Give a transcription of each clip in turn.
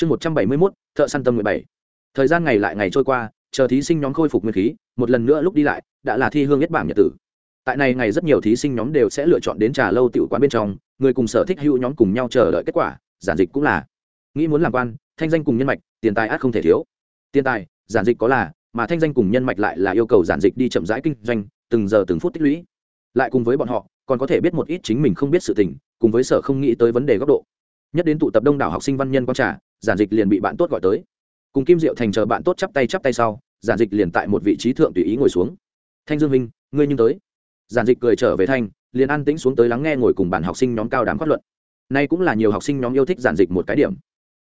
chương một trăm bảy mươi mốt, thợ săn tâm mười bảy. Thời gian ngày lại ngày trôi qua, chờ thí sinh nhóm khôi phục nguyên khí, một lần nữa lúc đi lại, đã là thi hương nhất bảng nhật tử. Tại này ngày rất nhiều thí sinh nhóm đều sẽ lựa chọn đến trà lâu tiểu quán bên trong, người cùng sở thích hữu nhóm cùng nhau chờ đợi kết quả, giản dịch cũng là. Nghĩ muốn làm quan, thanh danh cùng nhân mạch, tiền tài át không thể thiếu. Tiền tài, giản dịch có là, mà thanh danh cùng nhân mạch lại là yêu cầu giản dịch đi chậm rãi kinh doanh, từng giờ từng phút tích lũy. Lại cùng với bọn họ, còn có thể biết một ít chính mình không biết sự tình, cùng với sở không nghĩ tới vấn đề góc độ. Nhất đến tụ tập đông đảo học sinh văn nhân quan trà giản dịch liền bị bạn tốt gọi tới. Cùng kim diệu thành chờ bạn tốt chắp tay chắp tay sau, giản dịch liền tại một vị trí thượng tùy ý ngồi xuống. Thanh dương minh ngươi nhưng tới. Giản dịch cười trở về thanh, liền an tĩnh xuống tới lắng nghe ngồi cùng bạn học sinh nhóm cao đám phát luận. Nay cũng là nhiều học sinh nhóm yêu thích giản dịch một cái điểm.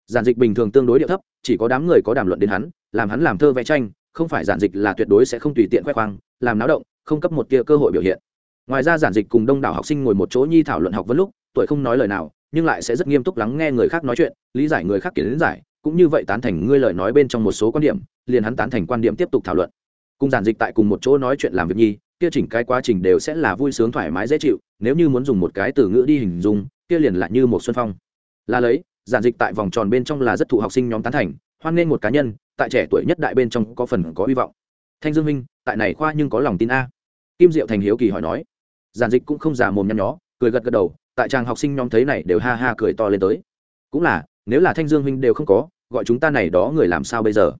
Giản dịch bình thường tương đối điệu thấp, chỉ có đám người có đàm luận đến hắn, làm hắn làm thơ vẽ tranh, không phải giản dịch là tuyệt đối sẽ không tùy tiện khoe khoang, làm náo động, không cấp một tia cơ hội biểu hiện. Ngoài ra giản dịch cùng đông đảo học sinh ngồi một chỗ nhi thảo luận học vấn lúc, tuổi không nói lời nào nhưng lại sẽ rất nghiêm túc lắng nghe người khác nói chuyện, lý giải người khác kiến giải, cũng như vậy tán thành ngươi lời nói bên trong một số quan điểm, liền hắn tán thành quan điểm tiếp tục thảo luận. Cùng giản dịch tại cùng một chỗ nói chuyện làm việc nhi, kia chỉnh cái quá trình đều sẽ là vui sướng thoải mái dễ chịu, nếu như muốn dùng một cái từ ngữ đi hình dung, kia liền lại như một xuân phong. Là lấy, giản dịch tại vòng tròn bên trong là rất thụ học sinh nhóm tán thành, hoan nghênh một cá nhân, tại trẻ tuổi nhất đại bên trong có phần có hy vọng. Thanh dương minh, tại này khoa nhưng có lòng tin a. Kim diệu thành hiếu kỳ hỏi nói. Giản dịch cũng không già mồm nhăn nhó, cười gật gật đầu tại chàng học sinh nhóm thấy này đều ha ha cười to lên tới. Cũng là, nếu là thanh dương huynh đều không có, gọi chúng ta này đó người làm sao bây giờ?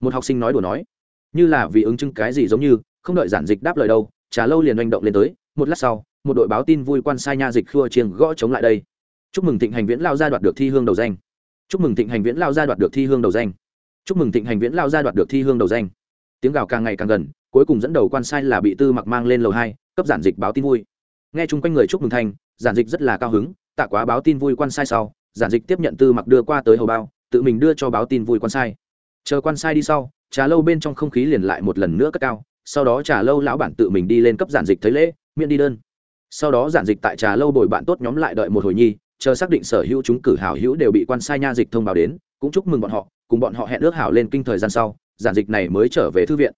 Một học sinh nói đùa nói. Như là vì ứng chứng cái gì giống như, không đợi giản dịch đáp lời đâu, trà lâu liền manh động lên tới. Một lát sau, một đội báo tin vui quan sai nha dịch khua chiêng gõ chống lại đây. Chúc mừng thịnh hành viễn lao gia đoạt được thi hương đầu danh. Chúc mừng thịnh hành viễn lao gia đoạt được thi hương đầu danh. Chúc mừng thịnh hành viễn lao gia đoạt được thi hương đầu danh. Tiếng gào càng ngày càng gần, cuối cùng dẫn đầu quan sai là bị tư mặc mang lên lầu hai, cấp giản dịch báo tin vui nghe chung quanh người chúc mừng thanh giản dịch rất là cao hứng, tạ quá báo tin vui quan sai sau, giản dịch tiếp nhận tư mặc đưa qua tới hầu bao, tự mình đưa cho báo tin vui quan sai. Chờ quan sai đi sau, trà lâu bên trong không khí liền lại một lần nữa cất cao, sau đó trà lâu lão bản tự mình đi lên cấp giản dịch thấy lễ, miễn đi đơn. Sau đó giản dịch tại trà lâu bồi bạn tốt nhóm lại đợi một hồi nhi, chờ xác định sở hữu chúng cử hảo hữu đều bị quan sai nha dịch thông báo đến, cũng chúc mừng bọn họ, cùng bọn họ hẹn ước hảo lên kinh thời gian sau, giản dịch này mới trở về thư viện.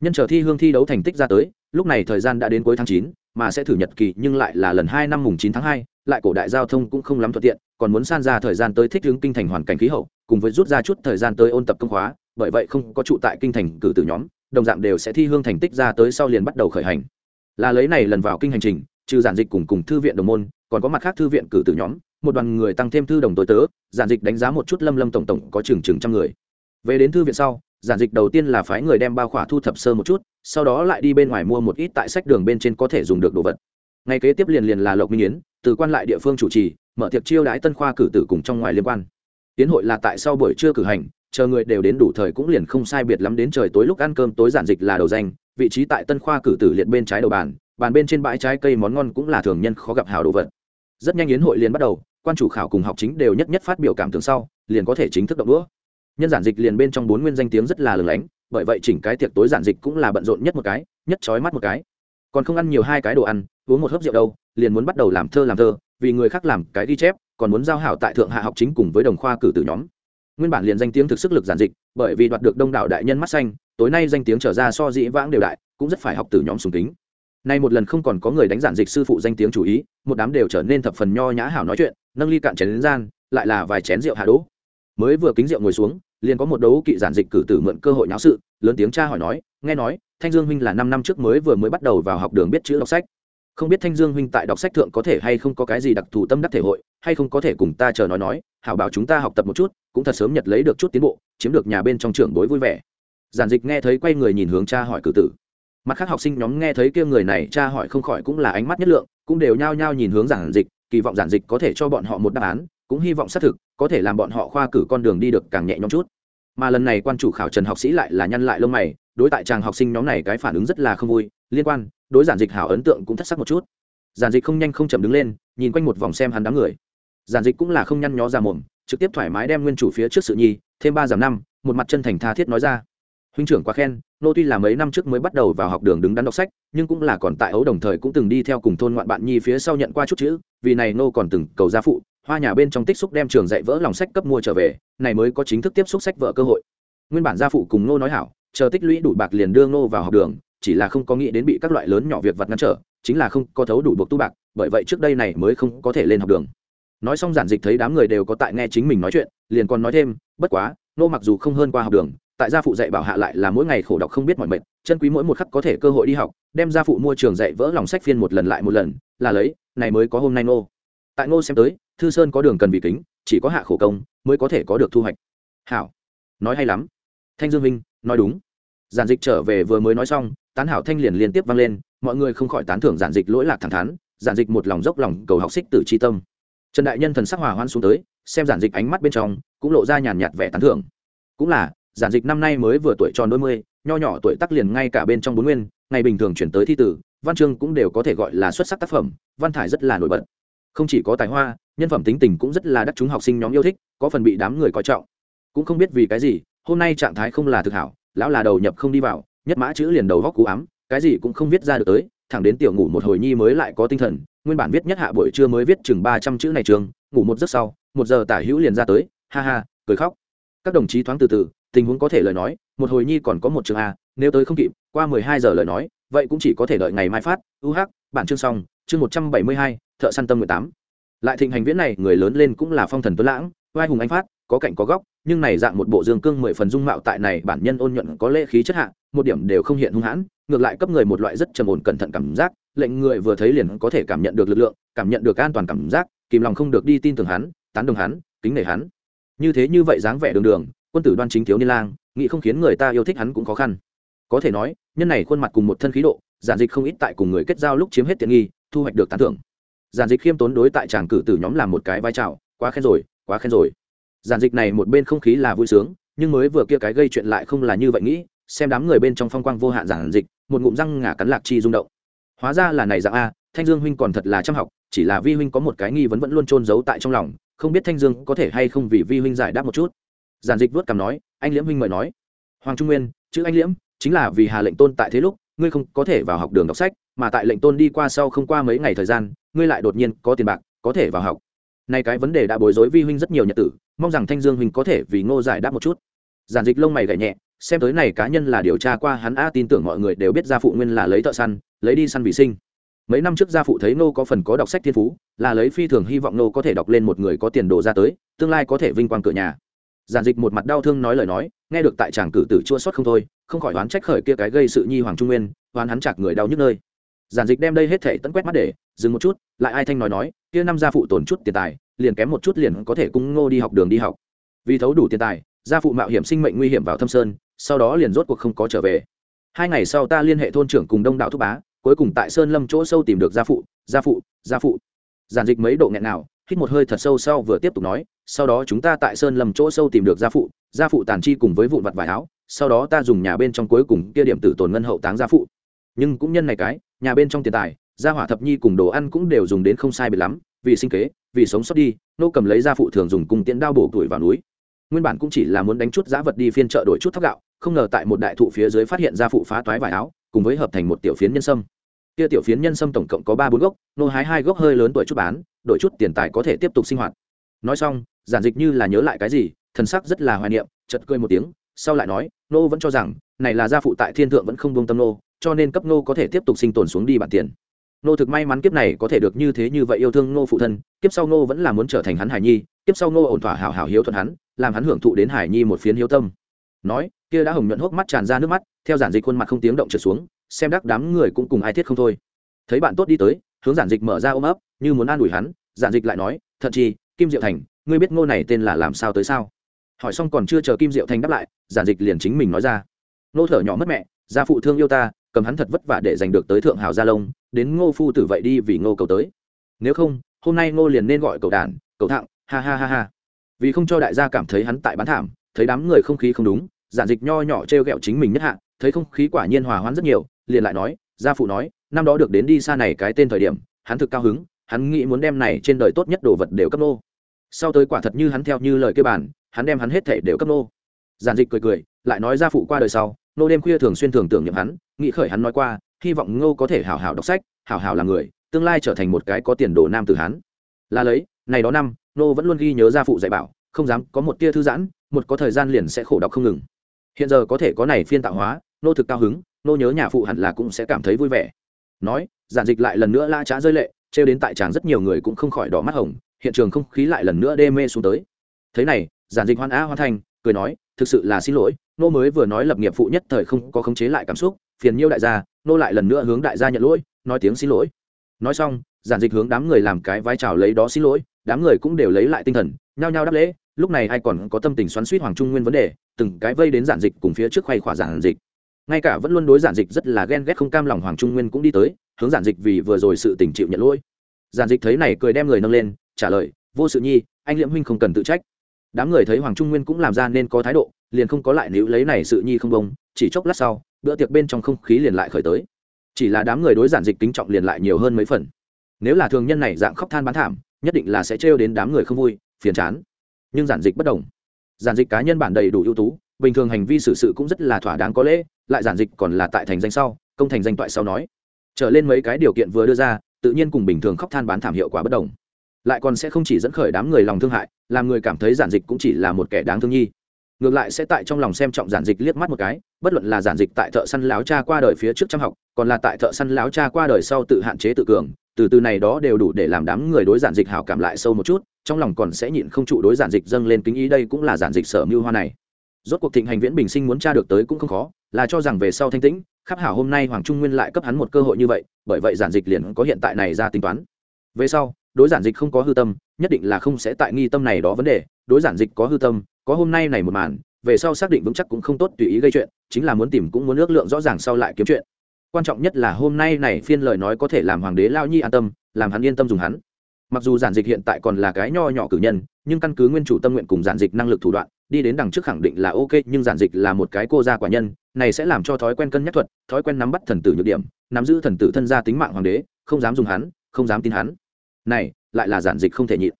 Nhân chờ thi hương thi đấu thành tích ra tới, lúc này thời gian đã đến cuối tháng chín mà sẽ thử nhật kỳ, nhưng lại là lần hai năm mùng chín tháng hai, lại cổ đại giao thông cũng không lắm thuận tiện, còn muốn san ra thời gian tới thích ứng kinh thành hoàn cảnh khí hậu, cùng với rút ra chút thời gian tới ôn tập công khóa, bởi vậy không có trụ tại kinh thành cử tử nhóm, đồng dạng đều sẽ thi hương thành tích ra tới sau liền bắt đầu khởi hành. Là lấy này lần vào kinh hành trình, trừ giản dịch cùng cùng thư viện đồng môn, còn có mặt khác thư viện cử tử nhóm, một đoàn người tăng thêm thư đồng tối tớ, giản dịch đánh giá một chút lâm lâm tổng tổng có chừng chừng trăm người về đến thư viện sau, giản dịch đầu tiên là phái người đem bao khỏa thu thập sơ một chút, sau đó lại đi bên ngoài mua một ít tại sách đường bên trên có thể dùng được đồ vật. Ngày kế tiếp liền liền là lộc minh yến, từ quan lại địa phương chủ trì, mở tiệc chiêu đãi tân khoa cử tử cùng trong ngoài liên quan. Tiến hội là tại sau buổi trưa cử hành, chờ người đều đến đủ thời cũng liền không sai biệt lắm đến trời tối lúc ăn cơm tối giản dịch là đầu danh, vị trí tại tân khoa cử tử liệt bên trái đầu bàn bàn bên trên bãi trái cây món ngon cũng là thường nhân khó gặp hào đồ vật. Rất nhanh yến hội liền bắt đầu, quan chủ khảo cùng học chính đều nhất nhất phát biểu cảm tưởng sau, liền có thể chính thức động đũa nhân giản dịch liền bên trong bốn nguyên danh tiếng rất là lừng lánh, bởi vậy chỉnh cái tiệc tối giản dịch cũng là bận rộn nhất một cái, nhất trói mắt một cái. Còn không ăn nhiều hai cái đồ ăn, uống một hớp rượu đâu, liền muốn bắt đầu làm thơ làm thơ, vì người khác làm cái ghi chép, còn muốn giao hảo tại thượng hạ học chính cùng với đồng khoa cử tử nhóm. Nguyên bản liền danh tiếng thực sức lực giản dịch, bởi vì đoạt được đông đảo đại nhân mắt xanh, tối nay danh tiếng trở ra so dĩ vãng đều đại, cũng rất phải học từ nhóm sùng kính. Nay một lần không còn có người đánh giản dịch sư phụ danh tiếng chủ ý, một đám đều trở nên thập phần nho nhã hảo nói chuyện, nâng ly cạn chén đến gian, lại là vài chén rượu hạ đỗ. Mới vừa kính rượu ngồi xuống liền có một đấu kỵ giản dịch cử tử mượn cơ hội náo sự, lớn tiếng cha hỏi nói, nghe nói, thanh dương huynh là năm năm trước mới vừa mới bắt đầu vào học đường biết chữ đọc sách. Không biết thanh dương huynh tại đọc sách thượng có thể hay không có cái gì đặc thù tâm đắc thể hội, hay không có thể cùng ta chờ nói nói, hảo bảo chúng ta học tập một chút, cũng thật sớm nhật lấy được chút tiến bộ, chiếm được nhà bên trong trưởng bối vui vẻ. Giản dịch nghe thấy quay người nhìn hướng cha hỏi cử tử. Mặt khác học sinh nhóm nghe thấy kia người này cha hỏi không khỏi cũng là ánh mắt nhất lượng, cũng đều nhao nhao nhìn hướng giản dịch, kỳ vọng giản dịch có thể cho bọn họ một đáp án, cũng hy vọng xác thực có thể làm bọn họ khoa cử con đường đi được càng nhẹ nhõm chút mà lần này quan chủ khảo trần học sĩ lại là nhăn lại lông mày, đối tại chàng học sinh nhóm này cái phản ứng rất là không vui, liên quan, đối giản dịch hảo ấn tượng cũng thất sắc một chút. Giản dịch không nhanh không chậm đứng lên, nhìn quanh một vòng xem hắn đám người. Giản dịch cũng là không nhăn nhó ra mồm, trực tiếp thoải mái đem nguyên chủ phía trước sự nhi thêm ba giảm năm, một mặt chân thành tha thiết nói ra. Huynh trưởng quá khen, nô tuy là mấy năm trước mới bắt đầu vào học đường đứng đắn đọc sách, nhưng cũng là còn tại ấu đồng thời cũng từng đi theo cùng thôn ngoạn bạn nhi phía sau nhận qua chút chữ, vì này nô còn từng cầu gia phụ hoa nhà bên trong tích xúc đem trường dạy vỡ lòng sách cấp mua trở về, này mới có chính thức tiếp xúc sách vợ cơ hội. Nguyên bản gia phụ cùng nô nói hảo, chờ tích lũy đủ bạc liền đưa nô vào học đường, chỉ là không có nghĩ đến bị các loại lớn nhỏ việc vặt ngăn trở, chính là không có thấu đủ buộc tu bạc, bởi vậy trước đây này mới không có thể lên học đường. Nói xong giản dịch thấy đám người đều có tại nghe chính mình nói chuyện, liền còn nói thêm, bất quá nô mặc dù không hơn qua học đường, tại gia phụ dạy bảo hạ lại là mỗi ngày khổ đọc không biết mọi mệt, chân quý mỗi một khắc có thể cơ hội đi học, đem gia phụ mua trường dạy vỡ lòng sách phiên một lần lại một lần, là lấy, này mới có hôm nay nô tại ngô xem tới, thư sơn có đường cần vì kính, chỉ có hạ khổ công mới có thể có được thu hoạch. Hảo, nói hay lắm. Thanh dương minh nói đúng. Giản dịch trở về vừa mới nói xong, tán hảo thanh liền liên tiếp vang lên, mọi người không khỏi tán thưởng giản dịch lỗi lạc thẳng thắn, giản dịch một lòng dốc lòng cầu học xích tử tri tâm. Trần đại nhân thần sắc hòa hoan xuống tới, xem giản dịch ánh mắt bên trong, cũng lộ ra nhàn nhạt vẻ tán thưởng. Cũng là, giản dịch năm nay mới vừa tuổi tròn đôi mươi, nho nhỏ tuổi tắc liền ngay cả bên trong bốn nguyên, ngày bình thường chuyển tới thi tử, văn chương cũng đều có thể gọi là xuất sắc tác phẩm, văn thải rất là nổi bật không chỉ có tài hoa, nhân phẩm tính tình cũng rất là đắc chúng học sinh nhóm yêu thích, có phần bị đám người coi trọng. Cũng không biết vì cái gì, hôm nay trạng thái không là thực hảo, lão là đầu nhập không đi vào, nhất mã chữ liền đầu góc cú ám, cái gì cũng không viết ra được tới, thẳng đến tiểu ngủ một hồi nhi mới lại có tinh thần, nguyên bản viết nhất hạ buổi trưa mới viết chừng ba trăm chữ này trường, ngủ một giấc sau, một giờ tả hữu liền ra tới, ha ha, cười khóc. Các đồng chí thoáng từ từ, tình huống có thể lời nói, một hồi nhi còn có một trường a, nếu tới không kịp, qua mười hai giờ lời nói, vậy cũng chỉ có thể đợi ngày mai phát, u uh bản chương xong, chương một trăm bảy mươi hai, thợ săn tâm mười tám. Lại thịnh hành viễn này, người lớn lên cũng là phong thần tuấn lãng vai hùng anh phát, có cạnh có góc, nhưng này dạng một bộ dương cương mười phần dung mạo tại này bản nhân ôn nhuận có lễ khí chất hạ, một điểm đều không hiện hung hãn, ngược lại cấp người một loại rất trầm ổn cẩn thận cảm giác, lệnh người vừa thấy liền có thể cảm nhận được lực lượng, cảm nhận được an toàn cảm giác, kìm lòng không được đi tin tưởng hắn, tán đồng hắn, kính nể hắn. Như thế như vậy dáng vẻ đường đường, quân tử đoan chính thiếu niên lang, nghĩ không khiến người ta yêu thích hắn cũng khó khăn. Có thể nói, nhân này khuôn mặt cùng một thân khí độ giản dịch không ít tại cùng người kết giao lúc chiếm hết tiện nghi, thu hoạch được tán thưởng. Giản dịch khiêm tốn đối tại chàng cử tử nhóm làm một cái vai trào, quá khen rồi, quá khen rồi. Giản dịch này một bên không khí là vui sướng, nhưng mới vừa kia cái gây chuyện lại không là như vậy nghĩ, xem đám người bên trong phong quang vô hạn giản dịch, một ngụm răng ngả cắn lạc chi rung động. Hóa ra là này dạng a, thanh dương huynh còn thật là chăm học, chỉ là vi huynh có một cái nghi vấn vẫn luôn trôn giấu tại trong lòng, không biết thanh dương có thể hay không vì vi huynh giải đáp một chút. Giản dịch vớt cằm nói, anh liễm huynh mời nói. Hoàng trung nguyên, chữ anh liễm, chính là vì hà lệnh tôn tại thế lúc ngươi không có thể vào học đường đọc sách, mà tại lệnh tôn đi qua sau không qua mấy ngày thời gian, ngươi lại đột nhiên có tiền bạc, có thể vào học. Nay cái vấn đề đã bối rối vi huynh rất nhiều nhật tử, mong rằng thanh dương huynh có thể vì ngô giải đáp một chút. Giản dịch lông mày gảy nhẹ, xem tới này cá nhân là điều tra qua hắn a tin tưởng mọi người đều biết gia phụ nguyên là lấy thợ săn, lấy đi săn vì sinh. Mấy năm trước gia phụ thấy nô có phần có đọc sách thiên phú, là lấy phi thường hy vọng nô có thể đọc lên một người có tiền đồ ra tới, tương lai có thể vinh quang cửa nhà giản dịch một mặt đau thương nói lời nói, nghe được tại chàng cử tử chua xót không thôi, không khỏi đoán trách khởi kia cái gây sự nhi hoàng trung nguyên đoán hắn chạc người đau nhức nơi. Giản dịch đem đây hết thể tẫn quét mắt để, dừng một chút, lại ai thanh nói nói, kia năm gia phụ tổn chút tiền tài, liền kém một chút liền có thể cung ngô đi học đường đi học. Vì thấu đủ tiền tài, gia phụ mạo hiểm sinh mệnh nguy hiểm vào thâm sơn, sau đó liền rốt cuộc không có trở về. Hai ngày sau ta liên hệ thôn trưởng cùng đông đảo thúc bá, cuối cùng tại sơn lâm chỗ sâu tìm được gia phụ gia phụ gia phụ. Giản dịch mấy độ nghẹn nào hít một hơi thật sâu sau vừa tiếp tục nói, sau đó chúng ta tại sơn lâm chỗ sâu tìm được gia phụ gia phụ tàn chi cùng với vụn vặt vải áo, sau đó ta dùng nhà bên trong cuối cùng kia điểm tử tồn ngân hậu táng gia phụ. Nhưng cũng nhân này cái, nhà bên trong tiền tài, gia hỏa thập nhi cùng đồ ăn cũng đều dùng đến không sai biệt lắm, vì sinh kế, vì sống sót đi, nô cầm lấy gia phụ thường dùng cùng tiễn đao bổ tuổi vào núi. Nguyên bản cũng chỉ là muốn đánh chút giá vật đi phiên chợ đổi chút thóc gạo, không ngờ tại một đại thụ phía dưới phát hiện gia phụ phá toái vải áo, cùng với hợp thành một tiểu phiến nhân sâm. Kia tiểu phiến nhân sâm tổng cộng có ba bốn gốc, nô hái hai gốc hơi lớn tuổi chút bán đổi chút tiền tài có thể tiếp tục sinh hoạt. Nói xong, giản dịch như là nhớ lại cái gì, thần sắc rất là hoài niệm chật cười một tiếng, sau lại nói, nô vẫn cho rằng, này là gia phụ tại thiên thượng vẫn không buông tâm nô, cho nên cấp nô có thể tiếp tục sinh tồn xuống đi bản tiền. Nô thực may mắn kiếp này có thể được như thế như vậy yêu thương nô phụ thân, kiếp sau nô vẫn là muốn trở thành hắn hải nhi, kiếp sau nô ổn thỏa hảo hảo hiếu thuận hắn, làm hắn hưởng thụ đến hải nhi một phiến hiếu tâm. Nói, kia đã hồng nhuận hốc mắt tràn ra nước mắt, theo giản dịch khuôn mặt không tiếng động trượt xuống, xem đắc đám người cũng cùng ai thiết không thôi. Thấy bạn tốt đi tới, hướng giản dịch mở ra ôm ấp, như muốn an ủi hắn giản dịch lại nói, thận chi, kim diệu thành, ngươi biết ngô này tên là làm sao tới sao? Hỏi xong còn chưa chờ kim diệu thành đáp lại, giản dịch liền chính mình nói ra nô thở nhỏ mất mẹ, gia phụ thương yêu ta, cầm hắn thật vất vả để giành được tới thượng hào gia lông đến ngô phu tử vậy đi vì ngô cầu tới. Nếu không, hôm nay ngô liền nên gọi cầu đàn, cầu thạng ha ha ha ha. Vì không cho đại gia cảm thấy hắn tại bán thảm, thấy đám người không khí không đúng, giản dịch nho nhỏ t r e o g ẹ o chính mình nhất hạ, thấy không khí quả nhiên hòa hoãn rất nhiều, liền lại nói, gia phụ nói, năm đó được đến đi xa này cái tên thời điểm, hắn thực cao hứng hắn nghĩ muốn đem này trên đời tốt nhất đồ vật đều cấp nô. Sau tới quả thật như hắn theo như lời kêu bản, hắn đem hắn hết thể đều cấp nô. Giản dịch cười cười, lại nói ra phụ qua đời sau, nô đêm khuya thường xuyên thường tưởng niệm hắn, nghĩ khởi hắn nói qua, hy vọng ngô có thể hảo hảo đọc sách, hảo hảo là người, tương lai trở thành một cái có tiền đồ nam từ hắn. Là lấy, này đó năm, nô vẫn luôn ghi nhớ gia phụ dạy bảo, không dám có một tia thư giãn, một có thời gian liền sẽ khổ đọc không ngừng. Hiện giờ có thể có này phiên tạo hóa, nô thực cao hứng, nô nhớ nhà phụ hẳn là cũng sẽ cảm thấy vui vẻ. Nói giản dịch lại lần nữa la trá rơi lệ, trêu đến tại tràng rất nhiều người cũng không khỏi đỏ mắt hồng, hiện trường không khí lại lần nữa đê mê xuống tới. Thế này, giản dịch hoan á hoan thành cười nói, thực sự là xin lỗi, nô mới vừa nói lập nghiệp phụ nhất thời không có khống chế lại cảm xúc, phiền nhiêu đại gia, nô lại lần nữa hướng đại gia nhận lỗi, nói tiếng xin lỗi. Nói xong, giản dịch hướng đám người làm cái vai trào lấy đó xin lỗi, đám người cũng đều lấy lại tinh thần, nhao nhao đáp lễ, lúc này ai còn có tâm tình xoắn suýt hoàng trung nguyên vấn đề, từng cái vây đến giản dịch cùng phía trước khoay khỏa giản dịch. Ngay cả vẫn luôn đối giản dịch rất là ghen ghét không cam lòng hoàng trung nguyên cũng đi tới hướng giản dịch vì vừa rồi sự tình chịu nhận lỗi. Giản dịch thấy này cười đem người nâng lên, trả lời, vô sự nhi, anh liễm huynh không cần tự trách. Đám người thấy hoàng trung nguyên cũng làm ra nên có thái độ, liền không có lại níu lấy này sự nhi không bông, chỉ chốc lát sau, bữa tiệc bên trong không khí liền lại khởi tới. Chỉ là đám người đối giản dịch tính trọng liền lại nhiều hơn mấy phần. Nếu là thường nhân này dạng khóc than bán thảm, nhất định là sẽ trêu đến đám người không vui, phiền chán. Nhưng giản dịch bất đồng. Giản dịch cá nhân bản đầy đủ ưu tú, bình thường hành vi xử sự cũng rất là thỏa đáng có lễ, lại giản dịch còn là tại thành danh sau, công thành danh toại sau nói trở lên mấy cái điều kiện vừa đưa ra, tự nhiên cùng bình thường khóc than bán thảm hiệu quả bất đồng. Lại còn sẽ không chỉ dẫn khởi đám người lòng thương hại, làm người cảm thấy giản dịch cũng chỉ là một kẻ đáng thương nhi. Ngược lại sẽ tại trong lòng xem trọng giản dịch liếc mắt một cái, bất luận là giản dịch tại thợ săn láo cha qua đời phía trước trăm học, còn là tại thợ săn láo cha qua đời sau tự hạn chế tự cường, từ từ này đó đều đủ để làm đám người đối giản dịch hảo cảm lại sâu một chút, trong lòng còn sẽ nhịn không trụ đối giản dịch dâng lên kính ý đây cũng là giản dịch sở mưu hoa này. Rốt cuộc thịnh hành viễn bình sinh muốn tra được tới cũng không khó là cho rằng về sau thanh tĩnh, khắp hảo hôm nay hoàng trung nguyên lại cấp hắn một cơ hội như vậy, bởi vậy giản dịch liền có hiện tại này ra tính toán. Về sau, đối giản dịch không có hư tâm, nhất định là không sẽ tại nghi tâm này đó vấn đề, đối giản dịch có hư tâm, có hôm nay này một màn, về sau xác định vững chắc cũng không tốt tùy ý gây chuyện, chính là muốn tìm cũng muốn ước lượng rõ ràng sau lại kiếm chuyện. Quan trọng nhất là hôm nay này phiên lời nói có thể làm hoàng đế lao nhi an tâm, làm hắn yên tâm dùng hắn. Mặc dù giản dịch hiện tại còn là cái nho nhỏ cử nhân, nhưng căn cứ nguyên chủ tâm nguyện cùng giản dịch năng lực thủ đoạn, đi đến đằng trước khẳng định là ok, nhưng giản dịch là một cái cô gia quả nhân này sẽ làm cho thói quen cân nhắc thuật, thói quen nắm bắt thần tử nhược điểm, nắm giữ thần tử thân gia tính mạng hoàng đế, không dám dùng hắn, không dám tin hắn. Này, lại là giản dịch không thể nhịn.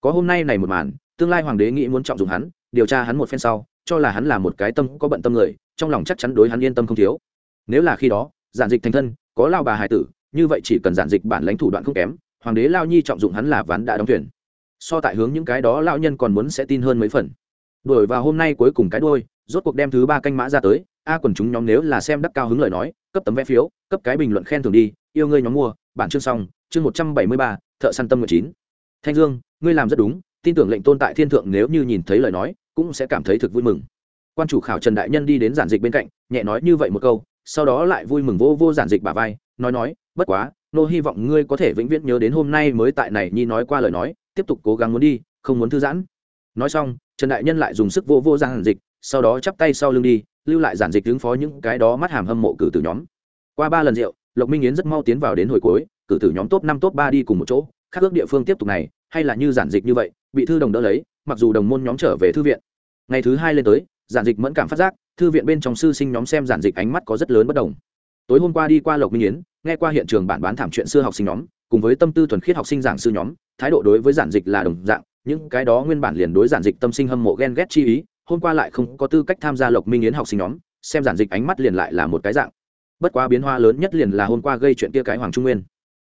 Có hôm nay này một màn, tương lai hoàng đế nghĩ muốn trọng dụng hắn, điều tra hắn một phen sau, cho là hắn là một cái tâm có bận tâm người, trong lòng chắc chắn đối hắn yên tâm không thiếu. Nếu là khi đó, giản dịch thành thân, có lao bà hài tử, như vậy chỉ cần giản dịch bản lãnh thủ đoạn không kém, hoàng đế lao nhi trọng dụng hắn là ván đã đóng thuyền. So tại hướng những cái đó lao nhân còn muốn sẽ tin hơn mấy phần. Đổi vào hôm nay cuối cùng cái đôi rốt cuộc đem thứ ba canh mã ra tới a quần chúng nhóm nếu là xem đắc cao hứng lời nói, cấp tấm vé phiếu, cấp cái bình luận khen thường đi, yêu ngươi nhóm mua, bản chương xong, chương một trăm bảy mươi ba, thợ săn tâm mười chín. Thanh dương, ngươi làm rất đúng, tin tưởng lệnh tôn tại thiên thượng nếu như nhìn thấy lời nói, cũng sẽ cảm thấy thực vui mừng. Quan chủ khảo trần đại nhân đi đến giản dịch bên cạnh, nhẹ nói như vậy một câu, sau đó lại vui mừng vô vô giản dịch bà vai, nói nói, bất quá, nô hy vọng ngươi có thể vĩnh viễn nhớ đến hôm nay mới tại này nhi nói qua lời nói, tiếp tục cố gắng muốn đi, không muốn thư giãn. Nói xong, trần đại nhân lại dùng sức vô vô giản dịch sau đó chắp tay sau lưng đi, lưu lại giản dịch ứng phó những cái đó mắt hàm hâm mộ cử tử nhóm. Qua ba lần rượu, lộc minh yến rất mau tiến vào đến hồi cuối, cử tử nhóm top năm, top ba đi cùng một chỗ, khác ước địa phương tiếp tục này, hay là như giản dịch như vậy, bị thư đồng đỡ lấy, mặc dù đồng môn nhóm trở về thư viện. Ngày thứ hai lên tới, giản dịch mẫn cảm phát giác, thư viện bên trong sư sinh nhóm xem giản dịch ánh mắt có rất lớn bất đồng. Tối hôm qua đi qua lộc minh yến, nghe qua hiện trường bản bán thảm chuyện xưa học sinh nhóm, cùng với tâm tư thuần khiết học sinh giảng sư nhóm, thái độ đối với giản dịch là đồng dạng, những cái đó nguyên bản liền đối giản dịch tâm sinh hâm mộ ghen ghét chi ý hôm qua lại không có tư cách tham gia lộc minh yến học sinh nhóm, xem giản dịch ánh mắt liền lại là một cái dạng. Bất quá biến hoa lớn nhất liền là hôm qua gây chuyện kia cái hoàng trung nguyên.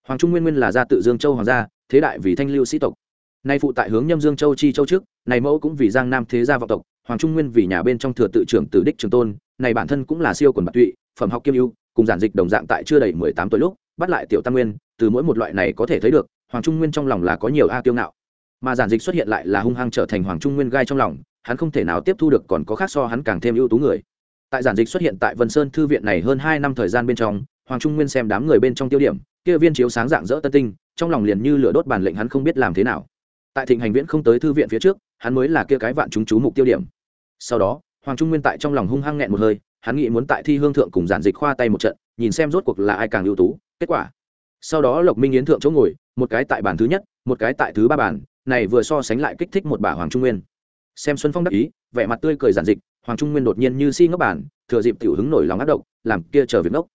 Hoàng trung nguyên nguyên là gia tự dương châu hoàng gia, thế đại vì thanh lưu sĩ tộc. Nay phụ tại hướng nhâm dương châu chi châu trước, này mẫu cũng vì giang nam thế gia vọng tộc, hoàng trung nguyên vì nhà bên trong thừa tự trưởng tử đích trường tôn, này bản thân cũng là siêu quần bạc tụy, phẩm học kiêm ưu, cùng giản dịch đồng dạng tại chưa đầy mười tám tuổi lúc, bắt lại tiểu tam nguyên, từ mỗi một loại này có thể thấy được, hoàng trung nguyên trong lòng là có nhiều a kiêu ngạo. Mà giản dịch xuất hiện lại là hung hăng trở thành hoàng trung nguyên gai trong lòng hắn không thể nào tiếp thu được còn có khác so hắn càng thêm ưu tú người. Tại giản dịch xuất hiện tại vân sơn thư viện này hơn hai năm thời gian bên trong, hoàng trung nguyên xem đám người bên trong tiêu điểm, kia viên chiếu sáng dạng dỡ tân tinh, trong lòng liền như lửa đốt bản lệnh hắn không biết làm thế nào. Tại thịnh hành viễn không tới thư viện phía trước, hắn mới là kia cái vạn chúng chú mục tiêu điểm. Sau đó, hoàng trung nguyên tại trong lòng hung hăng nghẹn một hơi, hắn nghĩ muốn tại thi hương thượng cùng giản dịch khoa tay một trận, nhìn xem rốt cuộc là ai càng ưu tú, kết quả. Sau đó lộc minh yến thượng chỗ ngồi, một cái tại bàn thứ nhất, một cái tại thứ ba bàn, này vừa so sánh lại kích thích một bà hoàng trung nguyên xem xuân phong đắc ý, vẻ mặt tươi cười giản dịch hoàng trung nguyên đột nhiên như si ngốc bản, thừa dịp tiểu hứng nổi lòng ác động làm kia chờ việc ngốc.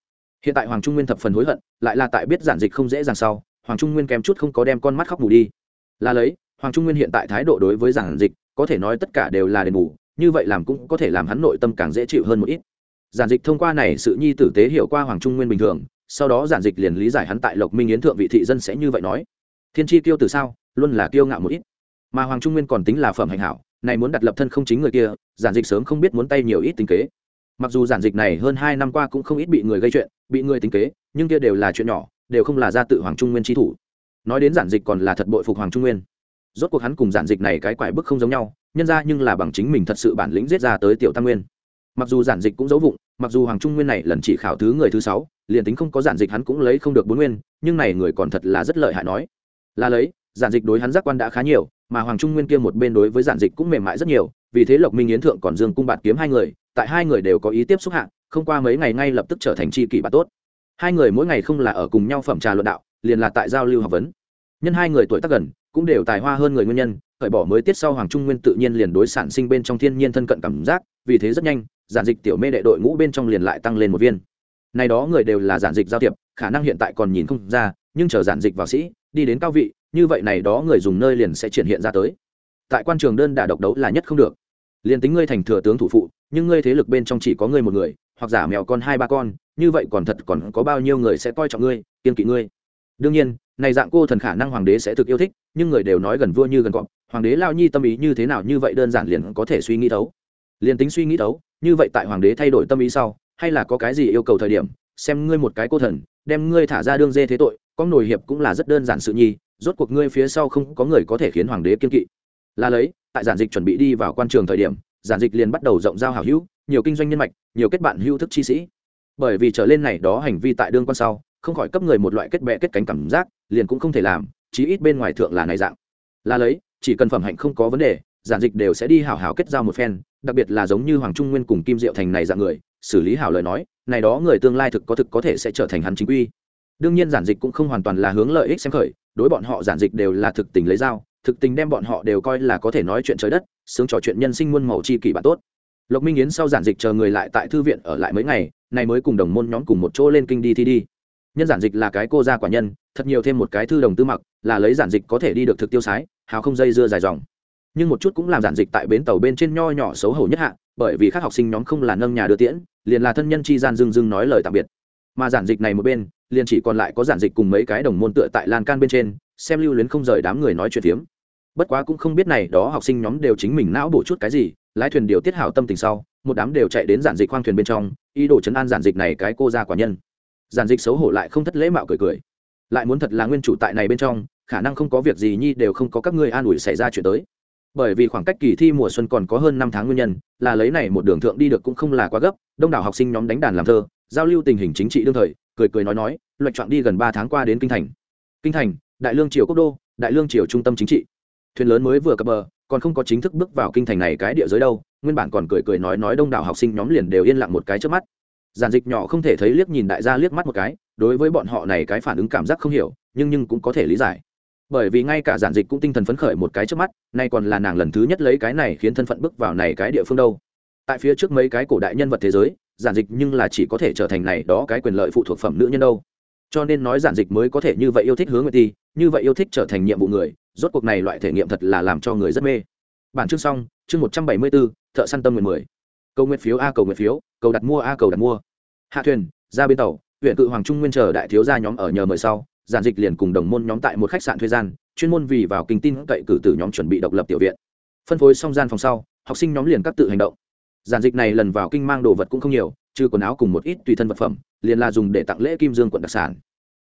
Hiện tại hoàng trung nguyên thập phần hối hận, lại là tại biết giản dịch không dễ dàng sau, hoàng trung nguyên kém chút không có đem con mắt khóc mù đi. Là lấy, hoàng trung nguyên hiện tại thái độ đối với giản dịch có thể nói tất cả đều là đền bù, như vậy làm cũng có thể làm hắn nội tâm càng dễ chịu hơn một ít. Giản dịch thông qua này sự nhi tử tế hiểu qua hoàng trung nguyên bình thường, sau đó giản dịch liền lý giải hắn tại lộc minh yến thượng vị thị dân sẽ như vậy nói. Thiên tri kiêu từ sao, luôn là kiêu ngạo một ít. Mà hoàng trung nguyên còn tính là phẩm hành hảo này muốn đặt lập thân không chính người kia, giản dịch sớm không biết muốn tay nhiều ít tính kế. Mặc dù giản dịch này hơn hai năm qua cũng không ít bị người gây chuyện, bị người tính kế, nhưng kia đều là chuyện nhỏ, đều không là ra tự hoàng trung nguyên trí thủ. Nói đến giản dịch còn là thật bội phục hoàng trung nguyên. Rốt cuộc hắn cùng giản dịch này cái quải bức không giống nhau, nhân ra nhưng là bằng chính mình thật sự bản lĩnh giết ra tới tiểu tam nguyên. Mặc dù giản dịch cũng giấu vụng, mặc dù hoàng trung nguyên này lần chỉ khảo thứ người thứ sáu, liền tính không có giản dịch hắn cũng lấy không được bốn nguyên, nhưng này người còn thật là rất lợi hại nói. Là lấy, giản dịch đối hắn giác quan đã khá nhiều mà hoàng trung nguyên kia một bên đối với giản dịch cũng mềm mại rất nhiều, vì thế lộc minh yến thượng còn dương cung bạn kiếm hai người, tại hai người đều có ý tiếp xúc hạng không qua mấy ngày ngay lập tức trở thành tri kỷ bạn tốt. Hai người mỗi ngày không là ở cùng nhau phẩm trà luận đạo, liền là tại giao lưu học vấn. Nhân hai người tuổi tác gần, cũng đều tài hoa hơn người nguyên nhân, khởi bỏ mới tiết sau hoàng trung nguyên tự nhiên liền đối sản sinh bên trong thiên nhiên thân cận cảm giác, vì thế rất nhanh, giản dịch tiểu mê đệ đội ngũ bên trong liền lại tăng lên một viên. Này đó người đều là giản dịch giao thiệp, khả năng hiện tại còn nhìn không ra, nhưng chờ giản dịch vào sĩ, đi đến cao vị như vậy này đó người dùng nơi liền sẽ triển hiện ra tới. Tại quan trường đơn đả độc đấu là nhất không được. Liền tính ngươi thành thừa tướng thủ phụ, nhưng ngươi thế lực bên trong chỉ có ngươi một người, hoặc giả mèo con hai ba con, như vậy còn thật còn có bao nhiêu người sẽ coi trọng ngươi, kiên kỵ ngươi? Đương nhiên, này dạng cô thần khả năng hoàng đế sẽ thực yêu thích, nhưng người đều nói gần vua như gần cọp, hoàng đế lao nhi tâm ý như thế nào như vậy đơn giản liền có thể suy nghĩ thấu. Liền tính suy nghĩ thấu, như vậy tại hoàng đế thay đổi tâm ý sau, hay là có cái gì yêu cầu thời điểm, xem ngươi một cái cô thần, đem ngươi thả ra đương dê thế tội, có nổi hiệp cũng là rất đơn giản sự nhi rốt cuộc ngươi phía sau không có người có thể khiến hoàng đế kiên kỵ. Là lấy, tại giản dịch chuẩn bị đi vào quan trường thời điểm, giản dịch liền bắt đầu rộng giao hảo hữu, nhiều kinh doanh nhân mạch, nhiều kết bạn hữu thức chi sĩ. Bởi vì trở lên này đó hành vi tại đương quan sau, không khỏi cấp người một loại kết bè kết cánh cảm giác, liền cũng không thể làm, chí ít bên ngoài thượng là này dạng. Là lấy, chỉ cần phẩm hạnh không có vấn đề, giản dịch đều sẽ đi hảo hảo kết giao một phen, đặc biệt là giống như hoàng trung nguyên cùng kim diệu thành này dạng người, xử lý hảo lời nói, này đó người tương lai thực có thực có thể sẽ trở thành hắn chính quy. Đương nhiên giản dịch cũng không hoàn toàn là hướng lợi ích xem khởi đối bọn họ giản dịch đều là thực tình lấy dao, thực tình đem bọn họ đều coi là có thể nói chuyện trời đất, sướng trò chuyện nhân sinh muôn màu chi kỷ bạn tốt. Lộc minh yến sau giản dịch chờ người lại tại thư viện ở lại mấy ngày này mới cùng đồng môn nhóm cùng một chỗ lên kinh đi thi đi. Nhân giản dịch là cái cô gia quả nhân, thật nhiều thêm một cái thư đồng tư mặc, là lấy giản dịch có thể đi được thực tiêu sái, hào không dây dưa dài dòng. Nhưng một chút cũng làm giản dịch tại bến tàu bên trên nho nhỏ xấu hổ nhất hạ, bởi vì các học sinh nhóm không là nâng nhà đưa tiễn, liền là thân nhân chi gian dưng dưng nói lời tạm biệt. Mà giản dịch này một bên liền chỉ còn lại có giản dịch cùng mấy cái đồng môn tựa tại lan can bên trên, xem lưu luyến không rời đám người nói chuyện phiếm. Bất quá cũng không biết này đó học sinh nhóm đều chính mình não bổ chút cái gì, lái thuyền điều tiết hảo tâm tình sau, một đám đều chạy đến giản dịch khoang thuyền bên trong, ý đồ chấn an giản dịch này cái cô ra quả nhân. Giản dịch xấu hổ lại không thất lễ mạo cười cười. Lại muốn thật là nguyên chủ tại này bên trong, khả năng không có việc gì nhi đều không có các ngươi an ủi xảy ra chuyện tới. Bởi vì khoảng cách kỳ thi mùa xuân còn có hơn năm tháng nguyên nhân, là lấy này một đường thượng đi được cũng không là quá gấp, đông đảo học sinh nhóm đánh đàn làm thơ, giao lưu tình hình chính trị đương thời cười cười nói nói, loạch chọn đi gần ba tháng qua đến kinh thành. Kinh thành, đại lương triều quốc đô, đại lương triều trung tâm chính trị. Thuyền lớn mới vừa cập bờ, còn không có chính thức bước vào kinh thành này cái địa giới đâu, nguyên bản còn cười cười nói nói đông đảo học sinh nhóm liền đều yên lặng một cái trước mắt. Giản dịch nhỏ không thể thấy liếc nhìn đại gia liếc mắt một cái, đối với bọn họ này cái phản ứng cảm giác không hiểu, nhưng nhưng cũng có thể lý giải. Bởi vì ngay cả giản dịch cũng tinh thần phấn khởi một cái trước mắt, nay còn là nàng lần thứ nhất lấy cái này khiến thân phận bước vào này cái địa phương đâu. Tại phía trước mấy cái cổ đại nhân vật thế giới giản dịch nhưng là chỉ có thể trở thành này đó cái quyền lợi phụ thuộc phẩm nữ nhân đâu. Cho nên nói giản dịch mới có thể như vậy yêu thích hướng nguyệt ti, như vậy yêu thích trở thành nhiệm vụ người, rốt cuộc này loại thể nghiệm thật là làm cho người rất mê. Bản chương xong, chương một trăm bảy mươi bốn thợ săn tâm nguyện mười. Cầu nguyện phiếu a, cầu nguyện phiếu, cầu đặt mua a, cầu đặt mua. Hạ thuyền, ra bên tàu, huyện cự hoàng trung nguyên chờ đại thiếu gia nhóm ở nhờ mời sau, giản dịch liền cùng đồng môn nhóm tại một khách sạn thuê gian, chuyên môn vì vào kinh tin cậy cử tử nhóm chuẩn bị độc lập tiểu viện. Phân phối xong gian phòng sau, học sinh nhóm liền các tự hành động giản dịch này lần vào kinh mang đồ vật cũng không nhiều, trừ quần áo cùng một ít tùy thân vật phẩm, liền là dùng để tặng lễ kim dương quận đặc sản.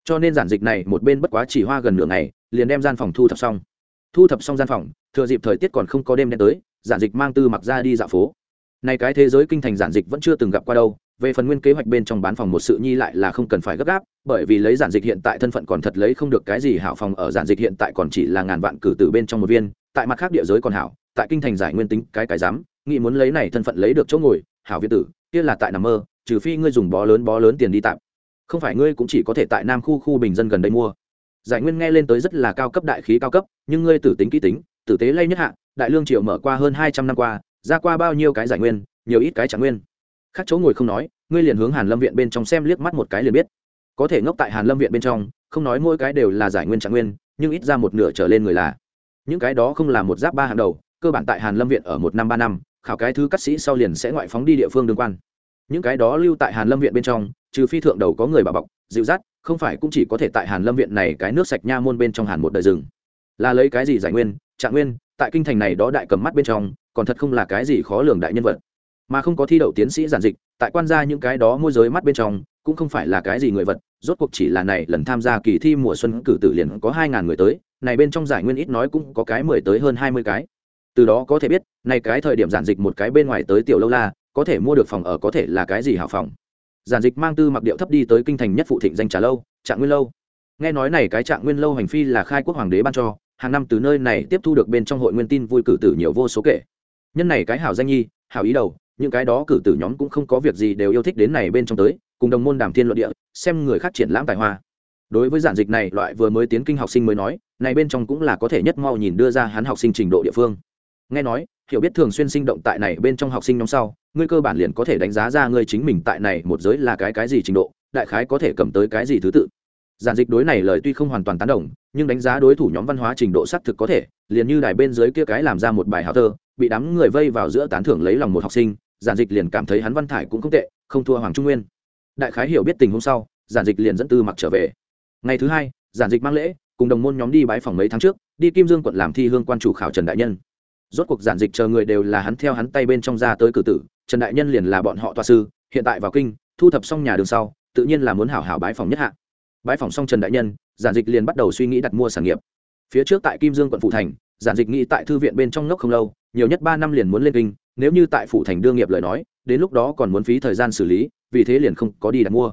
Cho nên giản dịch này một bên bất quá chỉ hoa gần nửa ngày, liền đem gian phòng thu thập xong. Thu thập xong gian phòng, thừa dịp thời tiết còn không có đêm đen tới, giản dịch mang tư mặc ra đi dạo phố. Này cái thế giới kinh thành giản dịch vẫn chưa từng gặp qua đâu, về phần nguyên kế hoạch bên trong bán phòng một sự nhi lại là không cần phải gấp gáp, bởi vì lấy giản dịch hiện tại thân phận còn thật lấy không được cái gì hảo phòng ở giản dịch hiện tại còn chỉ là ngàn vạn cử từ bên trong một viên, tại mặt khác địa giới còn hảo, tại kinh thành giải nguyên tính cái cái dám nghĩ muốn lấy này thân phận lấy được chỗ ngồi, hảo việt tử, kia là tại nằm mơ, trừ phi ngươi dùng bó lớn bó lớn tiền đi tạm. Không phải ngươi cũng chỉ có thể tại nam khu khu bình dân gần đây mua. Giải nguyên nghe lên tới rất là cao cấp đại khí cao cấp, nhưng ngươi tử tính kỹ tính, tử tế lây nhất hạ, đại lương triệu mở qua hơn hai trăm năm qua, ra qua bao nhiêu cái giải nguyên, nhiều ít cái trả nguyên. Khác chỗ ngồi không nói, ngươi liền hướng hàn lâm viện bên trong xem liếc mắt một cái liền biết. Có thể ngốc tại hàn lâm viện bên trong, không nói mỗi cái đều là giải nguyên trả nguyên, nhưng ít ra một nửa trở lên người là. Những cái đó không là một giáp ba hàng đầu, cơ bản tại hàn lâm viện ở một năm ba năm khảo cái thứ cắt sĩ sau liền sẽ ngoại phóng đi địa phương đương quan. Những cái đó lưu tại hàn lâm viện bên trong, trừ phi thượng đầu có người bà bọc, dịu dắt, không phải cũng chỉ có thể tại hàn lâm viện này cái nước sạch nha môn bên trong hàn một đời rừng. Là lấy cái gì giải nguyên, trạng nguyên, tại kinh thành này đó đại cầm mắt bên trong, còn thật không là cái gì khó lường đại nhân vật. Mà không có thi đậu tiến sĩ giản dịch, tại quan gia những cái đó môi giới mắt bên trong, cũng không phải là cái gì người vật, rốt cuộc chỉ là này lần tham gia kỳ thi mùa xuân cử tử liền có hai ngàn người tới, này bên trong giải nguyên ít nói cũng có cái mười tới hơn hai mươi cái từ đó có thể biết này cái thời điểm giản dịch một cái bên ngoài tới tiểu lâu la, có thể mua được phòng ở có thể là cái gì hảo phòng. Giản dịch mang tư mặc điệu thấp đi tới kinh thành nhất phụ thịnh danh trà lâu, trạng nguyên lâu. Nghe nói này cái trạng nguyên lâu hành phi là khai quốc hoàng đế ban cho, hàng năm từ nơi này tiếp thu được bên trong hội nguyên tin vui cử tử nhiều vô số kể. Nhân này cái hảo danh nhi, hảo ý đầu, những cái đó cử tử nhóm cũng không có việc gì đều yêu thích đến này bên trong tới, cùng đồng môn đàm thiên luận địa, xem người khác triển lãm tài hoa. Đối với giản dịch này, loại vừa mới tiến kinh học sinh mới nói, này bên trong cũng là có thể nhất mau nhìn đưa ra hắn học sinh trình độ địa phương nghe nói, hiểu biết thường xuyên sinh động tại này bên trong học sinh nhóm sau, ngươi cơ bản liền có thể đánh giá ra ngươi chính mình tại này một giới là cái cái gì trình độ, đại khái có thể cầm tới cái gì thứ tự. Giản dịch đối này lời tuy không hoàn toàn tán đồng, nhưng đánh giá đối thủ nhóm văn hóa trình độ xác thực có thể, liền như đài bên dưới kia cái làm ra một bài hào thơ, bị đám người vây vào giữa tán thưởng lấy lòng một học sinh, giản dịch liền cảm thấy hắn văn thải cũng không tệ, không thua hoàng trung nguyên. Đại khái hiểu biết tình hôm sau, giản dịch liền dẫn tư mặc trở về. Ngày thứ hai, giản dịch mang lễ, cùng đồng môn nhóm đi bái phòng mấy tháng trước, đi kim dương quận làm thi hương quan chủ khảo trần đại nhân rốt cuộc giản dịch chờ người đều là hắn theo hắn tay bên trong ra tới cử tử, trần đại nhân liền là bọn họ toa sư, hiện tại vào kinh, thu thập xong nhà đường sau, tự nhiên là muốn hảo hảo bái phòng nhất hạ. Bái phòng xong trần đại nhân, giản dịch liền bắt đầu suy nghĩ đặt mua sản nghiệp. Phía trước tại kim dương quận phụ thành, giản dịch nghĩ tại thư viện bên trong ngốc không lâu, nhiều nhất ba năm liền muốn lên kinh, nếu như tại phụ thành đương nghiệp lời nói, đến lúc đó còn muốn phí thời gian xử lý, vì thế liền không có đi đặt mua.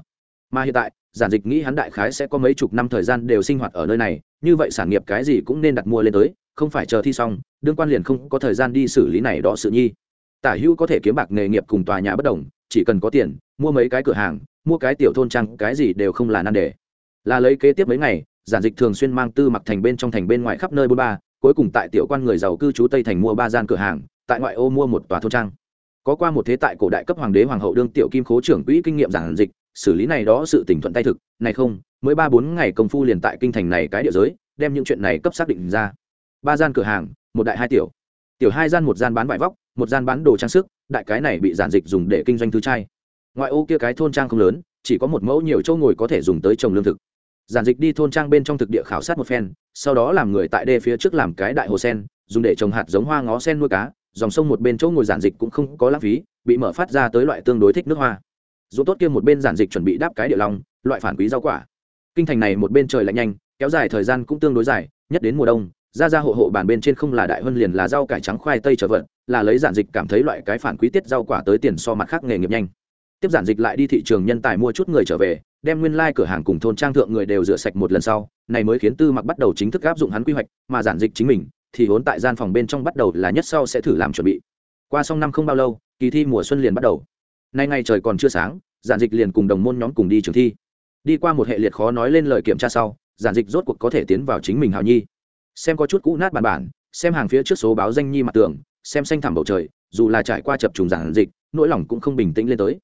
Mà hiện tại, giản dịch nghĩ hắn đại khái sẽ có mấy chục năm thời gian đều sinh hoạt ở nơi này, như vậy sản nghiệp cái gì cũng nên đặt mua lên tới, không phải chờ thi xong đương quan liền không có thời gian đi xử lý này đó sự nhi. Tả hữu có thể kiếm bạc nghề nghiệp cùng tòa nhà bất đồng, chỉ cần có tiền, mua mấy cái cửa hàng, mua cái tiểu thôn trang, cái gì đều không là nan đề. Là lấy kế tiếp mấy ngày, giản dịch thường xuyên mang tư mặc thành bên trong thành bên ngoài khắp nơi bôn ba, cuối cùng tại tiểu quan người giàu cư trú tây thành mua ba gian cửa hàng, tại ngoại ô mua một tòa thôn trang. Có qua một thế tại cổ đại cấp hoàng đế hoàng hậu đương tiểu kim khố trưởng quỹ kinh nghiệm giản dịch, xử lý này đó sự tỉnh thuận tay thực, này không, mới ba bốn ngày công phu liền tại kinh thành này cái địa giới, đem những chuyện này cấp xác định ra. Ba gian cửa hàng một đại hai tiểu. Tiểu hai gian một gian bán vải vóc, một gian bán đồ trang sức, đại cái này bị giản dịch dùng để kinh doanh thứ trai. Ngoại ô kia cái thôn trang không lớn, chỉ có một mẫu nhiều chỗ ngồi có thể dùng tới trồng lương thực. Giản dịch đi thôn trang bên trong thực địa khảo sát một phen, sau đó làm người tại đê phía trước làm cái đại hồ sen, dùng để trồng hạt giống hoa ngó sen nuôi cá, dòng sông một bên chỗ ngồi giản dịch cũng không có lãng phí, bị mở phát ra tới loại tương đối thích nước hoa. Dù tốt kia một bên giản dịch chuẩn bị đáp cái địa long, loại phản quý rau quả. Kinh thành này một bên trời lạnh nhanh, kéo dài thời gian cũng tương đối dài, nhất đến mùa đông ra ra hộ hộ bàn bên trên không là đại hơn liền là rau cải trắng khoai tây trở vận, là lấy giản dịch cảm thấy loại cái phản quý tiết rau quả tới tiền so mặt khác nghề nghiệp nhanh. Tiếp giản dịch lại đi thị trường nhân tài mua chút người trở về, đem nguyên lai、like、cửa hàng cùng thôn trang thượng người đều rửa sạch một lần sau, này mới khiến tư mặc bắt đầu chính thức áp dụng hắn quy hoạch, mà giản dịch chính mình, thì vốn tại gian phòng bên trong bắt đầu là nhất sau sẽ thử làm chuẩn bị. Qua xong năm không bao lâu, kỳ thi mùa xuân liền bắt đầu. Nay ngày trời còn chưa sáng, giản dịch liền cùng đồng môn nhóm cùng đi trường thi. Đi qua một hệ liệt khó nói lên lời kiểm tra sau, giản dịch rốt cuộc có thể tiến vào chính mình hào nhi xem có chút cũ nát bản bản, xem hàng phía trước số báo danh nhi mặt tường, xem xanh thẳm bầu trời, dù là trải qua chập trùng giản dịch, nỗi lòng cũng không bình tĩnh lên tới.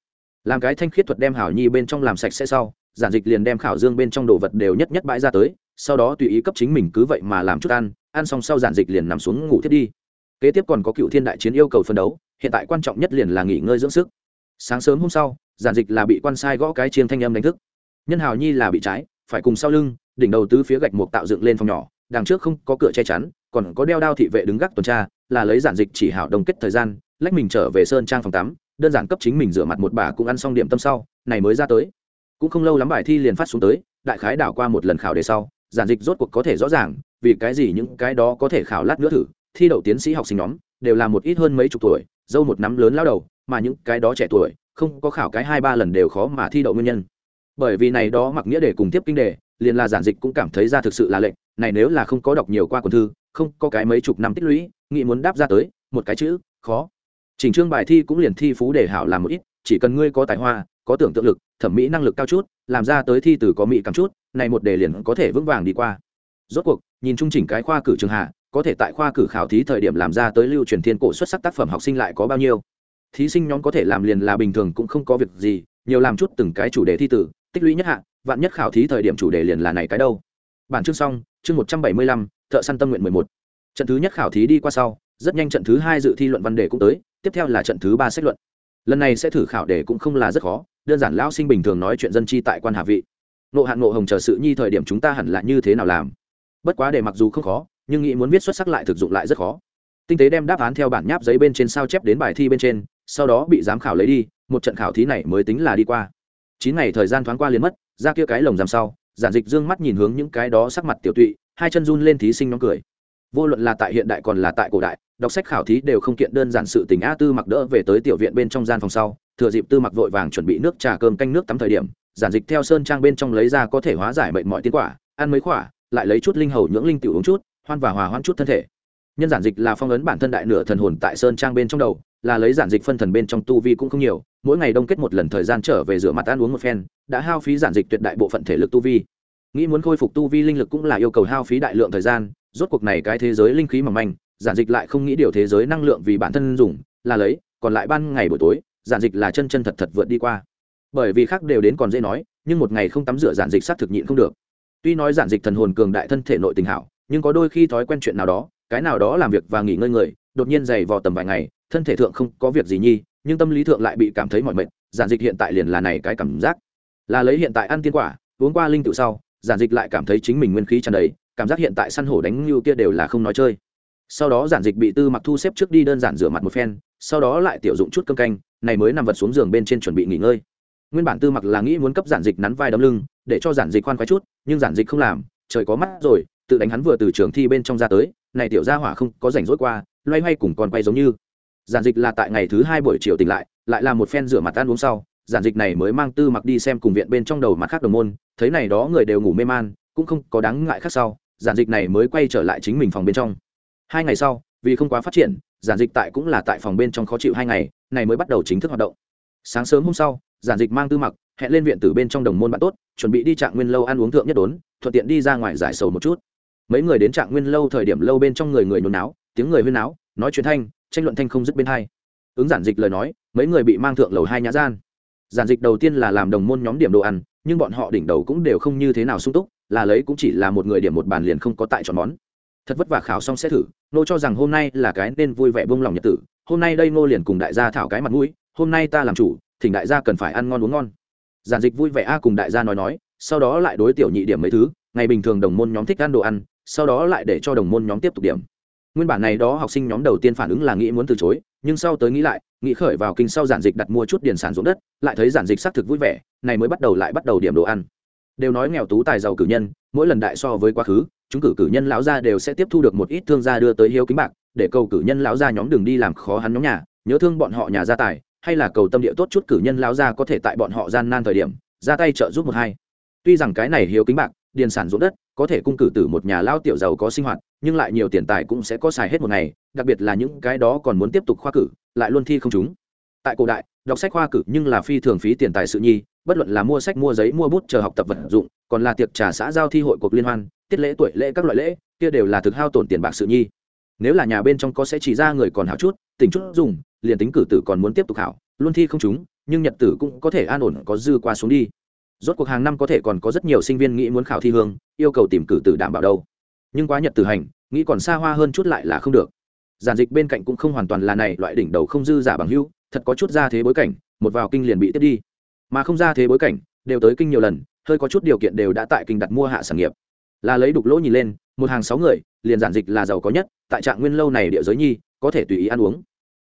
Làm cái thanh khiết thuật đem hảo nhi bên trong làm sạch sẽ sau, giản dịch liền đem khảo dương bên trong đồ vật đều nhất nhất bãi ra tới, sau đó tùy ý cấp chính mình cứ vậy mà làm chút ăn ăn xong sau giản dịch liền nằm xuống ngủ thiết đi. Kế tiếp còn có cựu thiên đại chiến yêu cầu phân đấu, hiện tại quan trọng nhất liền là nghỉ ngơi dưỡng sức. Sáng sớm hôm sau, giản dịch là bị quan sai gõ cái chiên thanh âm đánh thức. Nhân hào nhi là bị trái, phải cùng sau lưng, đỉnh đầu tứ phía gạch mục tạo dựng lên phòng nhỏ đằng trước không có cửa che chắn, còn có đeo đao thị vệ đứng gác tuần tra, là lấy giản dịch chỉ hảo đồng kết thời gian, lách mình trở về sơn trang phòng tắm, đơn giản cấp chính mình rửa mặt một bà cũng ăn xong điểm tâm sau, này mới ra tới. Cũng không lâu lắm bài thi liền phát xuống tới, đại khái đảo qua một lần khảo đề sau, giản dịch rốt cuộc có thể rõ ràng, vì cái gì những cái đó có thể khảo lát nữa thử, thi đậu tiến sĩ học sinh nhóm, đều là một ít hơn mấy chục tuổi, dâu một nắm lớn lao đầu, mà những cái đó trẻ tuổi, không có khảo cái hai ba lần đều khó mà thi đậu nguyên nhân. Bởi vì này đó mặc nghĩa để cùng tiếp kinh đề liền là giản dịch cũng cảm thấy ra thực sự là lệnh này nếu là không có đọc nhiều qua quần thư, không có cái mấy chục năm tích lũy, nghĩ muốn đáp ra tới, một cái chữ, khó. Chỉnh chương bài thi cũng liền thi phú để hảo làm một ít, chỉ cần ngươi có tài hoa, có tưởng tượng lực, thẩm mỹ năng lực cao chút, làm ra tới thi từ có mỹ cảm chút, này một đề liền có thể vững vàng đi qua. Rốt cuộc, nhìn chung chỉnh cái khoa cử trường hạ, có thể tại khoa cử khảo thí thời điểm làm ra tới lưu truyền thiên cổ xuất sắc tác phẩm học sinh lại có bao nhiêu. Thí sinh nhóm có thể làm liền là bình thường cũng không có việc gì, nhiều làm chút từng cái chủ đề thi tử tích lũy nhất hạ vạn nhất khảo thí thời điểm chủ đề liền là này cái đâu. Bản chương xong, chương một trăm bảy mươi lăm, thợ săn tâm nguyện mười một. Trận thứ nhất khảo thí đi qua sau, rất nhanh trận thứ hai dự thi luận văn đề cũng tới, tiếp theo là trận thứ ba sách luận. Lần này sẽ thử khảo đề cũng không là rất khó, đơn giản lão sinh bình thường nói chuyện dân chi tại quan hạ vị. Nộ hạn nộ hồng chờ sự nhi thời điểm chúng ta hẳn là như thế nào làm? Bất quá đề mặc dù không khó, nhưng nghĩ muốn viết xuất sắc lại thực dụng lại rất khó. Tinh tế đem đáp án theo bản nháp giấy bên trên sao chép đến bài thi bên trên, sau đó bị giám khảo lấy đi, một trận khảo thí này mới tính là đi qua. Chín ngày thời gian thoáng qua liền mất ra kia cái lồng giam sau, giản dịch dương mắt nhìn hướng những cái đó sắc mặt tiểu tụy, hai chân run lên thí sinh nhóm cười. Vô luận là tại hiện đại còn là tại cổ đại, đọc sách khảo thí đều không kiện đơn giản sự tình a tư mặc đỡ về tới tiểu viện bên trong gian phòng sau, thừa dịp tư mặc vội vàng chuẩn bị nước trà cơm canh nước tắm thời điểm, giản dịch theo sơn trang bên trong lấy ra có thể hóa giải mệnh mọi tiến quả, ăn mấy quả, lại lấy chút linh hầu nhưỡng linh tiểu uống chút, hoan và hòa hoãn chút thân thể. Nhân giản dịch là phong ấn bản thân đại nửa thần hồn tại sơn trang bên trong đầu, là lấy giản dịch phân thần bên trong tu vi cũng không nhiều mỗi ngày đông kết một lần thời gian trở về rửa mặt ăn uống một phen, đã hao phí giản dịch tuyệt đại bộ phận thể lực tu vi. Nghĩ muốn khôi phục tu vi linh lực cũng là yêu cầu hao phí đại lượng thời gian, rốt cuộc này cái thế giới linh khí mỏng manh, giản dịch lại không nghĩ điều thế giới năng lượng vì bản thân dùng, là lấy, còn lại ban ngày buổi tối, giản dịch là chân chân thật thật vượt đi qua. Bởi vì khác đều đến còn dễ nói, nhưng một ngày không tắm rửa giản dịch xác thực nhịn không được. Tuy nói giản dịch thần hồn cường đại thân thể nội tình hảo, nhưng có đôi khi thói quen chuyện nào đó, cái nào đó làm việc và nghỉ ngơi người, đột nhiên dày vò tầm vài ngày, thân thể thượng không có việc gì nhi nhưng tâm lý thượng lại bị cảm thấy mọi mệt, giản dịch hiện tại liền là này cái cảm giác. Là lấy hiện tại ăn tiên quả, uống qua linh tự sau, giản dịch lại cảm thấy chính mình nguyên khí tràn đầy, cảm giác hiện tại săn hổ đánh như kia đều là không nói chơi. Sau đó giản dịch bị tư mặc thu xếp trước đi đơn giản rửa mặt một phen, sau đó lại tiểu dụng chút cơm canh, này mới nằm vật xuống giường bên trên chuẩn bị nghỉ ngơi. Nguyên bản tư mặc là nghĩ muốn cấp giản dịch nắn vai đấm lưng, để cho giản dịch khoan khoái chút, nhưng giản dịch không làm, trời có mắt rồi, tự đánh hắn vừa từ trường thi bên trong ra tới, này tiểu gia hỏa không có rảnh rỗi qua, loay hoay cùng còn quay giống như giản dịch là tại ngày thứ hai buổi chiều tỉnh lại lại là một phen rửa mặt ăn uống sau, giản dịch này mới mang tư mặc đi xem cùng viện bên trong đầu mặt khác đồng môn, thấy này đó người đều ngủ mê man, cũng không có đáng ngại khác sau, giản dịch này mới quay trở lại chính mình phòng bên trong. Hai ngày sau, vì không quá phát triển, giản dịch tại cũng là tại phòng bên trong khó chịu hai ngày, này mới bắt đầu chính thức hoạt động. Sáng sớm hôm sau, giản dịch mang tư mặc, hẹn lên viện từ bên trong đồng môn bạn tốt, chuẩn bị đi trạng nguyên lâu ăn uống thượng nhất đốn, thuận tiện đi ra ngoài giải sầu một chút. Mấy người đến trạng nguyên lâu thời điểm lâu bên trong người người nôn náo, tiếng người huyên náo nói chuyện thanh, tranh luận thanh không dứt bên hai. Ứng giản dịch lời nói, mấy người bị mang thượng lầu hai nhã gian. Giản dịch đầu tiên là làm đồng môn nhóm điểm đồ ăn, nhưng bọn họ đỉnh đầu cũng đều không như thế nào sung túc, là lấy cũng chỉ là một người điểm một bàn liền không có tại chọn món. Thật vất vả khảo xong sẽ thử nô cho rằng hôm nay là cái nên vui vẻ bông lòng nhật tử, hôm nay đây ngô liền cùng đại gia thảo cái mặt mũi, hôm nay ta làm chủ, thỉnh đại gia cần phải ăn ngon uống ngon. Giản dịch vui vẻ a cùng đại gia nói nói, sau đó lại đối tiểu nhị điểm mấy thứ, ngày bình thường đồng môn nhóm thích ăn đồ ăn, sau đó lại để cho đồng môn nhóm tiếp tục điểm nguyên bản này đó học sinh nhóm đầu tiên phản ứng là nghĩ muốn từ chối, nhưng sau tới nghĩ lại, nghĩ khởi vào kinh sau giản dịch đặt mua chút điền sản ruộng đất, lại thấy giản dịch xác thực vui vẻ, này mới bắt đầu lại bắt đầu điểm đồ ăn. Đều nói nghèo tú tài giàu cử nhân, mỗi lần đại so với quá khứ, chúng cử cử nhân lão gia đều sẽ tiếp thu được một ít thương gia đưa tới hiếu kính bạc, để cầu cử nhân lão gia nhóm đường đi làm khó hắn nhóm nhà, nhớ thương bọn họ nhà gia tài, hay là cầu tâm địa tốt chút cử nhân lão gia có thể tại bọn họ gian nan thời điểm, ra tay trợ giúp một hai. Tuy rằng cái này hiếu kính bạc, điền sản ruộng đất có thể cung cử từ một nhà lao tiểu giàu có sinh hoạt, nhưng lại nhiều tiền tài cũng sẽ có xài hết một ngày, đặc biệt là những cái đó còn muốn tiếp tục khoa cử, lại luôn thi không chúng tại cổ đại, đọc sách khoa cử nhưng là phi thường phí tiền tài sự nhi, bất luận là mua sách, mua giấy, mua bút, chờ học tập vật dụng, còn là tiệc trà xã giao thi hội cuộc liên hoan, tiết lễ tuổi lễ các loại lễ, kia đều là thực hao tổn tiền bạc sự nhi. Nếu là nhà bên trong có sẽ chỉ ra người còn hảo chút tỉnh chút dùng, liền tính cử tử còn muốn tiếp tục hảo, luôn thi không chúng nhưng nhật tử cũng có thể an ổn có dư qua xuống đi rốt cuộc hàng năm có thể còn có rất nhiều sinh viên nghĩ muốn khảo thi hương, yêu cầu tìm cử tử đảm bảo đâu. Nhưng quá nhật tử hành, nghĩ còn xa hoa hơn chút lại là không được. Giản dịch bên cạnh cũng không hoàn toàn là này, loại đỉnh đầu không dư giả bằng hưu thật có chút ra thế bối cảnh, một vào kinh liền bị tiếp đi. Mà không ra thế bối cảnh, đều tới kinh nhiều lần, hơi có chút điều kiện đều đã tại kinh đặt mua hạ sản nghiệp. Là lấy đục lỗ nhìn lên, một hàng sáu người, liền giản dịch là giàu có nhất, tại trạng nguyên lâu này địa giới nhi, có thể tùy ý ăn uống.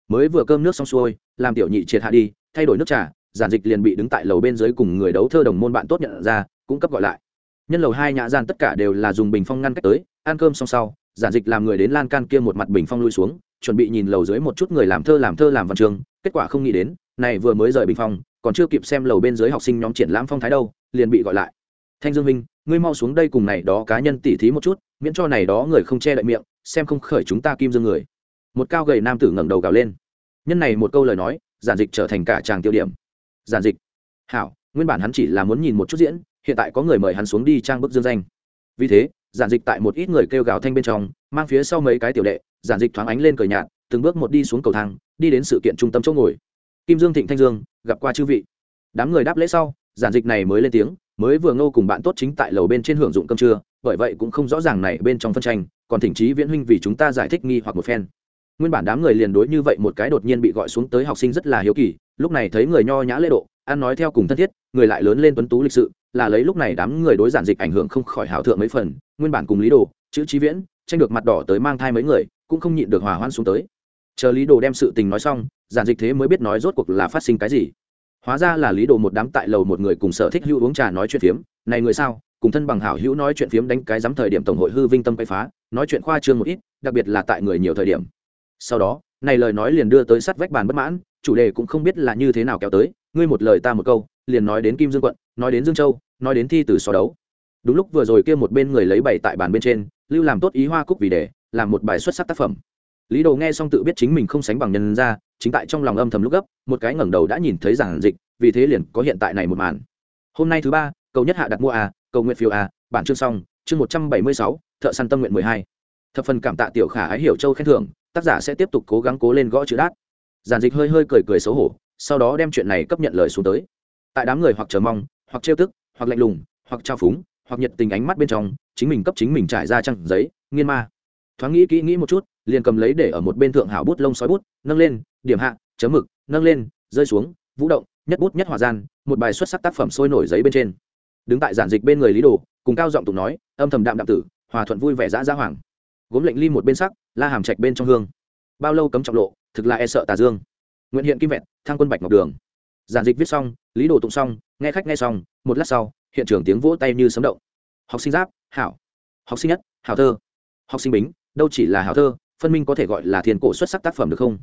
Mới vừa cơm nước xong xuôi, làm tiểu nhị triệt hạ đi, thay đổi nước trà giản dịch liền bị đứng tại lầu bên dưới cùng người đấu thơ đồng môn bạn tốt nhận ra, cũng cấp gọi lại. Nhân lầu hai nhã gian tất cả đều là dùng bình phong ngăn cách tới, ăn cơm xong sau, giản dịch làm người đến lan can kia một mặt bình phong lui xuống, chuẩn bị nhìn lầu dưới một chút người làm thơ làm thơ làm văn trường kết quả không nghĩ đến, này vừa mới rời bình phong, còn chưa kịp xem lầu bên dưới học sinh nhóm triển lãm phong thái đâu, liền bị gọi lại. Thanh dương minh, ngươi mau xuống đây cùng này đó cá nhân tỉ thí một chút, miễn cho này đó người không che đậy miệng, xem không khởi chúng ta kim dương người. Một cao gầy nam tử ngẩng đầu gào lên. Nhân này một câu lời nói, giản dịch trở thành cả chàng tiêu điểm giản dịch. Hảo, nguyên bản hắn chỉ là muốn nhìn một chút diễn, hiện tại có người mời hắn xuống đi trang bức dương danh. Vì thế, giản dịch tại một ít người kêu gào thanh bên trong, mang phía sau mấy cái tiểu lệ giản dịch thoáng ánh lên cờ nhạt, từng bước một đi xuống cầu thang, đi đến sự kiện trung tâm chỗ ngồi. Kim dương, thịnh thanh dương, gặp qua chư vị. Đám người đáp lễ sau, giản dịch này mới lên tiếng, mới vừa ngô cùng bạn tốt chính tại lầu bên trên hưởng dụng cơm trưa, bởi vậy cũng không rõ ràng này bên trong phân tranh, còn thỉnh trí viễn huynh vì chúng ta giải thích nghi hoặc một phen. Nguyên bản đám người liền đối như vậy một cái đột nhiên bị gọi xuống tới học sinh rất là hiếu kỳ lúc này thấy người nho nhã lễ độ, ăn nói theo cùng thân thiết, người lại lớn lên tuấn tú lịch sự, là lấy lúc này đám người đối giản dịch ảnh hưởng không khỏi hảo thượng mấy phần, nguyên bản cùng lý đồ, chữ trí viễn, tranh được mặt đỏ tới mang thai mấy người, cũng không nhịn được hòa hoan xuống tới. Chờ lý đồ đem sự tình nói xong, giản dịch thế mới biết nói rốt cuộc là phát sinh cái gì. Hóa ra là lý đồ một đám tại lầu một người cùng sở thích hữu uống trà nói chuyện phiếm, này người sao, cùng thân bằng hảo hữu nói chuyện phiếm đánh cái dám thời điểm tổng hội hư vinh tâm quay phá, nói chuyện khoa trương một ít, đặc biệt là tại người nhiều thời điểm. Sau đó, này lời nói liền đưa tới sắt vách bàn bất mãn chủ đề cũng không biết là như thế nào kéo tới, ngươi một lời ta một câu, liền nói đến kim dương quận, nói đến dương châu, nói đến thi từ so đấu. Đúng lúc vừa rồi kia một bên người lấy bày tại bàn bên trên, lưu làm tốt ý hoa cúc vì để làm một bài xuất sắc tác phẩm. Lý đồ nghe xong tự biết chính mình không sánh bằng nhân ra chính tại trong lòng âm thầm lúc gấp, một cái ngẩng đầu đã nhìn thấy giảng dịch, vì thế liền có hiện tại này một màn. Hôm nay thứ ba, cầu nhất hạ đặt mua a cầu nguyện phiếu a bản chương xong, chương một trăm bảy mươi sáu, thợ săn tâm nguyện mười hai. Thập phần cảm tạ tiểu khả ái hiểu châu khen thưởng, tác giả sẽ tiếp tục cố gắng cố lên gõ chữ đát giản dịch hơi hơi cười cười xấu hổ, sau đó đem chuyện này cấp nhận lời xuống tới. Tại đám người hoặc chờ mong, hoặc trêu tức, hoặc lạnh lùng, hoặc trao phúng, hoặc nhiệt tình ánh mắt bên trong, chính mình cấp chính mình trải ra trăng giấy, nghiên ma. Thoáng nghĩ kỹ nghĩ một chút, liền cầm lấy để ở một bên thượng hảo bút lông sói bút, nâng lên, điểm hạ, chấm mực, nâng lên, rơi xuống, vũ động, nhất bút nhất hòa gian, một bài xuất sắc tác phẩm sôi nổi giấy bên trên. Đứng tại giản dịch bên người lý đồ, cùng cao giọng tụng nói, âm thầm đạm đạm tử, hòa thuận vui vẻ dã dã hoàng. Gốm lệnh ly một bên sắc, la hàm trạch bên trong hương bao lâu cấm trọng lộ, thực là e sợ tà dương. Nguyện hiện kim vẹn thang quân bạch ngọc đường. Giản dịch viết xong, lý đồ tụng xong, nghe khách nghe xong, một lát sau, hiện trường tiếng vỗ tay như sấm động. Học sinh giáp, hảo. Học sinh nhất, hảo thơ. Học sinh bính, đâu chỉ là hảo thơ, phân minh có thể gọi là thiền cổ xuất sắc tác phẩm được không?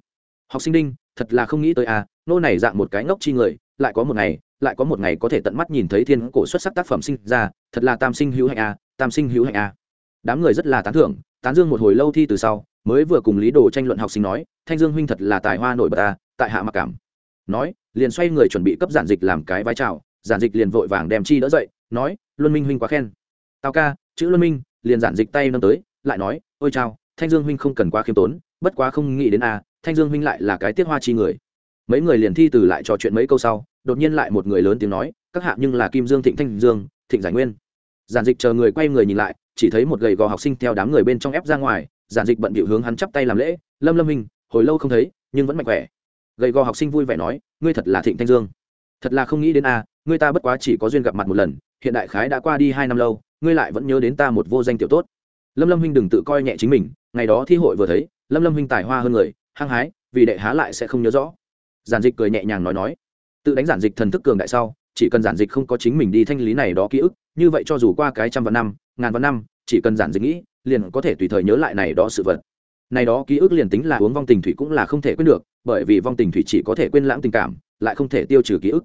Học sinh đinh, thật là không nghĩ tới à nô này dạng một cái ngốc chi người, lại có một ngày, lại có một ngày có thể tận mắt nhìn thấy thiên cổ xuất sắc tác phẩm sinh ra, thật là tam sinh hữu hạnh à tam sinh hữu hạnh à. Đám người rất là tán thưởng, tán dương một hồi lâu thi từ sau mới vừa cùng lý đồ tranh luận học sinh nói thanh dương huynh thật là tài hoa nổi bật ta tại hạ mặc cảm. Nói liền xoay người chuẩn bị cấp giản dịch làm cái vai trào giản dịch liền vội vàng đem chi đỡ dậy nói luân minh huynh quá khen. Tao ca chữ luân minh liền giản dịch tay nâng tới lại nói ôi chao thanh dương huynh không cần quá khiêm tốn bất quá không nghĩ đến a à, thanh dương huynh lại là cái tiết hoa chi người. Mấy người liền thi từ lại trò chuyện mấy câu sau đột nhiên lại một người lớn tiếng nói các hạ nhưng là kim dương thịnh thanh dương thịnh giải nguyên. Giản dịch chờ người quay người nhìn lại chỉ thấy một gầy gò học sinh theo đám người bên trong ép ra ngoài giản dịch bận bịu hướng hắn chắp tay làm lễ, lâm lâm minh hồi lâu không thấy, nhưng vẫn mạnh khỏe. Gầy gò học sinh vui vẻ nói, ngươi thật là thịnh thanh dương. Thật là không nghĩ đến a, ngươi ta bất quá chỉ có duyên gặp mặt một lần, hiện đại khái đã qua đi hai năm lâu, ngươi lại vẫn nhớ đến ta một vô danh tiểu tốt. Lâm lâm huynh đừng tự coi nhẹ chính mình, ngày đó thi hội vừa thấy, lâm lâm huynh tài hoa hơn người, hăng hái, vì đệ há lại sẽ không nhớ rõ. Giản dịch cười nhẹ nhàng nói nói, tự đánh giản dịch thần thức cường đại sau, chỉ cần giản dịch không có chính mình đi thanh lý này đó ký ức, như vậy cho dù qua cái trăm vạn năm, ngàn vạn năm, chỉ cần giản dịch nghĩ liền có thể tùy thời nhớ lại này đó sự vật. Này đó ký ức liền tính là uống vong tình thủy cũng là không thể quên được, bởi vì vong tình thủy chỉ có thể quên lãng tình cảm, lại không thể tiêu trừ ký ức.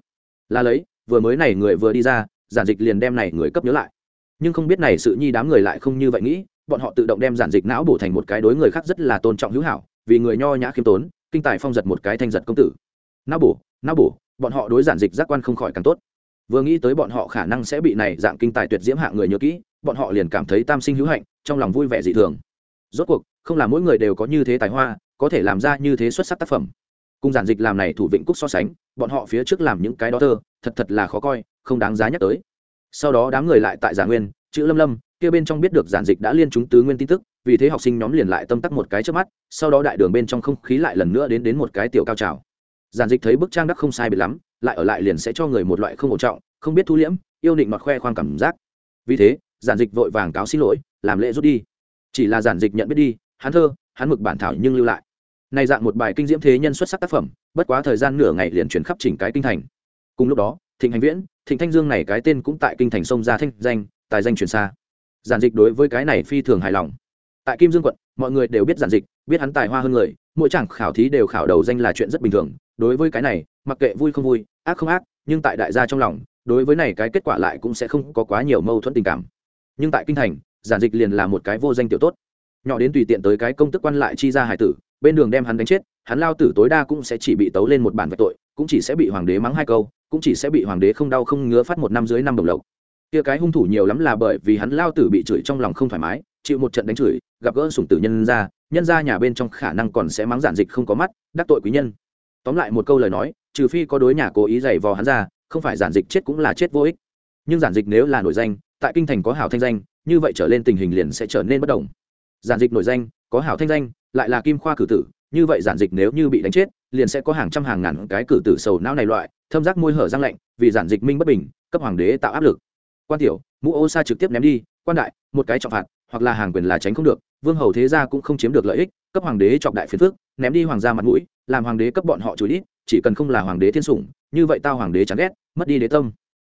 Là lấy, vừa mới này người vừa đi ra, giản dịch liền đem này người cấp nhớ lại. Nhưng không biết này sự nhi đám người lại không như vậy nghĩ, bọn họ tự động đem giản dịch não bổ thành một cái đối người khác rất là tôn trọng hữu hảo, vì người nho nhã khiêm tốn, kinh tài phong giật một cái thanh giật công tử. Não bổ não bổ, bọn họ đối giản dịch giác quan không khỏi càng tốt. Vừa nghĩ tới bọn họ khả năng sẽ bị này dạng kinh tài tuyệt diễm hạ người nhớ kỹ bọn họ liền cảm thấy tam sinh hữu hạnh, trong lòng vui vẻ dị thường. Rốt cuộc, không là mỗi người đều có như thế tài hoa, có thể làm ra như thế xuất sắc tác phẩm. Cùng giản dịch làm này thủ vịnh cúc so sánh, bọn họ phía trước làm những cái đó thơ, thật thật là khó coi, không đáng giá nhắc tới. Sau đó đám người lại tại giả nguyên, chữ lâm lâm, kia bên trong biết được giản dịch đã liên chúng tứ nguyên tin tức, vì thế học sinh nhóm liền lại tâm tắc một cái trước mắt, sau đó đại đường bên trong không khí lại lần nữa đến đến một cái tiểu cao trào. Giản dịch thấy bức trang đắc không sai biệt lắm, lại ở lại liền sẽ cho người một loại không ổn trọng, không biết thu liễm, yêu định mặt khoe khoang cảm giác. Vì thế giản dịch vội vàng cáo xin lỗi, làm lễ rút đi. Chỉ là giản dịch nhận biết đi, hắn thơ, hắn mực bản thảo nhưng lưu lại. Nay dạng một bài kinh diễm thế nhân xuất sắc tác phẩm, bất quá thời gian nửa ngày liền chuyển khắp chỉnh cái kinh thành. Cùng lúc đó, thịnh hành viễn, thịnh thanh dương này cái tên cũng tại kinh thành sông ra thanh danh, tài danh truyền xa. Giản dịch đối với cái này phi thường hài lòng. Tại kim dương quận, mọi người đều biết giản dịch, biết hắn tài hoa hơn người, mỗi chẳng khảo thí đều khảo đầu danh là chuyện rất bình thường. Đối với cái này, mặc kệ vui không vui, ác không ác, nhưng tại đại gia trong lòng, đối với này cái kết quả lại cũng sẽ không có quá nhiều mâu thuẫn tình cảm nhưng tại kinh thành, giản dịch liền là một cái vô danh tiểu tốt. Nhỏ đến tùy tiện tới cái công tức quan lại chi ra hải tử, bên đường đem hắn đánh chết, hắn lao tử tối đa cũng sẽ chỉ bị tấu lên một bản vạch tội, cũng chỉ sẽ bị hoàng đế mắng hai câu, cũng chỉ sẽ bị hoàng đế không đau không ngứa phát một năm dưới năm đồng lộc. Kia cái hung thủ nhiều lắm là bởi vì hắn lao tử bị chửi trong lòng không thoải mái, chịu một trận đánh chửi, gặp gỡ sủng tử nhân ra nhân ra nhà bên trong khả năng còn sẽ mắng giản dịch không có mắt, đắc tội quý nhân. Tóm lại một câu lời nói, trừ phi có đối nhà cố ý giày vò hắn ra, không phải giản dịch chết cũng là chết vô ích. Nhưng giản dịch nếu là nổi danh tại kinh thành có hảo thanh danh, như vậy trở lên tình hình liền sẽ trở nên bất đồng. Giản dịch nổi danh, có hảo thanh danh, lại là kim khoa cử tử, như vậy giản dịch nếu như bị đánh chết, liền sẽ có hàng trăm hàng ngàn cái cử tử sầu não này loại, thâm giác môi hở răng lạnh, vì giản dịch minh bất bình, cấp hoàng đế tạo áp lực. Quan tiểu, mũ ô sa trực tiếp ném đi, quan đại, một cái trọng phạt, hoặc là hàng quyền là tránh không được, vương hầu thế gia cũng không chiếm được lợi ích, cấp hoàng đế chọc đại phiền phước ném đi hoàng gia mặt mũi, làm hoàng đế cấp bọn họ chú ý, chỉ cần không là hoàng đế thiên sủng, như vậy tao hoàng đế chán ghét, mất đi đế tâm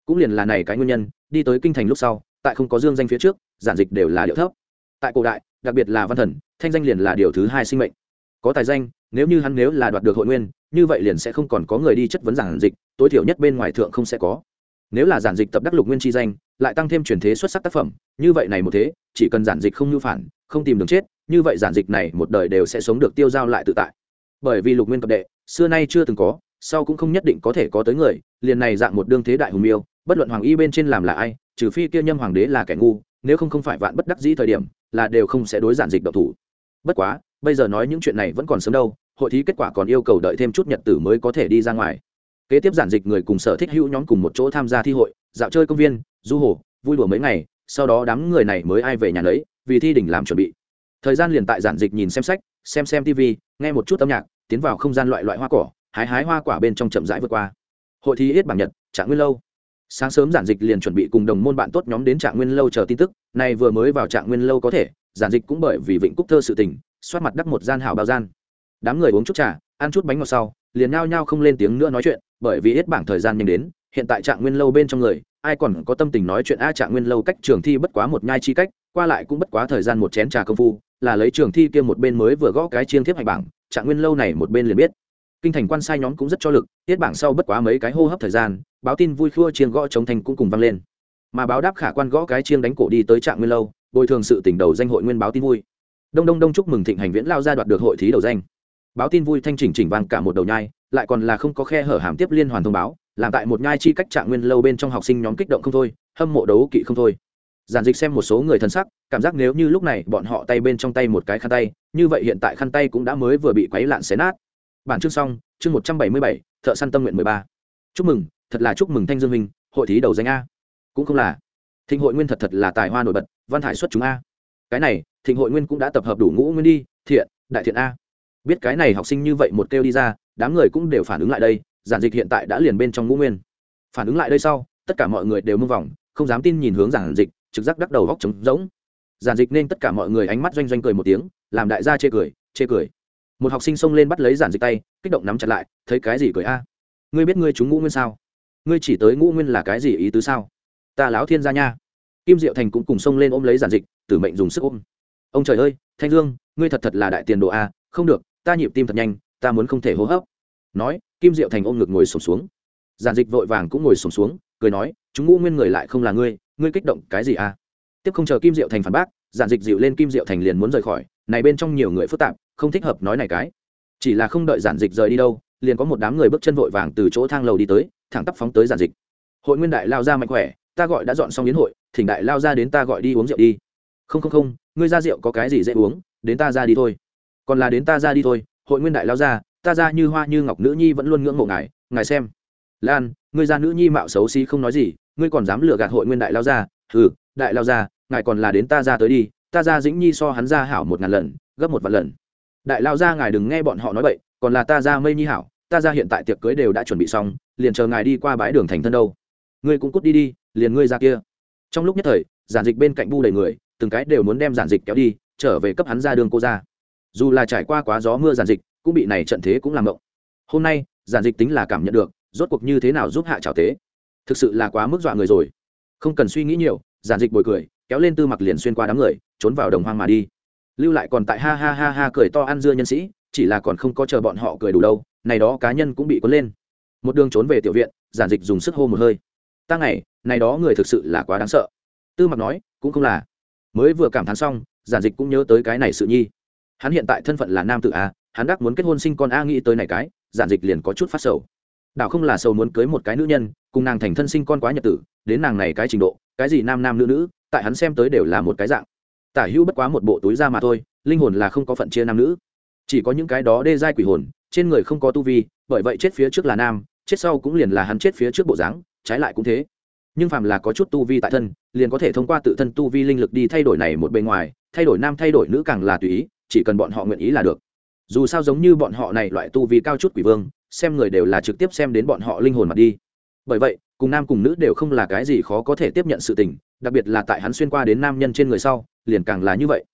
cũng liền là này cái nguyên nhân, đi tới kinh thành lúc sau, tại không có dương danh phía trước, giản dịch đều là điệu thấp. Tại cổ đại, đặc biệt là văn thần, thanh danh liền là điều thứ hai sinh mệnh. Có tài danh, nếu như hắn nếu là đoạt được hội nguyên, như vậy liền sẽ không còn có người đi chất vấn giản dịch, tối thiểu nhất bên ngoài thượng không sẽ có. Nếu là giản dịch tập đắc lục nguyên chi danh, lại tăng thêm truyền thế xuất sắc tác phẩm, như vậy này một thế, chỉ cần giản dịch không nhu phản, không tìm đường chết, như vậy giản dịch này một đời đều sẽ sống được tiêu giao lại tự tại. Bởi vì lục nguyên cập đệ, xưa nay chưa từng có, sau cũng không nhất định có thể có tới người, liền này dạng một đương thế đại hùng miêu bất luận hoàng y bên trên làm là ai, trừ phi kia nhâm hoàng đế là kẻ ngu, nếu không không phải vạn bất đắc dĩ thời điểm, là đều không sẽ đối giản dịch độc thủ. Bất quá, bây giờ nói những chuyện này vẫn còn sớm đâu, hội thí kết quả còn yêu cầu đợi thêm chút nhật tử mới có thể đi ra ngoài. Kế tiếp giản dịch người cùng sở thích hữu nhóm cùng một chỗ tham gia thi hội, dạo chơi công viên, du hồ, vui đùa mấy ngày, sau đó đám người này mới ai về nhà lấy vì thi đỉnh làm chuẩn bị. Thời gian liền tại giản dịch nhìn xem sách, xem xem tv nghe một chút âm nhạc, tiến vào không gian loại loại hoa cỏ, hái hái hoa quả bên trong chậm rãi vượt qua. Hội thi ít bảng nhật trạng nguyên lâu sáng sớm giản dịch liền chuẩn bị cùng đồng môn bạn tốt nhóm đến trạng nguyên lâu chờ tin tức này vừa mới vào trạng nguyên lâu có thể, giản dịch cũng bởi vì vịnh cúc thơ sự tình, xoát mặt đắp một gian hào bao gian. Đám người uống chút trà, ăn chút bánh ngọt sau, liền nhao nhao không lên tiếng nữa nói chuyện, bởi vì ít bảng thời gian nhanh đến, hiện tại trạng nguyên lâu bên trong người, ai còn có tâm tình nói chuyện, a, trạng nguyên lâu cách trường thi bất quá một nhai chi cách, qua lại cũng bất quá thời gian một chén trà công phu, là lấy trường thi kia một bên mới vừa gõ cái chiêng thiếp hành bảng, trạng nguyên lâu này một bên liền biết kinh thành quan sai nhóm cũng rất cho lực, tiết bảng sau bất quá mấy cái hô hấp thời gian, báo tin vui khua chiên gõ chống thành cũng cùng vang lên. Mà báo đáp khả quan gõ cái chiên đánh cổ đi tới trạng nguyên lâu, bồi thường sự tỉnh đầu danh hội nguyên báo tin vui. Đông đông đông chúc mừng thịnh hành viễn lao ra đoạt được hội thí đầu danh. Báo tin vui thanh chỉnh chỉnh vang cả một đầu nhai, lại còn là không có khe hở hàm tiếp liên hoàn thông báo, làm tại một nhai chi cách trạng nguyên lâu bên trong học sinh nhóm kích động không thôi, hâm mộ đấu kỵ không thôi. Giản dịch xem một số người thân sắc, cảm giác nếu như lúc này bọn họ tay bên trong tay một cái khăn tay, như vậy hiện tại khăn tay cũng đã mới vừa bị quấy lạn xé nát bản chương xong, chương một trăm bảy mươi bảy, thợ săn tâm nguyện mười ba. Chúc mừng, thật là chúc mừng thanh dương minh, hội thí đầu danh a. Cũng không là. Thịnh hội nguyên thật thật là tài hoa nổi bật, văn thải xuất chúng a. Cái này, thịnh hội nguyên cũng đã tập hợp đủ ngũ nguyên đi, thiện, đại thiện a. Biết cái này học sinh như vậy một kêu đi ra, đám người cũng đều phản ứng lại đây, giản dịch hiện tại đã liền bên trong ngũ nguyên. Phản ứng lại đây sau, tất cả mọi người đều mông vòng, không dám tin nhìn hướng giản dịch, trực giác đắc đầu góc trống rỗng. Giản dịch nên tất cả mọi người ánh mắt doanh doanh cười một tiếng, làm đại gia chê cười chê cười một học sinh xông lên bắt lấy giản dịch tay, kích động nắm chặt lại, thấy cái gì cười a? Ngươi biết ngươi chúng ngũ nguyên sao? Ngươi chỉ tới ngũ nguyên là cái gì ý tứ sao? Ta láo thiên gia nha. Kim diệu thành cũng cùng xông lên ôm lấy giản dịch, tử mệnh dùng sức ôm. Ông trời ơi, thanh dương, ngươi thật thật là đại tiền đồ a, không được, ta nhịp tim thật nhanh, ta muốn không thể hô hấp. Nói, kim diệu thành ôm ngực ngồi sổm xuống. Giản dịch vội vàng cũng ngồi sổm xuống, cười nói, chúng ngũ nguyên người lại không là ngươi ngươi kích động cái gì a? Tiếp không chờ kim diệu thành phản bác, giản dịch dịu lên kim diệu thành liền muốn rời khỏi, này bên trong nhiều người phức tạp không thích hợp nói này cái. Chỉ là không đợi giản dịch rời đi đâu, liền có một đám người bước chân vội vàng từ chỗ thang lầu đi tới, thẳng tắp phóng tới giản dịch. Hội nguyên đại lao ra mạnh khỏe, ta gọi đã dọn xong yến hội, thỉnh đại lao ra đến ta gọi đi uống rượu đi. Không không không, ngươi ra rượu có cái gì dễ uống, đến ta ra đi thôi. Còn là đến ta ra đi thôi, hội nguyên đại lao ra, ta ra như hoa như ngọc nữ nhi vẫn luôn ngưỡng mộ ngài ngài xem. Lan, ngươi ra nữ nhi mạo xấu xí không nói gì, ngươi còn dám lừa gạt hội nguyên đại lao ra. Ừ đại lao ra, ngài còn là đến ta ra tới đi, ta ra dĩnh nhi so hắn ra hảo một ngàn lần, gấp một vạn lần đại lao ra ngài đừng nghe bọn họ nói vậy còn là ta ra mây nhi hảo, ta ra hiện tại tiệc cưới đều đã chuẩn bị xong, liền chờ ngài đi qua bãi đường thành thân đâu. Ngươi cũng cút đi đi, liền ngươi ra kia. Trong lúc nhất thời, giản dịch bên cạnh bu đầy người, từng cái đều muốn đem giản dịch kéo đi, trở về cấp hắn ra đường cô ra. Dù là trải qua quá gió mưa giản dịch, cũng bị này trận thế cũng làm động hôm nay, giản dịch tính là cảm nhận được, rốt cuộc như thế nào giúp hạ trào tế. Thực sự là quá mức dọa người rồi. Không cần suy nghĩ nhiều, giản dịch bồi cười, kéo lên tư mặc liền xuyên qua đám người, trốn vào đồng hoang mà đi lưu lại còn tại ha ha ha ha cười to ăn dưa nhân sĩ, chỉ là còn không có chờ bọn họ cười đủ đâu, này đó cá nhân cũng bị cuốn lên. Một đường trốn về tiểu viện, giản dịch dùng sức hô một hơi. Ta ngày, này đó người thực sự là quá đáng sợ. Tư mặc nói, cũng không là. Mới vừa cảm thán xong, giản dịch cũng nhớ tới cái này sự nhi. Hắn hiện tại thân phận là nam tự a, hắn đắc muốn kết hôn sinh con a nghĩ tới này cái, giản dịch liền có chút phát sầu. Đảo không là sầu muốn cưới một cái nữ nhân, cùng nàng thành thân sinh con quá nhật tử, đến nàng này cái trình độ, cái gì nam nam nữ nữ, tại hắn xem tới đều là một cái dạng tả hữu bất quá một bộ túi ra mà thôi, linh hồn là không có phận chia nam nữ. Chỉ có những cái đó đê giai quỷ hồn, trên người không có tu vi, bởi vậy chết phía trước là nam, chết sau cũng liền là hắn chết phía trước bộ dáng, trái lại cũng thế. Nhưng phàm là có chút tu vi tại thân, liền có thể thông qua tự thân tu vi linh lực đi thay đổi này một bên ngoài, thay đổi nam thay đổi nữ càng là tùy ý, chỉ cần bọn họ nguyện ý là được. Dù sao giống như bọn họ này loại tu vi cao chút quỷ vương, xem người đều là trực tiếp xem đến bọn họ linh hồn mặt đi. Bởi vậy, cùng nam cùng nữ đều không là cái gì khó có thể tiếp nhận sự tình, đặc biệt là tại hắn xuyên qua đến nam nhân trên người sau liền càng là như vậy.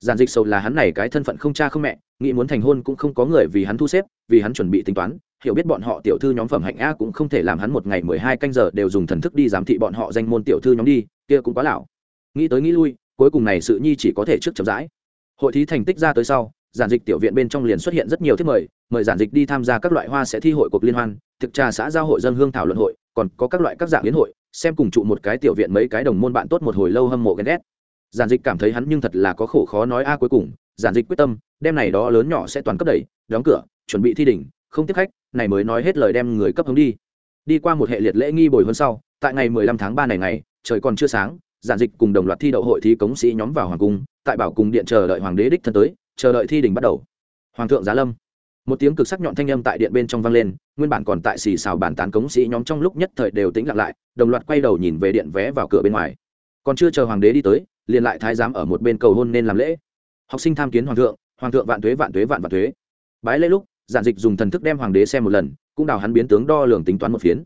Giản dịch sầu là hắn này cái thân phận không cha không mẹ, nghĩ muốn thành hôn cũng không có người vì hắn thu xếp, vì hắn chuẩn bị tính toán, hiểu biết bọn họ tiểu thư nhóm phẩm hạnh a cũng không thể làm hắn một ngày mười hai canh giờ đều dùng thần thức đi giám thị bọn họ danh môn tiểu thư nhóm đi, kia cũng quá lão. Nghĩ tới nghĩ lui, cuối cùng này sự nhi chỉ có thể trước chậm rãi. Hội thí thành tích ra tới sau, giản dịch tiểu viện bên trong liền xuất hiện rất nhiều thiết mời mời giản dịch đi tham gia các loại hoa sẽ thi hội cuộc liên hoan, thực trà xã giao hội dân hương thảo luận hội, còn có các loại các dạng biến hội, xem cùng trụ một cái tiểu viện mấy cái đồng môn bạn tốt một hồi lâu hâm mộ ghen ghét giản dịch cảm thấy hắn nhưng thật là có khổ khó nói a à cuối cùng, giản dịch quyết tâm, đem này đó lớn nhỏ sẽ toàn cấp đẩy, đóng cửa, chuẩn bị thi đỉnh, không tiếp khách, này mới nói hết lời đem người cấp hướng đi. Đi qua một hệ liệt lễ nghi bồi hơn sau, tại ngày 15 tháng 3 này ngày, trời còn chưa sáng, giản dịch cùng đồng loạt thi đậu hội thi cống sĩ nhóm vào hoàng cung, tại bảo cung điện chờ đợi hoàng đế đích thân tới, chờ đợi thi đỉnh bắt đầu. Hoàng thượng giá lâm. Một tiếng cực sắc nhọn thanh âm tại điện bên trong vang lên, nguyên bản còn tại xì xào bàn tán cống sĩ nhóm trong lúc nhất thời đều tĩnh lặng lại, đồng loạt quay đầu nhìn về điện vé vào cửa bên ngoài. Còn chưa chờ hoàng đế đi tới liền lại thái giám ở một bên cầu hôn nên làm lễ. Học sinh tham kiến hoàng thượng hoàng thượng vạn tuế vạn tuế vạn vạn tuế bái lễ lúc, giản dịch dùng thần thức đem hoàng đế xem một lần, cũng đào hắn biến tướng đo lường tính toán một phiến.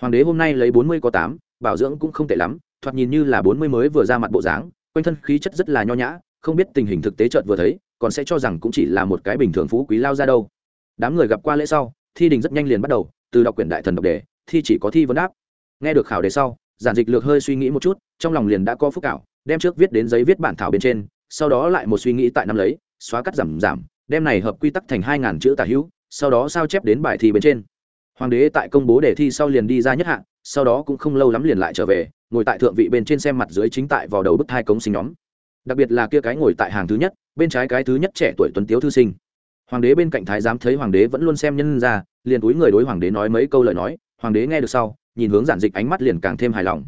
Hoàng đế hôm nay lấy bốn mươi có tám, bảo dưỡng cũng không tệ lắm, thoạt nhìn như là bốn mươi mới vừa ra mặt bộ dáng, quanh thân khí chất rất là nho nhã, không biết tình hình thực tế chợt vừa thấy, còn sẽ cho rằng cũng chỉ là một cái bình thường phú quý lao ra đâu. Đám người gặp qua lễ sau, thi đình rất nhanh liền bắt đầu, từ đọc quyển đại thần đọc đề, thi chỉ có thi vấn đáp. Nghe được khảo đề sau, giản dịch lược hơi suy nghĩ một chút, trong lòng liền đã có phúc cảo đem trước viết đến giấy viết bản thảo bên trên, sau đó lại một suy nghĩ tại năm lấy, xóa cắt giảm giảm, đem này hợp quy tắc thành hai ngàn chữ tả hữu, sau đó sao chép đến bài thi bên trên. Hoàng đế tại công bố đề thi sau liền đi ra nhất hạng, sau đó cũng không lâu lắm liền lại trở về, ngồi tại thượng vị bên trên xem mặt dưới chính tại vào đầu bức thai cống sinh nhóm. Đặc biệt là kia cái ngồi tại hàng thứ nhất, bên trái cái thứ nhất trẻ tuổi tuấn tiếu thư sinh. Hoàng đế bên cạnh thái giám thấy hoàng đế vẫn luôn xem nhân ra, liền túi người đối hoàng đế nói mấy câu lời nói, hoàng đế nghe được sau, nhìn hướng giản dịch ánh mắt liền càng thêm hài lòng.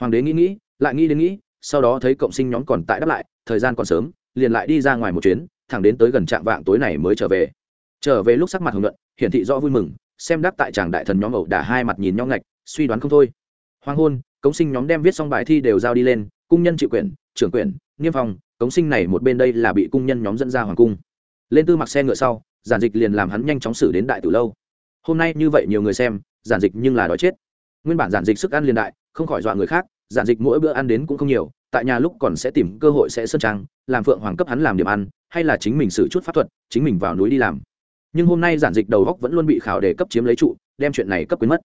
Hoàng đế nghĩ nghĩ, lại nghĩ đến nghĩ sau đó thấy cộng sinh nhóm còn tại đáp lại, thời gian còn sớm, liền lại đi ra ngoài một chuyến, thẳng đến tới gần trạm vạng tối này mới trở về. Trở về lúc sắc mặt hồng luận hiển thị rõ vui mừng, xem đáp tại tràng đại thần nhóm ẩu đả hai mặt nhìn nhau ngạch, suy đoán không thôi. Hoàng hôn cống sinh nhóm đem viết xong bài thi đều giao đi lên, cung nhân trị quyển, trưởng quyển nghiêm phòng cống sinh này một bên đây là bị cung nhân nhóm dẫn ra hoàng cung. Lên tư mặc xe ngựa sau, giản dịch liền làm hắn nhanh chóng xử đến đại từ lâu. Hôm nay như vậy nhiều người xem, giản dịch nhưng là đói chết. Nguyên bản giản dịch sức ăn liền đại, không khỏi dọa người khác giản dịch mỗi bữa ăn đến cũng không nhiều, tại nhà lúc còn sẽ tìm cơ hội sẽ sơn trang, làm phượng hoàng cấp hắn làm điểm ăn, hay là chính mình xử chút pháp thuật, chính mình vào núi đi làm. Nhưng hôm nay giản dịch đầu góc vẫn luôn bị khảo đề cấp chiếm lấy trụ, đem chuyện này cấp quyến mất.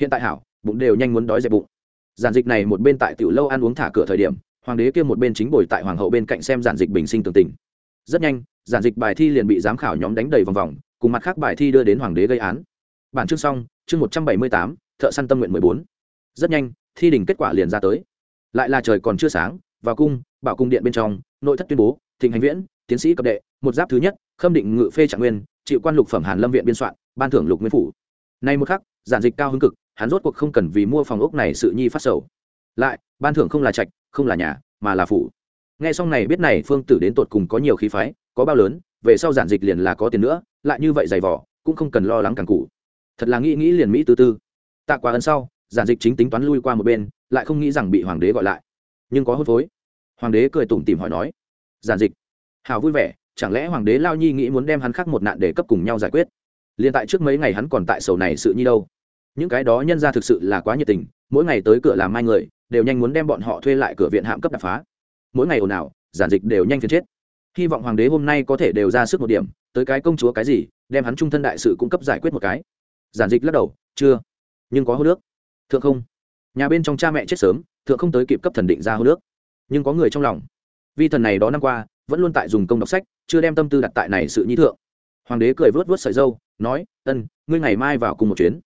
Hiện tại hảo, bụng đều nhanh muốn đói dẹp bụng. Giản dịch này một bên tại tiểu lâu ăn uống thả cửa thời điểm, hoàng đế kia một bên chính bồi tại hoàng hậu bên cạnh xem giản dịch bình sinh tường tình. Rất nhanh, giản dịch bài thi liền bị giám khảo nhóm đánh đầy vòng vòng, cùng mặt khác bài thi đưa đến hoàng đế gây án. Bản chương xong, chương một trăm bảy mươi tám, thợ săn tâm nguyện mười bốn. Rất nhanh thi đỉnh kết quả liền ra tới. Lại là trời còn chưa sáng, vào cung, bảo cung điện bên trong, nội thất tuyên bố, thịnh hành viễn, tiến sĩ cấp đệ, một giáp thứ nhất, khâm định ngự phê trạng nguyên chịu quan lục phẩm hàn lâm viện biên soạn, ban thưởng lục nguyên phủ. Nay một khắc, giản dịch cao hứng cực, hắn rốt cuộc không cần vì mua phòng ốc này sự nhi phát sầu. Lại, ban thưởng không là trạch, không là nhà, mà là phủ. Nghe xong này biết này phương tử đến tột cùng có nhiều khí phái, có bao lớn, về sau giản dịch liền là có tiền nữa, lại như vậy dày vỏ cũng không cần lo lắng càng cụ thật là nghĩ nghĩ liền mỹ tư tư. Tạ quả ân sau giản dịch chính tính toán lui qua một bên, lại không nghĩ rằng bị hoàng đế gọi lại. Nhưng có hôn phối. Hoàng đế cười tủm tỉm hỏi nói, giản dịch, hào vui vẻ, chẳng lẽ hoàng đế lao nhi nghĩ muốn đem hắn khắc một nạn để cấp cùng nhau giải quyết? Liền tại trước mấy ngày hắn còn tại sầu này sự nhi đâu. Những cái đó nhân ra thực sự là quá nhiệt tình, mỗi ngày tới cửa làm mai người, đều nhanh muốn đem bọn họ thuê lại cửa viện hạm cấp đập phá. Mỗi ngày ồn ào, giản dịch đều nhanh phiền chết. Hy vọng hoàng đế hôm nay có thể đều ra sức một điểm, tới cái công chúa cái gì, đem hắn trung thân đại sự cung cấp giải quyết một cái. Giản dịch lắc đầu, chưa, nhưng có hô nước thượng không? Nhà bên trong cha mẹ chết sớm, thượng không tới kịp cấp thần định ra hô nước. Nhưng có người trong lòng. Vi thần này đó năm qua, vẫn luôn tại dùng công đọc sách, chưa đem tâm tư đặt tại này sự nhi thượng. Hoàng đế cười vớt vớt sợi dâu, nói, ân, ngươi ngày mai vào cùng một chuyến.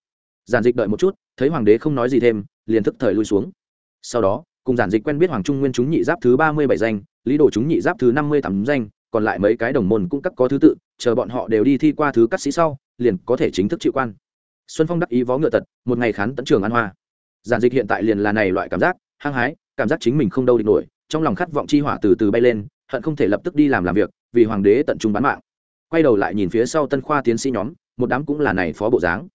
Giản dịch đợi một chút, thấy hoàng đế không nói gì thêm, liền thức thời lui xuống. Sau đó, cùng giản dịch quen biết hoàng trung nguyên chúng nhị giáp thứ ba mươi bảy danh, lý đồ chúng nhị giáp thứ năm mươi tám danh, còn lại mấy cái đồng môn cũng cắt có thứ tự, chờ bọn họ đều đi thi qua thứ cắt sĩ sau, liền có thể chính thức chịu quan xuân phong đắc ý vó ngựa tật, một ngày khán tận trường an hoa. Giản dịch hiện tại liền là này loại cảm giác, hăng hái, cảm giác chính mình không đâu địch nổi, trong lòng khát vọng chi hỏa từ từ bay lên, hận không thể lập tức đi làm làm việc, vì hoàng đế tận trung bán mạng. Quay đầu lại nhìn phía sau tân khoa tiến sĩ nhóm, một đám cũng là này phó bộ dáng.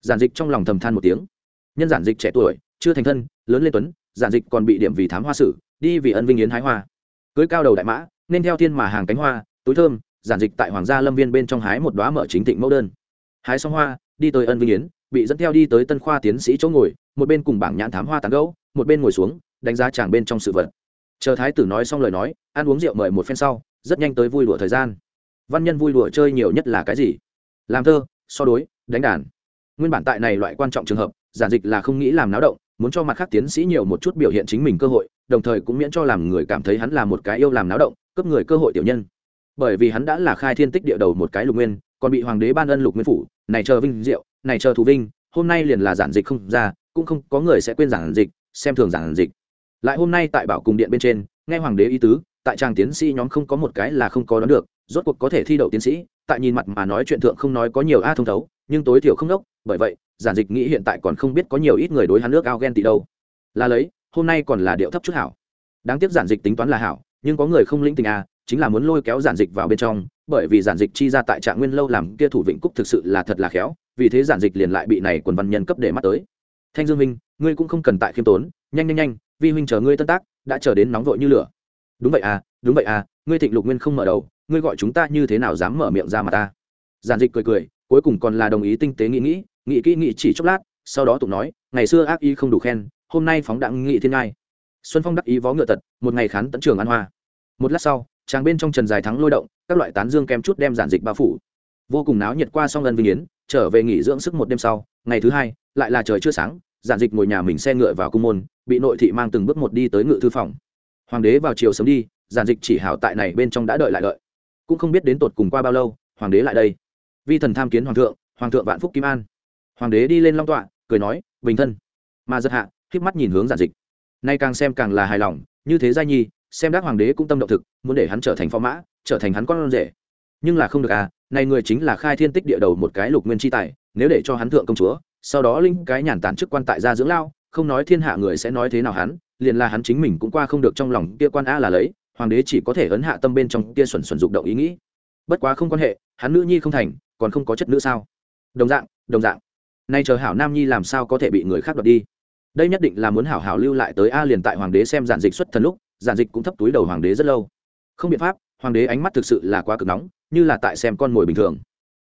Giản dịch trong lòng thầm than một tiếng. Nhân giản dịch trẻ tuổi, chưa thành thân, lớn lên tuấn, giản dịch còn bị điểm vì thám hoa sử, đi vì ân vinh yến hái hoa. Cưới cao đầu đại mã, nên theo thiên mà hàng cánh hoa, túi thơm, giản dịch tại hoàng gia lâm viên bên trong hái một đoá mở chính thịnh mẫu đơn. Hái xong hoa đi tới ân vinh yến, bị dẫn theo đi tới tân khoa tiến sĩ chỗ ngồi, một bên cùng bảng nhãn thám hoa tán gấu một bên ngồi xuống, đánh giá chàng bên trong sự vật. Chờ thái tử nói xong lời nói, ăn uống rượu mời một phen sau, rất nhanh tới vui đùa thời gian. Văn nhân vui đùa chơi nhiều nhất là cái gì? Làm thơ, so đối, đánh đàn. Nguyên bản tại này loại quan trọng trường hợp, giản dịch là không nghĩ làm náo động, muốn cho mặt khác tiến sĩ nhiều một chút biểu hiện chính mình cơ hội, đồng thời cũng miễn cho làm người cảm thấy hắn là một cái yêu làm náo động cấp người cơ hội tiểu nhân. Bởi vì hắn đã là khai thiên tích địa đầu một cái lục nguyên, còn bị hoàng đế ban ân lục nguyên phủ này chờ vinh diệu, này chờ thù vinh, hôm nay liền là giản dịch không ra, cũng không có người sẽ quên giản dịch, xem thường giản dịch. Lại hôm nay tại bảo cùng điện bên trên, nghe hoàng đế ý tứ, tại trang tiến sĩ nhóm không có một cái là không có đoán được, rốt cuộc có thể thi đậu tiến sĩ, tại nhìn mặt mà nói chuyện thượng không nói có nhiều a thông thấu, nhưng tối thiểu không đốc, bởi vậy, giản dịch nghĩ hiện tại còn không biết có nhiều ít người đối hắn nước ao ghen tị đâu. Là lấy, hôm nay còn là điệu thấp chút hảo. Đáng tiếc giản dịch tính toán là hảo, nhưng có người không lĩnh tình a chính là muốn lôi kéo giản dịch vào bên trong, bởi vì giản dịch chi ra tại trạng nguyên lâu làm kia thủ vịnh cúc thực sự là thật là khéo, vì thế giản dịch liền lại bị này quần văn nhân cấp để mắt tới. Thanh dương minh, ngươi cũng không cần tại khiêm tốn, nhanh nhanh nhanh, vi huynh chờ ngươi tân tác, đã chờ đến nóng vội như lửa. Đúng vậy à đúng vậy à ngươi thịnh lục nguyên không mở đầu, ngươi gọi chúng ta như thế nào dám mở miệng ra mà ta? Giản dịch cười cười, cuối cùng còn là đồng ý tinh tế nghĩ nghĩ nghĩ kỹ nghĩ chỉ chốc lát, sau đó tụng nói, ngày xưa ác y không đủ khen, hôm nay phóng đặng nghị thiên ngai. Xuân phong đắc ý vó ngựa tật, một ngày khán tận trường an hoa. Một lát sau tràng bên trong trần dài thắng lôi động, các loại tán dương kem chút đem giản dịch bao phủ. Vô cùng náo nhiệt qua xong lần vinh yến, trở về nghỉ dưỡng sức một đêm sau, ngày thứ hai, lại là trời chưa sáng, giản dịch ngồi nhà mình xe ngựa vào cung môn, bị nội thị mang từng bước một đi tới ngự thư phòng. Hoàng đế vào chiều sớm đi, giản dịch chỉ hảo tại này bên trong đã đợi lại đợi. Cũng không biết đến tột cùng qua bao lâu, hoàng đế lại đây. Vi thần tham kiến hoàng thượng hoàng thượng vạn phúc kim an. Hoàng đế đi lên long tọa, cười nói, bình thân. Mà giật hạ k mắt nhìn hướng giản dịch. Nay càng xem càng là hài lòng, như thế giai nhi xem đắc hoàng đế cũng tâm động thực, muốn để hắn trở thành phó mã, trở thành hắn con rể. Nhưng là không được à này người chính là khai thiên tích địa đầu một cái lục nguyên chi tài, nếu để cho hắn thượng công chúa, sau đó linh cái nhàn tản chức quan tại gia dưỡng lao, không nói thiên hạ người sẽ nói thế nào hắn, liền là hắn chính mình cũng qua không được trong lòng kia quan a là lấy, hoàng đế chỉ có thể ấn hạ tâm bên trong kia xuẩn xuẩn dục động ý nghĩ. Bất quá không quan hệ, hắn nữ nhi không thành, còn không có chất nữ sao? Đồng dạng đồng dạng. Nay chờ hảo nam nhi làm sao có thể bị người khác đoạt đi? Đây nhất định là muốn hảo hảo lưu lại tới a liền tại hoàng đế xem giản dịch xuất thần lúc giản dịch cũng thấp túi đầu hoàng đế rất lâu. Không biện pháp, hoàng đế ánh mắt thực sự là quá cực nóng, như là tại xem con mồi bình thường.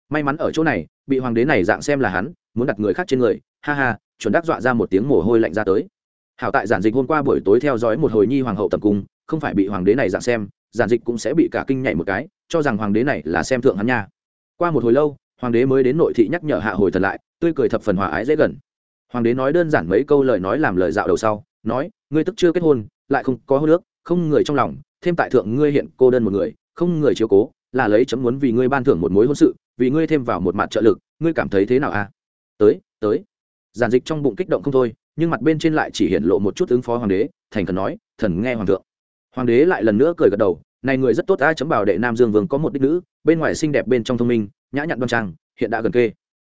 May mắn ở chỗ này, bị hoàng đế này dạng xem là hắn, muốn đặt người khác trên người, ha ha, chuẩn đắc dọa ra một tiếng mồ hôi lạnh ra tới. Hảo tại giản dịch hôm qua buổi tối theo dõi một hồi nhi hoàng hậu tập cung, không phải bị hoàng đế này dạng xem, giản dịch cũng sẽ bị cả kinh nhảy một cái, cho rằng hoàng đế này là xem thượng hắn nha. Qua một hồi lâu, hoàng đế mới đến nội thị nhắc nhở hạ hồi thật lại, tươi cười thập phần hòa ái dễ gần. Hoàng đế nói đơn giản mấy câu lời nói làm lời dạo đầu sau, nói, ngươi tức chưa kết hôn lại không có hô nước, không người trong lòng, thêm tại thượng ngươi hiện cô đơn một người, không người chiếu cố, là lấy chấm muốn vì ngươi ban thưởng một mối hôn sự, vì ngươi thêm vào một mặt trợ lực, ngươi cảm thấy thế nào à? tới tới. Giản dịch trong bụng kích động không thôi, nhưng mặt bên trên lại chỉ hiện lộ một chút ứng phó hoàng đế, thành cần nói, thần nghe hoàng thượng. Hoàng đế lại lần nữa cười gật đầu, này người rất tốt ai chấm bảo đệ nam dương vương có một đích nữ, bên ngoài xinh đẹp bên trong thông minh, nhã nhặn đoan trang, hiện đã gần kê.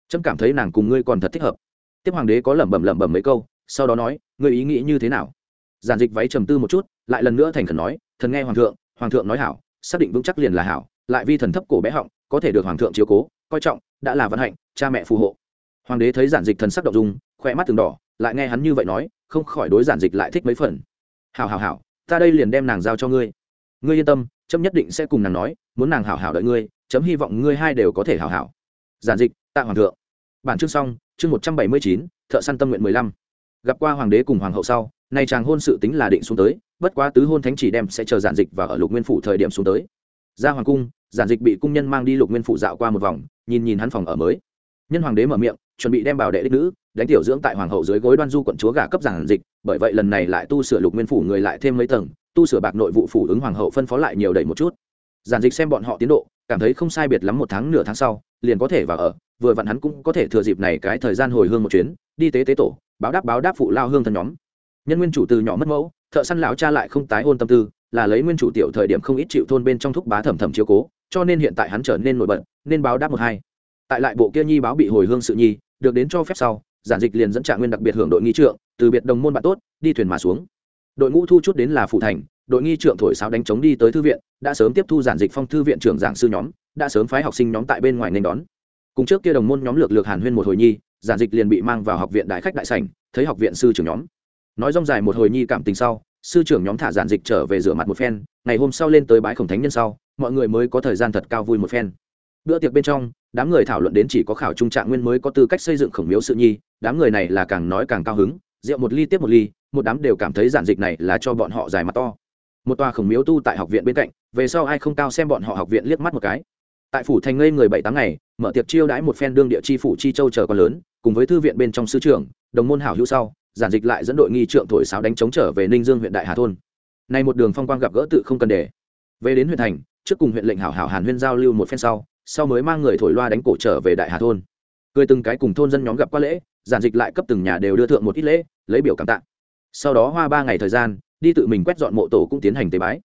Chấm cảm thấy nàng cùng ngươi còn thật thích hợp. Tiếp hoàng đế có lẩm bẩm lẩm bẩm mấy câu, sau đó nói, ngươi ý nghĩ như thế nào? Giản dịch váy trầm tư một chút, lại lần nữa thành khẩn nói, thần nghe hoàng thượng hoàng thượng nói hảo, xác định vững chắc liền là hảo, lại vi thần thấp cổ bé họng, có thể được hoàng thượng chiếu cố, coi trọng, đã là vận hạnh, cha mẹ phù hộ. Hoàng đế thấy giản dịch thần sắc động dung khoe mắt từng đỏ, lại nghe hắn như vậy nói, không khỏi đối giản dịch lại thích mấy phần. Hảo hảo hảo, ta đây liền đem nàng giao cho ngươi. Ngươi yên tâm, chấm nhất định sẽ cùng nàng nói, muốn nàng hảo hảo đợi ngươi, chấm hy vọng ngươi hai đều có thể hảo hảo. Giản dịch, tạ hoàng thượng. Bản chương xong, chương một trăm bảy mươi chín, thợ săn tâm nguyện mười lăm. Gặp qua hoàng đế cùng hoàng hậu sau nay chàng hôn sự tính là định xuống tới, bất quá tứ hôn thánh chỉ đem sẽ chờ giản dịch và ở lục nguyên phủ thời điểm xuống tới. Ra hoàng cung, giản dịch bị cung nhân mang đi lục nguyên phủ dạo qua một vòng, nhìn nhìn hắn phòng ở mới. Nhân hoàng đế mở miệng, chuẩn bị đem bảo đệ đích nữ, đánh tiểu dưỡng tại hoàng hậu dưới gối đoan du quận chúa gà cấp giản dịch, bởi vậy lần này lại tu sửa lục nguyên phủ người lại thêm mấy tầng, tu sửa bạc nội vụ phủ ứng hoàng hậu phân phó lại nhiều đầy một chút. Giản dịch xem bọn họ tiến độ, cảm thấy không sai biệt lắm một tháng nửa tháng sau, liền có thể vào ở, vừa vặn hắn cũng có thể thừa dịp này cái thời gian hồi hương một chuyến, đi tế tế tổ, báo đáp báo đáp phụ lao hương thân nhóm nhân nguyên chủ từ nhỏ mất mẫu, thợ săn lão cha lại không tái hôn tâm tư, là lấy nguyên chủ tiểu thời điểm không ít chịu thôn bên trong thúc bá thẩm thẩm chiếu cố, cho nên hiện tại hắn trở nên nổi bật, nên báo đáp một hai. Tại lại bộ kia nhi báo bị hồi hương sự nhi, được đến cho phép sau, giản dịch liền dẫn trạng nguyên đặc biệt hưởng đội nghi trượng, từ biệt đồng môn bạn tốt, đi thuyền mà xuống. Đội ngũ thu chút đến là phụ thành, đội nghi trượng thổi sáo đánh chống đi tới thư viện, đã sớm tiếp thu giản dịch phong thư viện trưởng giảng sư nhóm, đã sớm phái học sinh nhóm tại bên ngoài nên đón. Cùng trước kia đồng môn nhóm lược lược hàn huyên một hồi nhi, giản dịch liền bị mang vào học viện đại khách đại sảnh, thấy học viện sư trưởng nhóm nói rong dài một hồi nhi cảm tình sau, sư trưởng nhóm thả giản dịch trở về rửa mặt một phen, ngày hôm sau lên tới bãi khổng thánh nhân sau, mọi người mới có thời gian thật cao vui một phen. Bữa tiệc bên trong, đám người thảo luận đến chỉ có khảo trung trạng nguyên mới có tư cách xây dựng khổng miếu sự nhi, đám người này là càng nói càng cao hứng, rượu một ly tiếp một ly, một đám đều cảm thấy giản dịch này là cho bọn họ dài mặt to. Một tòa khổng miếu tu tại học viện bên cạnh, về sau ai không cao xem bọn họ học viện liếc mắt một cái. Tại phủ thành ngây người bảy tám ngày, mở tiệc chiêu đãi một phen đương địa chi phủ chi châu chờ con lớn, cùng với thư viện bên trong sư trưởng, đồng môn hảo hữu sau giản dịch lại dẫn đội nghi trượng thổi sáo đánh chống trở về ninh dương huyện đại hà thôn. Nay một đường phong quang gặp gỡ tự không cần để. Về đến huyện thành, trước cùng huyện lệnh hảo hảo hàn huyên giao lưu một phen sau sau mới mang người thổi loa đánh cổ trở về đại hà thôn. Cười từng cái cùng thôn dân nhóm gặp qua lễ, giản dịch lại cấp từng nhà đều đưa thượng một ít lễ, lấy biểu cảm tạ. Sau đó hoa ba ngày thời gian, đi tự mình quét dọn mộ tổ cũng tiến hành tế bái.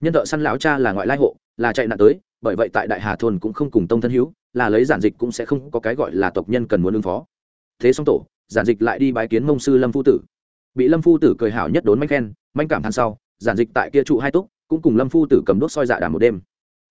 Nhân thợ săn lão cha là ngoại lai hộ, là chạy nạn tới, bởi vậy tại đại hà thôn cũng không cùng tông thân hữu, là lấy giản dịch cũng sẽ không có cái gọi là tộc nhân cần muốn ứng phó. Thế xong tổ giản dịch lại đi bái kiến mông sư lâm phu tử. Bị lâm phu tử cười hảo nhất đốn manh khen, manh cảm than sau, giản dịch tại kia trụ hai túc, cũng cùng lâm phu tử cầm đốt soi dạ đà một đêm.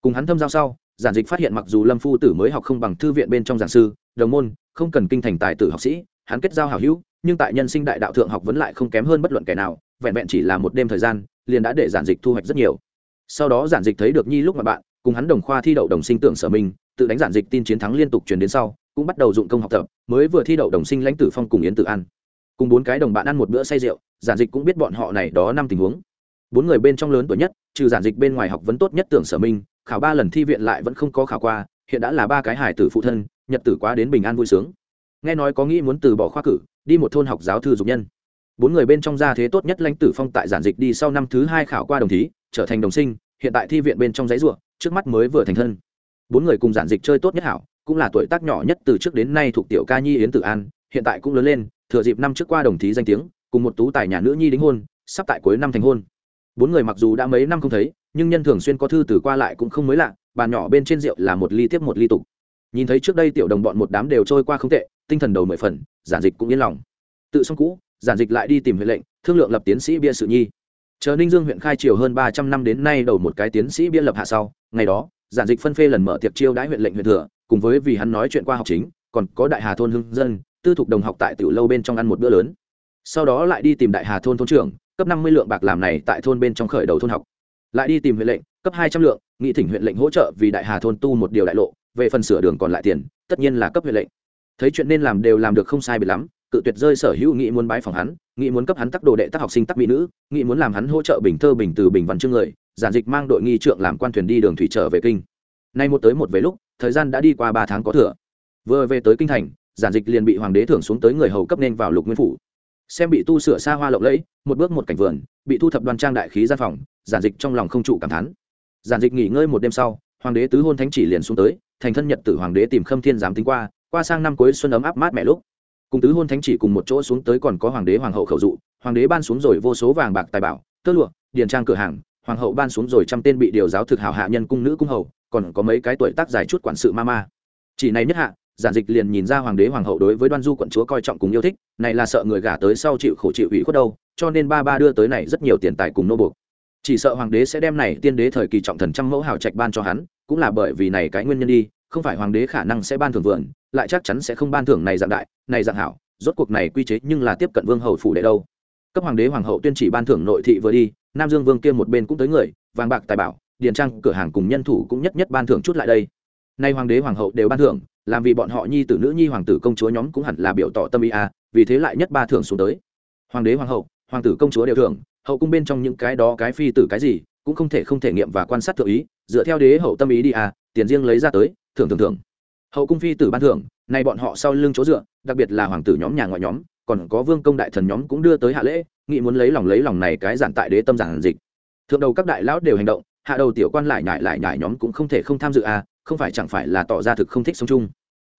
Cùng hắn thâm giao sau, giản dịch phát hiện mặc dù lâm phu tử mới học không bằng thư viện bên trong giảng sư, đồng môn, không cần kinh thành tài tử học sĩ, hắn kết giao hảo hữu, nhưng tại nhân sinh đại đạo thượng học vẫn lại không kém hơn bất luận kẻ nào, vẹn vẹn chỉ là một đêm thời gian, liền đã để giản dịch thu hoạch rất nhiều. Sau đó giản dịch thấy được nhi lúc mà bạn, cùng hắn đồng khoa thi đậu đồng sinh tưởng sở minh tự đánh giản dịch tin chiến thắng liên tục truyền đến sau cũng bắt đầu dụng công học tập, mới vừa thi đậu đồng sinh lãnh tử phong cùng yến tử ăn cùng bốn cái đồng bạn ăn một bữa say rượu, giản dịch cũng biết bọn họ này đó năm tình huống. Bốn người bên trong lớn tuổi nhất, trừ giản dịch bên ngoài học vấn tốt nhất tưởng sở minh, khảo ba lần thi viện lại vẫn không có khảo qua, hiện đã là ba cái hải tử phụ thân, nhật tử quá đến bình an vui sướng. Nghe nói có nghĩ muốn từ bỏ khoa cử, đi một thôn học giáo thư dục nhân. Bốn người bên trong gia thế tốt nhất lãnh tử phong tại giản dịch đi sau năm thứ hai khảo qua đồng thí, trở thành đồng sinh, hiện tại thi viện bên trong giấy ruộng trước mắt mới vừa thành thân. Bốn người cùng giản dịch chơi tốt nhất hảo cũng là tuổi tác nhỏ nhất từ trước đến nay thuộc tiểu ca nhi yến tử an, hiện tại cũng lớn lên, thừa dịp năm trước qua đồng thí danh tiếng, cùng một tú tài nhà nữ nhi đính hôn, sắp tại cuối năm thành hôn. Bốn người mặc dù đã mấy năm không thấy, nhưng nhân thường xuyên có thư từ qua lại cũng không mới lạ, bàn nhỏ bên trên rượu là một ly tiếp một ly tục. Nhìn thấy trước đây tiểu đồng bọn một đám đều trôi qua không tệ, tinh thần đầu mười phần, giản dịch cũng yên lòng. Tự xong cũ, giản dịch lại đi tìm huyện lệnh, thương lượng lập tiến sĩ bia sự nhi. Chờ ninh dương huyện khai triều hơn ba trăm năm đến nay đầu một cái tiến sĩ bia lập hạ sau, ngày đó, giản dịch phân phê lần mở tiệc chiêu đãi huyện lệnh huyện thừa cùng với vì hắn nói chuyện qua học chính, còn có đại hà thôn hưng dân, tư thục đồng học tại tiểu lâu bên trong ăn một bữa lớn. Sau đó lại đi tìm đại hà thôn thôn trưởng, cấp năm mươi lượng bạc làm này tại thôn bên trong khởi đầu thôn học. Lại đi tìm huyện lệnh, cấp hai trăm lượng, nghị thỉnh huyện lệnh hỗ trợ vì đại hà thôn tu một điều đại lộ, về phần sửa đường còn lại tiền, tất nhiên là cấp huyện lệnh. Thấy chuyện nên làm đều làm được không sai biệt lắm, cự tuyệt rơi sở hữu nghị muốn bái phòng hắn, nghị muốn cấp hắn tắc đồ đệ tác học sinh tắc mỹ nữ, nghị muốn làm hắn hỗ trợ bình thơ bình từ bình văn chương người, giản dịch mang đội nghi trượng làm quan thuyền đi đường thủy trở về kinh. Nay một tới một về lúc thời gian đã đi qua ba tháng có thừa. Vừa về tới kinh thành, giản dịch liền bị hoàng đế thưởng xuống tới người hầu cấp nên vào lục nguyên phủ. Xem bị tu sửa xa hoa lộng lẫy, một bước một cảnh vườn, bị thu thập đoan trang đại khí gian phòng, giản dịch trong lòng không trụ cảm thán. Giản dịch nghỉ ngơi một đêm sau, hoàng đế tứ hôn thánh chỉ liền xuống tới, thành thân nhật tử hoàng đế tìm khâm thiên giám tính qua qua sang năm cuối xuân ấm áp mát mẹ lúc. Cùng tứ hôn thánh chỉ cùng một chỗ xuống tới còn có hoàng đế hoàng hậu khẩu dụ, hoàng đế ban xuống rồi vô số vàng bạc tài bảo, tơ lụa, điền trang cửa hàng, hoàng hậu ban xuống rồi trăm tên bị điều giáo thực hảo hạ nhân cung nữ cung hầu còn có mấy cái tuổi tác dài chút quản sự ma ma. Chỉ này nhất hạ, giản dịch liền nhìn ra hoàng đế hoàng hậu đối với đoan du quận chúa coi trọng cùng yêu thích, này là sợ người gả tới sau chịu khổ chịu ủy khuất đâu, cho nên ba ba đưa tới này rất nhiều tiền tài cùng nô buộc. Chỉ sợ hoàng đế sẽ đem này tiên đế thời kỳ trọng thần trăm mẫu hào trạch ban cho hắn, cũng là bởi vì này cái nguyên nhân đi, không phải hoàng đế khả năng sẽ ban thưởng vườn, lại chắc chắn sẽ không ban thưởng này dạng đại, này dạng hảo, rốt cuộc này quy chế nhưng là tiếp cận vương hầu phủ đệ đâu. Cấp hoàng đế hoàng hậu tuyên chỉ ban thưởng nội thị vừa đi, nam dương vương kia một bên cũng tới người, vàng bạc tài bảo điền trang cửa hàng cùng nhân thủ cũng nhất nhất ban thưởng chút lại đây. Nay hoàng đế, hoàng hậu đều ban thưởng, làm vì bọn họ nhi tử nữ nhi hoàng tử công chúa nhóm cũng hẳn là biểu tỏ tâm ý à vì thế lại nhất ba thưởng xuống tới. Hoàng đế, hoàng hậu, hoàng tử công chúa đều thưởng, hậu cung bên trong những cái đó cái phi tử cái gì, cũng không thể không thể nghiệm và quan sát thượng ý, dựa theo đế hậu tâm ý đi à tiền riêng lấy ra tới, thưởng thưởng thưởng. Hậu cung phi tử ban thưởng, nay bọn họ sau lưng chỗ dựa, đặc biệt là hoàng tử nhóm, nhà ngoại nhóm, còn có vương công đại thần nhóm cũng đưa tới hạ lễ, nghị muốn lấy lòng lấy lòng này cái giản tại đế tâm giản dịch. Thượng đầu các đại lão đều hành động hạ đầu tiểu quan lại nhải lại nhải nhóm cũng không thể không tham dự à không phải chẳng phải là tỏ ra thực không thích sống chung.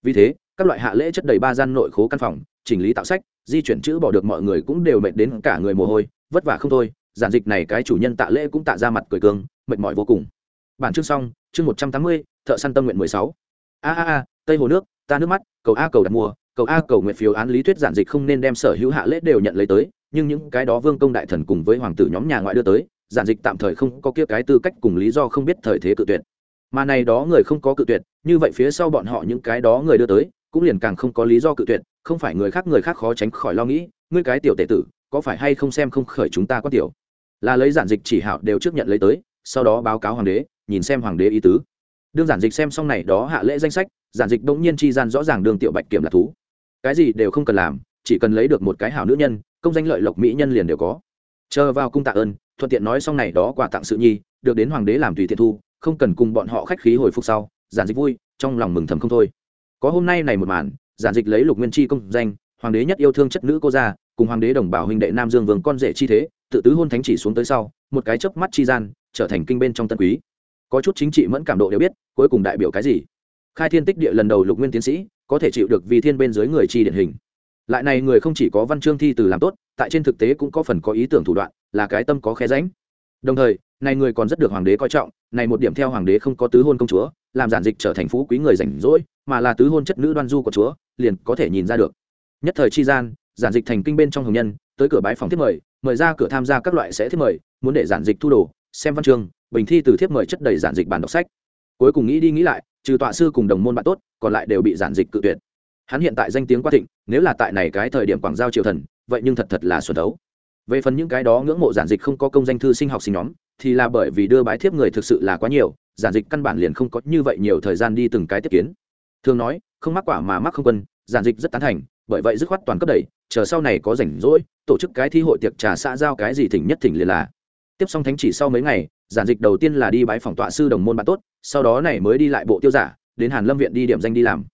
Vì thế, các loại hạ lễ chất đầy ba gian nội khố căn phòng, chỉnh lý tạo sách, di chuyển chữ bỏ được mọi người cũng đều mệt đến cả người mồ hôi, vất vả không thôi, giản dịch này cái chủ nhân tạ lễ cũng tạ ra mặt cười cương, mệt mỏi vô cùng. Bản chương xong, chương một trăm tám mươi, thợ săn tâm nguyện mười sáu. A a a, tây hồ nước, ta nước mắt, cầu a cầu đặt mua cầu a cầu nguyện phiếu án lý thuyết giản dịch không nên đem sở hữu hạ lễ đều nhận lấy tới, nhưng những cái đó vương công đại thần cùng với hoàng tử nhóm nhà ngoại đưa tới giản dịch tạm thời không có kia cái tư cách cùng lý do không biết thời thế cự tuyệt. Mà này đó người không có cự tuyệt, như vậy phía sau bọn họ những cái đó người đưa tới, cũng liền càng không có lý do cự tuyệt, không phải người khác người khác khó tránh khỏi lo nghĩ, ngươi cái tiểu tệ tử, có phải hay không xem không khởi chúng ta có tiểu? Là lấy giản dịch chỉ hảo đều trước nhận lấy tới, sau đó báo cáo hoàng đế, nhìn xem hoàng đế ý tứ. Đương giản dịch xem xong này đó hạ lễ danh sách, giản dịch bỗng nhiên chi gian rõ ràng đường tiểu bạch kiểm là thú. Cái gì đều không cần làm, chỉ cần lấy được một cái hảo nữ nhân, công danh lợi lộc mỹ nhân liền đều có. Chờ vào cung tạ ơn thuận tiện nói xong này đó quà tặng sự nhi, được đến hoàng đế làm tùy tiện thu, không cần cùng bọn họ khách khí hồi phục sau, giản dịch vui, trong lòng mừng thầm không thôi. Có hôm nay này một màn, giản dịch lấy lục nguyên chi công danh, hoàng đế nhất yêu thương chất nữ cô gia, cùng hoàng đế đồng bảo huynh đệ nam dương vương con rể chi thế, tự tứ hôn thánh chỉ xuống tới sau, một cái chớp mắt chi gian, trở thành kinh bên trong tân quý. Có chút chính trị mẫn cảm độ đều biết, cuối cùng đại biểu cái gì? Khai thiên tích địa lần đầu lục nguyên tiến sĩ, có thể chịu được vì thiên bên dưới người chi điển hình. Lại này người không chỉ có văn chương thi từ làm tốt, tại trên thực tế cũng có phần có ý tưởng thủ đoạn là cái tâm có khe ránh đồng thời, này người còn rất được hoàng đế coi trọng, này một điểm theo hoàng đế không có tứ hôn công chúa, làm giản dịch trở thành phú quý người rảnh rỗi, mà là tứ hôn chất nữ đoan du của chúa, liền có thể nhìn ra được. Nhất thời chi gian, giản dịch thành kinh bên trong hồng nhân, tới cửa bái phòng thiết mời mời ra cửa tham gia các loại sẽ thiết mời, muốn để giản dịch thu đồ, xem văn chương, bình thi từ thiếp mời chất đầy giản dịch bản đọc sách. Cuối cùng nghĩ đi nghĩ lại, trừ tọa sư cùng đồng môn bạn tốt, còn lại đều bị giản dịch cự tuyệt. Hắn hiện tại danh tiếng quá thịnh, nếu là tại này cái thời điểm quảng giao triều thần, vậy nhưng thật thật là xuân đấu về phần những cái đó ngưỡng mộ giản dịch không có công danh thư sinh học sinh nhóm, thì là bởi vì đưa bái thiếp người thực sự là quá nhiều, giản dịch căn bản liền không có như vậy nhiều thời gian đi từng cái tiếp kiến. Thường nói, không mắc quả mà mắc không quân, giản dịch rất tán thành, bởi vậy dứt khoát toàn cấp đẩy, chờ sau này có rảnh rỗi, tổ chức cái thi hội tiệc trà xã giao cái gì thỉnh nhất thỉnh liền là. Tiếp xong thánh chỉ sau mấy ngày, giản dịch đầu tiên là đi bái phòng tọa sư đồng môn bạn tốt, sau đó này mới đi lại bộ tiêu giả, đến hàn lâm viện đi điểm danh đi làm.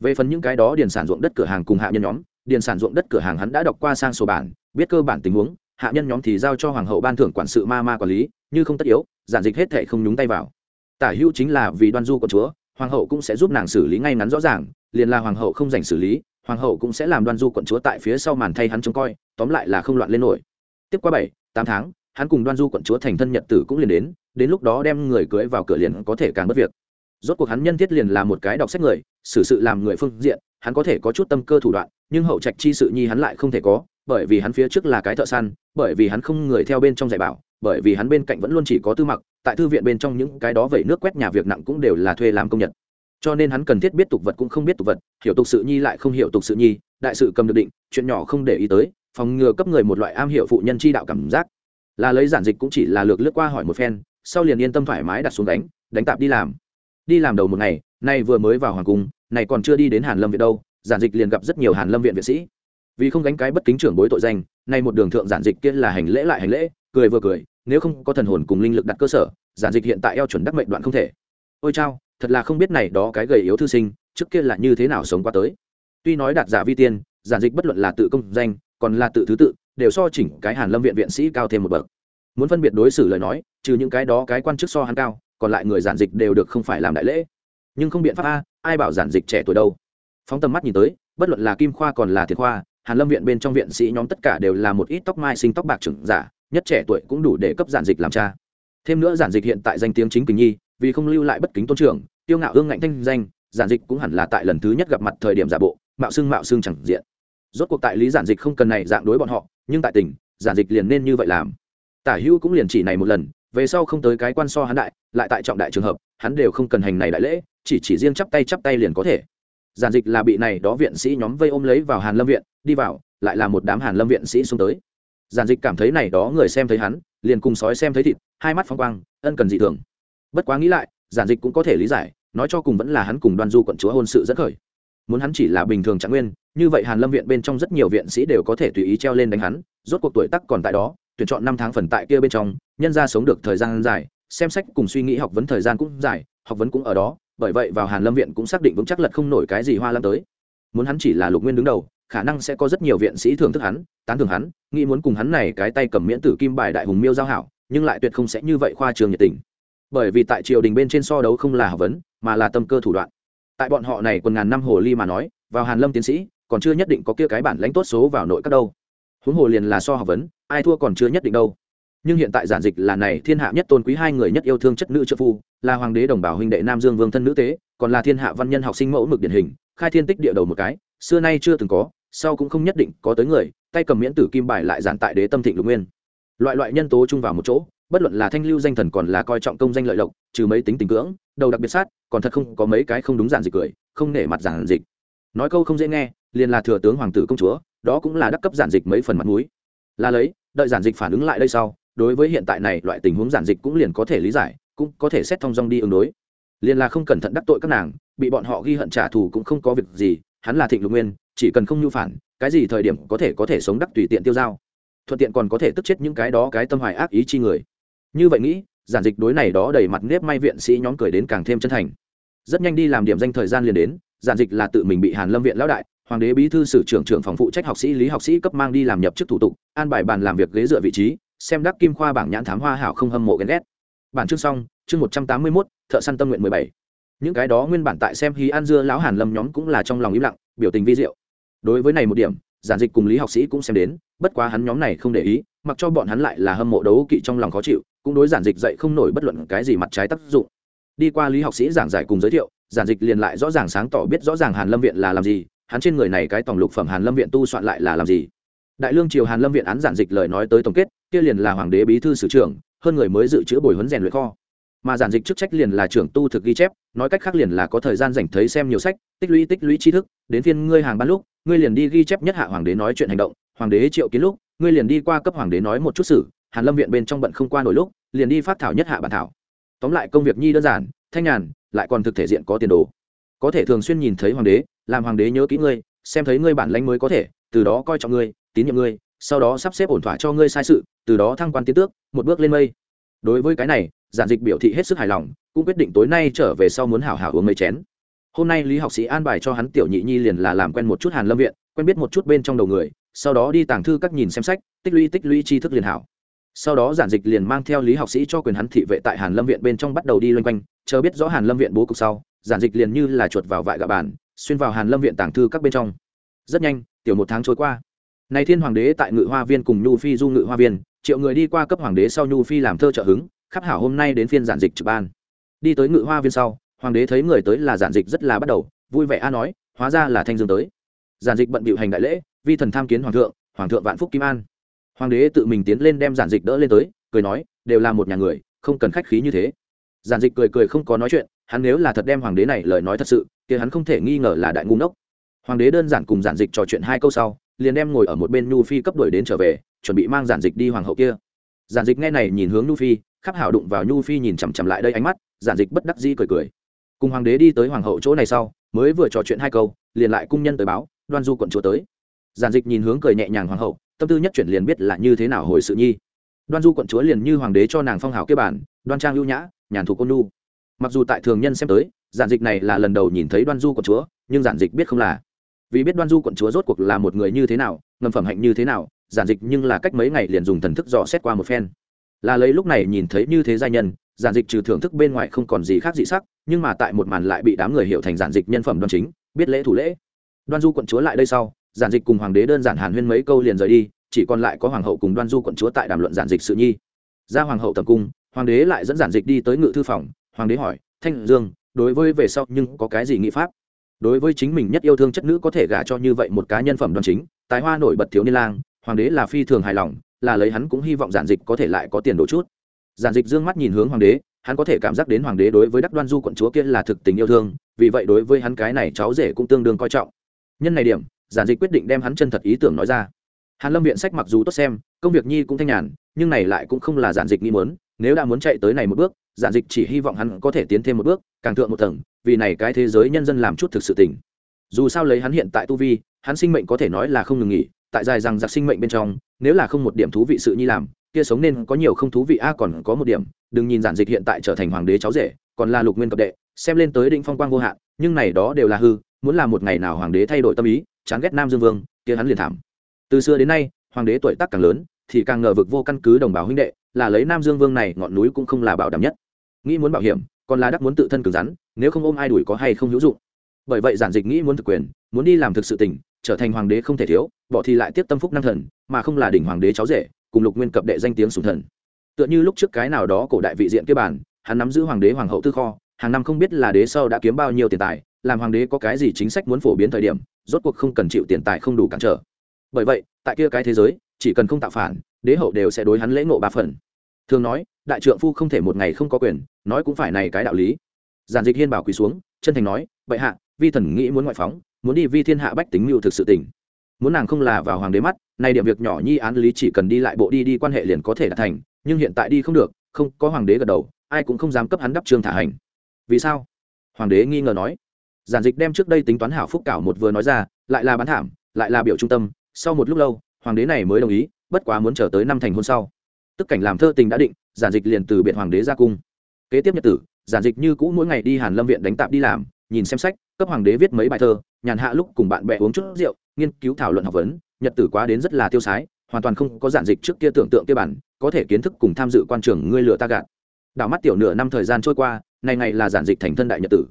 Về phần những cái đó điền sản ruộng đất cửa hàng cùng hạ nhân nhóm điền sản ruộng đất cửa hàng hắn đã đọc qua sang sổ bản, biết cơ bản tình huống, hạ nhân nhóm thì giao cho hoàng hậu ban thưởng quản sự ma ma quản lý, như không tất yếu, giản dịch hết thệ không nhúng tay vào. Tả hữu chính là vì đoan du của chúa, hoàng hậu cũng sẽ giúp nàng xử lý ngay ngắn rõ ràng, liền là hoàng hậu không dành xử lý, hoàng hậu cũng sẽ làm đoan du quận chúa tại phía sau màn thay hắn trông coi, tóm lại là không loạn lên nổi. Tiếp qua bảy, tám tháng, hắn cùng đoan du quận chúa thành thân nhật tử cũng liền đến đến lúc đó đem người cưới vào cửa liền có thể càng mất việc. Rốt cuộc hắn nhân thiết liền là một cái đọc sách người, xử sự làm người phương diện hắn có thể có chút tâm cơ thủ đoạn, nhưng hậu trạch chi sự nhi hắn lại không thể có, bởi vì hắn phía trước là cái thợ săn, bởi vì hắn không người theo bên trong dạy bảo, bởi vì hắn bên cạnh vẫn luôn chỉ có tư mặc, tại thư viện bên trong những cái đó vẩy nước quét nhà việc nặng cũng đều là thuê làm công nhật. Cho nên hắn cần thiết biết tục vật cũng không biết tục vật, hiểu tục sự nhi lại không hiểu tục sự nhi, đại sự cầm được định, chuyện nhỏ không để ý tới, phòng ngừa cấp người một loại am hiểu phụ nhân chi đạo cảm giác. Là lấy giản dịch cũng chỉ là lược lướt qua hỏi một phen, sau liền yên tâm thoải mái đặt xuống đánh đánh tạp đi làm. Đi làm đầu một ngày, nay vừa mới vào hoàng cung này còn chưa đi đến hàn lâm viện đâu, giản dịch liền gặp rất nhiều hàn lâm viện viện sĩ. Vì không gánh cái bất kính trưởng bối tội danh, nay một đường thượng giản dịch kia là hành lễ lại hành lễ, cười vừa cười, nếu không có thần hồn cùng linh lực đặt cơ sở, giản dịch hiện tại eo chuẩn đắc mệnh đoạn không thể. Ôi chao, thật là không biết này đó cái gầy yếu thư sinh, trước kia là như thế nào sống qua tới. Tuy nói đạt giả vi tiên, giản dịch bất luận là tự công danh, còn là tự thứ tự, đều so chỉnh cái hàn lâm viện viện sĩ cao thêm một bậc. Muốn phân biệt đối xử lời nói, trừ những cái đó cái quan chức so hắn cao, còn lại người giản dịch đều được không phải làm đại lễ nhưng không biện pháp a, ai bảo giản dịch trẻ tuổi đâu. Phóng tầm mắt nhìn tới, bất luận là kim khoa còn là thiệt khoa, hàn lâm viện bên trong viện sĩ nhóm tất cả đều là một ít tóc mai sinh tóc bạc trưởng giả, nhất trẻ tuổi cũng đủ để cấp giản dịch làm cha. Thêm nữa giản dịch hiện tại danh tiếng chính kình nhi, vì không lưu lại bất kính tôn trưởng, tiêu ngạo hương ngạnh thanh danh, giản dịch cũng hẳn là tại lần thứ nhất gặp mặt thời điểm giả bộ, mạo xưng mạo xưng chẳng diện. Rốt cuộc tại lý giản dịch không cần này dạng đối bọn họ, nhưng tại tỉnh, giản dịch liền nên như vậy làm. Tả hữu cũng liền chỉ này một lần, về sau không tới cái quan so hắn đại, lại tại trọng đại trường hợp, hắn đều không cần hành này đại lễ chỉ chỉ riêng chắp tay chắp tay liền có thể. Giản dịch là bị này đó viện sĩ nhóm vây ôm lấy vào hàn lâm viện, đi vào, lại là một đám hàn lâm viện sĩ xuống tới. Giản dịch cảm thấy này đó người xem thấy hắn, liền cùng sói xem thấy thịt, hai mắt phong quang, ân cần dị thường. Bất quá nghĩ lại, giản dịch cũng có thể lý giải, nói cho cùng vẫn là hắn cùng đoan du quận chúa hôn sự dẫn khởi. Muốn hắn chỉ là bình thường trạng nguyên, như vậy hàn lâm viện bên trong rất nhiều viện sĩ đều có thể tùy ý treo lên đánh hắn, rốt cuộc tuổi tắc còn tại đó, tuyển chọn năm tháng phần tại kia bên trong, nhân ra sống được thời gian dài, xem sách cùng suy nghĩ học vấn thời gian cũng dài, học vấn cũng ở đó bởi vậy vào hàn lâm viện cũng xác định vững chắc lật không nổi cái gì hoa lâm tới. Muốn hắn chỉ là lục nguyên đứng đầu, khả năng sẽ có rất nhiều viện sĩ thưởng thức hắn, tán thưởng hắn, nghĩ muốn cùng hắn này cái tay cầm miễn tử kim bài đại hùng miêu giao hảo, nhưng lại tuyệt không sẽ như vậy khoa trường nhiệt tình. Bởi vì tại triều đình bên trên so đấu không là học vấn, mà là tâm cơ thủ đoạn. Tại bọn họ này quần ngàn năm hồ ly mà nói, vào hàn lâm tiến sĩ, còn chưa nhất định có kia cái bản lãnh tốt số vào nội các đâu. Huống hồ liền là so học vấn, ai thua còn chưa nhất định đâu nhưng hiện tại giản dịch là này thiên hạ nhất tôn quý hai người nhất yêu thương chất nữ trợ phu, là hoàng đế đồng bào huynh đệ nam dương vương thân nữ tế, còn là thiên hạ văn nhân học sinh mẫu mực điển hình, khai thiên tích địa đầu một cái, xưa nay chưa từng có, sau cũng không nhất định có tới người, tay cầm miễn tử kim bài lại giản tại đế tâm thịnh lục nguyên. Loại loại nhân tố chung vào một chỗ, bất luận là thanh lưu danh thần còn là coi trọng công danh lợi lộc, trừ mấy tính tình cưỡng, đầu đặc biệt sát, còn thật không có mấy cái không đúng giản dịch cười, không nể mặt giản dịch. Nói câu không dễ nghe, liền là thừa tướng hoàng tử công chúa, đó cũng là đắc cấp giản dịch mấy phần mặt mũi. Là lấy, đợi giản dịch phản ứng lại đây sau đối với hiện tại này, loại tình huống giản dịch cũng liền có thể lý giải, cũng có thể xét thong dong đi ứng đối. Liền là không cẩn thận đắc tội các nàng, bị bọn họ ghi hận trả thù cũng không có việc gì, hắn là thịnh lục nguyên, chỉ cần không nhu phản, cái gì thời điểm có thể có thể sống đắc tùy tiện tiêu dao. Thuận tiện còn có thể tức chết những cái đó cái tâm hoài ác ý chi người. Như vậy nghĩ, giản dịch đối này đó đầy mặt nếp may viện sĩ nhóm cười đến càng thêm chân thành. Rất nhanh đi làm điểm danh thời gian liền đến, giản dịch là tự mình bị hàn lâm viện lão đại, hoàng đế bí thư sử trưởng trưởng phòng phụ trách học sĩ lý học sĩ cấp mang đi làm nhập chức thủ tục, an bài bàn làm việc ghế dựa vị trí xem đắc kim khoa bảng nhãn thám hoa hảo không hâm mộ ghen ghét. Bản chương xong, chương một trăm tám mươi mốt, thợ săn tâm nguyện mười bảy. Những cái đó nguyên bản tại xem hí an dưa lão hàn lâm nhóm cũng là trong lòng im lặng, biểu tình vi diệu. Đối với này một điểm, giản dịch cùng lý học sĩ cũng xem đến, bất quá hắn nhóm này không để ý, mặc cho bọn hắn lại là hâm mộ đấu kỵ trong lòng khó chịu, cũng đối giản dịch dậy không nổi bất luận cái gì mặt trái tác dụng. Đi qua lý học sĩ giảng giải cùng giới thiệu, giản dịch liền lại rõ ràng sáng tỏ biết rõ ràng hàn lâm viện là làm gì, hắn trên người này cái tổng lục phẩm hàn lâm viện tu soạn lại là làm gì đại lương triều hàn lâm viện án giản dịch lời nói tới tổng kết, kia liền là hoàng đế bí thư sử trưởng, hơn người mới dự trữ bồi huấn rèn luyện kho. Mà giản dịch chức trách liền là trưởng tu thực ghi chép, nói cách khác liền là có thời gian dành thấy xem nhiều sách, tích lũy tích lũy tri thức, đến phiên ngươi hàng ban lúc, ngươi liền đi ghi chép nhất hạ hoàng đế nói chuyện hành động, hoàng đế triệu kiến lúc, ngươi liền đi qua cấp hoàng đế nói một chút sử hàn lâm viện bên trong bận không qua nổi lúc, liền đi phát thảo nhất hạ bản thảo. Tóm lại công việc nhi đơn giản, thanh nhàn, lại còn thực thể diện có tiền đồ. Có thể thường xuyên nhìn thấy hoàng đế, làm hoàng đế nhớ kỹ ngươi, xem thấy ngươi bản lãnh mới có thể, từ đó coi trọng ngươi tín nhiệm ngươi, sau đó sắp xếp ổn thỏa cho ngươi sai sự, từ đó thăng quan tiến tước, một bước lên mây. Đối với cái này, giản dịch biểu thị hết sức hài lòng, cũng quyết định tối nay trở về sau muốn hảo hảo uống mấy chén. Hôm nay lý học sĩ an bài cho hắn tiểu nhị nhi liền là làm quen một chút hàn lâm viện, quen biết một chút bên trong đầu người, sau đó đi tàng thư các nhìn xem sách, tích lũy tích lũy tri thức liền hảo. Sau đó giản dịch liền mang theo lý học sĩ cho quyền hắn thị vệ tại hàn lâm viện bên trong bắt đầu đi loanh quanh, chờ biết rõ hàn lâm viện bố cục sau, giản dịch liền như là chuột vào vại gạ bàn, xuyên vào hàn lâm viện tàng thư các bên trong. Rất nhanh, tiểu một tháng trôi qua này thiên hoàng đế tại ngự hoa viên cùng nhu phi du ngự hoa viên, triệu người đi qua cấp hoàng đế sau nhu phi làm thơ trợ hứng, khắp hảo hôm nay đến phiên giản dịch trực ban. Đi tới ngự hoa viên sau, hoàng đế thấy người tới là giản dịch rất là bắt đầu, vui vẻ a nói, hóa ra là thanh dương tới. Giản dịch bận bịu hành đại lễ, vi thần tham kiến hoàng thượng hoàng thượng vạn phúc kim an. Hoàng đế tự mình tiến lên đem giản dịch đỡ lên tới, cười nói, đều là một nhà người, không cần khách khí như thế. Giản dịch cười cười không có nói chuyện, hắn nếu là thật đem hoàng đế này lời nói thật sự thì hắn không thể nghi ngờ là đại ngu ngốc. Hoàng đế đơn giản cùng giản dịch trò chuyện hai câu sau liền đem ngồi ở một bên nhu phi cấp đuổi đến trở về, chuẩn bị mang giản dịch đi hoàng hậu kia. Giản dịch nghe này nhìn hướng nhu phi, khắp hảo đụng vào nhu phi nhìn chằm chằm lại đây ánh mắt, giản dịch bất đắc dĩ cười cười. Cùng hoàng đế đi tới hoàng hậu chỗ này sau, mới vừa trò chuyện hai câu, liền lại cung nhân tới báo, đoan du quận chúa tới. Giản dịch nhìn hướng cười nhẹ nhàng hoàng hậu, tâm tư nhất chuyển liền biết là như thế nào hồi sự nhi. Đoan du quận chúa liền như hoàng đế cho nàng phong hào kế bản, đoan trang ưu nhã, nhàn thủ côn nu mặc dù tại thường nhân xem tới, giản dịch này là lần đầu nhìn thấy đoan du quận chúa, nhưng giản dịch biết không là vì biết đoan du quận chúa rốt cuộc là một người như thế nào, ngầm phẩm hạnh như thế nào, giản dịch nhưng là cách mấy ngày liền dùng thần thức dò xét qua một phen. Là lấy lúc này nhìn thấy như thế giai nhân, giản dịch trừ thưởng thức bên ngoài không còn gì khác dị sắc, nhưng mà tại một màn lại bị đám người hiểu thành giản dịch nhân phẩm đoan chính, biết lễ thủ lễ. Đoan du quận chúa lại đây sau, giản dịch cùng hoàng đế đơn giản hàn huyên mấy câu liền rời đi, chỉ còn lại có hoàng hậu cùng đoan du quận chúa tại đàm luận giản dịch sự nhi. Ra hoàng hậu tầm cung, hoàng đế lại dẫn giản dịch đi tới ngự thư phòng, hoàng đế hỏi, thanh dương, đối với về sau nhưng có cái gì nghị pháp? Đối với chính mình nhất yêu thương chất nữ có thể gả cho như vậy một cá nhân phẩm đoan chính, tài hoa nổi bật thiếu niên lang, hoàng đế là phi thường hài lòng, là lấy hắn cũng hy vọng giản dịch có thể lại có tiền đồ chút. Giản dịch d ư ơ n g mắt nhìn hướng hoàng đế, hắn có thể cảm giác đến hoàng đế đối với đắc đoan du quận chúa kia là thực tình yêu thương, vì vậy đối với hắn cái này cháu rể cũng tương đương coi trọng. Nhân này điểm, giản dịch quyết định đem hắn chân thật ý tưởng nói ra. Hàn lâm viện sách mặc dù tốt xem, công việc nhi cũng thanh nhàn, nhưng này lại cũng không là giản dịch nghĩ muốn, nếu đã muốn chạy tới này một bước, giản dịch chỉ hy vọng hắn có thể tiến thêm một bước, càng thượng một tầng vì này cái thế giới nhân dân làm chút thực sự tình. Dù sao lấy hắn hiện tại tu vi, hắn sinh mệnh có thể nói là không ngừng nghỉ, tại dài rằng giặc sinh mệnh bên trong, nếu là không một điểm thú vị sự nhi làm, kia sống nên có nhiều không thú vị, a, còn có một điểm, đừng nhìn giản dịch hiện tại trở thành hoàng đế cháu rể, còn là lục nguyên cập đệ, xem lên tới định phong quang vô hạn, nhưng này đó đều là hư, muốn làm một ngày nào hoàng đế thay đổi tâm ý, chán ghét nam dương vương, kia hắn liền thảm. Từ xưa đến nay, hoàng đế tuổi tác càng lớn, thì càng ngờ vực vô căn cứ đồng bào huynh đệ, là lấy nam dương vương này ngọn núi cũng không là bảo đảm nhất. Nghĩ muốn bảo hiểm còn là đắc muốn tự thân cứng rắn, nếu không ôm ai đuổi có hay không hữu dụng. Bởi vậy giản dịch nghĩ muốn thực quyền, muốn đi làm thực sự tình, trở thành hoàng đế không thể thiếu, bỏ thì lại tiếp tâm phúc năng thần, mà không là đỉnh hoàng đế cháu rể, cùng lục nguyên cập đệ danh tiếng sùng thần. Tựa như lúc trước cái nào đó cổ đại vị diện kia bản hắn nắm giữ hoàng đế hoàng hậu tư kho, hàng năm không biết là đế sau đã kiếm bao nhiêu tiền tài, làm hoàng đế có cái gì chính sách muốn phổ biến thời điểm, rốt cuộc không cần chịu tiền tài không đủ cản trở. Bởi vậy, tại kia cái thế giới, chỉ cần không tạo phản, đế hậu đều sẽ đối hắn lễ ngộ ba phần. Thường nói đại trượng phu không thể một ngày không có quyền, nói cũng phải này cái đạo lý. Giản dịch hiên bảo quỳ xuống, chân thành nói vậy hạ, vi thần nghĩ muốn ngoại phóng, muốn đi vi thiên hạ bách tính mưu thực sự tỉnh muốn nàng không là vào hoàng đế mắt, nay điểm việc nhỏ nhi án lý chỉ cần đi lại bộ đi đi quan hệ liền có thể đạt thành, nhưng hiện tại đi không được, không có hoàng đế gật đầu, ai cũng không dám cấp hắn đắp trương thả hành. Vì sao? Hoàng đế nghi ngờ nói. Giản dịch đem trước đây tính toán hảo phúc cảo một vừa nói ra, lại là bán thảm, lại là biểu trung tâm, sau một lúc lâu, hoàng đế này mới đồng ý, bất quá muốn chờ tới năm thành hôn sau. Tức cảnh làm thơ tình đã định giản dịch liền từ biệt hoàng đế ra cung. Kế tiếp nhật tử, giản dịch như cũ mỗi ngày đi hàn lâm viện đánh tạp đi làm, nhìn xem sách, cấp hoàng đế viết mấy bài thơ, nhàn hạ lúc cùng bạn bè uống chút rượu, nghiên cứu thảo luận học vấn, nhật tử quá đến rất là tiêu sái, hoàn toàn không có giản dịch trước kia tưởng tượng kia bản, có thể kiến thức cùng tham dự quan trường ngươi lựa ta gạt. Đảo mắt tiểu nửa năm thời gian trôi qua, này ngày là giản dịch thành thân đại nhật tử.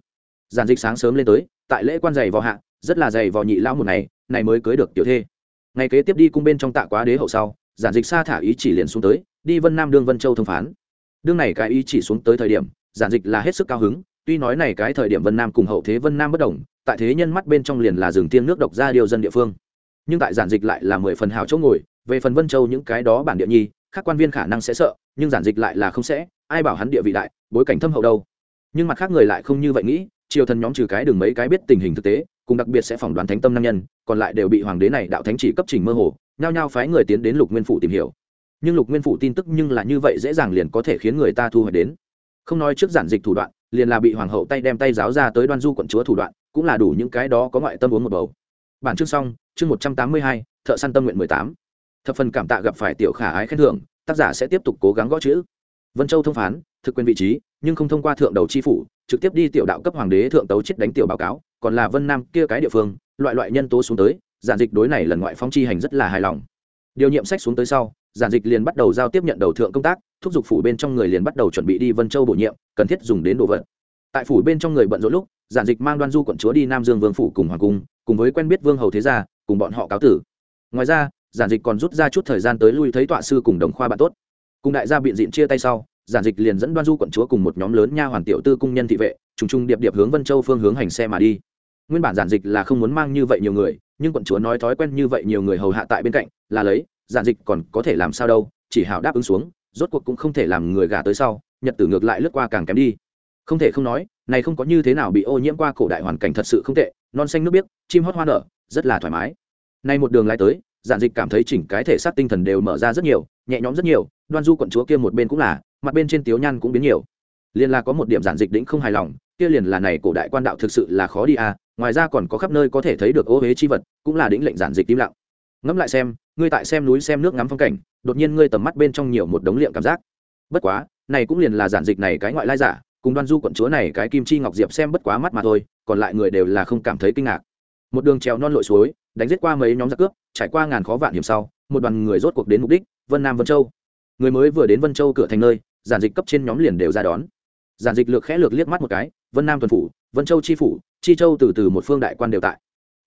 Giản dịch sáng sớm lên tới, tại lễ quan giày vào hạ, rất là giày vào nhị lão một ngày, này mới cưới được tiểu thê. Ngày kế tiếp đi cung bên trong tạ quá đế hậu sau, giản dịch xa thả ý chỉ liền xuống tới đi vân nam đương vân châu thông phán. Đương này cái ý chỉ xuống tới thời điểm, giản dịch là hết sức cao hứng, tuy nói này cái thời điểm vân nam cùng hậu thế vân nam bất đồng, tại thế nhân mắt bên trong liền là rừng tiên nước độc ra điều dân địa phương. Nhưng tại giản dịch lại là mười phần hào chỗ ngồi, về phần vân châu những cái đó bản địa nhi các quan viên khả năng sẽ sợ, nhưng giản dịch lại là không sẽ, ai bảo hắn địa vị đại, bối cảnh thâm hậu đâu. Nhưng mặt khác người lại không như vậy nghĩ, triều thần nhóm trừ cái đường mấy cái biết tình hình thực tế, cùng đặc biệt sẽ phỏng đoán thánh tâm nam nhân, còn lại đều bị hoàng đế này đạo thánh chỉ cấp trình mơ hồ, nhao nhao phái người tiến đến lục nguyên phủ tìm hiểu nhưng lục nguyên phủ tin tức nhưng là như vậy dễ dàng liền có thể khiến người ta thu hồi đến. Không nói trước giản dịch thủ đoạn, liền là bị hoàng hậu tay đem tay giáo ra tới đoan du quận chúa thủ đoạn, cũng là đủ những cái đó có ngoại tâm uống một bầu. Bản chương xong, chương một trăm tám mươi hai, thợ săn tâm nguyện mười tám. Thập phần cảm tạ gặp phải tiểu khả ái khen thưởng, tác giả sẽ tiếp tục cố gắng gõ chữ. Vân châu thông phán, thực quyền vị trí, nhưng không thông qua thượng đầu tri phủ, trực tiếp đi tiểu đạo cấp hoàng đế thượng tấu chết đánh tiểu báo cáo, còn là vân nam kia cái địa phương, loại loại nhân tố xuống tới, giản dịch đối này lần ngoại phong chi hành rất là hài lòng. Điều nhiệm sách xuống tới sau giản dịch liền bắt đầu giao tiếp nhận đầu thượng công tác, thúc giục phủ bên trong người liền bắt đầu chuẩn bị đi vân châu bổ nhiệm, cần thiết dùng đến đồ vật. Tại phủ bên trong người bận rộn lúc, giản dịch mang đoan du quận chúa đi nam dương vương phủ cùng hoàng cung, cùng với quen biết vương hầu thế gia, cùng bọn họ cáo tử. Ngoài ra, giản dịch còn rút ra chút thời gian tới lui thấy tọa sư cùng đồng khoa bạn tốt. Cùng đại gia biện diện chia tay sau, giản dịch liền dẫn đoan du quận chúa cùng một nhóm lớn nha hoàn tiểu tư cung nhân thị vệ, trùng trùng điệp điệp hướng vân châu phương hướng hành xe mà đi. Nguyên bản giản dịch là không muốn mang như vậy nhiều người, nhưng quận chúa nói thói quen như vậy nhiều người hầu hạ tại bên cạnh, là lấy giản dịch còn có thể làm sao đâu, chỉ hảo đáp ứng xuống, rốt cuộc cũng không thể làm người gà tới sau, nhật tử ngược lại lướt qua càng kém đi. Không thể không nói, này không có như thế nào bị ô nhiễm qua cổ đại hoàn cảnh thật sự không tệ, non xanh nước biếc, chim hót hoa nở, rất là thoải mái. Nay một đường lai tới, giản dịch cảm thấy chỉnh cái thể xác tinh thần đều mở ra rất nhiều, nhẹ nhõm rất nhiều, đoan du quận chúa kia một bên cũng là, mặt bên trên tiếu nhan cũng biến nhiều. Liền là có một điểm giản dịch đĩnh không hài lòng, kia liền là này cổ đại quan đạo thực sự là khó đi à ngoài ra còn có khắp nơi có thể thấy được ô huế chi vật, cũng là đĩnh lệnh giản dịch im lặng. Ngẫm lại xem ngươi tại xem núi xem nước ngắm phong cảnh, đột nhiên ngươi tầm mắt bên trong nhiều một đống liệm cảm giác. Bất quá, này cũng liền là giản dịch này cái ngoại lai giả, cùng đoan du quận chúa này cái kim chi ngọc diệp xem bất quá mắt mà thôi, còn lại người đều là không cảm thấy kinh ngạc. Một đường trèo non lội suối, đánh giết qua mấy nhóm giặc cướp, trải qua ngàn khó vạn hiểm sau, một đoàn người rốt cuộc đến mục đích, vân nam vân châu. Người mới vừa đến vân châu cửa thành nơi, giản dịch cấp trên nhóm liền đều ra đón. Giản dịch lược khẽ lược liếc mắt một cái, vân nam tuần phủ, vân châu chi phủ, chi châu từ từ một phương đại quan đều tại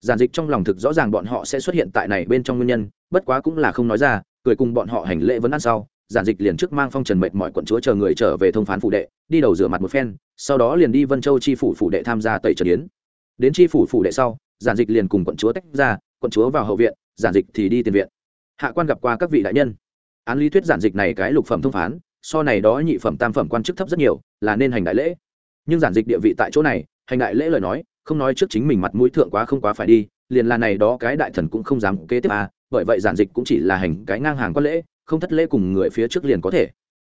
giản dịch trong lòng thực rõ ràng bọn họ sẽ xuất hiện tại này bên trong nguyên nhân, bất quá cũng là không nói ra, cười cùng bọn họ hành lễ vấn ăn sau, giản dịch liền trước mang phong trần mệt mọi quận chúa chờ người trở về thông phán phủ đệ, đi đầu rửa mặt một phen, sau đó liền đi vân châu chi phủ phủ đệ tham gia tẩy trần yến. Đến chi phủ phủ đệ sau, giản dịch liền cùng quận chúa tách ra, quận chúa vào hậu viện, giản dịch thì đi tiền viện. Hạ quan gặp qua các vị đại nhân. Án lý thuyết giản dịch này cái lục phẩm thông phán, so này đó nhị phẩm tam phẩm quan chức thấp rất nhiều, là nên hành đại lễ. Nhưng giản dịch địa vị tại chỗ này, hành đại lễ lời nói không nói trước chính mình mặt mũi thượng quá không quá phải đi, liền là này đó cái đại thần cũng không dám kế tiếp à bởi vậy giản dịch cũng chỉ là hành cái ngang hàng quan lễ, không thất lễ cùng người phía trước liền có thể.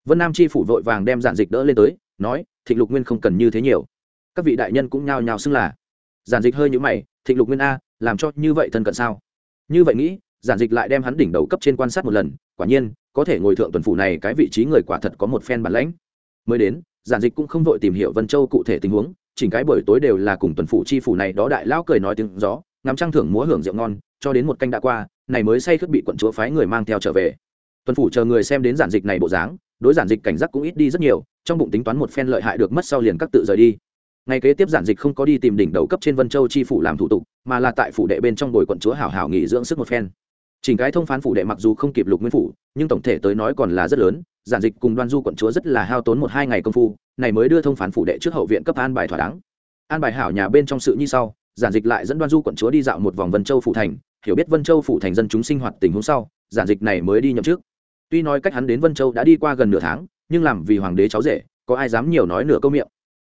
Vân nam chi phủ vội vàng đem giản dịch đỡ lên tới, nói, thịnh lục nguyên không cần như thế nhiều. Các vị đại nhân cũng nhao nhao xưng là. Giản dịch hơi nhũ mày, thịnh lục nguyên a, làm cho như vậy thân cận sao? Như vậy nghĩ, giản dịch lại đem hắn đỉnh đầu cấp trên quan sát một lần, quả nhiên, có thể ngồi thượng tuần phủ này cái vị trí người quả thật có một phen bản lãnh. Mới đến, giản dịch cũng không vội tìm hiểu vân châu cụ thể tình huống chỉnh cái buổi tối đều là cùng tuần phủ chi phủ này đó đại lão cười nói tiếng gió, ngắm trăng thưởng múa hưởng rượu ngon, cho đến một canh đã qua, này mới say khướt bị quận chúa phái người mang theo trở về. Tuần phủ chờ người xem đến giản dịch này bộ dáng, đối giản dịch cảnh giác cũng ít đi rất nhiều, trong bụng tính toán một phen lợi hại được mất sau liền các tự rời đi. Ngày kế tiếp giản dịch không có đi tìm đỉnh đầu cấp trên vân châu chi phủ làm thủ tục, mà là tại phủ đệ bên trong bồi quận chúa hảo hảo nghỉ dưỡng sức một phen. Chỉnh cái thông phán phủ đệ mặc dù không kịp lục nguyên phủ, nhưng tổng thể tới nói còn là rất lớn, giản dịch cùng đoan du quận chúa rất là hao tốn một hai ngày công phu này mới đưa thông phán phủ đệ trước hậu viện cấp an bài thỏa đáng. An bài hảo nhà bên trong sự như sau, giản dịch lại dẫn đoan du quận chúa đi dạo một vòng vân châu phủ thành, hiểu biết vân châu phủ thành dân chúng sinh hoạt tình huống sau, giản dịch này mới đi nhậm trước tuy nói cách hắn đến vân châu đã đi qua gần nửa tháng, nhưng làm vì hoàng đế cháu rể, có ai dám nhiều nói nửa câu miệng.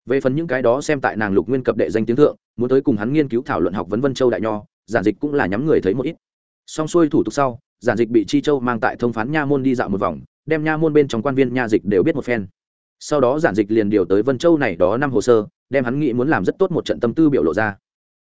Về phần những cái đó xem tại nàng lục nguyên cập đệ danh tiếng thượng, muốn tới cùng hắn nghiên cứu thảo luận học vấn vân châu đại nho, giản dịch cũng là nhắm người thấy một ít. Xong xuôi thủ tục sau, giản dịch bị chi châu mang tại thông phán nha môn đi dạo một vòng, đem nha môn bên trong quan viên nha dịch đều biết một phen sau đó giản dịch liền điều tới vân châu này đó năm hồ sơ, đem hắn nghĩ muốn làm rất tốt một trận tâm tư biểu lộ ra.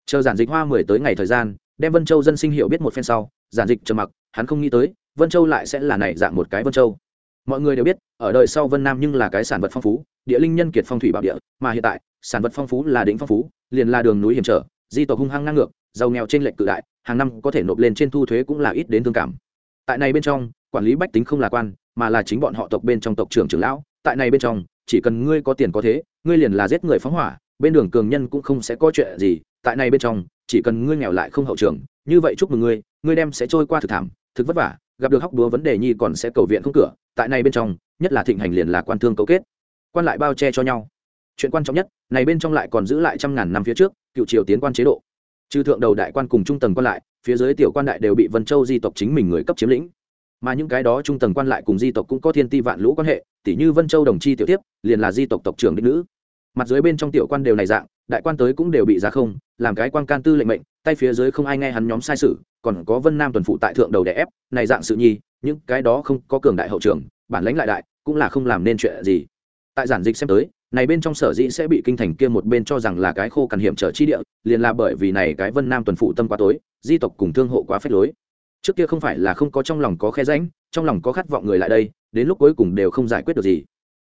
Chờ giản dịch hoa mười tới ngày thời gian, đem vân châu dân sinh hiểu biết một phen sau, giản dịch trầm mặc, hắn không nghĩ tới, vân châu lại sẽ là này dạng một cái vân châu. Mọi người đều biết, ở đời sau vân nam nhưng là cái sản vật phong phú, địa linh nhân kiệt phong thủy bảo địa, mà hiện tại, sản vật phong phú là đỉnh phong phú, liền là đường núi hiểm trở, di tộc hung hăng ngang ngược, giàu nghèo trên lệnh cự đại, hàng năm có thể nộp lên trên thu thuế cũng là ít đến thương cảm. Tại này bên trong, quản lý bách tính không là quan, mà là chính bọn họ tộc bên trong tộc trưởng trưởng lão, tại này bên trong chỉ cần ngươi có tiền có thế, ngươi liền là giết người phóng hỏa, bên đường cường nhân cũng không sẽ có chuyện gì, tại này bên trong, chỉ cần ngươi nghèo lại không hậu trường, như vậy chúc mừng ngươi ngươi đem sẽ trôi qua thực thảm, thực vất vả, gặp được hóc búa vấn đề nhi còn sẽ cầu viện không cửa, tại này bên trong, nhất là thịnh hành liền là quan thương cấu kết, quan lại bao che cho nhau. Chuyện quan trọng nhất, này bên trong lại còn giữ lại trăm ngàn năm phía trước, cựu triều tiến quan chế độ. Trừ thượng đầu đại quan cùng trung tầng quan lại, phía dưới tiểu quan đại đều bị vân châu di tộc chính mình người cấp chiếm lĩnh mà những cái đó trung tầng quan lại cùng di tộc cũng có thiên ti vạn lũ quan hệ tỷ như vân châu đồng chi tiểu tiếp, liền là di tộc tộc trưởng đích nữ. Mặt dưới bên trong tiểu quan đều này dạng, đại quan tới cũng đều bị giá không, làm cái quan can tư lệnh mệnh, tay phía dưới không ai nghe hắn nhóm sai sự, còn có vân nam tuần phụ tại thượng đầu đè ép, này dạng sự nhi, những cái đó không có cường đại hậu trưởng bản lãnh lại đại, cũng là không làm nên chuyện gì. Tại giản dịch xem tới, này bên trong sở dĩ sẽ bị kinh thành kia một bên cho rằng là cái khô cằn hiểm trở chi địa, liền là bởi vì này cái vân nam tuần phụ tâm quá tối, di tộc cùng thương hộ quá phép lối trước kia không phải là không có trong lòng có khe ránh, trong lòng có khát vọng người lại đây đến lúc cuối cùng đều không giải quyết được gì.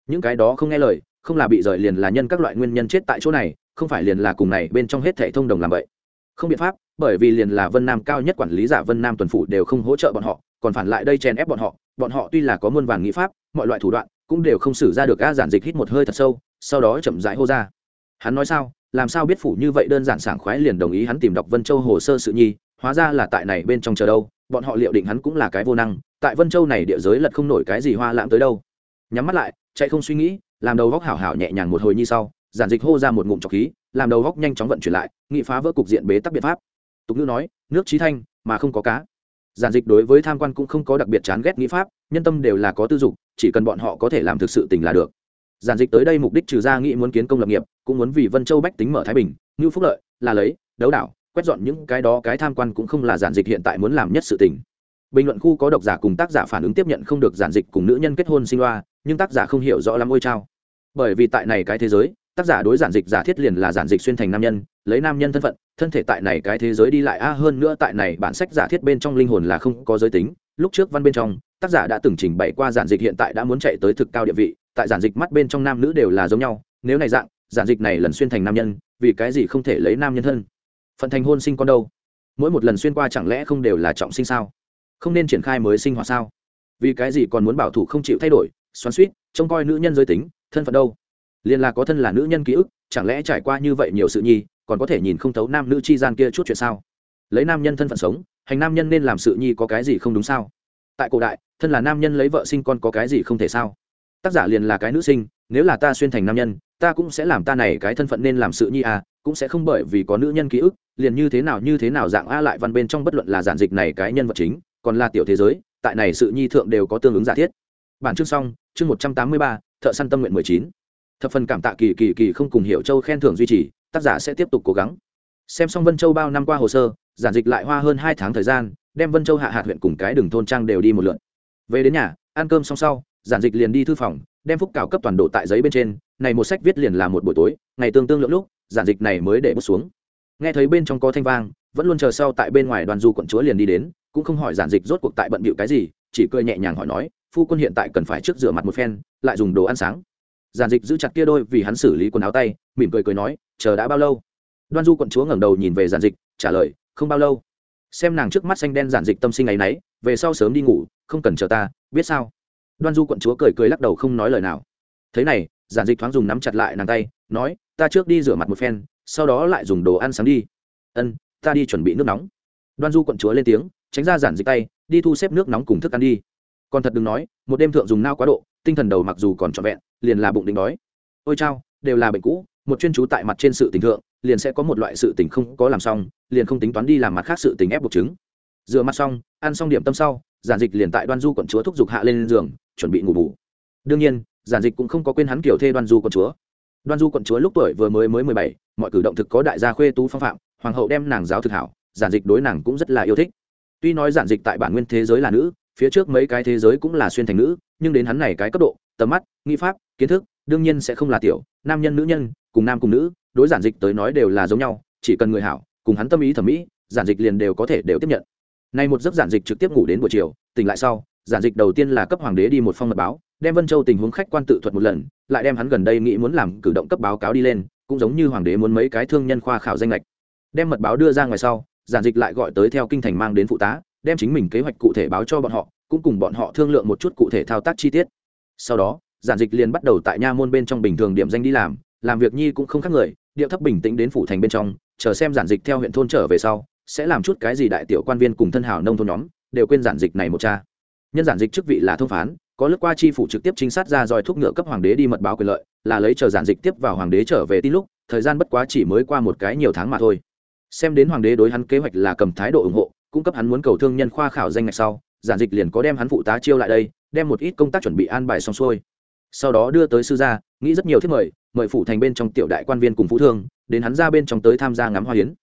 Những cái đó không nghe lời không là bị rời liền là nhân các loại nguyên nhân chết tại chỗ này không phải liền là cùng này bên trong hết thảy thông đồng làm vậy. Không biện pháp bởi vì liền là vân nam cao nhất quản lý giả vân nam tuần phủ đều không hỗ trợ bọn họ còn phản lại đây chèn ép bọn họ bọn họ tuy là có muôn vàn nghĩ pháp mọi loại thủ đoạn cũng đều không xử ra được a giản dịch hít một hơi thật sâu sau đó chậm rãi hô ra. Hắn nói sao làm sao biết phủ như vậy đơn giản sảng khoái liền đồng ý hắn tìm đọc vân châu hồ sơ sự nhi hóa ra là tại này bên trong chờ đâu bọn họ liệu định hắn cũng là cái vô năng, tại vân châu này địa giới lật không nổi cái gì hoa lãng tới đâu. Nhắm mắt lại, chạy không suy nghĩ, làm đầu góc hảo hảo nhẹ nhàng một hồi như sau, giản dịch hô ra một ngụm trọc khí, làm đầu góc nhanh chóng vận chuyển lại, nghị phá vỡ cục diện bế tắc biện pháp. Tục ngữ nói, nước trí thanh, mà không có cá. Giản dịch đối với tham quan cũng không có đặc biệt chán ghét nghĩ pháp, nhân tâm đều là có tư dục, chỉ cần bọn họ có thể làm thực sự tình là được. Giản dịch tới đây mục đích trừ ra nghĩ muốn kiến công lập nghiệp, cũng muốn vì vân châu bách tính mở thái bình như phúc lợi, là lấy, đấu đảo quét dọn những cái đó, cái tham quan cũng không là giản dịch hiện tại muốn làm nhất sự tình. Bình luận khu có độc giả cùng tác giả phản ứng tiếp nhận không được giản dịch cùng nữ nhân kết hôn sinh loa nhưng tác giả không hiểu rõ lắm ôi trao bởi vì tại này cái thế giới, tác giả đối giản dịch giả thiết liền là giản dịch xuyên thành nam nhân, lấy nam nhân thân phận, thân thể tại này cái thế giới đi lại a, hơn nữa tại này bản sách giả thiết bên trong linh hồn là không có giới tính. Lúc trước văn bên trong, tác giả đã từng trình bày qua giản dịch hiện tại đã muốn chạy tới thực cao địa vị, tại giản dịch mắt bên trong nam nữ đều là giống nhau. Nếu này dạng, giản dịch này lần xuyên thành nam nhân, vì cái gì không thể lấy nam nhân thân? Phận thành hôn sinh con đâu? Mỗi một lần xuyên qua chẳng lẽ không đều là trọng sinh sao? Không nên triển khai mới sinh hoạt sao? Vì cái gì còn muốn bảo thủ không chịu thay đổi, xoắn suýt trông coi nữ nhân giới tính, thân phận đâu? Liền là có thân là nữ nhân ký ức, chẳng lẽ trải qua như vậy nhiều sự nhi, còn có thể nhìn không thấu nam nữ chi gian kia chút chuyện sao? Lấy nam nhân thân phận sống, hành nam nhân nên làm sự nhi có cái gì không đúng sao? Tại cổ đại, thân là nam nhân lấy vợ sinh con có cái gì không thể sao? Tác giả liền là cái nữ sinh, nếu là ta xuyên thành nam nhân, ta cũng sẽ làm ta này cái thân phận nên làm sự nhi à cũng sẽ không bởi vì có nữ nhân ký ức, liền như thế nào như thế nào dạng a lại văn bên trong bất luận là giản dịch này cái nhân vật chính, còn là tiểu thế giới, tại này sự nhi thượng đều có tương ứng giả thiết. Bản chương xong, chương một trăm tám mươi ba, thợ săn tâm nguyện mười chín. Thập phần cảm tạ kỳ kỳ kỳ không cùng hiểu châu khen thưởng duy trì, tác giả sẽ tiếp tục cố gắng. Xem xong vân châu bao năm qua hồ sơ, giản dịch lại hoa hơn hai tháng thời gian, đem vân châu hạ hạt huyện cùng cái đường thôn trang đều đi một lượn. Về đến nhà, ăn cơm xong sau, giản dịch liền đi thư phòng, đem phúc cào cấp toàn độ tại giấy bên trên, này một sách viết liền là một buổi tối, ngày tương tương lượng lúc giản dịch này mới để bước xuống. Nghe thấy bên trong có thanh vang, vẫn luôn chờ sau tại bên ngoài đoàn du quận chúa liền đi đến, cũng không hỏi giản dịch rốt cuộc tại bận bịu cái gì, chỉ cười nhẹ nhàng hỏi nói, phu quân hiện tại cần phải trước rửa mặt một phen, lại dùng đồ ăn sáng. Giản dịch giữ chặt kia đôi vì hắn xử lý quần áo tay, mỉm cười cười nói, chờ đã bao lâu? Đoan du quận chúa ngẩng đầu nhìn về giản dịch, trả lời, không bao lâu. Xem nàng trước mắt xanh đen giản dịch tâm sinh ấ y về sau sớm đi ngủ, không cần chờ ta, biết sao? Đoan du quận chúa cười cười lắc đầu không nói lời nào. Thế này, giản dịch thoáng dùng nắm chặt lại nàng tay, nói ta trước đi rửa mặt một phen, sau đó lại dùng đồ ăn sáng đi. Ân, ta đi chuẩn bị nước nóng. Đoan du quận chúa lên tiếng, tránh ra giản dịch tay, đi thu xếp nước nóng cùng thức ăn đi. Còn thật đừng nói, một đêm thượng dùng nao quá độ, tinh thần đầu mặc dù còn trọn vẹn, liền là bụng đỉnh đói. Ôi chao, đều là bệnh cũ, một chuyên chú tại mặt trên sự tình thượng, liền sẽ có một loại sự tình không có làm xong, liền không tính toán đi làm mặt khác sự tình ép buộc chứng. Rửa mặt xong, ăn xong điểm tâm sau, giản dịch liền tại đoan du quận chúa thúc giục hạ lên giường, chuẩn bị ngủ bù. Đương nhiên, giản dịch cũng không có quên hắn kiểu thê đoan du quận chúa đoan du quận chúa lúc tuổi vừa mới mới mười bảy, mọi cử động thực có đại gia khuê tú phong phạm, hoàng hậu đem nàng giáo thực hảo, giản dịch đối nàng cũng rất là yêu thích. Tuy nói giản dịch tại bản nguyên thế giới là nữ, phía trước mấy cái thế giới cũng là xuyên thành nữ, nhưng đến hắn này cái cấp độ, tầm mắt, nghi pháp, kiến thức, đương nhiên sẽ không là tiểu, nam nhân nữ nhân, cùng nam cùng nữ, đối giản dịch tới nói đều là giống nhau, chỉ cần người hảo, cùng hắn tâm ý thẩm mỹ, giản dịch liền đều có thể đều tiếp nhận. Nay một giấc giản dịch trực tiếp ngủ đến buổi chiều, tỉnh lại sau, giản dịch đầu tiên là cấp hoàng đế đi một phong mật báo đem vân châu tình huống khách quan tự thuật một lần, lại đem hắn gần đây nghĩ muốn làm cử động cấp báo cáo đi lên, cũng giống như hoàng đế muốn mấy cái thương nhân khoa khảo danh lệch. Đem mật báo đưa ra ngoài sau, giản dịch lại gọi tới theo kinh thành mang đến phụ tá, đem chính mình kế hoạch cụ thể báo cho bọn họ, cũng cùng bọn họ thương lượng một chút cụ thể thao tác chi tiết. Sau đó, giản dịch liền bắt đầu tại nha môn bên trong bình thường điểm danh đi làm làm việc nhi cũng không khác người, điệu thấp bình tĩnh đến phủ thành bên trong, chờ xem giản dịch theo huyện thôn trở về sau, sẽ làm chút cái gì đại tiểu quan viên cùng thân hào nông thôn nhóm, đều quên giản dịch này một cha. Nhân giản dịch chức vị là thông phán có lướt qua chi phủ trực tiếp chính sát ra dòi thuốc ngựa cấp hoàng đế đi mật báo quyền lợi, là lấy chờ giản dịch tiếp vào hoàng đế trở về tin lúc, thời gian bất quá chỉ mới qua một cái nhiều tháng mà thôi. Xem đến hoàng đế đối hắn kế hoạch là cầm thái độ ủng hộ, cung cấp hắn muốn cầu thương nhân khoa khảo danh ngạch sau, giản dịch liền có đem hắn phụ tá chiêu lại đây, đem một ít công tác chuẩn bị an bài xong xuôi. Sau đó đưa tới sư gia, nghĩ rất nhiều thiết mời mời phủ thành bên trong tiểu đại quan viên cùng phú thương, đến hắn ra bên trong tới tham gia ngắm hoa hiến.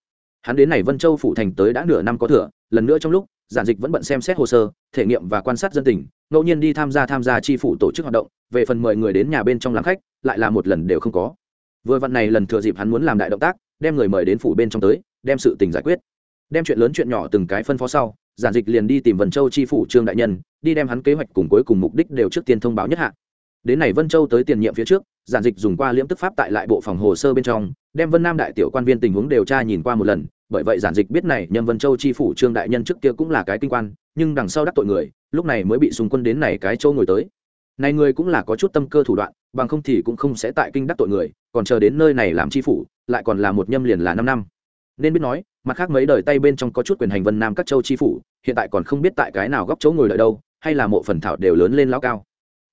Hắn đến này vân châu phủ thành tới đã nửa năm có thừa, lần nữa trong lúc giản dịch vẫn bận xem xét hồ sơ, thể nghiệm và quan sát dân tình, ngẫu nhiên đi tham gia tham gia tri phủ tổ chức hoạt động, về phần mời người đến nhà bên trong làm khách, lại là một lần đều không có. Vừa vặn này lần thừa dịp hắn muốn làm đại động tác, đem người mời đến phủ bên trong tới, đem sự tình giải quyết. Đem chuyện lớn chuyện nhỏ từng cái phân phó sau, giản dịch liền đi tìm vân châu tri phủ trương đại nhân, đi đem hắn kế hoạch cùng cuối cùng mục đích đều trước tiên thông báo nhất hạ. Đến này vân châu tới tiền nhiệm phía trước, giản dịch dùng qua liễm tức pháp tại lại bộ phòng hồ sơ bên trong, đem vân nam đại tiểu quan viên tình huống điều tra nhìn qua một lần bởi vậy giản dịch biết này nhâm vân châu chi phủ trương đại nhân trước kia cũng là cái kinh quan, nhưng đằng sau đắc tội người, lúc này mới bị xung quân đến này cái châu ngồi tới. Này người cũng là có chút tâm cơ thủ đoạn, bằng không thì cũng không sẽ tại kinh đắc tội người, còn chờ đến nơi này làm chi phủ, lại còn là một nhâm liền là năm năm. Nên biết nói, mặt khác mấy đời tay bên trong có chút quyền hành vân nam các châu chi phủ, hiện tại còn không biết tại cái nào góc chỗ ngồi đợi đâu, hay là mộ phần thảo đều lớn lên lao cao.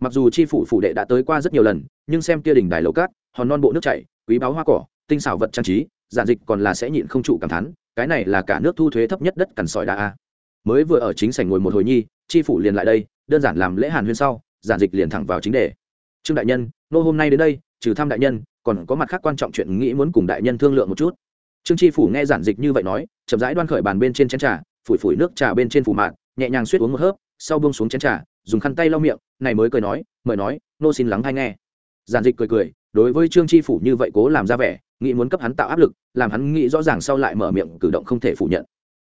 Mặc dù chi phủ phủ đệ đã tới qua rất nhiều lần, nhưng xem kia đỉnh đài lầu cát, hòn non bộ nước chảy, quý báo hoa cỏ, tinh xảo vật trang trí giản dịch còn là sẽ nhịn không trụ cảm thán, cái này là cả nước thu thuế thấp nhất đất cằn sỏi đa a. Mới vừa ở chính sảnh ngồi một hồi nhi, chi phủ liền lại đây, đơn giản làm lễ hàn huyên sau, giản dịch liền thẳng vào chính đề. Trương đại nhân, nô hôm nay đến đây, trừ thăm đại nhân, còn có mặt khác quan trọng chuyện nghĩ muốn cùng đại nhân thương lượng một chút. Trương chi phủ nghe giản dịch như vậy nói, chậm rãi đoan khởi bàn bên trên chén trà, phủi phủi nước trà bên trên phủ mạn, nhẹ nhàng suýt uống một hớp, sau buông xuống chén trà, dùng khăn tay lau miệng, này mới cười nói, mời nói, nô xin lắng hay nghe. Giản dịch cười cười đối với trương chi phủ như vậy cố làm ra vẻ, nghĩ muốn cấp hắn tạo áp lực, làm hắn nghĩ rõ ràng sau lại mở miệng cử động không thể phủ nhận.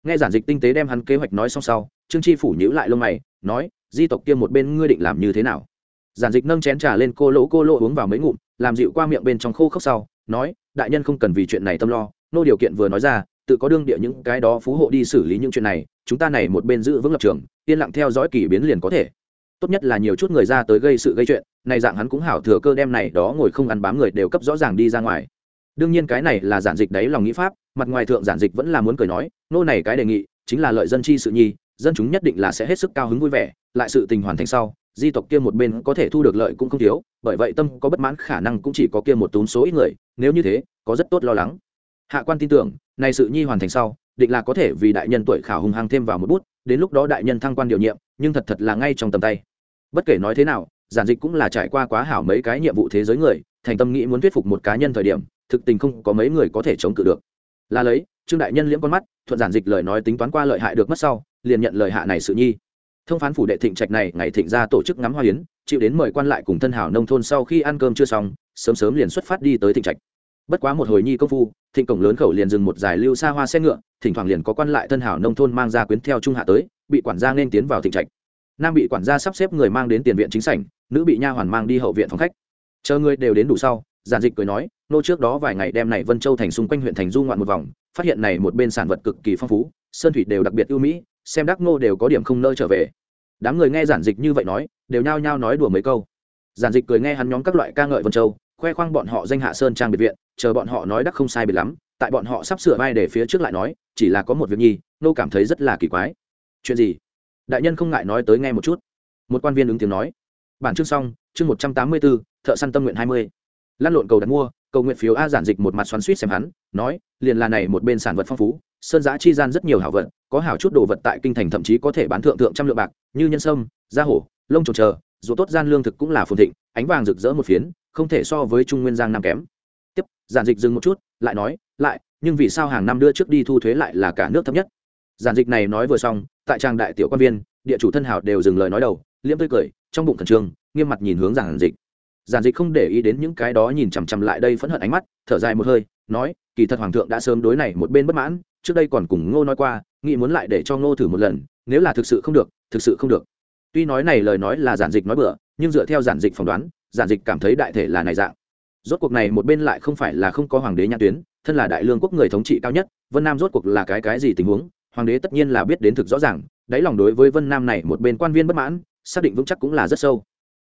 Nghe giản dịch tinh tế đem hắn kế hoạch nói xong sau, trương chi phủ nhữ lại lông mày, nói, di tộc kia một bên ngươi định làm như thế nào? Giản dịch nâng chén trà lên cô lỗ cô lỗ uống vào mấy ngụm, làm dịu qua miệng bên trong khô khốc sau, nói, đại nhân không cần vì chuyện này tâm lo, nô điều kiện vừa nói ra, tự có đương địa những cái đó phú hộ đi xử lý những chuyện này, chúng ta này một bên giữ vững lập trường, yên lặng theo dõi kỳ biến liền có thể tốt nhất là nhiều chút người ra tới gây sự gây chuyện này dạng hắn cũng hảo thừa cơ đem này đó ngồi không ăn bám người đều cấp rõ ràng đi ra ngoài. Đương nhiên cái này là giản dịch đấy lòng nghĩ pháp, mặt ngoài thượng giản dịch vẫn là muốn cười nói, nô này cái đề nghị, chính là lợi dân chi sự nhi, dân chúng nhất định là sẽ hết sức cao hứng vui vẻ, lại sự tình hoàn thành sau, di tộc kia một bên có thể thu được lợi cũng không thiếu, bởi vậy tâm có bất mãn khả năng cũng chỉ có kia một tốn số ít người, nếu như thế, có rất tốt lo lắng. Hạ quan tin tưởng này sự nhi hoàn thành sau, định là có thể vì đại nhân tuổi khảo hùng hăng thêm vào một bút, đến lúc đó đại nhân thăng quan điều nhiệm, nhưng thật thật là ngay trong tầm tay bất kể nói thế nào, giản dịch cũng là trải qua quá hảo mấy cái nhiệm vụ thế giới người, thành tâm nghĩ muốn thuyết phục một cá nhân thời điểm, thực tình không có mấy người có thể chống cự được. Là lấy, trương đại nhân liễm con mắt, thuận giản dịch lời nói tính toán qua lợi hại được mất sau, liền nhận lời hạ này sự nhi. Thông phán phủ đệ thịnh trạch này, ngày thịnh ra tổ chức ngắm hoa hiến chịu đến mời quan lại cùng thân hảo nông thôn sau khi ăn cơm chưa xong, sớm sớm liền xuất phát đi tới thịnh trạch. Bất quá một hồi nhi công phu, thịnh cổng lớn khẩu liền dừng một giải lưu xa hoa xe ngựa, thỉnh thoảng liền có quan lại thân hảo nông thôn mang ra quyến theo trung hạ tới, bị quản gia nên tiến vào thịnh trạch nam bị quản gia sắp xếp người mang đến tiền viện chính sảnh, nữ bị nha hoàn mang đi hậu viện phòng khách. Chờ người đều đến đủ sau, giản dịch cười nói, nô trước đó vài ngày đem này vân châu thành xung quanh huyện thành du ngoạn một vòng, phát hiện này một bên sản vật cực kỳ phong phú, sơn thủy đều đặc biệt ưu mỹ, xem đắc ngô đều có điểm không nơi trở về. Đám người nghe giản dịch như vậy nói, đều nhao nhao nói đùa mấy câu. Giản dịch cười nghe hắn nhóm các loại ca ngợi vân châu, khoe khoang bọn họ danh hạ sơn trang biệt viện, chờ bọn họ nói đắc không sai biệt lắm, tại bọn họ sắp sửa vai để phía trước lại nói, chỉ là có một việc nhi, nô cảm thấy rất là kỳ quái. Chuyện gì? Đại nhân không ngại nói tới nghe một chút. Một quan viên ứng tiếng nói. Bản chương xong, chương một trăm tám mươi bốn, thợ săn tâm nguyện hai mươi. Lăn lộn cầu đặt mua, cầu nguyện phiếu a giản dịch một mặt xoắn suýt xem hắn, nói, liền là này một bên sản vật phong phú, sơn giã chi gian rất nhiều hảo vật, có hảo chút đồ vật tại kinh thành thậm chí có thể bán thượng thượng trăm lượng bạc, như nhân sâm, da hổ, lông trồn chờ dù tốt gian lương thực cũng là phồn thịnh, ánh vàng rực rỡ một phiến, không thể so với trung nguyên giang nam kém. Tiếp, giản dịch dừng một chút, lại nói, lại, nhưng vì sao hàng năm đưa trước đi thu thuế lại là cả nước thấp nhất? Giản dịch này nói vừa xong, tại trang đại tiểu quan viên, địa chủ thân hảo đều dừng lời nói đầu, liễm tươi cười, trong bụng thần trương, nghiêm mặt nhìn hướng giản dịch. Giản dịch không để ý đến những cái đó nhìn chằm chằm lại đây phẫn hận ánh mắt, thở dài một hơi, nói, kỳ thật hoàng thượng đã sớm đối này một bên bất mãn, trước đây còn cùng ngô nói qua, nghĩ muốn lại để cho ngô thử một lần, nếu là thực sự không được, thực sự không được. Tuy nói này lời nói là giản dịch nói bừa, nhưng dựa theo giản dịch phỏng đoán, giản dịch cảm thấy đại thể là này dạng. Rốt cuộc này một bên lại không phải là không có hoàng đế nhãn tuyến, thân là đại lương quốc người thống trị cao nhất, vân nam rốt cuộc là cái cái gì tình huống? Hoàng đế tất nhiên là biết đến thực rõ ràng đáy lòng đối với vân nam này một bên quan viên bất mãn xác định vững chắc cũng là rất sâu.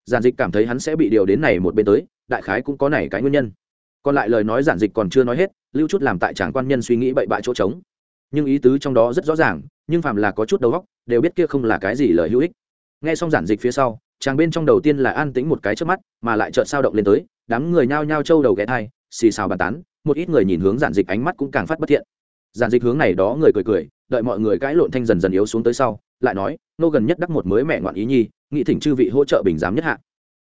Giản dịch cảm thấy hắn sẽ bị điều đến này một bên tới đại khái cũng có này cái nguyên nhân. Còn lại lời nói giản dịch còn chưa nói hết lưu chút làm tại tràng quan nhân suy nghĩ bậy bạ chỗ trống. Nhưng ý tứ trong đó rất rõ ràng nhưng phàm là có chút đầu góc, đều biết kia không là cái gì lời hữu ích. Nghe xong giản dịch phía sau chàng bên trong đầu tiên là an tĩnh một cái trước mắt mà lại chợt sao động lên tới đám người nhao nhao trâu đầu ghé thai xì xào bàn tán một ít người nhìn hướng giản dịch ánh mắt cũng càng phát bất thiện giản dịch hướng này đó người cười cười, đợi mọi người cãi lộn thanh dần dần yếu xuống tới sau, lại nói, nô gần nhất đắc một mới mẹ ngoạn ý nhi, nghị thỉnh chư vị hỗ trợ bình giám nhất hạ.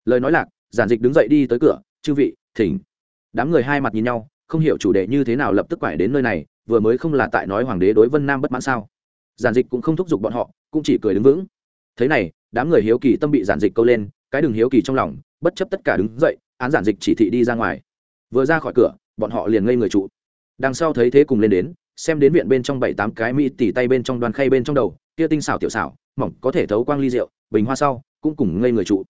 Lời nói lạc, giản dịch đứng dậy đi tới cửa, chư vị, thỉnh. Đám người hai mặt nhìn nhau, không hiểu chủ đề như thế nào lập tức quải đến nơi này, vừa mới không là tại nói hoàng đế đối vân nam bất mãn sao? Giản dịch cũng không thúc giục bọn họ, cũng chỉ cười đứng vững. Thế này, đám người hiếu kỳ tâm bị giản dịch câu lên, cái đừng hiếu kỳ trong lòng, bất chấp tất cả đứng dậy, án giản dịch chỉ thị đi ra ngoài. Vừa ra khỏi cửa, bọn họ liền ngây người trụ. Đằng sau thấy thế cùng lên đến xem đến viện bên trong bảy tám cái mỹ tỉ tay bên trong đoàn khay bên trong đầu, kia tinh xảo tiểu xảo, mỏng, có thể thấu quang ly rượu, bình hoa sau, cũng cùng ngây người trụ.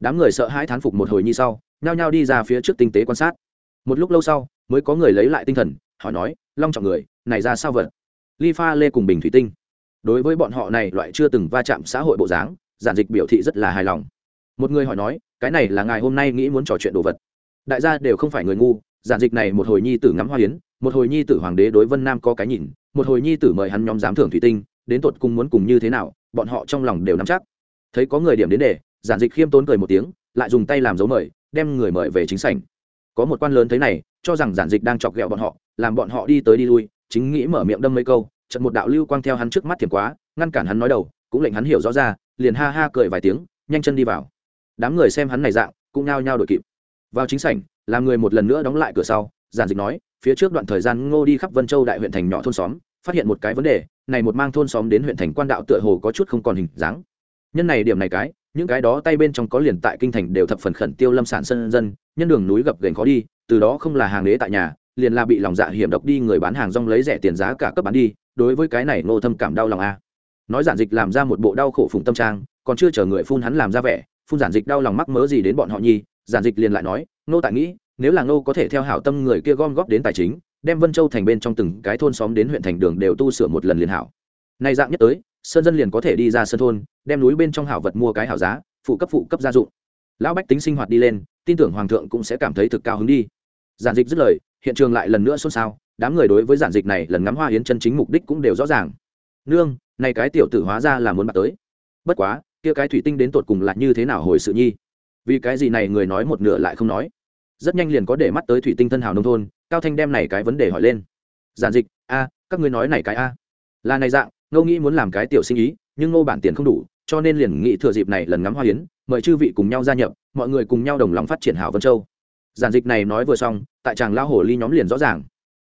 Đám người sợ hãi thán phục một hồi nhi sau, nhao nhao đi ra phía trước tinh tế quan sát. Một lúc lâu sau, mới có người lấy lại tinh thần, hỏi nói, long trọng người, này ra sao vật ly pha lê cùng bình thủy tinh. Đối với bọn họ này loại chưa từng va chạm xã hội bộ dáng, giản dịch biểu thị rất là hài lòng. Một người hỏi nói, cái này là ngài hôm nay nghĩ muốn trò chuyện đồ vật? Đại gia đều không phải người ngu, giản dịch này một hồi nhi tử ngắm hoa hiến một hồi nhi tử hoàng đế đối vân nam có cái nhìn, một hồi nhi tử mời hắn nhóm giám thưởng thủy tinh, đến tột cùng muốn cùng như thế nào, bọn họ trong lòng đều nắm chắc. Thấy có người điểm đến để giản dịch khiêm tốn cười một tiếng, lại dùng tay làm dấu mời, đem người mời về chính sảnh. Có một quan lớn thấy này, cho rằng giản dịch đang chọc ghẹo bọn họ, làm bọn họ đi tới đi lui, chính nghĩ mở miệng đâm mấy câu, chợt một đạo lưu quang theo hắn trước mắt thiểm quá, ngăn cản hắn nói đầu, cũng lệnh hắn hiểu rõ ra, liền ha ha cười vài tiếng, nhanh chân đi vào. Đám người xem hắn này dạng, cũng nhao nhao đổi kịp. Vào chính sảnh, làm người một lần nữa đóng lại cửa sau, giản dịch nói phía trước đoạn thời gian ngô đi khắp vân châu đại huyện thành nhỏ thôn xóm, phát hiện một cái vấn đề, này một mang thôn xóm đến huyện thành quan đạo tựa hồ có chút không còn hình dáng. Nhân này điểm này cái, những cái đó tay bên trong có liền tại kinh thành đều thập phần khẩn tiêu lâm sản sân dân, nhân đường núi gập ghềnh khó đi, từ đó không là hàng đế tại nhà, liền là bị lòng dạ hiểm độc đi người bán hàng rong lấy rẻ tiền giá cả cấp bán đi, đối với cái này ngô thâm cảm đau lòng a. Nói giản dịch làm ra một bộ đau khổ phùng tâm trang, còn chưa chờ người phun hắn làm ra vẻ, phun giản dịch đau lòng mắc mớ gì đến bọn họ nhi, giản dịch liền lại nói nô tại nghĩ nếu là ngô có thể theo hảo tâm người kia gom góp đến tài chính, đem vân châu thành bên trong từng cái thôn xóm đến huyện thành đường đều tu sửa một lần liền hảo. Nay dạng nhất tới, sơn dân liền có thể đi ra sân thôn, đem núi bên trong hảo vật mua cái hảo giá, phụ cấp phụ cấp gia dụng. Lão bách tính sinh hoạt đi lên, tin tưởng hoàng thượng cũng sẽ cảm thấy thực cao hứng đi. Giản dịch dứt lời, hiện trường lại lần nữa xôn xao, đám người đối với giản dịch này lần ngắm hoa hiến chân chính mục đích cũng đều rõ ràng. Nương, này cái tiểu tử hóa ra là muốn bạc tới. Bất quá, kia cái thủy tinh đến tột cùng là như thế nào hồi sự nhi? Vì cái gì này người nói một nửa lại không nói rất nhanh liền có để mắt tới thủy tinh thân hào nông thôn, cao thanh đem này cái vấn đề hỏi lên. Giản dịch, a, các ngươi nói này cái a. Là này dạng ngô nghĩ muốn làm cái tiểu sinh ý, nhưng ngô bản tiền không đủ, cho nên liền nghĩ thừa dịp này lần ngắm hoa hiến mời chư vị cùng nhau gia nhập, mọi người cùng nhau đồng lòng phát triển hảo vân châu. Giản dịch này nói vừa xong, tại chàng lao hổ ly nhóm liền rõ ràng.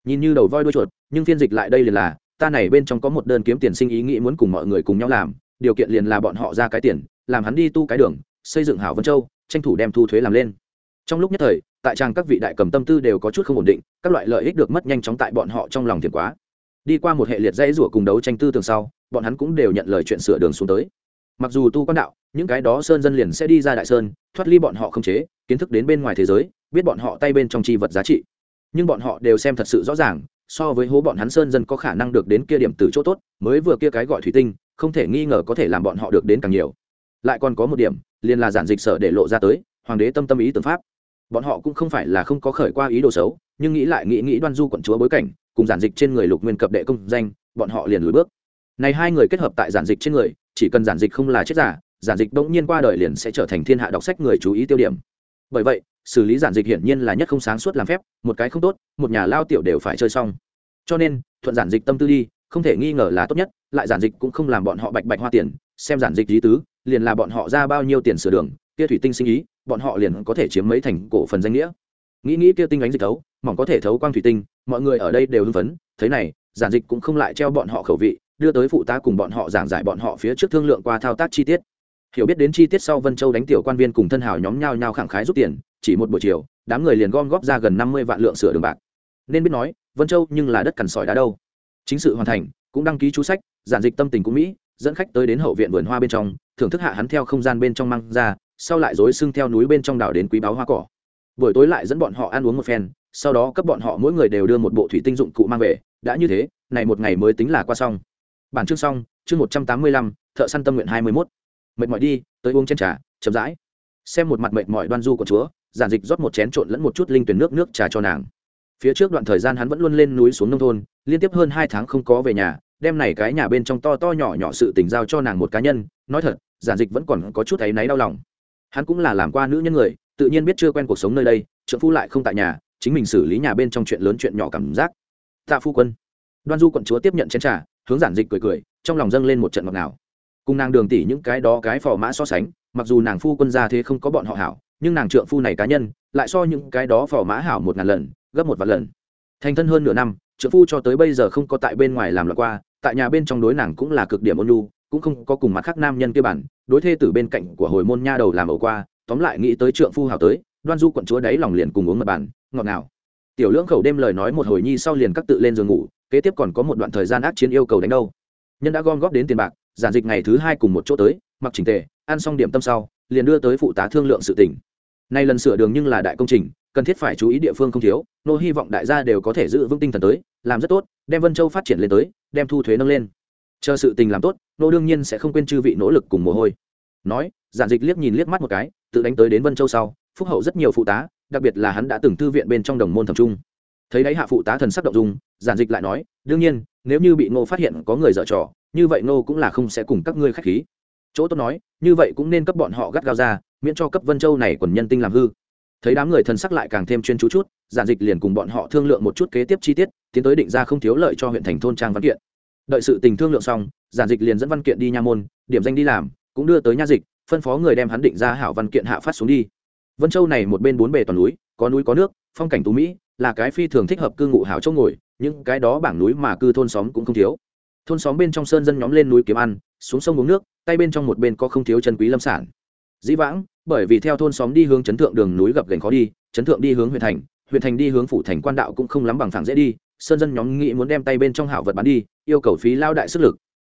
Nhìn như đầu voi đuôi chuột, nhưng phiên dịch lại đây liền là, ta này bên trong có một đơn kiếm tiền sinh ý nghĩ muốn cùng mọi người cùng nhau làm, điều kiện liền là bọn họ ra cái tiền, làm hắn đi tu cái đường, xây dựng hảo vân châu, tranh thủ đem thu thuế làm lên. Trong lúc nhất thời tại trang các vị đại cầm tâm tư đều có chút không ổn định, các loại lợi ích được mất nhanh chóng tại bọn họ trong lòng thiệt quá. Đi qua một hệ liệt dãy rủa cùng đấu tranh tư tường sau, bọn hắn cũng đều nhận lời chuyện sửa đường xuống tới. Mặc dù tu quan đạo, những cái đó sơn dân liền sẽ đi ra đại sơn, thoát ly bọn họ không chế, kiến thức đến bên ngoài thế giới, biết bọn họ tay bên trong chi vật giá trị. Nhưng bọn họ đều xem thật sự rõ ràng, so với hố bọn hắn sơn dân có khả năng được đến kia điểm từ chỗ tốt, mới vừa kia cái gọi thủy tinh, không thể nghi ngờ có thể làm bọn họ được đến càng nhiều. Lại còn có một điểm, liền là giản dịch sở để lộ ra tới, hoàng đế tâm tâm ý tưởng pháp bọn họ cũng không phải là không có khởi qua ý đồ xấu, nhưng nghĩ lại nghĩ nghĩ đoan du quận chúa bối cảnh, cùng giản dịch trên người lục nguyên cập đệ công danh, bọn họ liền lùi bước. Này hai người kết hợp tại giản dịch trên người, chỉ cần giản dịch không là chết giả, giản dịch bỗng nhiên qua đời liền sẽ trở thành thiên hạ đọc sách người chú ý tiêu điểm. Bởi vậy, xử lý giản dịch hiển nhiên là nhất không sáng suốt làm phép, một cái không tốt, một nhà lao tiểu đều phải chơi xong. Cho nên, thuận giản dịch tâm tư đi, không thể nghi ngờ là tốt nhất, lại giản dịch cũng không làm bọn họ bạch bạch hoa tiền xem giản dịch lý tứ, liền là bọn họ ra bao nhiêu tiền sửa đường, kia thủy tinh sinh ý, bọn họ liền có thể chiếm mấy thành cổ phần danh nghĩa. Nghĩ nghĩ kia tinh ánh dịch thấu, mỏng có thể thấu quang thủy tinh, mọi người ở đây đều hưng phấn, thế này, giản dịch cũng không lại treo bọn họ khẩu vị, đưa tới phụ tá cùng bọn họ giảng giải bọn họ phía trước thương lượng qua thao tác chi tiết. Hiểu biết đến chi tiết sau vân châu đánh tiểu quan viên cùng thân hào nhóm nhau nhau khẳng khái rút tiền, chỉ một buổi chiều, đám người liền gom góp ra gần năm mươi vạn lượng sửa đường bạc. Nên biết nói, vân châu nhưng là đất cằn sỏi đá đâu. Chính sự hoàn thành, cũng đăng ký chú sách, giản dịch tâm tình cũng mỹ dẫn khách tới đến hậu viện vườn hoa bên trong, thưởng thức hạ hắn theo không gian bên trong mang ra, sau lại dối xưng theo núi bên trong đảo đến quý báo hoa cỏ. Buổi tối lại dẫn bọn họ ăn uống một phen, sau đó cấp bọn họ mỗi người đều đưa một bộ thủy tinh dụng cụ mang về, đã như thế, này một ngày mới tính là qua xong. Bản chương xong, chương một trăm tám mươi lăm, thợ săn tâm nguyện hai mươi mốt. Mệt mỏi đi, tới uống chén trà, chậm rãi. Xem một mặt mệt mỏi đoan du của chúa, giản dịch rót một chén trộn lẫn một chút linh tuyển nước nước trà cho nàng. Phía trước đoạn thời gian hắn vẫn luôn lên núi xuống nông thôn, liên tiếp hơn hai tháng không có về nhà đem này cái nhà bên trong to to nhỏ nhỏ sự tình giao cho nàng một cá nhân, nói thật, giản dịch vẫn còn có chút thấy náy đau lòng. Hắn cũng là làm qua nữ nhân người, tự nhiên biết chưa quen cuộc sống nơi đây trợ phu lại không tại nhà, chính mình xử lý nhà bên trong chuyện lớn chuyện nhỏ cảm giác. Tạ phu quân. Đoan du quận chúa tiếp nhận chén t r à hướng giản dịch cười cười, trong lòng dâng lên một trận ngọt ngào. Cùng nàng đường tỉ những cái đó cái phò mã so sánh, mặc dù nàng phu quân ra thế không có bọn họ hảo, nhưng nàng trượng phu này cá nhân, lại so những cái đó phò mã hảo một ngàn lần, gấp một vạn lần. Thành thân hơn nửa năm, trượng phu cho tới bây giờ không có tại bên ngoài làm loạn qua tại nhà bên trong đối nàng cũng là cực điểm ôn nhu, cũng không có cùng mặt khác nam nhân kia bản, đối thê từ bên cạnh của hồi môn nha đầu làm ẩu qua, tóm lại nghĩ tới trượng phu hào tới, đoan du quận chúa đáy lòng liền cùng uống mật bản, ngọt ngào. Tiểu lưỡng khẩu đêm lời nói một hồi nhi sau liền cắt tự lên giường ngủ, kế tiếp còn có một đoạn thời gian ác chiến yêu cầu đánh đâu. Nhân đã gom góp đến tiền bạc, giản dịch ngày thứ hai cùng một chỗ tới, mặc trình tề, ăn xong điểm tâm sau, liền đưa tới phụ tá thương lượng sự tỉnh nay lần sửa đường nhưng là đại công trình, cần thiết phải chú ý địa phương không thiếu, nô hy vọng đại gia đều có thể giữ vững tinh thần tới, làm rất tốt, đem vân châu phát triển lên tới đem thu thuế nâng lên. Chờ sự tình làm tốt, nô đương nhiên sẽ không quên chư vị nỗ lực cùng mồ hôi. Nói, giản dịch liếc nhìn liếc mắt một cái, tự đánh tới đến vân châu sau, phúc hậu rất nhiều phụ tá, đặc biệt là hắn đã từng thư viện bên trong đồng môn thầm trung. Thấy đấy hạ phụ tá thần sắc động dung, giản dịch lại nói, đương nhiên, nếu như bị ngô phát hiện có người dở trò, như vậy ngô cũng là không sẽ cùng các ngươi khách khí. Chỗ tôi nói, như vậy cũng nên cấp bọn họ gắt gao ra, miễn cho cấp vân châu này quần nhân tinh làm hư thấy đám người thần sắc lại càng thêm chuyên chú chút, giản dịch liền cùng bọn họ thương lượng một chút kế tiếp chi tiết, tiến tới định ra không thiếu lợi cho huyện thành thôn trang văn kiện. Đợi sự tình thương lượng xong, giản dịch liền dẫn văn kiện đi nha môn, điểm danh đi làm, cũng đưa tới nha dịch, phân phó người đem hắn định ra hảo văn kiện hạ phát xuống đi. Vân châu này một bên bốn bề toàn núi, có núi có nước, phong cảnh tú mỹ, là cái phi thường thích hợp cư ngụ hảo chỗ ngồi, những cái đó bảng núi mà cư thôn xóm cũng không thiếu. Thôn xóm bên trong sơn dân nhóm lên núi kiếm ăn, xuống sông uống nước, tay bên trong một bên có không thiếu chân quý lâm sản dĩ vãng, bởi vì theo thôn xóm đi hướng chấn thượng đường núi gập gành khó đi, chấn thượng đi hướng huyện thành huyện thành đi hướng phủ thành quan đạo cũng không lắm bằng thẳng dễ đi, sơn dân nhóm nghĩ muốn đem tay bên trong hảo vật bán đi, yêu cầu phí lao đại sức lực.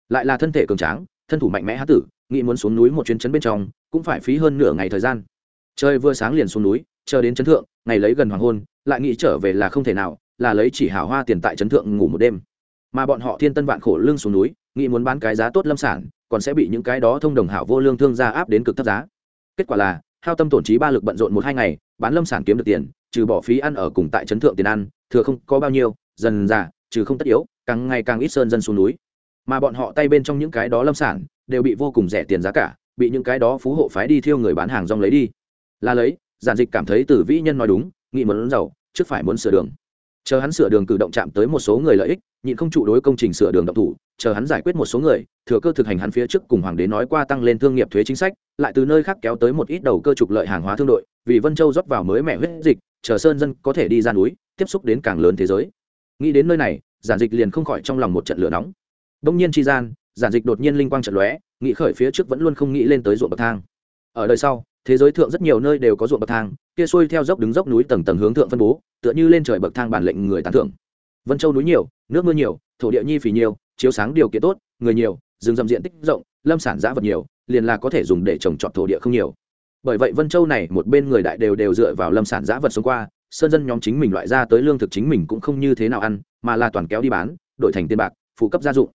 Lại là thân thể cường tráng, thân thủ mạnh mẽ hát tử, nghĩ muốn xuống núi một chuyến chấn bên trong, cũng phải phí hơn nửa ngày thời gian. Trời vừa sáng liền xuống núi, chờ đến chấn thượng, ngày lấy gần hoàng hôn, lại nghĩ trở về là không thể nào, là lấy chỉ hảo hoa tiền tại chấn thượng ngủ một đêm. Mà bọn họ thiên tân vạn khổ lương xuống núi, nghĩ muốn bán cái giá tốt lâm sản, còn sẽ bị những cái đó thông đồng hảo vô lương thương gia áp đến cực thấp giá kết quả là, hao tâm tổn trí ba lực bận rộn một hai ngày, bán lâm sản kiếm được tiền, trừ bỏ phí ăn ở cùng tại trấn thượng tiền ăn, thừa không có bao nhiêu, dần già, trừ không tất yếu, càng ngày càng ít sơn dân xuống núi. Mà bọn họ tay bên trong những cái đó lâm sản, đều bị vô cùng rẻ tiền giá cả, bị những cái đó phú hộ phái đi thiêu người bán hàng rong lấy đi. Là lấy, giản dịch cảm thấy tử vĩ nhân nói đúng, nghị muốn giàu, trước phải muốn sửa đường chờ hắn sửa đường cử động chạm tới một số người lợi ích, nhịn không trụ đối công trình sửa đường động thủ, chờ hắn giải quyết một số người, thừa cơ thực hành hắn phía trước cùng hoàng đế nói qua tăng lên thương nghiệp thuế chính sách, lại từ nơi khác kéo tới một ít đầu cơ trục lợi hàng hóa thương đội, vì vân châu rót vào mới mẻ huyết dịch, chờ sơn dân có thể đi ra núi, tiếp xúc đến càng lớn thế giới. Nghĩ đến nơi này, giản dịch liền không khỏi trong lòng một trận lửa nóng. Đông nhiên tri gian, giản dịch đột nhiên linh quang trận lóe nghĩ khởi phía trước vẫn luôn không nghĩ lên tới ruộng bậc thang. Ở đời sau thế giới thượng rất nhiều nơi đều có ruộng bậc thang, kia xuôi theo dốc đứng dốc núi tầng tầng hướng thượng phân bố, tựa như lên trời bậc thang bản lệnh người tán thưởng. Vân châu núi nhiều, nước mưa nhiều, thổ địa nhi phì nhiều, chiếu sáng điều kiện tốt, người nhiều, rừng rậm diện tích rộng, lâm sản giã vật nhiều, liền là có thể dùng để trồng trọt thổ địa không nhiều. Bởi vậy vân châu này một bên người đại đều đều dựa vào lâm sản giã vật sống qua, sơn dân nhóm chính mình loại ra tới lương thực chính mình cũng không như thế nào ăn, mà là toàn kéo đi bán, đổi thành tiền bạc, phụ cấp gia dụng.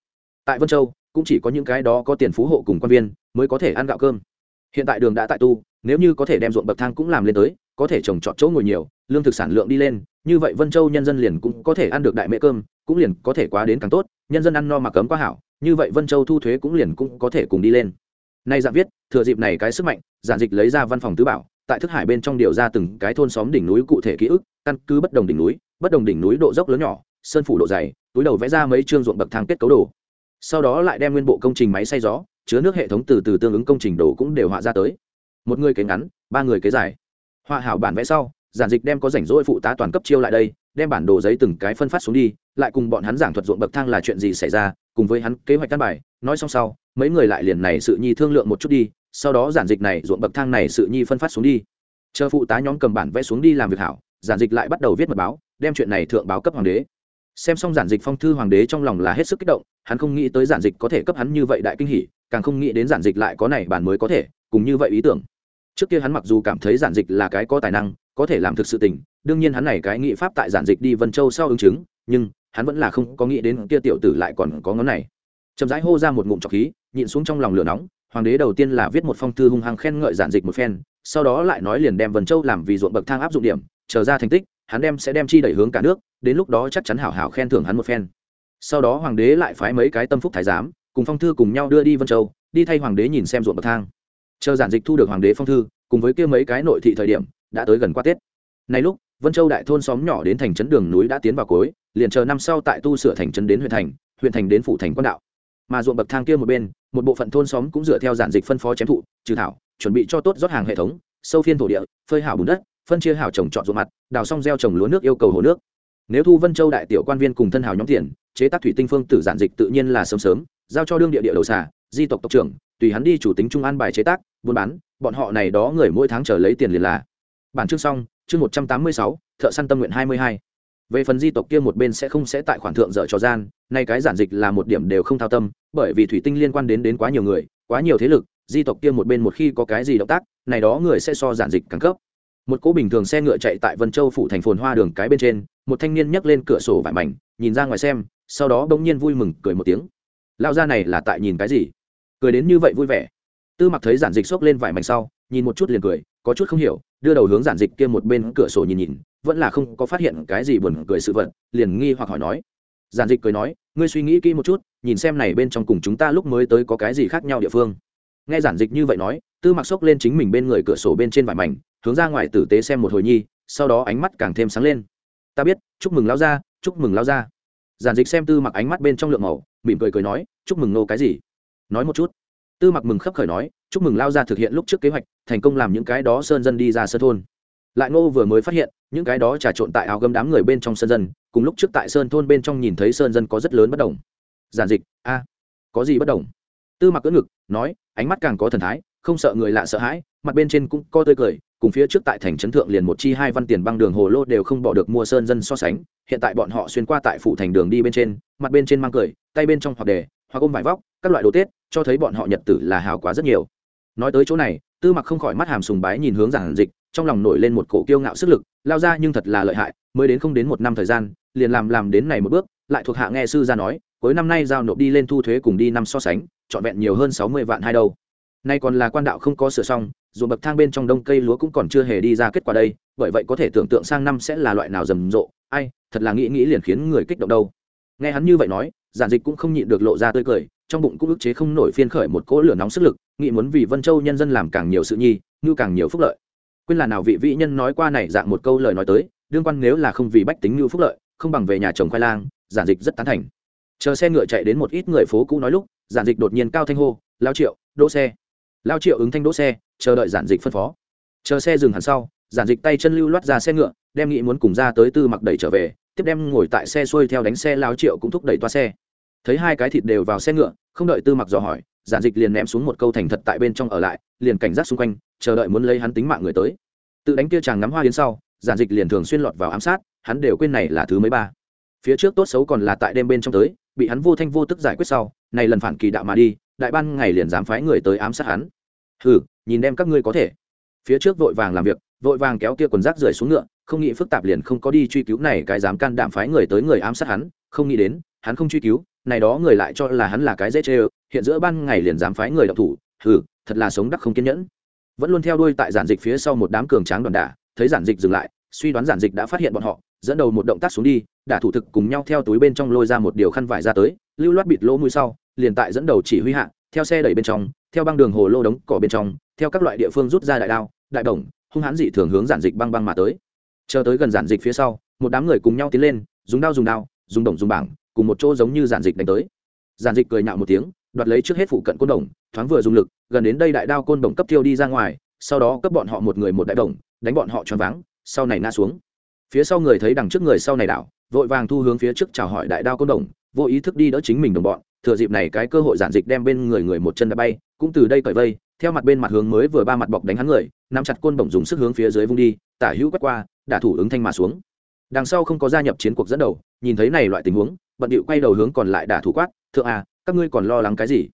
Tại vân châu, cũng chỉ có những cái đó có tiền phú hộ cùng quan viên, mới có thể ăn gạo cơm. Hiện tại đường đã tại tu nếu như có thể đem ruộng bậc thang cũng làm lên tới, có thể trồng trọt chỗ ngồi nhiều, lương thực sản lượng đi lên, như vậy vân châu nhân dân liền cũng có thể ăn được đại mễ cơm, cũng liền có thể quá đến càng tốt, nhân dân ăn no mà cấm quá hảo, như vậy vân châu thu thuế cũng liền cũng có thể cùng đi lên. Nay dạng viết, thừa dịp này cái sức mạnh, giản dịch lấy ra văn phòng tứ bảo, tại thức hải bên trong điều ra từng cái thôn xóm đỉnh núi cụ thể ký ức, căn cứ bất đồng đỉnh núi, bất đồng đỉnh núi độ dốc lớn nhỏ, sơn phủ độ dày, túi đầu vẽ ra mấy chương ruộng bậc thang kết cấu đồ. Sau đó lại đem nguyên bộ công trình máy xay gió, chứa nước hệ thống từ từ tương ứng công trình đồ cũng đều họa ra tới một người kế ngắn, ba người kế dài. Họa hảo bản vẽ sau, giản dịch đem có rảnh rỗi phụ tá toàn cấp chiêu lại đây, đem bản đồ giấy từng cái phân phát xuống đi, lại cùng bọn hắn giảng thuật ruộng bậc thang là chuyện gì xảy ra, cùng với hắn kế hoạch căn bài, nói xong sau, mấy người lại liền này sự nhi thương lượng một chút đi, sau đó giản dịch này ruộng bậc thang này sự nhi phân phát xuống đi. Chờ phụ tá nhóm cầm bản vẽ xuống đi làm việc hảo, giản dịch lại bắt đầu viết mật báo, đem chuyện này thượng báo cấp hoàng đế. Xem xong giản dịch phong thư hoàng đế trong lòng là hết sức kích động, hắn không nghĩ tới giản dịch có thể cấp hắn như vậy đại kinh hỷ càng không nghĩ đến giản dịch lại có này bản mới có thể, cùng như vậy ý tưởng trước kia hắn mặc dù cảm thấy giản dịch là cái có tài năng, có thể làm thực sự tình, đương nhiên hắn này cái nghị pháp tại giản dịch đi vân châu sau ứng chứng, nhưng hắn vẫn là không có nghĩ đến kia tiểu tử lại còn có ngón này. Chậm rãi hô ra một ngụm trọc khí, nhịn xuống trong lòng lửa nóng, hoàng đế đầu tiên là viết một phong thư hung hăng khen ngợi giản dịch một phen, sau đó lại nói liền đem vân châu làm vì ruộng bậc thang áp dụng điểm, chờ ra thành tích, hắn đem sẽ đem chi đẩy hướng cả nước, đến lúc đó chắc chắn hảo hảo khen thưởng hắn một phen. Sau đó hoàng đế lại phái mấy cái tâm phúc thái giám, cùng phong thư cùng nhau đưa đi vân châu, đi thay hoàng đế nhìn xem ruộng bậc thang chờ giản dịch thu được hoàng đế phong thư, cùng với kia mấy cái nội thị thời điểm, đã tới gần qua tết. Nay lúc, vân châu đại thôn xóm nhỏ đến thành trấn đường núi đã tiến vào cối liền chờ năm sau tại tu sửa thành trấn đến huyện thành huyện thành đến phủ thành quan đạo. Mà ruộng bậc thang kia một bên, một bộ phận thôn xóm cũng dựa theo giản dịch phân phó chém thụ, trừ thảo, chuẩn bị cho tốt rót hàng hệ thống, sâu phiên thổ địa, phơi hảo bùn đất, phân chia hảo trồng trọt ruộng mặt, đào xong gieo trồng lúa nước yêu cầu hồ nước. Nếu thu vân châu đại tiểu quan viên cùng thân hào nhóm tiền, chế tác thủy tinh phương tử giản dịch tự nhiên là sớm sớm, giao cho đương địa địa đầu xà, di tộc tộc trưởng, tùy hắn đi chủ tính trung an bài chế tác buôn bán, bọn họ này đó người mỗi tháng chờ lấy tiền liền là. Bản chương xong, chương một trăm tám mươi sáu, thợ săn tâm nguyện hai mươi hai. Về phần di tộc kia một bên sẽ không sẽ tại khoản thượng dở cho gian, nay cái giản dịch là một điểm đều không thao tâm, bởi vì thủy tinh liên quan đến đến quá nhiều người, quá nhiều thế lực, di tộc kia một bên một khi có cái gì động tác, này đó người sẽ so giản dịch càng cấp. Một cỗ bình thường xe ngựa chạy tại vân châu phủ thành phồn hoa đường cái bên trên, một thanh niên nhấc lên cửa sổ vải mảnh, nhìn ra ngoài xem, sau đó bỗng nhiên vui mừng, cười một tiếng. Lao ra này là tại nhìn cái gì? Cười đến như vậy vui vẻ tư mặc thấy giản dịch xốc lên vải mảnh sau, nhìn một chút liền cười, có chút không hiểu, đưa đầu hướng giản dịch kia một bên cửa sổ nhìn nhìn, vẫn là không có phát hiện cái gì buồn cười sự vật, liền nghi hoặc hỏi nói. Giản dịch cười nói, ngươi suy nghĩ kỹ một chút, nhìn xem này bên trong cùng chúng ta lúc mới tới có cái gì khác nhau địa phương. Nghe giản dịch như vậy nói, tư mặc xốc lên chính mình bên người cửa sổ bên trên vải mảnh, hướng ra ngoài tử tế xem một hồi nhi, sau đó ánh mắt càng thêm sáng lên. Ta biết, chúc mừng lao ra chúc mừng lao ra giản dịch xem tư mặc ánh mắt bên trong lượng màu, mỉm cười cười nói, chúc mừng nô cái gì? Nói một chút tư mặc mừng khấp khởi nói, chúc mừng lao ra thực hiện lúc trước kế hoạch, thành công làm những cái đó sơn dân đi ra sơn thôn. Lại ngô vừa mới phát hiện, những cái đó trà trộn tại áo gấm đám người bên trong sơn dân, cùng lúc trước tại sơn thôn bên trong nhìn thấy sơn dân có rất lớn bất đồng. Giản dịch, a, có gì bất đồng? Tư mặc cỡ ngực, nói, ánh mắt càng có thần thái, không sợ người lạ sợ hãi, mặt bên trên cũng co tươi cười, cùng phía trước tại thành trấn thượng liền một chi hai văn tiền băng đường hồ lô đều không bỏ được mua sơn dân so sánh, hiện tại bọn họ xuyên qua tại phủ thành đường đi bên trên, mặt bên trên mang cười, tay bên trong hoặc đề hoặc ôm vải vóc, các loại đồ tết, cho thấy bọn họ nhật tử là hào quá rất nhiều. Nói tới chỗ này, tư mặc không khỏi mắt hàm sùng bái nhìn hướng giản dịch, trong lòng nổi lên một cổ kiêu ngạo sức lực, lao ra nhưng thật là lợi hại, mới đến không đến một năm thời gian, liền làm làm đến này một bước, lại thuộc hạ nghe sư ra nói, cuối năm nay giao nộp đi lên thu thuế cùng đi năm so sánh, trọn vẹn nhiều hơn sáu mươi vạn hai đâu nay còn là quan đạo không có sửa xong dù bậc thang bên trong đông cây lúa cũng còn chưa hề đi ra kết quả đây, bởi vậy có thể tưởng tượng sang năm sẽ là loại nào rầm rộ, ai, thật là nghĩ nghĩ liền khiến người kích động đâu. Nghe hắn như vậy nói giản dịch cũng không nhịn được lộ ra tươi cười, trong bụng cũng ức chế không nổi phiên khởi một cỗ lửa nóng sức lực, nghĩ muốn vì vân châu nhân dân làm càng nhiều sự nhi như càng nhiều phúc lợi. Quên là nào vị vĩ nhân nói qua này dạng một câu lời nói tới, đương quan nếu là không vì bách tính như phúc lợi, không bằng về nhà chồng khoai lang, giản dịch rất tán thành. Chờ xe ngựa chạy đến một ít người phố cũ nói lúc, giản dịch đột nhiên cao thanh hô, lao triệu, đỗ xe. Lao triệu ứng thanh đỗ xe, chờ đợi giản dịch phân phó. Chờ xe dừng hẳn sau, giản dịch tay chân lưu loát ra xe ngựa, đem nghĩ muốn cùng ra tới tư mặc đẩy trở về tiếp đem ngồi tại xe xuôi theo đánh xe lao triệu cũng thúc đẩy toa xe. Thấy hai cái thịt đều vào xe ngựa, không đợi tư mặc dò hỏi, giản dịch liền ném xuống một câu thành thật tại bên trong ở lại, liền cảnh giác xung quanh, chờ đợi muốn lấy hắn tính mạng người tới. Tự đánh kia chàng ngắm hoa đến sau, giản dịch liền thường xuyên lọt vào ám sát, hắn đều quên này là thứ mấy ba. Phía trước tốt xấu còn là tại đêm bên trong tới, bị hắn vô thanh vô tức giải quyết sau, này lần phản kỳ đạo mà đi, đại ban ngày liền dám phái người tới ám sát hắn. Hừ, nhìn đem các ngươi có thể. Phía trước vội vàng làm việc, vội vàng kéo kia quần rác rời xuống ngựa không nghĩ phức tạp liền không có đi truy cứu này cái dám can đảm phái người tới người ám sát hắn, không nghĩ đến, hắn không truy cứu, này đó người lại cho là hắn là cái dễ chê hiện giữa ban ngày liền dám phái người đọc thủ, hừ, thật là sống đắc không kiên nhẫn. Vẫn luôn theo đuôi tại giản dịch phía sau một đám cường tráng đoàn đả, thấy giản dịch dừng lại, suy đoán giản dịch đã phát hiện bọn họ, dẫn đầu một động tác xuống đi, đả thủ thực cùng nhau theo túi bên trong lôi ra một điều khăn vải ra tới, lưu loát bịt lỗ mũi sau, liền tại dẫn đầu chỉ huy hạ, theo xe đẩy bên trong, theo băng đường hồ lô đống cỏ bên trong, theo các loại địa phương rút ra đại đao, đại đồng hung hãn dị thường hướng giản dịch băng băng mà tới chờ tới gần giản dịch phía sau, một đám người cùng nhau tiến lên, dùng đao dùng đao, dùng đồng dùng bảng, cùng một chỗ giống như giản dịch đánh tới. Giản dịch cười nhạo một tiếng, đoạt lấy trước hết phụ cận côn đồng, thoáng vừa dùng lực, gần đến đây đại đao côn đồng cấp tiêu đi ra ngoài, sau đó cấp bọn họ một người một đại đồng, đánh bọn họ choáng váng, sau này na xuống. Phía sau người thấy đằng trước người sau này đảo, vội vàng thu hướng phía trước chào hỏi đại đao côn đồng, vô ý thức đi đỡ chính mình đồng bọn, thừa dịp này cái cơ hội giản dịch đem bên người người một chân đã bay, cũng từ đây cởi vây, theo mặt bên mặt hướng mới vừa ba mặt bọc đánh hắn người nắm chặt côn bổng dùng sức hướng phía dưới vung đi, tả hữu quét qua, đả thủ ứng thanh mà xuống. Đằng sau không có gia nhập chiến cuộc dẫn đầu, nhìn thấy này loại tình huống, bận điệu quay đầu hướng còn lại đả thủ quát, thượng à các ngươi còn lo lắng cái gì?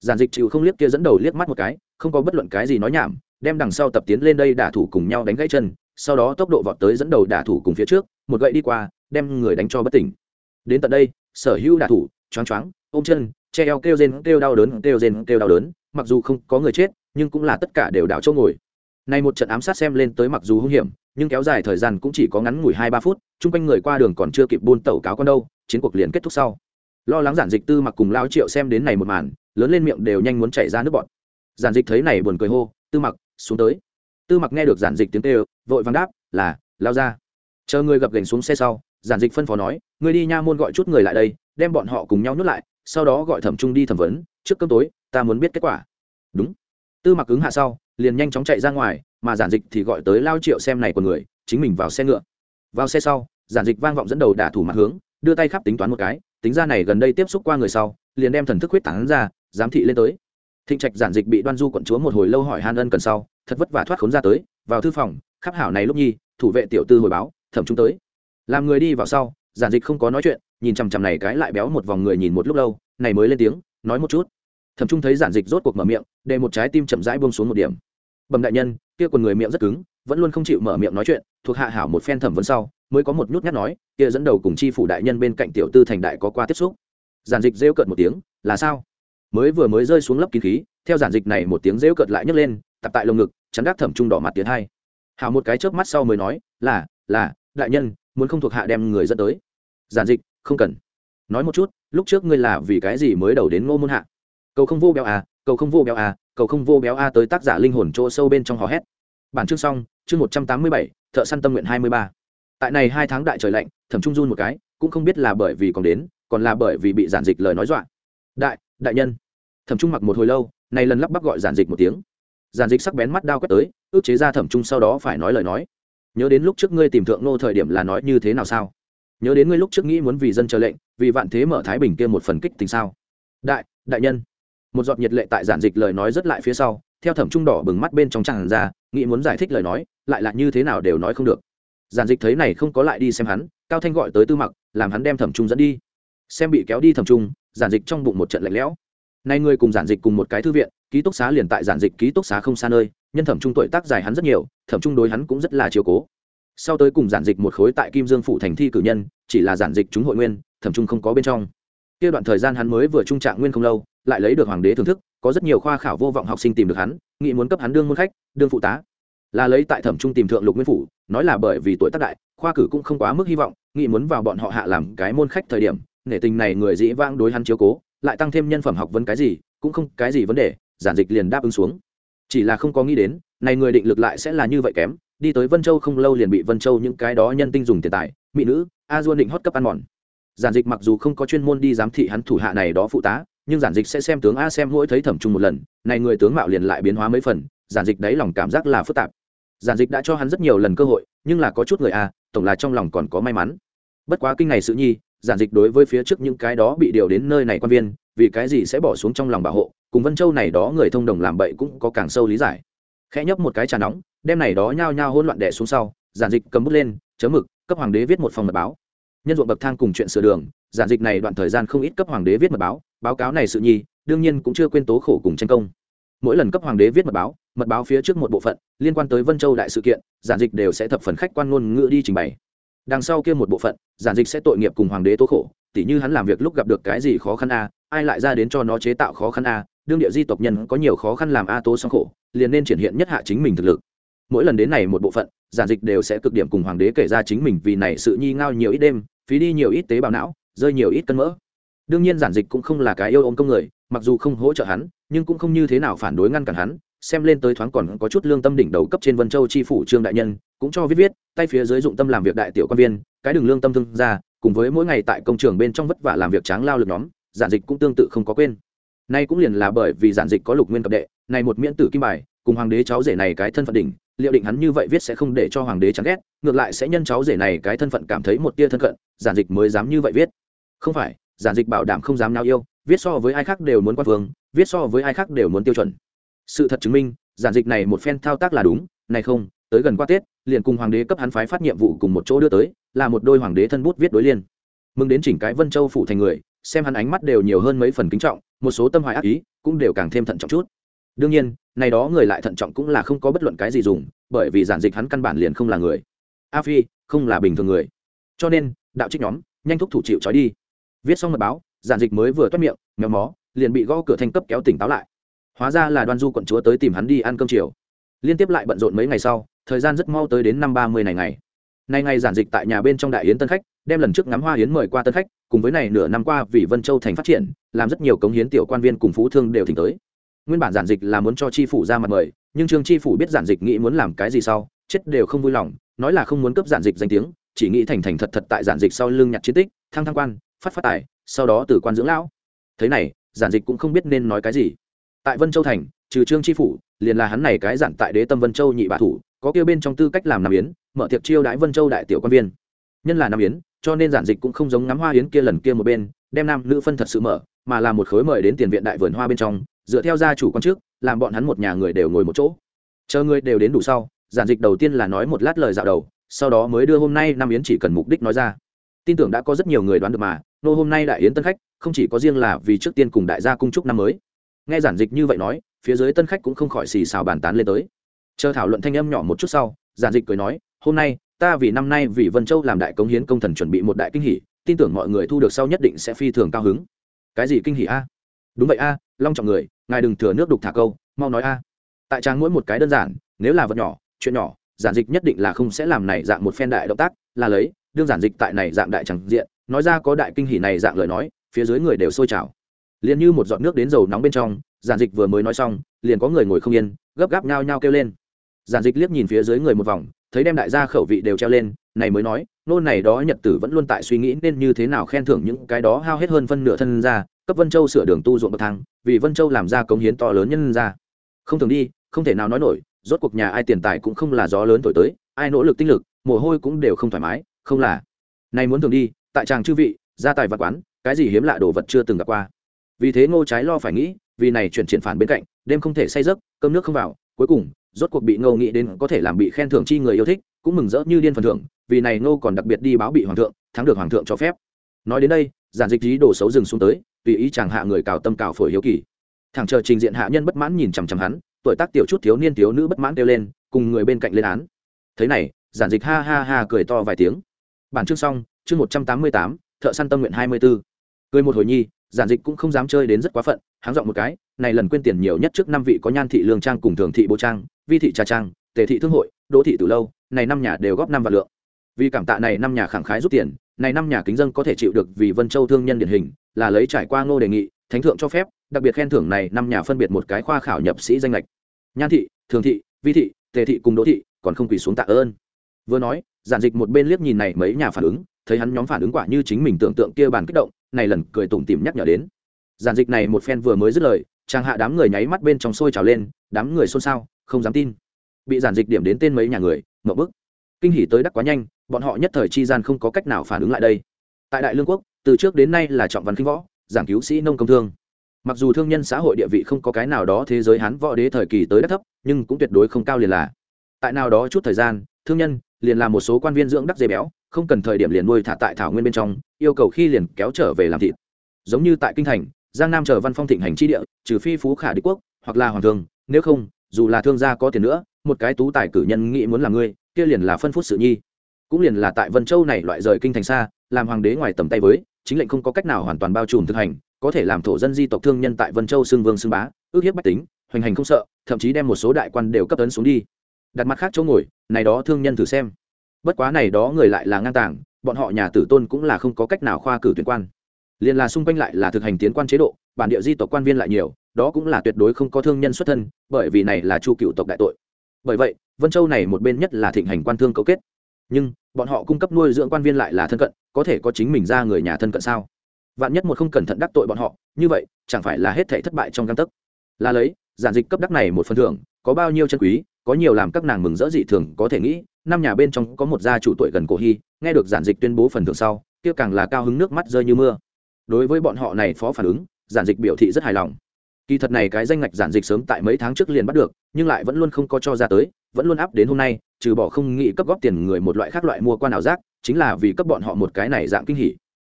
Giản dịch chịu không liếc kia dẫn đầu liếc mắt một cái, không có bất luận cái gì nói nhảm, đem đằng sau tập tiến lên đây đả thủ cùng nhau đánh gãy chân, sau đó tốc độ vọt tới dẫn đầu đả thủ cùng phía trước, một gậy đi qua, đem người đánh cho bất tỉnh. Đến tận đây, sở hữu đả thủ, choáng choáng, ôm chân, che eo kêu rên, kêu đau đớn, kêu rên, kêu đau đớn, mặc dù không có người chết, nhưng cũng là tất cả đều đảo chỗ ngồi này một trận ám sát xem lên tới mặc dù hung hiểm, nhưng kéo dài thời gian cũng chỉ có ngắn ngủi hai ba phút, chung quanh người qua đường còn chưa kịp buôn tẩu cáo con đâu, chiến cuộc liền kết thúc sau. Lo lắng giản dịch tư mặc cùng lão triệu xem đến này một màn, lớn lên miệng đều nhanh muốn chảy ra nước bọt. Giản dịch thấy này buồn cười hô, tư mặc, xuống tới. Tư mặc nghe được giản dịch tiếng kêu, vội vàng đáp, là, lao ra. Chờ người gặp gành xuống xe sau, giản dịch phân phó nói người đi nha môn gọi chút người lại đây, đem bọn họ cùng nhau nhốt lại, sau đó gọi thẩm trung đi thẩm vấn, trước cơm tối, ta muốn biết kết quả. Đúng tư mặc ứng hạ sau, liền nhanh chóng chạy ra ngoài, mà giản dịch thì gọi tới lao triệu xem này của người, chính mình vào xe ngựa. Vào xe sau, giản dịch vang vọng dẫn đầu đả thủ mặt hướng, đưa tay khắp tính toán một cái, tính ra này gần đây tiếp xúc qua người sau, liền đem thần thức huyết tán ra, giám thị lên tới. Thịnh trạch giản dịch bị đoan du quận chúa một hồi lâu hỏi han ân cần sau, thật vất vả thoát khốn ra tới, vào thư phòng, khắp hảo này lúc nhi, thủ vệ tiểu tư hồi báo, thẩm chúng tới. Làm người đi vào sau, giản dịch không có nói chuyện, nhìn chằm chằm này cái lại béo một vòng người nhìn một lúc lâu, này mới lên tiếng, nói một chút thẩm trung thấy giản dịch rốt cuộc mở miệng, để một trái tim chậm rãi buông xuống một điểm. Bẩm đại nhân, kia quần người miệng rất cứng, vẫn luôn không chịu mở miệng nói chuyện, thuộc hạ hảo một phen thẩm vấn sau, mới có một nhút nhát nói, kia dẫn đầu cùng chi phủ đại nhân bên cạnh tiểu tư thành đại có qua tiếp xúc. Giản dịch rêu cợt một tiếng, là sao? Mới vừa mới rơi xuống lấp kín khí, theo giản dịch này một tiếng rêu cợt lại nhấc lên, tập tại lồng ngực, chắn đắc thẩm trung đỏ mặt tiến hai. Hảo một cái chớp mắt sau mới nói, là là, đại nhân, muốn không thuộc hạ đem người dẫn tới. Giản dịch, không cần. Nói một chút, lúc trước ngươi là vì cái gì mới đầu đến ngô môn hạ? Cầu không vô béo à cầu không vô béo à cầu không vô béo a tới tác giả linh hồn chỗ sâu bên trong hò hét. Bản chương xong, chương một trăm tám mươi bảy, thợ săn tâm nguyện hai mươi ba. Tại này hai tháng đại trời lạnh, thẩm trung run một cái, cũng không biết là bởi vì còn đến, còn là bởi vì bị giản dịch lời nói dọa. Đại đại nhân. Thẩm trung mặc một hồi lâu, này lần lắp bắp gọi giản dịch một tiếng. Giản dịch sắc bén mắt đao quét tới, ước chế ra thẩm trung sau đó phải nói lời nói. Nhớ đến lúc trước ngươi tìm thượng nô thời điểm là nói như thế nào sao? Nhớ đến ngươi lúc trước nghĩ muốn vì dân chờ lệnh, vì vạn thế mở thái bình kia một phần kích tình sao? Đại đại nhân một giọt nhiệt lệ tại giản dịch lời nói rất lại phía sau, theo thẩm trung đỏ bừng mắt bên trong tràn ra, nghĩ muốn giải thích lời nói, lại là như thế nào đều nói không được. Giản dịch thấy này không có lại đi xem hắn, cao thanh gọi tới tư mặc, làm hắn đem thẩm trung dẫn đi. Xem bị kéo đi thẩm trung, giản dịch trong bụng một trận lạnh lẽo. Nay ngươi cùng giản dịch cùng một cái thư viện, ký túc xá liền tại giản dịch ký túc xá không xa nơi, nhân thẩm trung tuổi tác dài hắn rất nhiều, thẩm trung đối hắn cũng rất là chiều cố. Sau tới cùng giản dịch một khối tại kim dương phủ thành thi cử nhân, chỉ là giản dịch chúng hội nguyên, thẩm trung không có bên trong. Kia đoạn thời gian hắn mới vừa trung trạng nguyên không lâu lại lấy được hoàng đế thưởng thức, có rất nhiều khoa khảo vô vọng học sinh tìm được hắn, nghĩ muốn cấp hắn đương môn khách, đương phụ tá. Là lấy tại thẩm trung tìm thượng lục nguyên phủ, nói là bởi vì tuổi tác đại, khoa cử cũng không quá mức hy vọng, nghĩ muốn vào bọn họ hạ làm cái môn khách thời điểm, nể tình này người dĩ vãng đối hắn chiếu cố, lại tăng thêm nhân phẩm học vấn cái gì, cũng không cái gì vấn đề, giản dịch liền đáp ứng xuống. Chỉ là không có nghĩ đến, này người định lực lại sẽ là như vậy kém, đi tới vân châu không lâu liền bị vân châu những cái đó nhân tinh dùng tiền tài, mỹ nữ, a duôn định hót cấp ăn mòn. Giản dịch mặc dù không có chuyên môn đi giám thị hắn thủ hạ này đó phụ tá nhưng giản dịch sẽ xem tướng a xem mỗi thấy thẩm trung một lần, này người tướng mạo liền lại biến hóa mấy phần, giản dịch đáy lòng cảm giác là phức tạp. Giản dịch đã cho hắn rất nhiều lần cơ hội, nhưng là có chút người a, tổng là trong lòng còn có may mắn. Bất quá kinh này sự nhi, giản dịch đối với phía trước những cái đó bị điều đến nơi này quan viên, vì cái gì sẽ bỏ xuống trong lòng bảo hộ, cùng vân châu này đó người thông đồng làm bậy cũng có càng sâu lý giải. Khẽ nhấp một cái trà nóng, đem này đó nhao nhao hôn loạn đẻ xuống sau, giản dịch cầm bút lên, chớ mực, cấp hoàng đế viết một phòng mật báo. Nhân ruộng bậc thang cùng chuyện sửa đường giản dịch này đoạn thời gian không ít cấp hoàng đế viết mật báo báo cáo này sự nhi, đương nhiên cũng chưa quên tố khổ cùng tranh công. Mỗi lần cấp hoàng đế viết mật báo mật báo phía trước một bộ phận, liên quan tới vân châu đại sự kiện, giản dịch đều sẽ thập phần khách quan ngôn ngữ đi trình bày. Đằng sau kia một bộ phận, giản dịch sẽ tội nghiệp cùng hoàng đế tố khổ, tỉ như hắn làm việc lúc gặp được cái gì khó khăn a, ai lại ra đến cho nó chế tạo khó khăn a, đương địa di tộc nhân có nhiều khó khăn làm a tố xong khổ, liền nên triển hiện nhất hạ chính mình thực lực. Mỗi lần đến này một bộ phận, giản dịch đều sẽ cực điểm cùng hoàng đế kể ra chính mình vì này sự nhi ngao nhiều ít đêm, phí đi nhiều ít tế bào não rơi nhiều ít cân mỡ. Đương nhiên giản dịch cũng không là cái yêu ôm công người, mặc dù không hỗ trợ hắn, nhưng cũng không như thế nào phản đối ngăn cản hắn, xem lên tới thoáng còn có chút lương tâm đỉnh đầu cấp trên vân châu tri phủ trương đại nhân, cũng cho viết viết, tay phía dưới dụng tâm làm việc đại tiểu quan viên, cái đường lương tâm thương ra cùng với mỗi ngày tại công trường bên trong vất vả làm việc tráng lao lực nhóm, giản dịch cũng tương tự không có quên. Nay cũng liền là bởi vì giản dịch có lục nguyên cập đệ, này một miễn tử kim bài, cùng hoàng đế cháu rể này cái thân phận đỉnh, liệu định hắn như vậy viết sẽ không để cho hoàng đế chán ghét, ngược lại sẽ nhân cháu rể này cái thân phận cảm thấy một tia thân cận, giản dịch mới dám như vậy viết không phải, giản dịch bảo đảm không dám nào yêu, viết so với ai khác đều muốn quan phương, viết so với ai khác đều muốn tiêu chuẩn. Sự thật chứng minh, giản dịch này một phen thao tác là đúng, này không, tới gần qua tết, liền cùng hoàng đế cấp hắn phái phát nhiệm vụ cùng một chỗ đưa tới, là một đôi hoàng đế thân bút viết đối liên. Mừng đến chỉnh cái vân châu phủ thành người, xem hắn ánh mắt đều nhiều hơn mấy phần kính trọng, một số tâm hoài ác ý cũng đều càng thêm thận trọng chút. Đương nhiên, này đó người lại thận trọng cũng là không có bất luận cái gì dùng, bởi vì giản dịch hắn căn bản liền không là người. A phi, không là bình thường người. Cho nên, đạo trích nhóm, nhanh thúc thủ chịu trói đi viết xong mật báo, giản dịch mới vừa toát miệng, méo mó, liền bị gõ cửa thanh cấp kéo tỉnh táo lại. Hóa ra là đoan du quận chúa tới tìm hắn đi ăn cơm chiều. Liên tiếp lại bận rộn mấy ngày sau, thời gian rất mau tới đến năm ba mươi này ngày. Nay ngày giản dịch tại nhà bên trong đại yến tân khách, đem lần trước ngắm hoa yến mời qua tân khách, cùng với này nửa năm qua vì vân châu thành phát triển, làm rất nhiều cống hiến tiểu quan viên cùng phú thương đều thỉnh tới. Nguyên bản giản dịch là muốn cho tri phủ ra mặt mời, nhưng trương tri phủ biết giản dịch nghĩ muốn làm cái gì sau, chết đều không vui lòng, nói là không muốn cấp giản dịch danh tiếng, chỉ nghĩ thành thành thật thật tại giản dịch sau lưng nhặt chiến tích, thăng thăng quan phát phát tài, sau đó từ quan dưỡng lão. Thế này, giản dịch cũng không biết nên nói cái gì. Tại vân châu thành, trừ trương tri phủ, liền là hắn này cái giản tại đế tâm vân châu nhị bạ thủ, có kêu bên trong tư cách làm nam yến, mở tiệc chiêu đãi vân châu đại tiểu quan viên. Nhân là nam yến, cho nên giản dịch cũng không giống ngắm hoa yến kia lần kia một bên, đem nam nữ phân thật sự mở, mà là một khối mời đến tiền viện đại vườn hoa bên trong, dựa theo gia chủ quan trước, làm bọn hắn một nhà người đều ngồi một chỗ. Chờ người đều đến đủ sau, giản dịch đầu tiên là nói một lát lời dạo đầu, sau đó mới đưa hôm nay nam yến chỉ cần mục đích nói ra. Tin tưởng đã có rất nhiều người đoán được mà nô hôm nay đại yến tân khách, không chỉ có riêng là vì trước tiên cùng đại gia cung chúc năm mới. Nghe giản dịch như vậy nói, phía dưới tân khách cũng không khỏi xì xào bàn tán lên tới. Chờ thảo luận thanh âm nhỏ một chút sau, giản dịch cười nói, hôm nay, ta vì năm nay vì vân châu làm đại công hiến công thần chuẩn bị một đại kinh hỷ, tin tưởng mọi người thu được sau nhất định sẽ phi thường cao hứng. Cái gì kinh hỷ a? Đúng vậy a, long trọng người, ngài đừng thừa nước đục thả câu, mau nói a. Tại trang mỗi một cái đơn giản, nếu là vật nhỏ, chuyện nhỏ, giản dịch nhất định là không sẽ làm này dạng một phen đại động tác, là lấy, đương giản dịch tại này dạng đại chẳng diện nói ra có đại kinh hỉ này dạng lời nói, phía dưới người đều sôi trào. Liền như một giọt nước đến dầu nóng bên trong, giản dịch vừa mới nói xong, liền có người ngồi không yên, gấp gáp nhao nhao kêu lên. Giản dịch liếc nhìn phía dưới người một vòng, thấy đem đại gia khẩu vị đều treo lên, này mới nói, nô này đó nhật tử vẫn luôn tại suy nghĩ nên như thế nào khen thưởng những cái đó hao hết hơn phân nửa thân ra cấp vân châu sửa đường tu ruộng bậc thang, vì vân châu làm ra cống hiến to lớn nhân ra không thường đi, không thể nào nói nổi, rốt cuộc nhà ai tiền tài cũng không là gió lớn thổi tới, ai nỗ lực tinh lực, mồ hôi cũng đều không thoải mái, không là. Này muốn thường đi tại chàng chư vị, gia tài vật quán, cái gì hiếm lạ đồ vật chưa từng gặp qua. Vì thế ngô trái lo phải nghĩ, vì này chuyển triển phản bên cạnh, đêm không thể say giấc, cơm nước không vào, cuối cùng, rốt cuộc bị ngô nghĩ đến có thể làm bị khen thưởng chi người yêu thích, cũng mừng rỡ như điên phần thưởng, vì này ngô còn đặc biệt đi báo bị hoàng thượng, thắng được hoàng thượng cho phép. Nói đến đây, giản dịch ý đồ xấu dừng xuống tới, tùy ý chàng hạ người cào tâm cào phổi hiếu kỳ. Thằng chờ trình diện hạ nhân bất mãn nhìn chằm chằm hắn, tuổi tác tiểu chút thiếu niên thiếu nữ bất mãn kêu lên, cùng người bên cạnh lên án. Thế này, giản dịch ha ha ha cười to vài tiếng. Bản chương xong chương một trăm tám mươi tám, thợ săn tâm nguyện hai mươi b ố cười một hồi nhi, giản dịch cũng không dám chơi đến rất quá phận, háng dọn một cái, này lần quên tiền nhiều nhất trước năm vị có nhan thị lương trang cùng thường thị bố trang, vi thị trà trang, tề thị thương hội, đỗ thị từ lâu, này năm nhà đều góp năm vạn lượng. Vì cảm tạ này năm nhà khẳng khái rút tiền, này năm nhà kính dân có thể chịu được vì vân châu thương nhân điển hình, là lấy trải qua ngô đề nghị, thánh thượng cho phép, đặc biệt khen thưởng này năm nhà phân biệt một cái khoa khảo nhập sĩ danh lệch. Nhan thị, thường thị, vi thị, tề thị cùng đỗ thị, còn không quỳ xuống tạ ơn vừa nói, giản dịch một bên liếc nhìn này mấy nhà phản ứng, thấy hắn nhóm phản ứng quả như chính mình tưởng tượng kia bàn kích động, này lần cười tủm tìm nhắc nhở đến. Giản dịch này một phen vừa mới dứt lời, chàng hạ đám người nháy mắt bên trong sôi trào lên, đám người xôn xao, không dám tin. Bị giản dịch điểm đến tên mấy nhà người, ngậm bức. Kinh hỉ tới đắc quá nhanh, bọn họ nhất thời chi gian không có cách nào phản ứng lại đây. Tại đại lương quốc, từ trước đến nay là trọng văn kinh võ, giảng cứu sĩ nông công thương. Mặc dù thương nhân xã hội địa vị không có cái nào đó thế giới hán võ đế thời kỳ tới đất thấp, nhưng cũng tuyệt đối không cao liền là. Tại nào đó chút thời gian, thương nhân liền là một số quan viên dưỡng đắc dê béo, không cần thời điểm liền nuôi thả tại thảo nguyên bên trong, yêu cầu khi liền kéo trở về làm thịt. Giống như tại kinh thành, giang nam chờ văn phong thịnh hành chi địa, trừ phi phú khả đế quốc, hoặc là hoàng thương, nếu không, dù là thương gia có tiền nữa, một cái tú tài cử nhân nghĩ muốn làm ngươi, kia liền là phân phút sự nhi. Cũng liền là tại vân châu này loại rời kinh thành xa, làm hoàng đế ngoài tầm tay với, chính lệnh không có cách nào hoàn toàn bao trùm thực hành, có thể làm thổ dân di tộc thương nhân tại vân châu xưng vương xưng bá, ước hiếp bách tính, hoành hành không sợ, thậm chí đem một số đại quan đều cấp tấn xuống đi đặt mặt khác chỗ ngồi, này đó thương nhân thử xem. Bất quá này đó người lại là ngang tàng, bọn họ nhà tử tôn cũng là không có cách nào khoa cử tuyển quan. Liền là xung quanh lại là thực hành tiến quan chế độ, bản địa di tộc quan viên lại nhiều, đó cũng là tuyệt đối không có thương nhân xuất thân, bởi vì này là chu cựu tộc đại tội. Bởi vậy, vân châu này một bên nhất là thịnh hành quan thương cấu kết. Nhưng, bọn họ cung cấp nuôi dưỡng quan viên lại là thân cận, có thể có chính mình ra người nhà thân cận sao? Vạn nhất một không cẩn thận đắc tội bọn họ, như vậy, chẳng phải là hết thể thất bại trong căn tấc? Là lấy, giản dịch cấp đắc này một phần thưởng, có bao nhiêu chân quý có nhiều làm các nàng mừng rỡ dị thường, có thể nghĩ, năm nhà bên trong có một gia chủ tuổi gần cổ hy, nghe được giản dịch tuyên bố phần thưởng sau, kia càng là cao hứng nước mắt rơi như mưa. Đối với bọn họ này phó phản ứng, giản dịch biểu thị rất hài lòng. Kỳ thật này cái danh ngạch giản dịch sớm tại mấy tháng trước liền bắt được, nhưng lại vẫn luôn không có cho ra tới, vẫn luôn áp đến hôm nay, trừ bỏ không nghĩ cấp góp tiền người một loại khác loại mua quan ảo giác, chính là vì cấp bọn họ một cái này dạng kinh hỉ.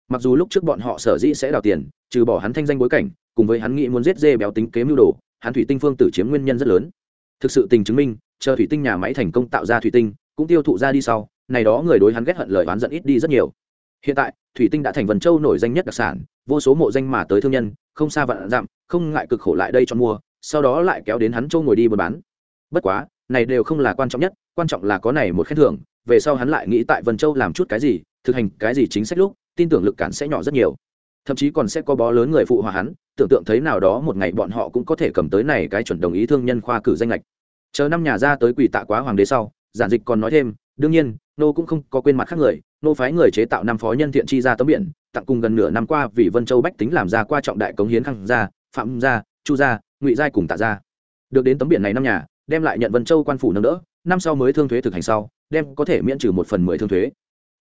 Mặc dù lúc trước bọn họ sở dĩ sẽ đào tiền, trừ bỏ hắn thanh danh bối cảnh, cùng với hắn nghĩ muốn giết dê béo tính kế mưu đồ, hắn thủy tinh phương tử chiếm nguyên nhân rất lớn thực sự tình chứng minh, chờ thủy tinh nhà máy thành công tạo ra thủy tinh, cũng tiêu thụ ra đi sau, này đó người đối hắn ghét hận lời oán giận ít đi rất nhiều. Hiện tại, thủy tinh đã thành vần châu nổi danh nhất đặc sản, vô số mộ danh mà tới thương nhân, không xa vạn dặm, không ngại cực khổ lại đây cho mua, sau đó lại kéo đến hắn châu ngồi đi buôn bán. Bất quá, này đều không là quan trọng nhất, quan trọng là có này một khen thưởng, về sau hắn lại nghĩ tại vân châu làm chút cái gì, thực hành cái gì chính sách lúc, tin tưởng lực cản sẽ nhỏ rất nhiều thậm chí còn sẽ có bó lớn người phụ hòa hắn, tưởng tượng thấy nào đó một ngày bọn họ cũng có thể cầm tới này cái chuẩn đồng ý thương nhân khoa cử danh lệch chờ năm nhà ra tới quỷ tạ quá hoàng đế sau, giản dịch còn nói thêm, đương nhiên, nô cũng không có quên mặt khác người, nô phái người chế tạo năm phó nhân thiện chi ra tấm biển, tặng cùng gần nửa năm qua vì vân châu bách tính làm ra qua trọng đại cống hiến khang gia, phạm gia, chu gia, ngụy giai cùng tạ gia. Được đến tấm biển này năm nhà, đem lại nhận vân châu quan phủ nâng đỡ, năm sau mới thương thuế thực hành sau, đem có thể miễn trừ một phần mười thương thuế.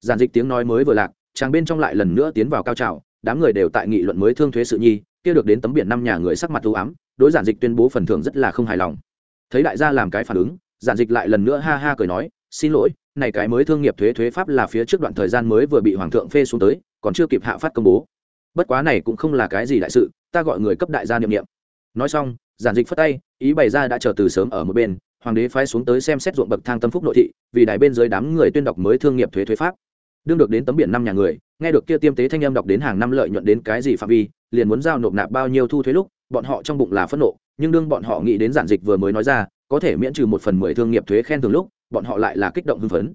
Giản dịch tiếng nói mới vừa lạc, chàng bên trong lại lần nữa tiến vào cao trào đám người đều tại nghị luận mới thương thuế sự nhi, kia được đến tấm biển năm nhà người sắc mặt ưu ám, đối giản dịch tuyên bố phần thưởng rất là không hài lòng. Thấy đại gia làm cái phản ứng, giản dịch lại lần nữa ha ha cười nói, xin lỗi, này cái mới thương nghiệp thuế thuế pháp là phía trước đoạn thời gian mới vừa bị hoàng thượng phê xuống tới, còn chưa kịp hạ phát công bố. Bất quá này cũng không là cái gì đại sự, ta gọi người cấp đại gia niệm niệm. Nói xong, giản dịch phất tay, ý bày ra đã chờ từ sớm ở một bên, hoàng đế phái xuống tới xem xét ruộng bậc thang tâm phúc nội thị, vì đại bên dưới đám người tuyên đọc mới thương nghiệp thuế thuế pháp đương được đến tấm biển năm nhà người, nghe được kia tiêm tế thanh âm đọc đến hàng năm lợi nhuận đến cái gì phạm vi, liền muốn giao nộp nạp bao nhiêu thu thuế lúc, bọn họ trong bụng là phẫn nộ, nhưng đương bọn họ nghĩ đến giản dịch vừa mới nói ra, có thể miễn trừ một phần mười thương nghiệp thuế khen thường lúc, bọn họ lại là kích động hưng phấn.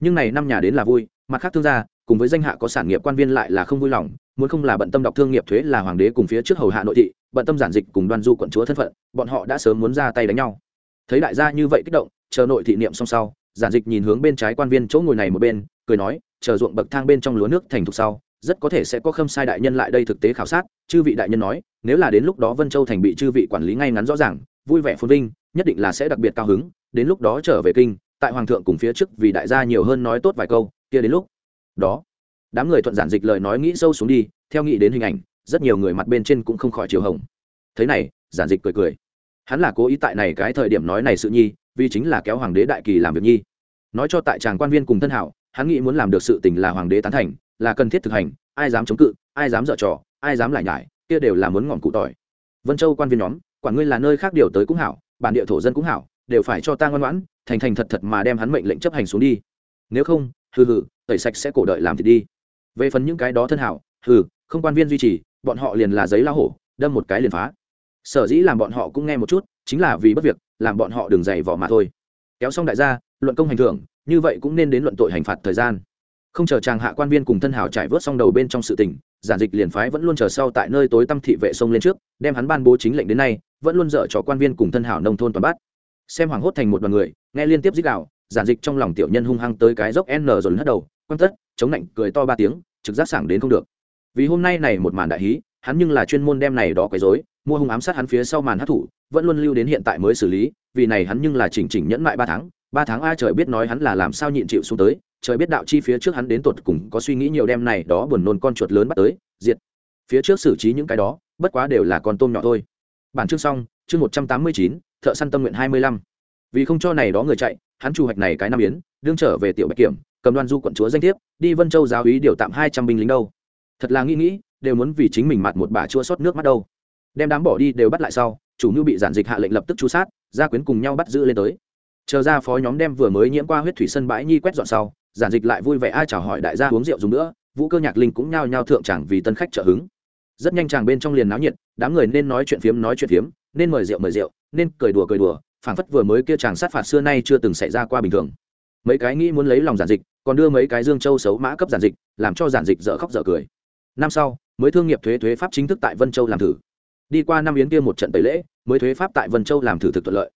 Nhưng này năm nhà đến là vui, mặt khác thương gia, cùng với danh hạ có sản nghiệp quan viên lại là không vui lòng, muốn không là bận tâm đọc thương nghiệp thuế là hoàng đế cùng phía trước hầu hạ nội thị, bận tâm giản dịch cùng đoan du quận chúa thân phận, bọn họ đã sớm muốn ra tay đánh nhau. Thấy đại gia như vậy kích động, chờ nội thị niệm xong sau, giản dịch nhìn hướng bên trái quan viên chỗ ngồi này một bên, cười nói chờ ruộng bậc thang bên trong lúa nước thành thục sau, rất có thể sẽ có khâm sai đại nhân lại đây thực tế khảo sát, chư vị đại nhân nói, nếu là đến lúc đó vân châu thành bị chư vị quản lý ngay ngắn rõ ràng, vui vẻ phồn vinh, nhất định là sẽ đặc biệt cao hứng, đến lúc đó trở về kinh, tại hoàng thượng cùng phía trước vì đại gia nhiều hơn nói tốt vài câu, kia đến lúc đó, đám người thuận giản dịch lời nói nghĩ sâu xuống đi, theo nghĩ đến hình ảnh, rất nhiều người mặt bên trên cũng không khỏi chiều hồng. Thế này, giản dịch cười cười. Hắn là cố ý tại này cái thời điểm nói này sự nhi, vì chính là kéo hoàng đế đại kỳ làm việc nhi. Nói cho tại tràng quan viên cùng thân hảo hắn nghĩ muốn làm được sự tình là hoàng đế tán thành, là cần thiết thực hành, ai dám chống cự, ai dám dở trò, ai dám lại nhải, kia đều là muốn ngọn cụ tỏi. Vân châu quan viên nhóm, quản ngươi là nơi khác điều tới cũng hảo, bản địa thổ dân cũng hảo, đều phải cho ta ngoan ngoãn, thành thành thật thật mà đem hắn mệnh lệnh chấp hành xuống đi. Nếu không, hừ hừ, tẩy sạch sẽ cổ đợi làm thì đi. Về phần những cái đó thân hảo, hừ, không quan viên duy trì, bọn họ liền là giấy la hổ, đâm một cái liền phá. Sở dĩ làm bọn họ cũng nghe một chút, chính là vì bất việc, làm bọn họ đừng dày vỏ mà thôi. Kéo xong đại gia, luận công hành thưởng như vậy cũng nên đến luận tội hành phạt thời gian. Không chờ chàng hạ quan viên cùng thân hảo trải vớt xong đầu bên trong sự tình, giản dịch liền phái vẫn luôn chờ sau tại nơi tối tâm thị vệ sông lên trước, đem hắn ban bố chính lệnh đến nay, vẫn luôn dở cho quan viên cùng thân hảo nông thôn toàn bắt. Xem hoàng hốt thành một đoàn người, nghe liên tiếp dích đạo, giản dịch trong lòng tiểu nhân hung hăng tới cái dốc n rồi hất đầu quan tất, chống lạnh cười to ba tiếng, trực giác sảng đến không được. Vì hôm nay này một màn đại hí, hắn nhưng là chuyên môn đem này đó quấy rối, mua hung ám sát hắn phía sau màn hát thủ, vẫn luôn lưu đến hiện tại mới xử lý, vì này hắn nhưng là chỉnh chỉnh nhẫn mại ba tháng ba tháng ai trời biết nói hắn là làm sao nhịn chịu xuống tới trời biết đạo chi phía trước hắn đến tột cùng có suy nghĩ nhiều đem này đó buồn nôn con chuột lớn bắt tới diệt. Phía trước xử trí những cái đó bất quá đều là con tôm nhỏ thôi. Bản chương xong chương một trăm tám mươi chín thợ săn tâm nguyện hai mươi lăm. Vì không cho này đó người chạy hắn chủ hoạch này cái năm yến, đương trở về tiểu bạch kiểm cầm đoan du quận chúa danh thiếp đi vân châu giáo ý điều tạm hai trăm binh lính đâu. Thật là nghĩ nghĩ đều muốn vì chính mình mặt một bà chua xót nước mắt đâu. Đem đám bỏ đi đều bắt lại sau chủ mưu bị giản dịch hạ lệnh lập tức chú sát gia quyến cùng nhau bắt giữ lên tới chờ ra phó nhóm đem vừa mới nhiễm qua huyết thủy sân bãi nhi quét dọn sau, giản dịch lại vui vẻ ai chào hỏi đại gia uống rượu dùng nữa, vũ cơ nhạc linh cũng nhao nhao thượng chẳng vì tân khách trợ hứng. Rất nhanh chàng bên trong liền náo nhiệt, đám người nên nói chuyện phiếm nói chuyện phiếm, nên mời rượu mời rượu, nên cười đùa cười đùa, phảng phất vừa mới kia chàng sát phạt xưa nay chưa từng xảy ra qua bình thường. Mấy cái nghĩ muốn lấy lòng giản dịch, còn đưa mấy cái dương châu xấu mã cấp giản dịch, làm cho giản dịch dở khóc dở cười. Năm sau, mới thương nghiệp thuế thuế pháp chính thức tại vân châu làm thử. Đi qua năm yến kia một trận tẩy lễ, mới thuế pháp tại vân châu làm thử thực thuận lợi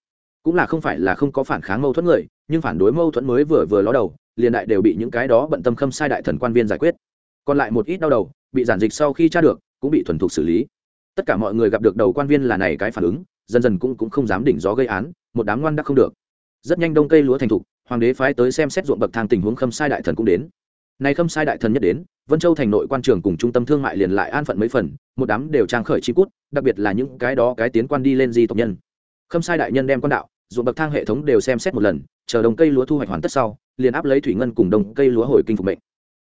cũng là không phải là không có phản kháng mâu thuẫn người, nhưng phản đối mâu thuẫn mới vừa vừa ló đầu, liền đại đều bị những cái đó bận tâm khâm sai đại thần quan viên giải quyết. Còn lại một ít đau đầu, bị giản dịch sau khi tra được, cũng bị thuần thục xử lý. Tất cả mọi người gặp được đầu quan viên là này cái phản ứng, dần dần cũng cũng không dám đỉnh gió gây án, một đám ngoan đắc không được. Rất nhanh đông cây lúa thành thục, hoàng đế phái tới xem xét ruộng bậc thang tình huống khâm sai đại thần cũng đến. Nay khâm sai đại thần nhất đến, vân châu thành nội quan trường cùng trung tâm thương mại liền lại an phận mấy phần, một đám đều trang khởi chi cút, đặc biệt là những cái đó cái tiến quan đi lên di tộc nhân. Khâm sai đại nhân đem quan đạo ruộng bậc thang hệ thống đều xem xét một lần, chờ đồng cây lúa thu hoạch hoàn tất sau, liền áp lấy thủy ngân cùng đồng cây lúa hồi kinh phục mệnh.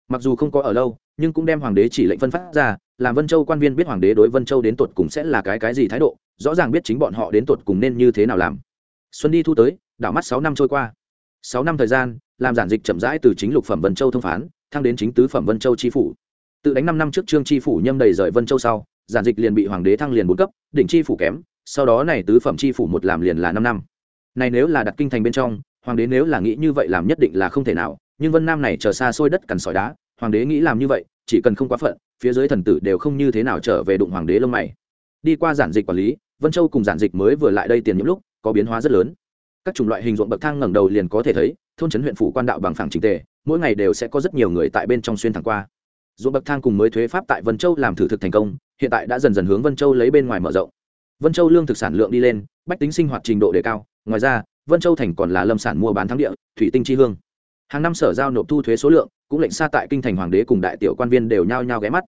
Mặc dù không có ở lâu, nhưng cũng đem hoàng đế chỉ lệnh phân phát ra, làm vân châu quan viên biết hoàng đế đối vân châu đến tột cùng sẽ là cái cái gì thái độ, rõ ràng biết chính bọn họ đến tột cùng nên như thế nào làm. Xuân đi thu tới, đảo mắt sáu năm trôi qua. Sáu năm thời gian, làm giản dịch chậm rãi từ chính lục phẩm vân châu thông phán, thăng đến chính tứ phẩm vân châu tri phủ. Tự đánh năm năm trước trương tri phủ nhâm đầy rời vân châu sau, giản dịch liền bị hoàng đế thăng liền bốn cấp, đỉnh tri phủ kém, sau đó này tứ phẩm tri phủ một làm liền là năm năm này nếu là đặt kinh thành bên trong, hoàng đế nếu là nghĩ như vậy làm nhất định là không thể nào, nhưng vân nam này chờ xa xôi đất cằn sỏi đá, hoàng đế nghĩ làm như vậy, chỉ cần không quá phận, phía dưới thần tử đều không như thế nào trở về đụng hoàng đế lông mày. Đi qua giản dịch quản lý, vân châu cùng giản dịch mới vừa lại đây tiền những lúc, có biến hóa rất lớn. Các chủng loại hình ruộng bậc thang ngẩng đầu liền có thể thấy, thôn trấn huyện phủ quan đạo bằng phẳng trình tề, mỗi ngày đều sẽ có rất nhiều người tại bên trong xuyên thẳng qua. Ruộng bậc thang cùng mới thuế pháp tại vân châu làm thử thực thành công, hiện tại đã dần dần hướng vân châu lấy bên ngoài mở rộng. Vân châu lương thực sản lượng đi lên bách tính sinh hoạt trình độ đề cao, ngoài ra, vân châu thành còn là lâm sản mua bán thắng địa, thủy tinh chi hương. Hàng năm sở giao nộp thu thuế số lượng, cũng lệnh xa tại kinh thành hoàng đế cùng đại tiểu quan viên đều nhao nhao ghé mắt.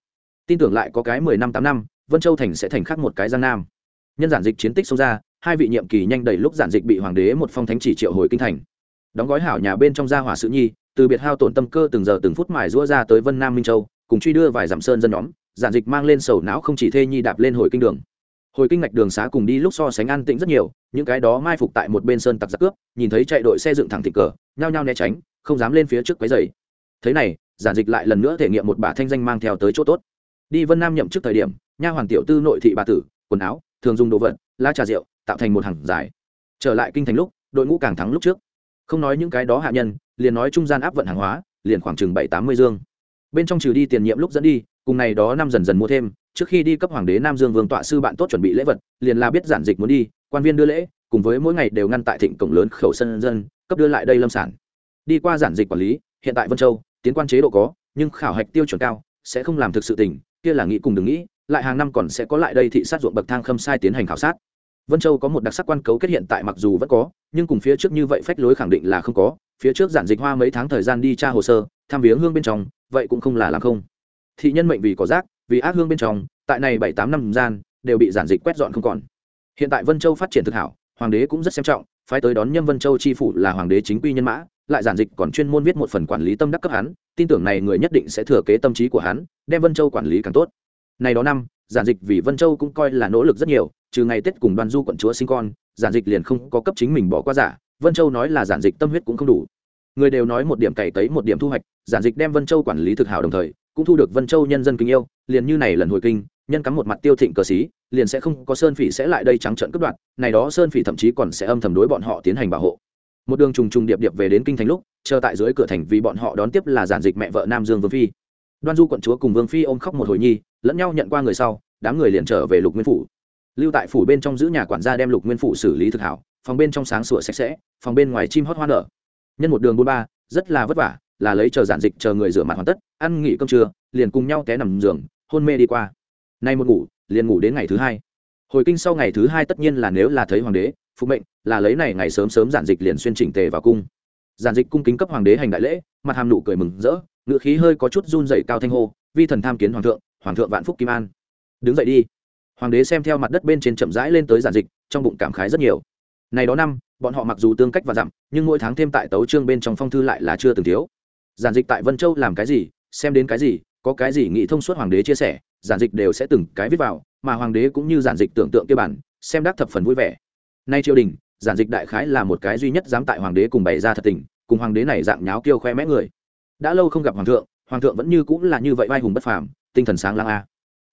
Tin tưởng lại có cái mười năm tám năm, vân châu thành sẽ thành khác một cái giang nam. Nhân giản dịch chiến tích xông ra, hai vị nhiệm kỳ nhanh đầy lúc giản dịch bị hoàng đế một phong thánh chỉ triệu hồi kinh thành. Đóng gói hảo nhà bên trong gia hỏa sự nhi, từ biệt hao tổn tâm cơ từng giờ từng phút mài rũa ra tới vân nam minh châu, cùng truy đưa vài dặm sơn dân nhóm, giản dịch mang lên sầu não không chỉ thê nhi đạp lên hồi kinh đường hồi kinh ngạch đường xá cùng đi lúc so sánh an tĩnh rất nhiều, những cái đó mai phục tại một bên sơn tặc giặc cướp, nhìn thấy chạy đội xe dựng thẳng thịt cờ, nhao nhao né tránh, không dám lên phía trước quấy dày thế này, giản dịch lại lần nữa thể nghiệm một bà thanh danh mang theo tới chỗ tốt. Đi vân nam nhậm trước thời điểm, nha hoàng tiểu tư nội thị bà tử, quần áo, thường dùng đồ vật, lá trà rượu, tạo thành một hàng dài. Trở lại kinh thành lúc, đội ngũ càng thắng lúc trước. Không nói những cái đó hạ nhân, liền nói trung gian áp vận hàng hóa, liền khoảng chừng bảy tám mươi dương. Bên trong trừ đi tiền nhiệm lúc dẫn đi, cùng này đó năm dần dần mua thêm trước khi đi cấp hoàng đế nam dương vương tọa sư bạn tốt chuẩn bị lễ vật, liền là biết giản dịch muốn đi, quan viên đưa lễ, cùng với mỗi ngày đều ngăn tại thịnh cổng lớn khẩu sân dân, cấp đưa lại đây lâm sản. Đi qua giản dịch quản lý, hiện tại vân châu, tiến quan chế độ có, nhưng khảo hạch tiêu chuẩn cao, sẽ không làm thực sự tình, kia là nghĩ cùng đừng nghĩ, lại hàng năm còn sẽ có lại đây thị sát ruộng bậc thang khâm sai tiến hành khảo sát. Vân châu có một đặc sắc quan cấu kết hiện tại mặc dù vẫn có, nhưng cùng phía trước như vậy phách lối khẳng định là không có, phía trước giản dịch hoa mấy tháng thời gian đi tra hồ sơ, tham viếng hương bên trong, vậy cũng không là làm không. Thị nhân mệnh vì có rác vì ác hương bên trong, tại này bảy tám năm gian, đều bị giản dịch quét dọn không còn. Hiện tại vân châu phát triển thực hảo, hoàng đế cũng rất xem trọng, phái tới đón nhâm vân châu chi phủ là hoàng đế chính quy nhân mã, lại giản dịch còn chuyên môn viết một phần quản lý tâm đắc cấp hắn, tin tưởng này người nhất định sẽ thừa kế tâm trí của hắn, đem vân châu quản lý càng tốt. Này đó năm, giản dịch vì vân châu cũng coi là nỗ lực rất nhiều, trừ ngày tết cùng đoan du quận chúa sinh con, giản dịch liền không có cấp chính mình bỏ qua giả, vân châu nói là giản dịch tâm huyết cũng không đủ. Người đều nói một điểm cày tấy một điểm thu hoạch, giản dịch đem vân châu quản lý thực hảo đồng thời, cũng thu được vân châu nhân dân kính yêu liền như này lần hồi kinh, nhân cắm một mặt tiêu thịnh cờ xí, liền sẽ không có sơn phỉ sẽ lại đây trắng trận cướp đoạt, này đó sơn phỉ thậm chí còn sẽ âm thầm đối bọn họ tiến hành bảo hộ. Một đường trùng trùng điệp điệp về đến kinh thành lúc, chờ tại dưới cửa thành vì bọn họ đón tiếp là giản dịch mẹ vợ nam dương vương phi. Đoan du quận chúa cùng vương phi ôm khóc một hồi nhi, lẫn nhau nhận qua người sau, đám người liền trở về lục nguyên phủ. Lưu tại phủ bên trong giữ nhà quản gia đem lục nguyên phủ xử lý thực hảo, phòng bên trong sáng sủa sạch sẽ, phòng bên ngoài chim hót hoa nở. Nhân một đường buôn ba, rất là vất vả, là lấy chờ giản dịch chờ người rửa mặt hoàn tất, ăn nghỉ cơm trưa, liền cùng nhau té nằm giường hôn mê đi qua. Nay một ngủ, liền ngủ đến ngày thứ hai. Hồi kinh sau ngày thứ hai tất nhiên là nếu là thấy hoàng đế phục mệnh, là lấy này ngày sớm sớm giản dịch liền xuyên chỉnh tề vào cung. Giản dịch cung kính cấp hoàng đế hành đại lễ, mặt hàm nụ cười mừng rỡ ngự khí hơi có chút run dậy cao thanh hô, vi thần tham kiến hoàng thượng hoàng thượng vạn phúc kim an. Đứng dậy đi. Hoàng đế xem theo mặt đất bên trên chậm rãi lên tới giản dịch, trong bụng cảm khái rất nhiều. Này đó năm, bọn họ mặc dù tương cách và dặm, nhưng mỗi tháng thêm tại tấu trương bên trong phong thư lại là chưa từng thiếu. Giản dịch tại vân châu làm cái gì, xem đến cái gì có cái gì nghĩ thông suốt hoàng đế chia sẻ, giản dịch đều sẽ từng cái viết vào, mà hoàng đế cũng như giản dịch tưởng tượng kia bản, xem đắc thập phần vui vẻ. Nay triều đình, giản dịch đại khái là một cái duy nhất dám tại hoàng đế cùng bày ra thật tình, cùng hoàng đế này dạng nháo kêu khoe mẽ người. Đã lâu không gặp hoàng thượng hoàng thượng vẫn như cũng là như vậy vai hùng bất phàm, tinh thần sáng lang a.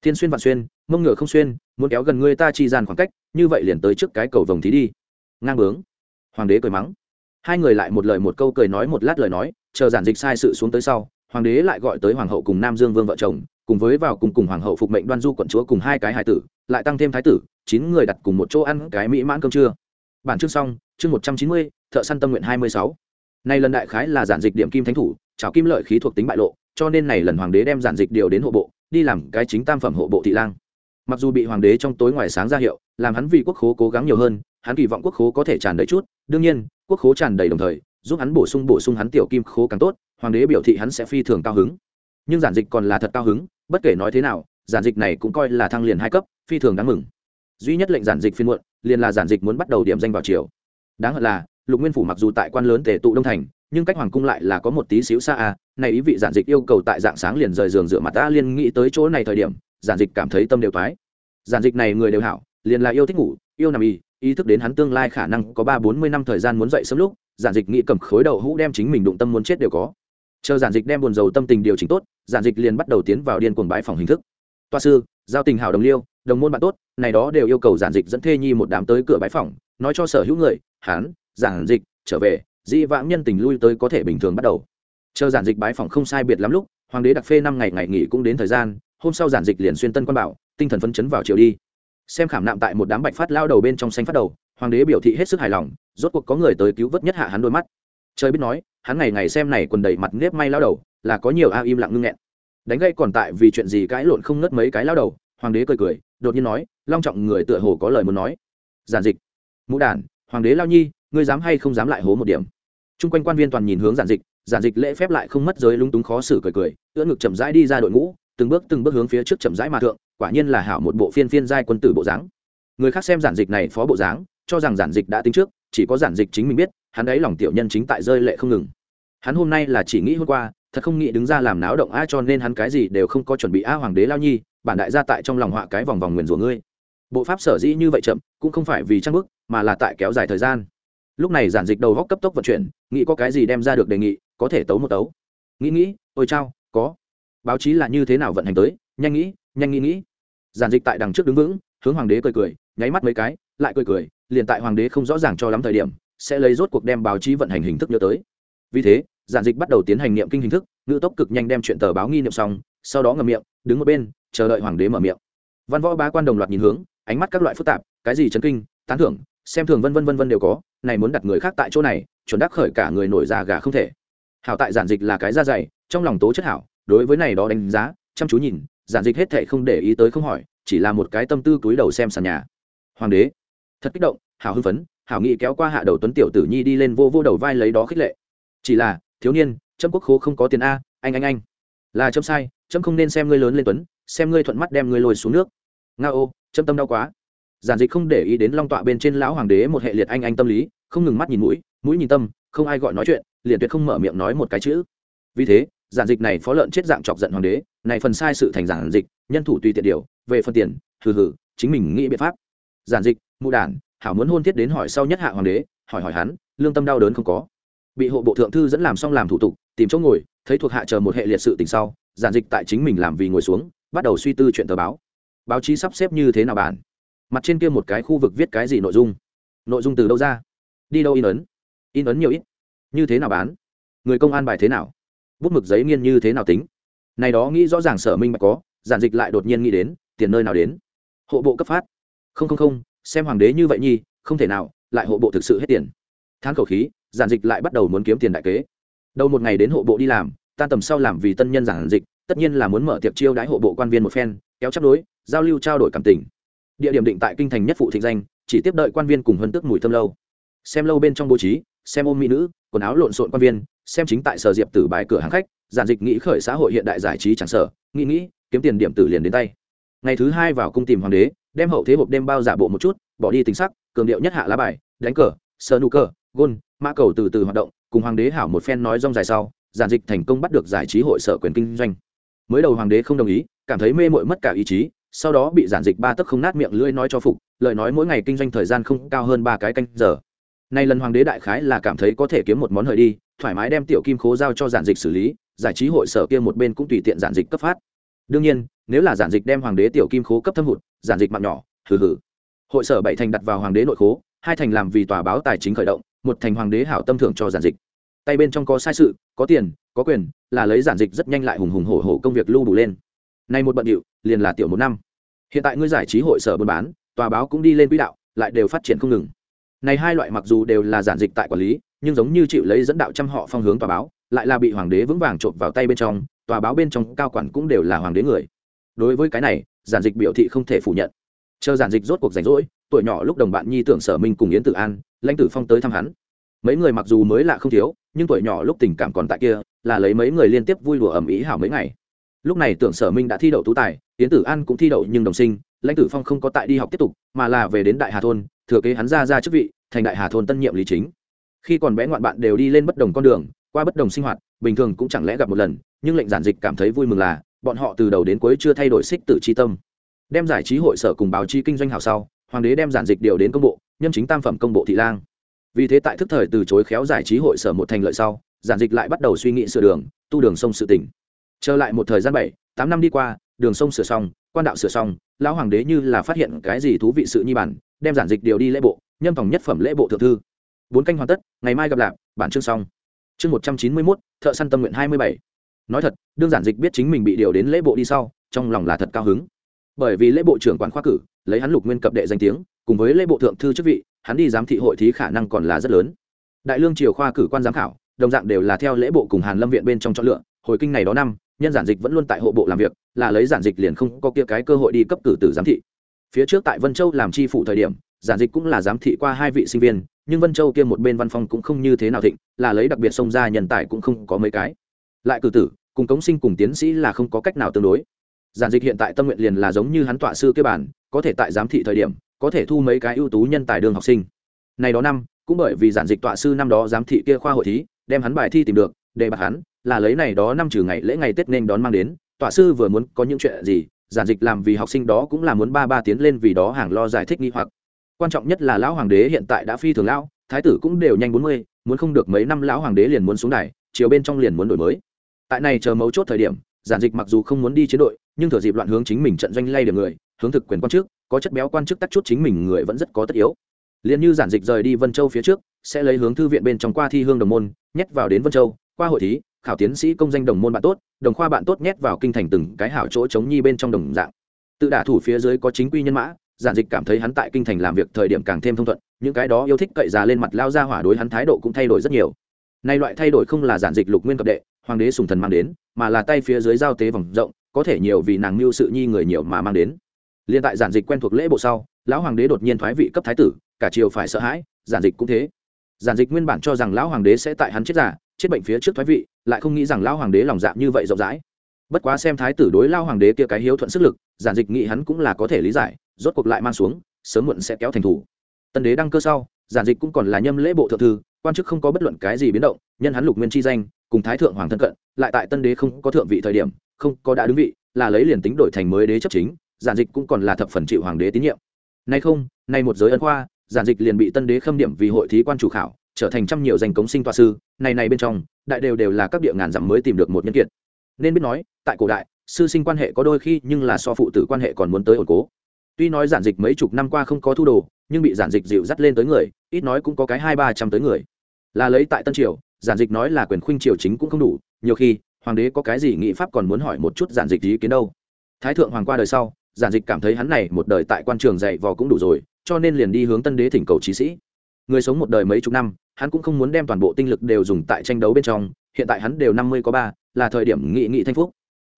Thiên xuyên vạn xuyên, mông ngựa không xuyên, muốn kéo gần người ta chi gian khoảng cách, như vậy liền tới trước cái cầu vồng thí đi. Ngang bướng. Hoàng đế cười mắng. Hai người lại một lời một câu cười nói một lát lời nói, chờ giản dịch sai sự xuống tới sau hoàng đế lại gọi tới hoàng hậu cùng nam dương vương vợ chồng, cùng với vào cùng cùng hoàng hậu phục mệnh đoan du quận chúa cùng hai cái hải tử, lại tăng thêm thái tử, chín người đặt cùng một chỗ ăn cái mỹ mãn cơm trưa. Bản chương xong, chương một trăm chín mươi, thợ săn tâm nguyện hai mươi sáu. Nay lần đại khái là giản dịch điểm kim thánh thủ trào kim lợi khí thuộc tính bại lộ, cho nên này lần hoàng đế đem giản dịch điều đến hộ bộ, đi làm cái chính tam phẩm hộ bộ thị lang. Mặc dù bị hoàng đế trong tối ngoài sáng ra hiệu, làm hắn vì quốc khố cố gắng nhiều hơn, hắn kỳ vọng quốc khố có thể tràn đầy chút, đương nhiên, quốc khố tràn đầy đồng thời, giúp hắn bổ sung bổ sung hắn tiểu kim khố càng tốt hoàng đế biểu thị hắn sẽ phi thường cao hứng. Nhưng giản dịch còn là thật cao hứng, bất kể nói thế nào, giản dịch này cũng coi là thăng liền hai cấp, phi thường đáng mừng. Duy nhất lệnh giản dịch phiên muộn, liền là giản dịch muốn bắt đầu điểm danh vào chiều đáng hận là, lục nguyên phủ mặc dù tại quan lớn tề tụ đông thành, nhưng cách hoàng cung lại là có một tí xíu xa à này ý vị giản dịch yêu cầu tại dạng sáng liền rời giường rửa mặt, ta liên nghĩ tới chỗ này thời điểm, giản dịch cảm thấy tâm đều thoái. Giản dịch này người đều hảo, liền là yêu thích ngủ, yêu nằm y, ý thức đến hắn tương lai khả năng có ba bốn mươi năm thời gian muốn dậy sớm lúc, giản dịch nghĩ cầm khối đầu hũ đem chính mình đụng tâm muốn chết đều có chờ giản dịch đem buồn dầu tâm tình điều chỉnh tốt, giản dịch liền bắt đầu tiến vào điên cuồng bãi phòng hình thức. Toa sư, giao tình hảo đồng liêu, đồng môn bạn tốt, này đó đều yêu cầu giản dịch dẫn thê nhi một đám tới cửa bãi phòng, nói cho sở hữu người, hán, giản dịch, trở về, dĩ vãng nhân tình lui tới có thể bình thường bắt đầu. Chờ giản dịch bãi phòng không sai biệt lắm lúc, hoàng đế đặc phê năm ngày ngày nghỉ cũng đến thời gian, hôm sau giản dịch liền xuyên tân quan bảo, tinh thần phấn chấn vào chiều đi. Xem khảm nạm tại một đám bạch phát lao đầu bên trong xanh phát đầu, hoàng đế biểu thị hết sức hài lòng, rốt cuộc có người tới cứu vớt nhất hạ hắn đôi mắt. Trời biết nói hắn ngày ngày xem này quần đầy mặt nếp may lao đầu, là có nhiều a im lặng ngưng nghẹn. Đánh gây còn tại vì chuyện gì cãi lộn không ngất mấy cái lao đầu, hoàng đế cười cười, đột nhiên nói, long trọng người tựa hồ có lời muốn nói. Giản dịch. Mũ đàn hoàng đế lao nhi, ngươi dám hay không dám lại hố một điểm. Chung quanh quan viên toàn nhìn hướng giản dịch giản dịch lễ phép lại không mất giới lung túng khó xử cười cười, ưỡn ngực chậm rãi đi ra đội ngũ, từng bước từng bước hướng phía trước chậm rãi mà thượng, quả nhiên là hảo một bộ phiên phiên giai quân tử bộ dáng. Người khác xem giản dịch này phó bộ dáng, cho rằng giản dịch đã tính trước, chỉ có giản dịch chính mình biết hắn ấy lòng tiểu nhân chính tại rơi lệ không ngừng. Hắn hôm nay là chỉ nghĩ hôm qua, thật không nghĩ đứng ra làm náo động a cho nên hắn cái gì đều không có chuẩn bị a hoàng đế lao nhi, bản đại gia tại trong lòng họa cái vòng vòng nguyền rủa ngươi. Bộ pháp sở dĩ như vậy chậm, cũng không phải vì trang bức, mà là tại kéo dài thời gian. Lúc này giản dịch đầu góc cấp tốc vận chuyển, nghĩ có cái gì đem ra được đề nghị, có thể tấu một tấu. Nghĩ nghĩ, ôi chao, có. Báo chí là như thế nào vận hành tới? Nhanh nghĩ nhanh nghĩ nghĩ. Giản dịch tại đằng trước đứng vững, hướng hoàng đế cười cười, nháy mắt mấy cái, lại cười cười, liền tại hoàng đế không rõ ràng cho lắm thời điểm sẽ lấy rốt cuộc đem báo chí vận hành hình thức nhớ tới. Vì thế, giản dịch bắt đầu tiến hành niệm kinh hình thức, ngữ tốc cực nhanh đem chuyện tờ báo nghi niệm xong, sau đó ngậm miệng, đứng một bên, chờ đợi hoàng đế mở miệng. Văn võ ba quan đồng loạt nhìn hướng, ánh mắt các loại phức tạp, cái gì chấn kinh, tán thưởng, xem thường vân vân vân vân đều có, này muốn đặt người khác tại chỗ này, chuẩn đắc khởi cả người nổi già gà không thể. Hảo tại giản dịch là cái da dày, trong lòng tố chất hảo, đối với này đó đánh giá, chăm chú nhìn, giản dịch hết thệ không để ý tới không hỏi, chỉ là một cái tâm tư túi đầu xem sàn nhà. Hoàng đế, thật kích động, hảo hưng phấn hảo nghị kéo qua hạ đầu tuấn tiểu tử nhi đi lên vô vô đầu vai lấy đó khích lệ. Chỉ là, thiếu niên trâm quốc khố không có tiền a, anh anh anh. Là trâm sai trâm không nên xem ngươi lớn lên tuấn, xem ngươi thuận mắt đem ngươi lôi xuống nước. Nga ô trâm tâm đau quá. Giản dịch không để ý đến long tọa bên trên lão hoàng đế một hệ liệt anh anh tâm lý, không ngừng mắt nhìn mũi mũi nhìn tâm, không ai gọi nói chuyện, liền tuyệt không mở miệng nói một cái chữ. Vì thế, giản dịch này phó lợn chết dạng chọc giận hoàng đế, này phần sai sự thành giản dịch, nhân thủ tùy tiện điều, về phần tiền, hừ hừ, chính mình nghĩ biện pháp. Giản dịch, mụ đản hảo muốn hôn thiết đến hỏi sau nhất hạ hoàng đế, hỏi hỏi hắn, lương tâm đau đớn không có. Bị hộ bộ thượng thư dẫn làm xong làm thủ tục, tìm chỗ ngồi, thấy thuộc hạ chờ một hệ liệt sự tình sau, giản dịch tại chính mình làm vì ngồi xuống, bắt đầu suy tư chuyện tờ báo. Báo chí sắp xếp như thế nào bản? Mặt trên kia một cái khu vực viết cái gì nội dung? Nội dung từ đâu ra? Đi đâu in ấn? In ấn nhiều ít. Như thế nào bán? Người công an bài thế nào? Bút mực giấy nghiên như thế nào tính? Này đó nghĩ rõ ràng sở minh bạch có, giản dịch lại đột nhiên nghĩ đến, tiền nơi nào đến? Hộ bộ cấp phát. Không không không xem hoàng đế như vậy nhi, không thể nào, lại hộ bộ thực sự hết tiền. Than khẩu khí, giản dịch lại bắt đầu muốn kiếm tiền đại kế. Đầu một ngày đến hộ bộ đi làm, tan tầm sau làm vì tân nhân giản dịch, tất nhiên là muốn mở tiệc chiêu đãi hộ bộ quan viên một phen, kéo chấp đối, giao lưu trao đổi cảm tình. Địa điểm định tại kinh thành nhất phụ thịnh danh, chỉ tiếp đợi quan viên cùng hơn tức mùi thơm lâu. Xem lâu bên trong bố trí, xem ôm mỹ nữ, quần áo lộn xộn quan viên, xem chính tại sở diệp tử bài cửa hàng khách, giản dịch nghĩ khởi xã hội hiện đại giải trí chẳng sở nghĩ nghĩ, kiếm tiền điểm tử liền đến tay. Ngày thứ hai vào cung tìm hoàng đế đem hậu thế hộp đêm bao giả bộ một chút, bỏ đi tính sắc, cường điệu nhất hạ lá bài, đánh cờ sơ nu cờ, gôn, mã cầu từ từ hoạt động, cùng hoàng đế hảo một phen nói rong dài sau, giản dịch thành công bắt được giải trí hội sở quyền kinh doanh. Mới đầu hoàng đế không đồng ý, cảm thấy mê mội mất cả ý chí, sau đó bị giản dịch ba tấc không nát miệng lưỡi nói cho phục, lời nói mỗi ngày kinh doanh thời gian không cao hơn ba cái canh giờ. Nay lần hoàng đế đại khái là cảm thấy có thể kiếm một món hời đi, thoải mái đem tiểu kim khố giao cho giản dịch xử lý, giải trí hội sở kia một bên cũng tùy tiện giản dịch cấp phát. Đương nhiên, nếu là giản dịch đem hoàng đế tiểu kim khố cấp thâm hụt giản dịch mạng nhỏ, hừ hừ. Hội sở bảy thành đặt vào hoàng đế nội khố, hai thành làm vì tòa báo tài chính khởi động, một thành hoàng đế hảo tâm thưởng cho giản dịch. Tay bên trong có sai sự, có tiền, có quyền, là lấy giản dịch rất nhanh lại hùng hùng hổ hổ công việc lưu đủ lên. Nay một bận điệu, liền là tiểu một năm. Hiện tại ngươi giải trí hội sở buôn bán, tòa báo cũng đi lên quỹ đạo, lại đều phát triển không ngừng. Này hai loại mặc dù đều là giản dịch tại quản lý, nhưng giống như chịu lấy dẫn đạo trăm họ phong hướng tòa báo, lại là bị hoàng đế vững vàng trộm vào tay bên trong, tòa báo bên trong cao quản cũng đều là hoàng đế người. Đối với cái này giản dịch biểu thị không thể phủ nhận. Chờ giản dịch rốt cuộc rảnh rỗi, tuổi nhỏ lúc đồng bạn nhi tưởng sở minh cùng yến tử an, lãnh tử phong tới thăm hắn. Mấy người mặc dù mới lạ không thiếu, nhưng tuổi nhỏ lúc tình cảm còn tại kia, là lấy mấy người liên tiếp vui đùa ầm ĩ hảo mấy ngày. Lúc này tưởng sở minh đã thi đậu tú tài, yến tử an cũng thi đậu nhưng đồng sinh, lãnh tử phong không có tại đi học tiếp tục, mà là về đến đại hà thôn, thừa kế hắn ra ra chức vị, thành đại hà thôn tân nhiệm lý chính. Khi còn bé ngoạn bạn đều đi lên bất đồng con đường, qua bất đồng sinh hoạt, bình thường cũng chẳng lẽ gặp một lần, nhưng lệnh giản dịch cảm thấy vui mừng là bọn họ từ đầu đến cuối chưa thay đổi xích tự chi tâm. Đem giải trí hội sở cùng báo chí kinh doanh hào sau, hoàng đế đem giản dịch điều đến công bộ, nhâm chính tam phẩm công bộ thị lang. Vì thế tại thức thời từ chối khéo giải trí hội sở một thành lợi sau, giản dịch lại bắt đầu suy nghĩ sửa đường, tu đường sông sự tỉnh. Trở lại một thời gian bảy, tám năm đi qua, đường sông sửa xong, quan đạo sửa xong, lão hoàng đế như là phát hiện cái gì thú vị sự nhi bản, đem giản dịch điều đi lễ bộ nhân phòng nhất phẩm lễ bộ thượng thư. Bốn canh hoàn tất, ngày mai gặp lại, bản chương xong. Chương một trăm chín mươi mốt, thợ săn tâm nguyện hai mươi bảy nói thật, đương giản dịch biết chính mình bị điều đến lễ bộ đi sau, trong lòng là thật cao hứng. Bởi vì lễ bộ trưởng quản khoa cử, lấy hắn lục nguyên cập đệ danh tiếng, cùng với lễ bộ thượng thư chức vị, hắn đi giám thị hội thí khả năng còn là rất lớn. Đại lương triều khoa cử quan giám khảo, đồng dạng đều là theo lễ bộ cùng hàn lâm viện bên trong chọn lựa, hồi kinh này đó năm, nhân giản dịch vẫn luôn tại hộ bộ làm việc, là lấy giản dịch liền không có kia cái cơ hội đi cấp cử từ giám thị. Phía trước tại vân châu làm tri phủ thời điểm, giản dịch cũng là giám thị qua hai vị sinh viên, nhưng vân châu kia một bên văn phòng cũng không như thế nào thịnh, là lấy đặc biệt xông ra nhân tài cũng không có mấy cái lại cử tử, cùng cống sinh cùng tiến sĩ là không có cách nào tương đối. Giản dịch hiện tại tâm nguyện liền là giống như hắn tọa sư kế bản, có thể tại giám thị thời điểm, có thể thu mấy cái ưu tú nhân tài đường học sinh. Này đó năm, cũng bởi vì giản dịch tọa sư năm đó giám thị kia khoa hội thí, đem hắn bài thi tìm được, để bạc hắn, là lấy này đó năm trừ ngày lễ ngày tết nên đón mang đến, tọa sư vừa muốn có những chuyện gì, giản dịch làm vì học sinh đó cũng là muốn ba ba tiến lên vì đó hàng lo giải thích nghi hoặc. Quan trọng nhất là lão hoàng đế hiện tại đã phi thường lão, thái tử cũng đều nhanh bốn mươi, muốn không được mấy năm lão hoàng đế liền muốn xuống đài, chiều bên trong liền muốn đổi mới tại này chờ mấu chốt thời điểm, giản dịch mặc dù không muốn đi chiến đội, nhưng thở dịp loạn hướng chính mình trận doanh lay được người, hướng thực quyền quan chức có chất béo quan chức tắt chút chính mình người vẫn rất có tất yếu. Liền như giản dịch rời đi vân châu phía trước, sẽ lấy hướng thư viện bên trong qua thi hương đồng môn, nhét vào đến vân châu, qua hội thí, khảo tiến sĩ công danh đồng môn bạn tốt, đồng khoa bạn tốt nhét vào kinh thành từng cái hảo chỗ chống nhi bên trong đồng dạng. Tự đả thủ phía dưới có chính quy nhân mã, giản dịch cảm thấy hắn tại kinh thành làm việc thời điểm càng thêm thông thuận, những cái đó yêu thích cậy già lên mặt lao ra hỏa đối hắn thái độ cũng thay đổi rất nhiều nay loại thay đổi không là giản dịch lục nguyên cập đệ, hoàng đế sùng thần mang đến, mà là tay phía dưới giao tế vòng rộng, có thể nhiều vì nàng mưu sự nhi người nhiều mà mang đến. Liên tại giản dịch quen thuộc lễ bộ sau, lão hoàng đế đột nhiên thoái vị cấp thái tử, cả triều phải sợ hãi, giản dịch cũng thế. Giản dịch nguyên bản cho rằng lão hoàng đế sẽ tại hắn chết giả chết bệnh phía trước thoái vị, lại không nghĩ rằng lão hoàng đế lòng dạ như vậy rộng rãi. Bất quá xem thái tử đối lao hoàng đế kia cái hiếu thuận sức lực, giản dịch nghĩ hắn cũng là có thể lý giải, rốt cuộc lại mang xuống, sớm muộn sẽ kéo thành thủ. Tân đế đăng cơ sau, giản dịch cũng còn là nhâm lễ bộ thượng thư quan chức không có bất luận cái gì biến động, nhân hắn lục nguyên chi danh, cùng thái thượng hoàng thân cận, lại tại tân đế không có thượng vị thời điểm, không có đã đứng vị, là lấy liền tính đổi thành mới đế chấp chính, giản dịch cũng còn là thập phần chịu hoàng đế tín nhiệm. Nay không, nay một giới ân khoa, giản dịch liền bị tân đế khâm điểm vì hội thí quan chủ khảo, trở thành trăm nhiều danh cống sinh tòa sư này này bên trong, đại đều đều là các địa ngàn dặm mới tìm được một nhân kiệt. Nên biết nói, tại cổ đại, sư sinh quan hệ có đôi khi nhưng là so phụ tử quan hệ còn muốn tới ổn cố. Tuy nói giản dịch mấy chục năm qua không có thu đồ, nhưng bị giản dịch dịu dắt lên tới người, ít nói cũng có cái hai ba trăm tới người là lấy tại tân triều, giản dịch nói là quyền khuynh triều chính cũng không đủ, nhiều khi, hoàng đế có cái gì nghị pháp còn muốn hỏi một chút giản dịch ý kiến đâu. Thái thượng hoàng qua đời sau, giản dịch cảm thấy hắn này một đời tại quan trường dạy vò cũng đủ rồi, cho nên liền đi hướng tân đế thỉnh cầu trí sĩ. Người sống một đời mấy chục năm, hắn cũng không muốn đem toàn bộ tinh lực đều dùng tại tranh đấu bên trong, hiện tại hắn đều năm mươi có ba, là thời điểm nghị nghị thanh phúc.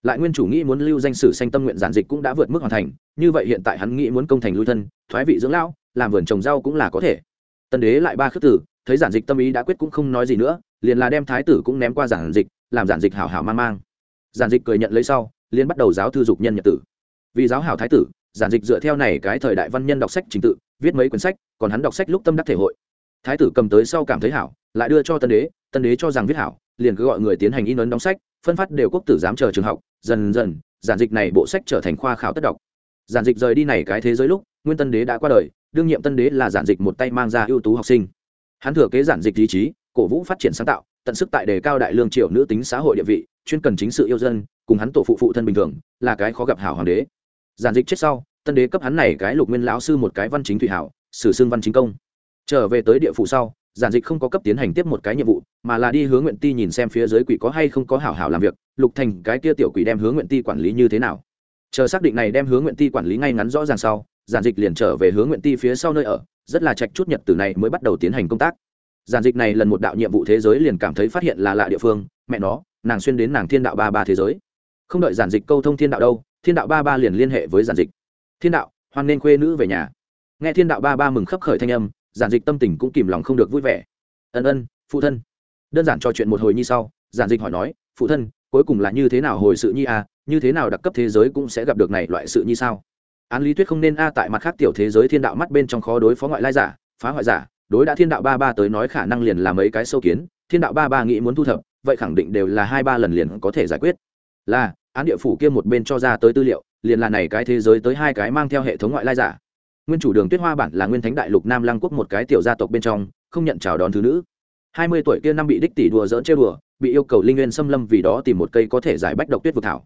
Lại nguyên chủ nghĩ muốn lưu danh sử sanh tâm nguyện giản dịch cũng đã vượt mức hoàn thành, như vậy hiện tại hắn nghĩ muốn công thành lui thân, thoái vị dưỡng lão, làm vườn trồng rau cũng là có thể. Tân đế lại ba khước tử thấy giản dịch tâm ý đã quyết cũng không nói gì nữa, liền là đem thái tử cũng ném qua giản dịch, làm giản dịch hảo hảo mang mang. Giản dịch cười nhận lấy sau, liền bắt đầu giáo thư dục nhân nhật tử. Vì giáo hảo thái tử, giản dịch dựa theo này cái thời đại văn nhân đọc sách trình tự, viết mấy quyển sách, còn hắn đọc sách lúc tâm đắc thể hội. Thái tử cầm tới sau cảm thấy hảo, lại đưa cho tân đế tân đế cho rằng viết hảo, liền cứ gọi người tiến hành in ấn đóng sách, phân phát đều quốc tử giám chờ trường học, dần dần, giản dịch này bộ sách trở thành khoa khảo tất đọc. Giản dịch rời đi này cái thế giới lúc, nguyên tân đế đã qua đời, đương nhiệm tân đế là giản dịch một tay mang ra ưu tú học sinh hắn thừa kế giản dịch ý chí cổ vũ phát triển sáng tạo, tận sức tại đề cao đại lương triều nữ tính xã hội địa vị, chuyên cần chính sự yêu dân, cùng hắn tổ phụ phụ thân bình thường, là cái khó gặp hảo hoàng đế. Giản dịch chết sau, tân đế cấp hắn này cái lục nguyên lão sư một cái văn chính thủy hảo, sử xương văn chính công. Trở về tới địa phủ sau, giản dịch không có cấp tiến hành tiếp một cái nhiệm vụ, mà là đi hướng nguyện ti nhìn xem phía dưới quỷ có hay không có hảo hảo làm việc, lục thành cái kia tiểu quỷ đem hướng nguyện ti quản lý như thế nào. Chờ xác định này đem hướng nguyện ti quản lý ngay ngắn rõ ràng sau, giản dịch liền trở về hướng nguyện ti phía sau nơi ở rất là trạch chút nhật từ này mới bắt đầu tiến hành công tác. Giản dịch này lần một đạo nhiệm vụ thế giới liền cảm thấy phát hiện là lạ địa phương mẹ nó nàng xuyên đến nàng thiên đạo ba ba thế giới. Không đợi giản dịch câu thông thiên đạo đâu thiên đạo ba ba liền liên hệ với giản dịch. Thiên đạo hoan nên khuê nữ về nhà. Nghe thiên đạo ba ba mừng khấp khởi thanh âm giản dịch tâm tình cũng kìm lòng không được vui vẻ. Ân ân phụ thân. Đơn giản trò chuyện một hồi như sau giản dịch hỏi nói phụ thân cuối cùng là như thế nào hồi sự nhi à, như thế nào đặc cấp thế giới cũng sẽ gặp được này loại sự như sao? Án lý thuyết không nên a tại mặt khác tiểu thế giới thiên đạo mắt bên trong khó đối phó ngoại lai giả, phá hoại giả, đối đã thiên đạo ba ba tới nói khả năng liền là mấy cái sâu kiến, thiên đạo ba ba nghĩ muốn thu thập, vậy khẳng định đều là hai ba lần liền có thể giải quyết. Là, án địa phủ kia một bên cho ra tới tư liệu, liền là này cái thế giới tới hai cái mang theo hệ thống ngoại lai giả. Nguyên chủ đường tuyết hoa bản là nguyên thánh đại lục nam lăng quốc một cái tiểu gia tộc bên trong, không nhận chào đón thứ nữ. Hai mươi tuổi kia năm bị đích tỷ đùa dỡn chơi đùa, bị yêu cầu linh nguyên xâm lâm vì đó tìm một cây có thể giải bách độc tuyết vực thảo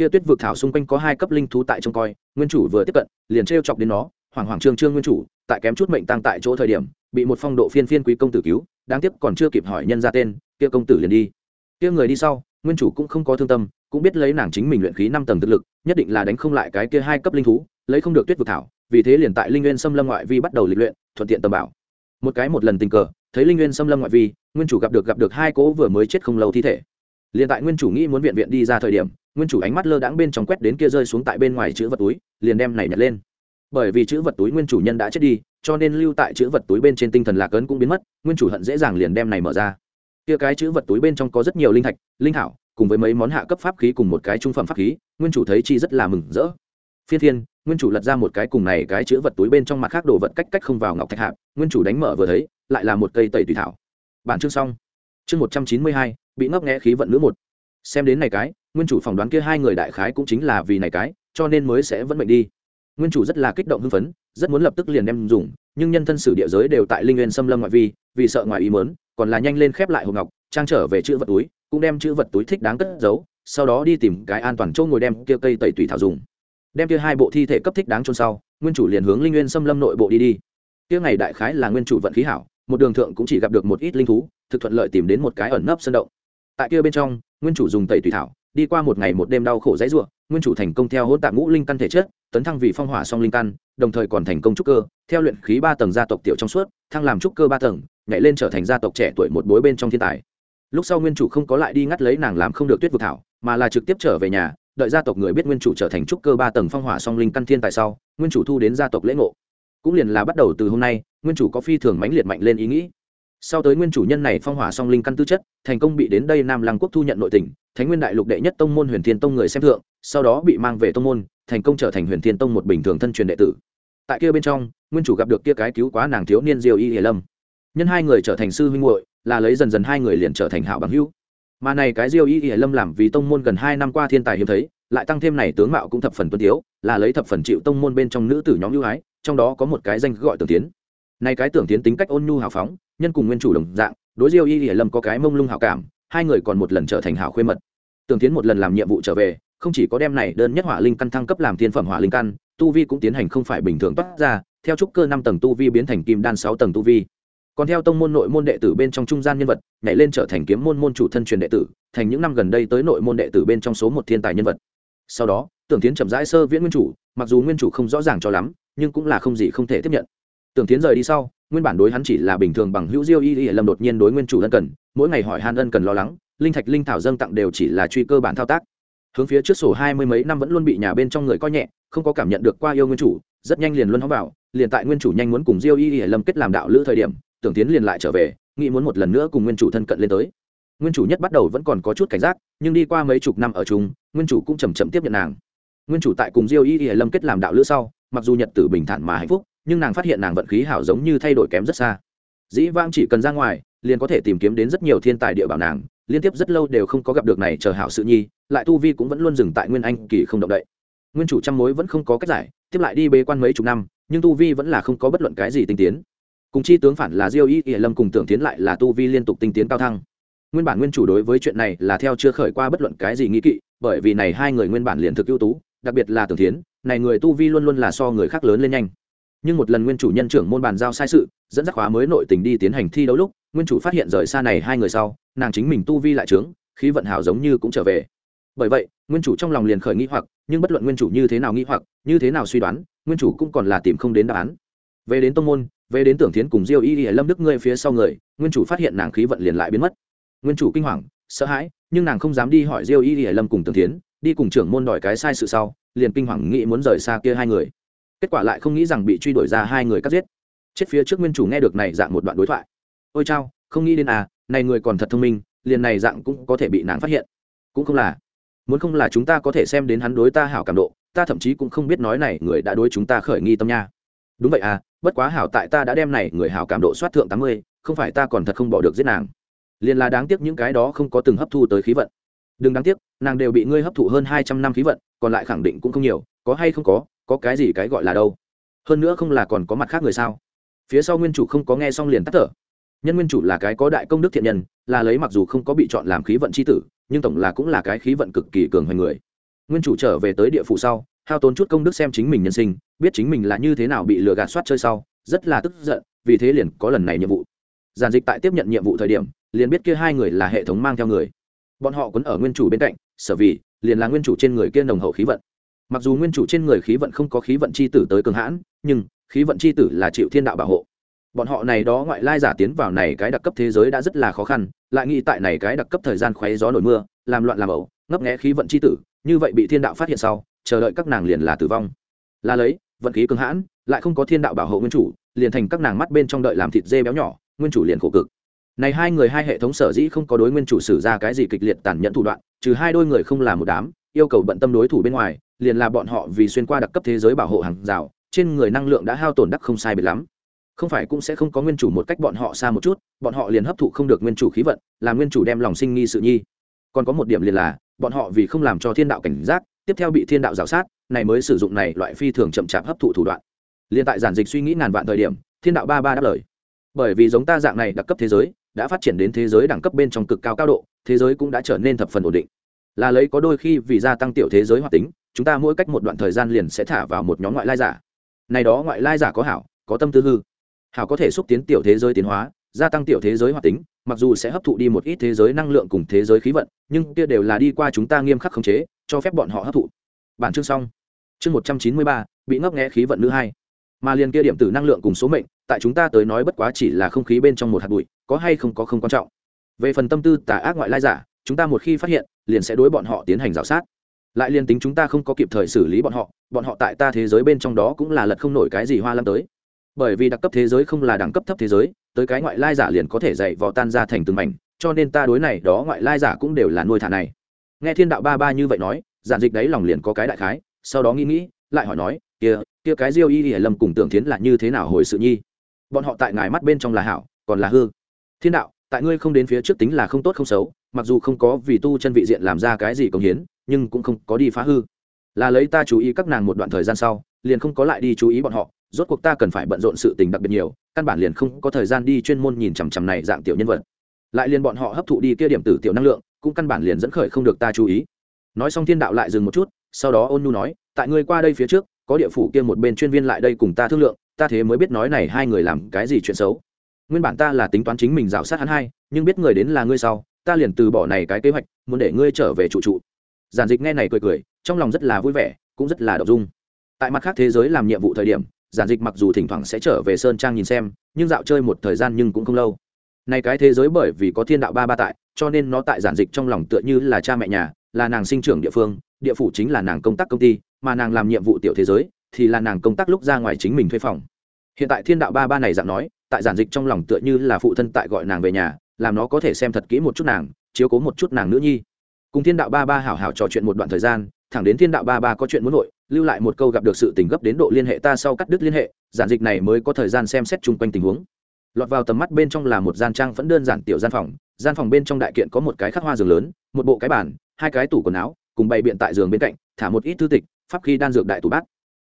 kia tuyết vực thảo xung quanh có hai cấp linh thú tại trông coi, nguyên chủ vừa tiếp cận, liền trêu chọc đến nó, hoảng hoảng trương trương nguyên chủ, tại kém chút mệnh tăng tại chỗ thời điểm, bị một phong độ phiên phiên quý công tử cứu, đáng tiếc còn chưa kịp hỏi nhân ra tên, kia công tử liền đi. Kia người đi sau, nguyên chủ cũng không có thương tâm, cũng biết lấy nàng chính mình luyện khí năm tầng thực lực, nhất định là đánh không lại cái kia hai cấp linh thú, lấy không được tuyết vực thảo, vì thế liền tại linh nguyên xâm lâm ngoại vi bắt đầu lịch luyện, thuận tiện tầm bảo. Một cái một lần tình cờ, thấy linh nguyên xâm lâm ngoại vi, nguyên chủ gặp được gặp được hai cỗ vừa mới chết không lâu thi thể. Liền tại nguyên chủ nghĩ muốn viện viện đi ra thời điểm nguyên chủ ánh mắt lơ đãng bên trong quét đến kia rơi xuống tại bên ngoài chữ vật túi, liền đem này nhặt lên. Bởi vì chữ vật túi nguyên chủ nhân đã chết đi, cho nên lưu tại chữ vật túi bên trên tinh thần lạc ấn cũng biến mất, nguyên chủ hận dễ dàng liền đem này mở ra. Kia cái chữ vật túi bên trong có rất nhiều linh thạch, linh thảo, cùng với mấy món hạ cấp pháp khí cùng một cái trung phẩm pháp khí, nguyên chủ thấy chi rất là mừng rỡ. Phiên thiên, nguyên chủ lật ra một cái cùng này cái chữ vật túi bên trong mặt khác đồ vật cách cách không vào ngọc thạch hạp, nguyên chủ đánh mở vừa thấy, lại là một cây tẩy tùy thảo. Bản chương xong. Chương một trăm chín mươi hai, bị ngấp nghẽ khí vận nữ một xem đến này cái, nguyên chủ phỏng đoán kia hai người đại khái cũng chính là vì này cái, cho nên mới sẽ vẫn mệnh đi. Nguyên chủ rất là kích động hưng phấn, rất muốn lập tức liền đem dùng, nhưng nhân thân sử địa giới đều tại linh nguyên xâm lâm ngoại vi, vì sợ ngoài ý mớn còn là nhanh lên khép lại hộp ngọc, trang trở về chữ vật túi, cũng đem chữ vật túi thích đáng cất giấu, sau đó đi tìm cái an toàn chỗ ngồi đem kia cây tẩy tùy thảo dùng. Đem kia hai bộ thi thể cấp thích đáng chôn sau, nguyên chủ liền hướng linh nguyên xâm lâm nội bộ đi đi. Kia ngày đại khái là nguyên chủ vận khí hảo, một đường thượng cũng chỉ gặp được một ít linh thú, thực thuận lợi tìm đến một cái ẩn nấp sân động tại kia bên trong, nguyên chủ dùng tẩy tùy thảo, đi qua một ngày một đêm đau khổ dãy ruộng nguyên chủ thành công theo hỗn tạp ngũ linh căn thể chất, tấn thăng vì phong hỏa song linh căn, đồng thời còn thành công trúc cơ, theo luyện khí ba tầng gia tộc tiểu trong suốt, thăng làm trúc cơ ba tầng, nhảy lên trở thành gia tộc trẻ tuổi một bối bên trong thiên tài. Lúc sau nguyên chủ không có lại đi ngắt lấy nàng làm không được tuyết vực thảo, mà là trực tiếp trở về nhà, đợi gia tộc người biết nguyên chủ trở thành trúc cơ ba tầng phong hỏa song linh căn thiên tài sau, nguyên chủ thu đến gia tộc lễ ngộ. Cũng liền là bắt đầu từ hôm nay, nguyên chủ có phi thường mãnh liệt mạnh lên ý nghĩ sau tới nguyên chủ nhân này phong hỏa song linh căn tư chất, thành công bị đến đây nam lăng quốc thu nhận nội tỉnh thánh nguyên đại lục đệ nhất tông môn huyền thiên tông người xem thượng, sau đó bị mang về tông môn, thành công trở thành huyền thiên tông một bình thường thân truyền đệ tử. Tại kia bên trong, nguyên chủ gặp được kia cái cứu quá nàng thiếu niên diêu y hiền lâm. Nhân hai người trở thành sư huynh muội, là lấy dần dần hai người liền trở thành hảo bằng hữu. Mà này cái diêu y hiền lâm làm vì tông môn gần hai năm qua thiên tài hiếm thấy, lại tăng thêm này tướng mạo cũng thập phần tuân tiếu, là lấy thập phần chịu tông môn bên trong nữ tử nhóm ưu ái, trong đó có một cái danh gọi tưởng tiến nay cái tưởng tiến tính cách ôn nhu hào phóng, nhân cùng nguyên chủ đồng dạng, đối diêu y hiển lâm có cái mông lung hào cảm, hai người còn một lần trở thành hảo khuê mật. Tưởng tiến một lần làm nhiệm vụ trở về, không chỉ có đem này đơn nhất hỏa linh căn thăng cấp làm thiên phẩm hỏa linh căn, tu vi cũng tiến hành không phải bình thường toát ra, theo trúc cơ năm tầng tu vi biến thành kim đan sáu tầng tu vi. Còn theo tông môn nội môn đệ tử bên trong trung gian nhân vật, nhảy lên trở thành kiếm môn môn chủ thân truyền đệ tử, thành những năm gần đây tới nội môn đệ tử bên trong số một thiên tài nhân vật. Sau đó, tưởng tiến chậm rãi sơ viễn nguyên chủ, mặc dù nguyên chủ không rõ ràng cho lắm, nhưng cũng là không gì không thể tiếp nhận tưởng tiến rời đi sau, nguyên bản đối hắn chỉ là bình thường bằng hữu diêu y y lâm đột nhiên đối nguyên chủ ân cần, mỗi ngày hỏi han ân cần lo lắng, linh thạch linh thảo dâng tặng đều chỉ là truy cơ bản thao tác. Hướng phía trước sổ hai mươi mấy năm vẫn luôn bị nhà bên trong người coi nhẹ, không có cảm nhận được qua yêu nguyên chủ, rất nhanh liền luôn hóng vào, liền tại nguyên chủ nhanh muốn cùng diêu y y lâm kết làm đạo lữ thời điểm, tưởng tiến liền lại trở về, nghĩ muốn một lần nữa cùng nguyên chủ thân cận lên tới. Nguyên chủ nhất bắt đầu vẫn còn có chút cảnh giác, nhưng đi qua mấy chục năm ở chung, nguyên chủ cũng chầm chậm tiếp nhận nàng. Nguyên chủ tại cùng diêu y y lâm kết làm đạo lữ sau, mặc dù nhật tử bình thản mà hạnh phúc nhưng nàng phát hiện nàng vận khí hảo giống như thay đổi kém rất xa. Dĩ vang chỉ cần ra ngoài, liền có thể tìm kiếm đến rất nhiều thiên tài địa bảo nàng, liên tiếp rất lâu đều không có gặp được này chờ hảo sự nhi, lại tu vi cũng vẫn luôn dừng tại nguyên anh kỳ không động đậy. Nguyên chủ trăm mối vẫn không có cách giải, tiếp lại đi bế quan mấy chục năm, nhưng tu vi vẫn là không có bất luận cái gì tinh tiến. Cùng chi tướng phản là diêu y y lâm cùng tưởng tiến lại là tu vi liên tục tinh tiến cao thăng. Nguyên bản nguyên chủ đối với chuyện này là theo chưa khởi qua bất luận cái gì nghĩ kỵ, bởi vì này hai người nguyên bản liền thực ưu tú, đặc biệt là tưởng tiến, này người tu vi luôn luôn là so người khác lớn lên nhanh nhưng một lần nguyên chủ nhân trưởng môn bàn giao sai sự, dẫn dắt khóa mới nội tình đi tiến hành thi đấu lúc, nguyên chủ phát hiện rời xa này hai người sau, nàng chính mình tu vi lại trướng, khí vận hảo giống như cũng trở về. Bởi vậy, nguyên chủ trong lòng liền khởi nghi hoặc, nhưng bất luận nguyên chủ như thế nào nghi hoặc, như thế nào suy đoán, nguyên chủ cũng còn là tìm không đến đáp án. Về đến tông môn, về đến tưởng thiến cùng diêu y y lâm đức ngươi phía sau người, nguyên chủ phát hiện nàng khí vận liền lại biến mất. Nguyên chủ kinh hoàng, sợ hãi, nhưng nàng không dám đi hỏi diêu y y lâm cùng tưởng thiến, đi cùng trưởng môn đòi cái sai sự sau, liền kinh hoàng nghĩ muốn rời xa kia hai người kết quả lại không nghĩ rằng bị truy đuổi ra hai người cắt giết. Chết phía trước nguyên chủ nghe được này dạng một đoạn đối thoại. Ôi chao, không nghĩ đến à này người còn thật thông minh, liền này dạng cũng có thể bị nàng phát hiện. Cũng không là. Muốn không là chúng ta có thể xem đến hắn đối ta hảo cảm độ, ta thậm chí cũng không biết nói này người đã đối chúng ta khởi nghi tâm nha. Đúng vậy à bất quá hảo tại ta đã đem này người hảo cảm độ soát thượng tám mươi, không phải ta còn thật không bỏ được giết nàng. Liền là đáng tiếc những cái đó không có từng hấp thu tới khí vận. Đừng đáng tiếc, nàng đều bị ngươi hấp thụ hơn hai trăm năm khí vận, còn lại khẳng định cũng không nhiều, có hay không có có cái gì cái gọi là đâu? Hơn nữa không là còn có mặt khác người sao? Phía sau nguyên chủ không có nghe xong liền tắt thở. Nhân nguyên chủ là cái có đại công đức thiện nhân, là lấy mặc dù không có bị chọn làm khí vận c h i tử, nhưng tổng là cũng là cái khí vận cực kỳ cường hoành người. Nguyên chủ trở về tới địa phủ sau, hao tốn chút công đức xem chính mình nhân sinh, biết chính mình là như thế nào bị lừa gạt soát chơi sau, rất là tức giận, vì thế liền có lần này nhiệm vụ. Giản dịch tại tiếp nhận nhiệm vụ thời điểm, liền biết kia hai người là hệ thống mang theo người. Bọn họ quấn ở nguyên chủ bên cạnh, sở vì, liền là nguyên chủ trên người kia nồng hậu khí vận mặc dù nguyên chủ trên người khí vận không có khí vận c h i tử tới cường hãn, nhưng khí vận c h i tử là chịu thiên đạo bảo hộ. Bọn họ này đó ngoại lai giả tiến vào này cái đặc cấp thế giới đã rất là khó khăn, lại nghĩ tại này cái đặc cấp thời gian khoáy gió nổi mưa, làm loạn làm ẩu, ngấp nghẽ khí vận c h i tử, như vậy bị thiên đạo phát hiện sau, chờ đợi các nàng liền là tử vong. Là lấy, vận khí cường hãn, lại không có thiên đạo bảo hộ nguyên chủ, liền thành các nàng mắt bên trong đợi làm thịt dê béo nhỏ, nguyên chủ liền khổ cực. Này hai người hai hệ thống sở dĩ không có đối nguyên chủ sử ra cái gì kịch liệt tàn nhẫn thủ đoạn, trừ hai đôi người không là một đám yêu cầu bận tâm đối thủ bên ngoài, liền là bọn họ vì xuyên qua đặc cấp thế giới bảo hộ hàng rào, trên người năng lượng đã hao tổn đắc không sai biệt lắm. Không phải cũng sẽ không có nguyên chủ một cách bọn họ xa một chút, bọn họ liền hấp thụ không được nguyên chủ khí vận làm nguyên chủ đem lòng sinh nghi sự nhi. Còn có một điểm liền là, bọn họ vì không làm cho thiên đạo cảnh giác, tiếp theo bị thiên đạo g sát, này mới sử dụng này loại phi thường chậm chạp hấp thụ thủ đoạn. Liền tại giản dịch suy nghĩ ngàn vạn thời điểm, thiên đạo ba ba đáp lời. Bởi vì giống ta dạng này đặc cấp thế giới, đã phát triển đến thế giới đẳng cấp bên trong cực cao cao độ, thế giới cũng đã trở nên thập phần ổn định là lấy có đôi khi vì gia tăng tiểu thế giới hoạt tính, chúng ta mỗi cách một đoạn thời gian liền sẽ thả vào một nhóm ngoại lai giả. Này đó ngoại lai giả có hảo, có tâm tư hư. Hảo có thể xúc tiến tiểu thế giới tiến hóa, gia tăng tiểu thế giới hoạt tính, mặc dù sẽ hấp thụ đi một ít thế giới năng lượng cùng thế giới khí vận, nhưng kia đều là đi qua chúng ta nghiêm khắc khống chế, cho phép bọn họ hấp thụ. Bản chương xong. Chương một trăm chín mươi ba, bị ngấp nghẽ khí vận nữ hai. Mà liền kia điểm tử năng lượng cùng số mệnh, tại chúng ta tới nói bất quá chỉ là không khí bên trong một hạt bụi, có hay không có không quan trọng. Về phần tâm tư tà ác ngoại lai giả chúng ta một khi phát hiện, liền sẽ đối bọn họ tiến hành g i o sát. Lại liền tính chúng ta không có kịp thời xử lý bọn họ bọn họ tại ta thế giới bên trong đó cũng là lật không nổi cái gì hoa lâm tới. Bởi vì đặc cấp thế giới không là đẳng cấp thấp thế giới, tới cái ngoại lai giả liền có thể dạy vò tan ra thành từng mảnh, cho nên ta đối này đó ngoại lai giả cũng đều là nuôi thả này. Nghe thiên đạo ba ba như vậy nói, giản dịch đấy lòng liền có cái đại khái, sau đó nghĩ nghĩ, lại hỏi nói, kia kia cái diêu y y lâm cùng tưởng thiến là như thế nào hồi sự nhi? Bọn họ tại ngài mắt bên trong là hảo, còn là hư. Thiên đạo, tại ngươi không đến phía trước tính là không tốt không xấu mặc dù không có vì tu chân vị diện làm ra cái gì công hiến, nhưng cũng không có đi phá hư. Là lấy ta chú ý các nàng một đoạn thời gian sau, liền không có lại đi chú ý bọn họ, rốt cuộc ta cần phải bận rộn sự tình đặc biệt nhiều, căn bản liền không có thời gian đi chuyên môn nhìn chằm chằm này dạng tiểu nhân vật. Lại liền bọn họ hấp thụ đi kia điểm tử tiểu năng lượng, cũng căn bản liền dẫn khởi không được ta chú ý. Nói xong thiên đạo lại dừng một chút, sau đó ôn nhu nói, tại ngươi qua đây phía trước, có địa phủ kia một bên chuyên viên lại đây cùng ta thương lượng, ta thế mới biết nói này hai người làm cái gì chuyện xấu. Nguyên bản ta là tính toán chính mình rào sát hắn hai, nhưng biết người đến là ngươi sau ta liền từ bỏ này cái kế hoạch, muốn để ngươi trở về trụ trụ. Giản dịch nghe này cười cười, trong lòng rất là vui vẻ, cũng rất là đ ộ n g dung. Tại mặt khác thế giới làm nhiệm vụ thời điểm, giản dịch mặc dù thỉnh thoảng sẽ trở về sơn trang nhìn xem, nhưng dạo chơi một thời gian nhưng cũng không lâu. Này cái thế giới bởi vì có thiên đạo ba ba tại, cho nên nó tại giản dịch trong lòng tựa như là cha mẹ nhà, là nàng sinh trưởng địa phương, địa phủ chính là nàng công tác công ty, mà nàng làm nhiệm vụ tiểu thế giới, thì là nàng công tác lúc ra ngoài chính mình thuê phòng. Hiện tại thiên đạo ba ba này dạng nói, tại giản dịch trong lòng tựa như là phụ thân tại gọi nàng về nhà làm nó có thể xem thật kỹ một chút nàng, chiếu cố một chút nàng nữ nhi. Cùng thiên đạo ba ba hảo hảo trò chuyện một đoạn thời gian, thẳng đến thiên đạo ba ba có chuyện muốn nội lưu lại một câu gặp được sự tình gấp đến độ liên hệ ta sau cắt đứt liên hệ, giản dịch này mới có thời gian xem xét chung quanh tình huống. Lọt vào tầm mắt bên trong là một gian trang vẫn đơn giản tiểu gian phòng gian phòng bên trong đại kiện có một cái khắc hoa giường lớn, một bộ cái bàn, hai cái tủ quần áo, cùng bày biện tại giường bên cạnh, thả một ít thư tịch, pháp khi đan dược đại tủ bát.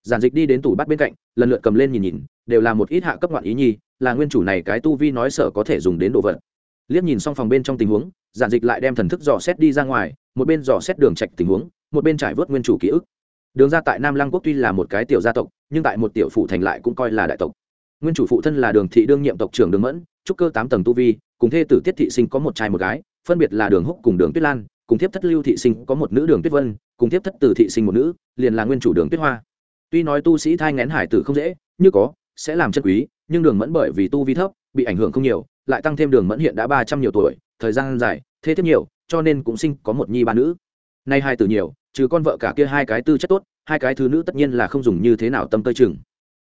Giản dịch đi đến tủ bát bên cạnh, lần lượt cầm lên nhìn nhìn, đều là một ít hạ cấp ngoạn ý nhi, là nguyên chủ này cái tu vi nói sở có thể dùng đến đồ vật liếc nhìn xong phòng bên trong tình huống, giản dịch lại đem thần thức dò xét đi ra ngoài, một bên dò xét đường trạch tình huống, một bên trải vớt nguyên chủ ký ức. Đường ra tại nam lăng quốc tuy là một cái tiểu gia tộc, nhưng tại một tiểu phủ thành lại cũng coi là đại tộc. Nguyên chủ phụ thân là đường thị đương nhiệm tộc trưởng đường mẫn, trúc cơ tám tầng tu vi, cùng thê tử tiết thị sinh có một trai một gái, phân biệt là đường húc cùng đường tuyết lan, cùng thiếp thất lưu thị sinh có một nữ đường tuyết vân, cùng thiếp thất tử thị sinh một nữ, liền là nguyên chủ đường tuyết hoa. Tuy nói tu sĩ thai ngén hải tử không dễ, như có, sẽ làm chân quý, nhưng đường mẫn bởi vì tu vi thấp, bị ảnh hưởng không nhiều lại tăng thêm đường mẫn hiện đã ba trăm nhiều tuổi, thời gian dài, thế tiếp nhiều, cho nên cũng sinh có một nhi ba nữ. Nay hai từ nhiều, trừ con vợ cả kia hai cái tư chất tốt, hai cái thứ nữ tất nhiên là không dùng như thế nào tâm tơi chừng.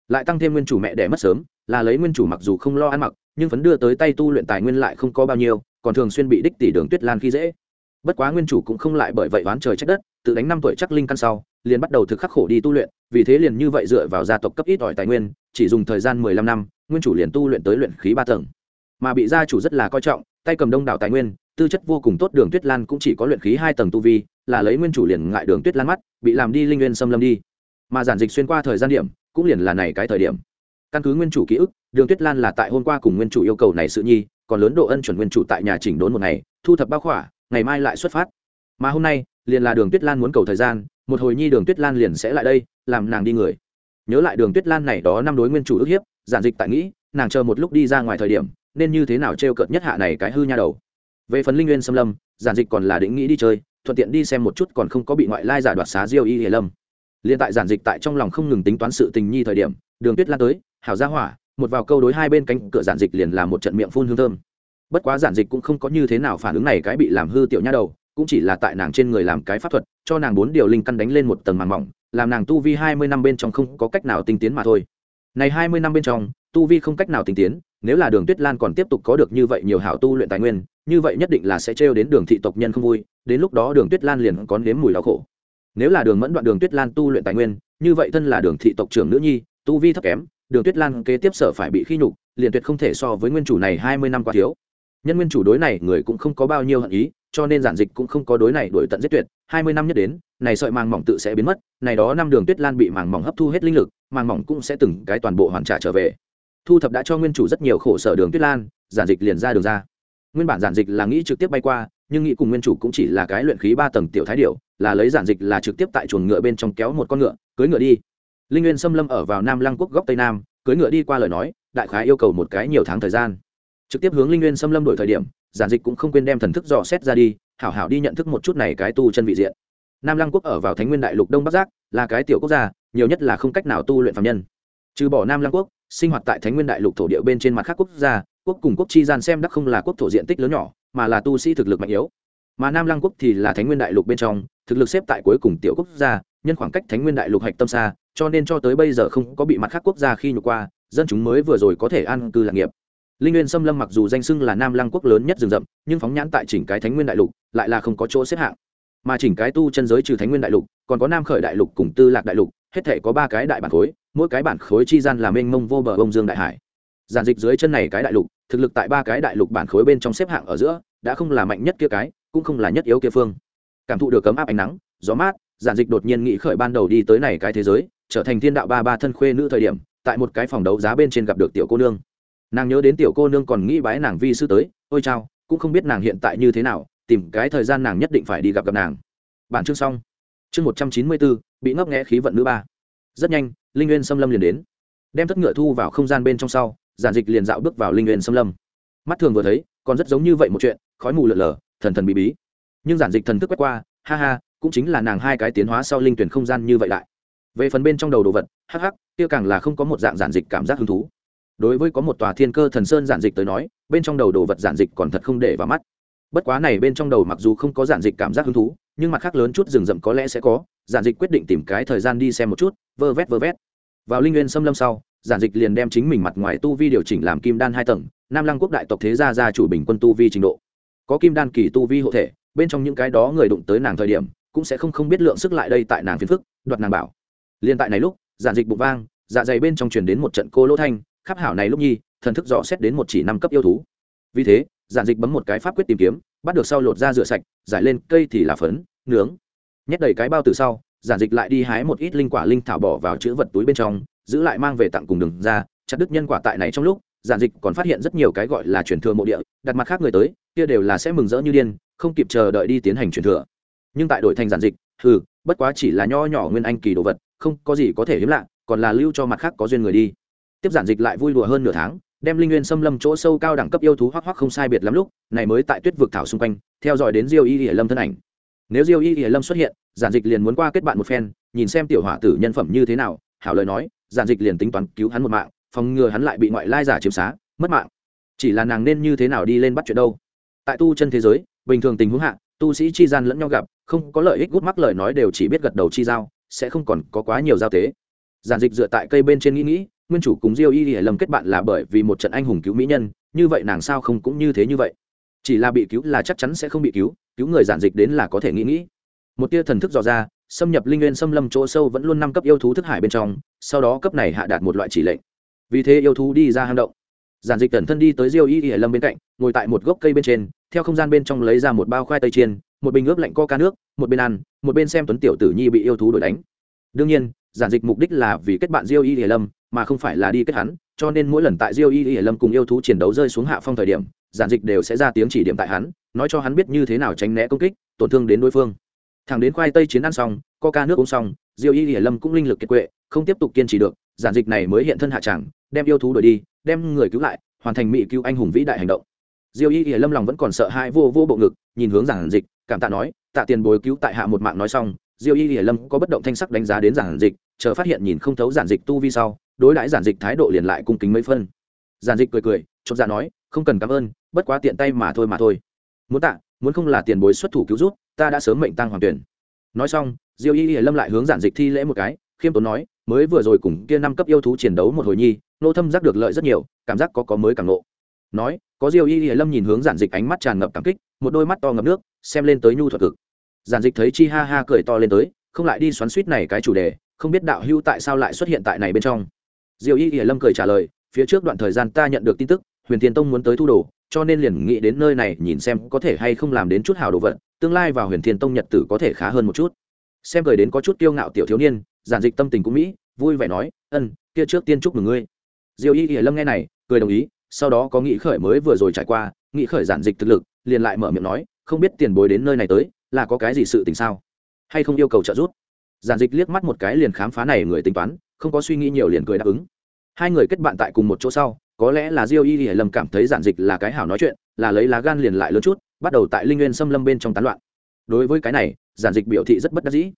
Lại tăng thêm nguyên chủ mẹ đẻ mất sớm, là lấy nguyên chủ mặc dù không lo ăn mặc, nhưng phấn đưa tới tay tu luyện tài nguyên lại không có bao nhiêu, còn thường xuyên bị đích tỷ đường tuyết lan khi dễ. Bất quá nguyên chủ cũng không lại bởi vậy oán trời trách đất, tự đánh năm tuổi chắc linh căn sau, liền bắt đầu thực khắc khổ đi tu luyện, vì thế liền như vậy dựa vào gia tộc cấp ít ỏi tài nguyên, chỉ dùng thời gian mười lăm năm, nguyên chủ liền tu luyện tới luyện khí ba tầng mà bị gia chủ rất là coi trọng, tay cầm đông đảo tài nguyên, tư chất vô cùng tốt đường tuyết lan cũng chỉ có luyện khí hai tầng tu vi, là lấy nguyên chủ liền ngại đường tuyết lan mắt, bị làm đi linh nguyên xâm lâm đi. Mà giản dịch xuyên qua thời gian điểm, cũng liền là này cái thời điểm. Căn cứ nguyên chủ ký ức, đường tuyết lan là tại hôm qua cùng nguyên chủ yêu cầu này sự nhi, còn lớn độ ân chuẩn nguyên chủ tại nhà chỉnh đốn một ngày, thu thập bao khỏa, ngày mai lại xuất phát. Mà hôm nay, liền là đường tuyết lan muốn cầu thời gian, một hồi nhi đường tuyết lan liền sẽ lại đây, làm nàng đi người. Nhớ lại đường tuyết lan này đó năm đối nguyên chủ ức hiếp, giản dịch tại nghĩ, nàng chờ một lúc đi ra ngoài thời điểm nên như thế nào t r e o cợt nhất hạ này cái hư nha đầu? Về phần linh nguyên xâm lâm, giản dịch còn là định nghĩ đi chơi, thuận tiện đi xem một chút còn không có bị ngoại lai giả đoạt xá diêu y hiền lâm. Liền tại giản dịch tại trong lòng không ngừng tính toán sự tình nhi thời điểm, đường tuyết lan tới, hảo gia hỏa, một vào câu đối hai bên cánh cửa giản dịch liền là một trận miệng phun hương thơm. Bất quá giản dịch cũng không có như thế nào phản ứng này cái bị làm hư tiểu nha đầu, cũng chỉ là tại nàng trên người làm cái pháp thuật, cho nàng bốn điều linh căn đánh lên một tầng màng mỏng, làm nàng tu vi hai mươi năm bên trong không có cách nào tinh tiến mà thôi. Này hai mươi năm bên trong, tu vi không cách nào tinh tiến nếu là đường tuyết lan còn tiếp tục có được như vậy nhiều hảo tu luyện tài nguyên, như vậy nhất định là sẽ trêu đến đường thị tộc nhân không vui, đến lúc đó đường tuyết lan liền có nếm mùi đau khổ. Nếu là đường mẫn đoạn đường tuyết lan tu luyện tài nguyên, như vậy thân là đường thị tộc trưởng nữ nhi, tu vi thấp kém, đường tuyết lan kế tiếp sở phải bị khi nhục, liền tuyệt không thể so với nguyên chủ này hai mươi năm qua thiếu. Nhân nguyên chủ đối này người cũng không có bao nhiêu hận ý, cho nên giản dịch cũng không có đối này đổi tận giết tuyệt. Hai mươi năm nhất đến, này sợi màng mỏng tự sẽ biến mất, này đó năm đường tuyết lan bị màng mỏng hấp thu hết linh lực, màng mỏng cũng sẽ từng cái toàn bộ hoàn trả trở về thu thập đã cho nguyên chủ rất nhiều khổ sở đường tuyết lan, giản dịch liền ra đường ra. Nguyên bản giản dịch là nghĩ trực tiếp bay qua, nhưng nghĩ cùng nguyên chủ cũng chỉ là cái luyện khí ba tầng tiểu thái điệu là lấy giản dịch là trực tiếp tại chuồng ngựa bên trong kéo một con ngựa cưới ngựa đi. Linh nguyên xâm lâm ở vào nam lăng quốc góc tây nam cưới ngựa đi qua lời nói, đại khái yêu cầu một cái nhiều tháng thời gian. Trực tiếp hướng linh nguyên xâm lâm đổi thời điểm, giản dịch cũng không quên đem thần thức dò xét ra đi, hảo hảo đi nhận thức một chút này cái tu chân vị diện. Nam lăng quốc ở vào thánh nguyên đại lục đông bắc giác, là cái tiểu quốc gia, nhiều nhất là không cách nào tu luyện phạm nhân trừ bỏ nam lăng quốc, sinh hoạt tại thánh nguyên đại lục thổ địa bên trên mặt khác quốc gia, quốc cùng quốc chi gian xem đắc không là quốc thổ diện tích lớn nhỏ, mà là tu sĩ thực lực mạnh yếu. Mà nam lăng quốc thì là thánh nguyên đại lục bên trong, thực lực xếp tại cuối cùng tiểu quốc gia, nhân khoảng cách thánh nguyên đại lục hạch tâm xa, cho nên cho tới bây giờ không có bị mặt khác quốc gia khi nhục qua, dân chúng mới vừa rồi có thể an cư lạc nghiệp. Linh nguyên xâm lâm mặc dù danh xưng là nam lăng quốc lớn nhất rừng rậm, nhưng phóng nhãn tại chỉnh cái thánh nguyên đại lục, lại là không có chỗ xếp hạng. Mà chỉnh cái tu chân giới trừ thánh nguyên đại lục, còn có nam khởi đại lục cùng tư lạc đại lục, hết thể có ba cái đại bản khối mỗi cái bản khối chi gian là mênh mông vô bờ bông dương đại hải. Giản dịch dưới chân này cái đại lục, thực lực tại ba cái đại lục bản khối bên trong xếp hạng ở giữa, đã không là mạnh nhất kia cái, cũng không là nhất yếu kia phương. Cảm thụ được cấm áp ánh nắng, gió mát, giản dịch đột nhiên nghĩ khởi ban đầu đi tới này cái thế giới, trở thành thiên đạo ba ba thân khuê nữ thời điểm, tại một cái phòng đấu giá bên trên gặp được tiểu cô nương. Nàng nhớ đến tiểu cô nương còn nghĩ bái nàng vi sư tới, ôi chao, cũng không biết nàng hiện tại như thế nào, tìm cái thời gian nàng nhất định phải đi gặp gặp nàng. Bản chương xong. Chương một trăm chín mươi bốn, bị ngấp nghẽ khí vận nữ ba. Rất nhanh linh nguyên xâm lâm liền đến. Đem thất ngựa thu vào không gian bên trong sau, giản dịch liền dạo bước vào linh nguyên xâm lâm. Mắt thường vừa thấy, còn rất giống như vậy một chuyện, khói mù lợn lờ thần thần bí bí. Nhưng giản dịch thần thức quét qua, ha ha, cũng chính là nàng hai cái tiến hóa sau linh tuyển không gian như vậy lại. Về phần bên trong đầu đồ vật, hắc hắc, kia càng là không có một dạng giản dịch cảm giác hứng thú. Đối với có một tòa thiên cơ thần sơn giản dịch tới nói, bên trong đầu đồ vật giản dịch còn thật không để vào mắt. Bất quá này bên trong đầu mặc dù không có giản dịch cảm giác hứng thú, nhưng mặt khác lớn chút rừng rậm có lẽ sẽ có, giản dịch quyết định tìm cái thời gian đi xem một chút, vơ vét vơ vét vào linh nguyên xâm lâm sau, giản dịch liền đem chính mình mặt ngoài tu vi điều chỉnh làm kim đan hai tầng, nam lăng quốc đại tộc thế gia gia chủ bình quân tu vi trình độ. Có kim đan kỳ tu vi hộ thể, bên trong những cái đó người đụng tới nàng thời điểm, cũng sẽ không không biết lượng sức lại đây tại nàng phiền phức, đoạt nàng bảo. Liên tại này lúc, giản dịch bụng vang dạ dày bên trong truyền đến một trận cô lỗ thanh, khắp hảo này lúc nhi, thần thức dò xét đến một chỉ năm cấp yêu thú. Vì thế, giản dịch bấm một cái pháp quyết tìm kiếm, bắt được sau lột ra rửa sạch, giải lên cây thì là phấn, nướng. Nhét đầy cái bao từ sau giản dịch lại đi hái một ít linh quả linh thảo bỏ vào chữ vật túi bên trong, giữ lại mang về tặng cùng đường ra, chặt đứt nhân quả tại này trong lúc, giản dịch còn phát hiện rất nhiều cái gọi là truyền thừa mộ địa, đặt mặt khác người tới, kia đều là sẽ mừng rỡ như điên, không kịp chờ đợi đi tiến hành truyền thừa. Nhưng tại đổi thành giản dịch ừ bất quá chỉ là nho nhỏ nguyên anh kỳ đồ vật, không có gì có thể hiếm lạ, còn là lưu cho mặt khác có duyên người đi. Tiếp giản dịch lại vui đùa hơn nửa tháng, đem linh nguyên xâm lâm chỗ sâu cao đẳng cấp yêu thú hoắc hoắc không sai biệt lắm lúc, này mới tại tuyết vực thảo xung quanh, theo dõi đến diêu y hiển lâm thân ảnh nếu diêu y hiển lâm xuất hiện, giản dịch liền muốn qua kết bạn một phen, nhìn xem tiểu hỏa tử nhân phẩm như thế nào, hảo lời nói, giản dịch liền tính toán cứu hắn một mạng, phòng ngừa hắn lại bị ngoại lai giả chiếm xá, mất mạng. Chỉ là nàng nên như thế nào đi lên bắt chuyện đâu? Tại tu chân thế giới, bình thường tình huống hạ, tu sĩ chi gian lẫn nhau gặp, không có lợi ích gút mắc lời nói đều chỉ biết gật đầu chi giao, sẽ không còn có quá nhiều giao tế. Giản dịch dựa tại cây bên trên nghĩ nghĩ, nguyên chủ cùng diêu y y Lâm kết bạn là bởi vì một trận anh hùng cứu mỹ nhân, như vậy nàng sao không cũng như thế như vậy? Chỉ là bị cứu là chắc chắn sẽ không bị cứu cứu người giản dịch đến là có thể nghĩ nghĩ. Một tia thần thức dò ra, xâm nhập linh nguyên xâm lâm chỗ sâu vẫn luôn năm cấp yêu thú thức hải bên trong, sau đó cấp này hạ đạt một loại chỉ lệnh. Vì thế yêu thú đi ra hang động. Giản dịch cẩn thân đi tới diêu y y lâm bên cạnh, ngồi tại một gốc cây bên trên, theo không gian bên trong lấy ra một bao khoai tây chiên, một bình ướp lạnh co ca nước, một bên ăn, một bên xem tuấn tiểu tử nhi bị yêu thú đuổi đánh. Đương nhiên, giản dịch mục đích là vì kết bạn diêu y y lâm, mà không phải là đi kết hắn, cho nên mỗi lần tại diêu y y lâm cùng yêu thú chiến đấu rơi xuống hạ phong thời điểm giản dịch đều sẽ ra tiếng chỉ điểm tại hắn, nói cho hắn biết như thế nào tránh né công kích, tổn thương đến đối phương. Thằng đến khoai tây chiến ăn xong, coca nước uống xong, diêu y hiển lâm cũng linh lực kiệt quệ, không tiếp tục kiên trì được, giản dịch này mới hiện thân hạ tràng đem yêu thú đuổi đi, đem người cứu lại, hoàn thành mỹ cứu anh hùng vĩ đại hành động. Diêu y hiển lâm lòng vẫn còn sợ hãi vô vô bộ ngực, nhìn hướng giản dịch, cảm tạ nói, tạ tiền bồi cứu tại hạ một mạng nói xong, diêu y hiển lâm có bất động thanh sắc đánh giá đến giản dịch, chờ phát hiện nhìn không thấu giản dịch tu vi sau, đối đãi giản dịch thái độ liền lại cung kính mấy phân. Giản dịch cười cười, chột ra nói không cần cảm ơn, bất quá tiện tay mà thôi mà thôi. Muốn tạ, muốn không là tiền bối xuất thủ cứu rút ta đã sớm mệnh tăng hoàng tuyển. Nói xong, diêu y y lâm lại hướng giản dịch thi lễ một cái, khiêm tốn nói, mới vừa rồi cùng kia năm cấp yêu thú chiến đấu một hồi nhi, nô thâm giác được lợi rất nhiều, cảm giác có có mới càng nộ nói, có diêu y y lâm nhìn hướng giản dịch ánh mắt tràn ngập cảm kích, một đôi mắt to ngập nước, xem lên tới nhu thuật cực. Giản dịch thấy chi ha ha cười to lên tới, không lại đi xoắn suýt này cái chủ đề, không biết đạo hưu tại sao lại xuất hiện tại này bên trong. Diêu y y lâm cười trả lời, phía trước đoạn thời gian ta nhận được tin tức huyền thiên tông muốn tới thu đồ, cho nên liền nghĩ đến nơi này nhìn xem có thể hay không làm đến chút hào đồ vật, tương lai vào huyền thiên tông nhật tử có thể khá hơn một chút. Xem cười đến có chút kiêu ngạo tiểu thiếu niên, giản dịch tâm tình cũng mỹ, vui vẻ nói, ân, kia trước tiên chúc mừng ngươi. Diêu y y lâm nghe này, cười đồng ý, sau đó có nghị khởi mới vừa rồi trải qua, nghị khởi giản dịch thực lực, liền lại mở miệng nói, không biết tiền bối đến nơi này tới, là có cái gì sự tình sao? Hay không yêu cầu trợ giúp? Giản dịch liếc mắt một cái liền khám phá này người tính toán, không có suy nghĩ nhiều liền cười đáp ứng. Hai người kết bạn tại cùng một chỗ sau có lẽ là diêu y y lâm cảm thấy giản dịch là cái hảo nói chuyện, là lấy lá gan liền lại lớn chút, bắt đầu tại linh nguyên xâm lâm bên trong tán loạn. Đối với cái này, giản dịch biểu thị rất bất đắc dĩ.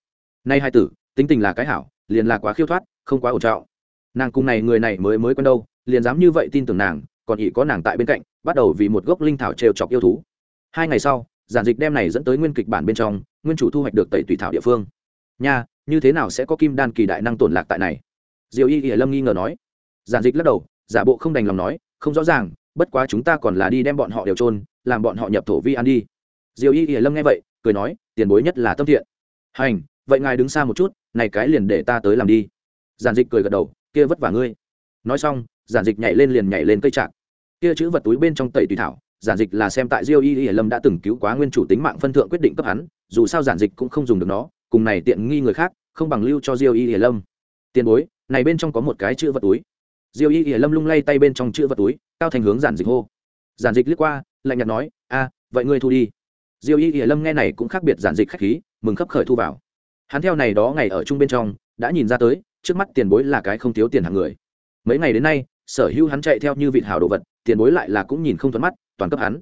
Nay hai tử, tính tình là cái hảo, liền là quá khiêu thoát, không quá ổn trọng. Nàng cùng này người này mới mới quen đâu, liền dám như vậy tin tưởng nàng, còn ỷ có nàng tại bên cạnh, bắt đầu vì một gốc linh thảo trêu chọc yêu thú. Hai ngày sau, giản dịch đem này dẫn tới nguyên kịch bản bên trong, nguyên chủ thu hoạch được tẩy tùy thảo địa phương. Nha, như thế nào sẽ có kim đan kỳ đại năng tổn lạc tại này? Diều y y lâm nghi ngờ nói. Giản dịch lắc đầu giả bộ không đành lòng nói, không rõ ràng, bất quá chúng ta còn là đi đem bọn họ đều trôn làm bọn họ nhập thổ vi ăn đi. Diều y y lâm nghe vậy, cười nói, tiền bối nhất là tâm thiện. Hành, vậy ngài đứng xa một chút, này cái liền để ta tới làm đi. Giản dịch cười gật đầu, kia vất vả ngươi. Nói xong, giản dịch nhảy lên liền nhảy lên cây trạc. Kia chữ vật túi bên trong tẩy tùy thảo, giản dịch là xem tại diêu y y lâm đã từng cứu quá nguyên chủ tính mạng phân thượng quyết định cấp hắn, dù sao giản dịch cũng không dùng được nó, cùng này tiện nghi người khác, không bằng lưu cho diêu y y lâm. Tiền bối, này bên trong có một cái chữ vật túi diêu y y lâm lung lay tay bên trong chữ vật túi, cao thành hướng giản dịch hô. Giản dịch liếc qua, lạnh nhạt nói, a, vậy ngươi thu đi. Diêu y y lâm nghe này cũng khác biệt giản dịch khách khí, mừng khấp khởi thu vào. Hắn theo này đó ngày ở chung bên trong, đã nhìn ra tới, trước mắt tiền bối là cái không thiếu tiền hàng người. Mấy ngày đến nay, sở hữu hắn chạy theo như vị hào đồ vật, tiền bối lại là cũng nhìn không thuận mắt, toàn cấp hắn.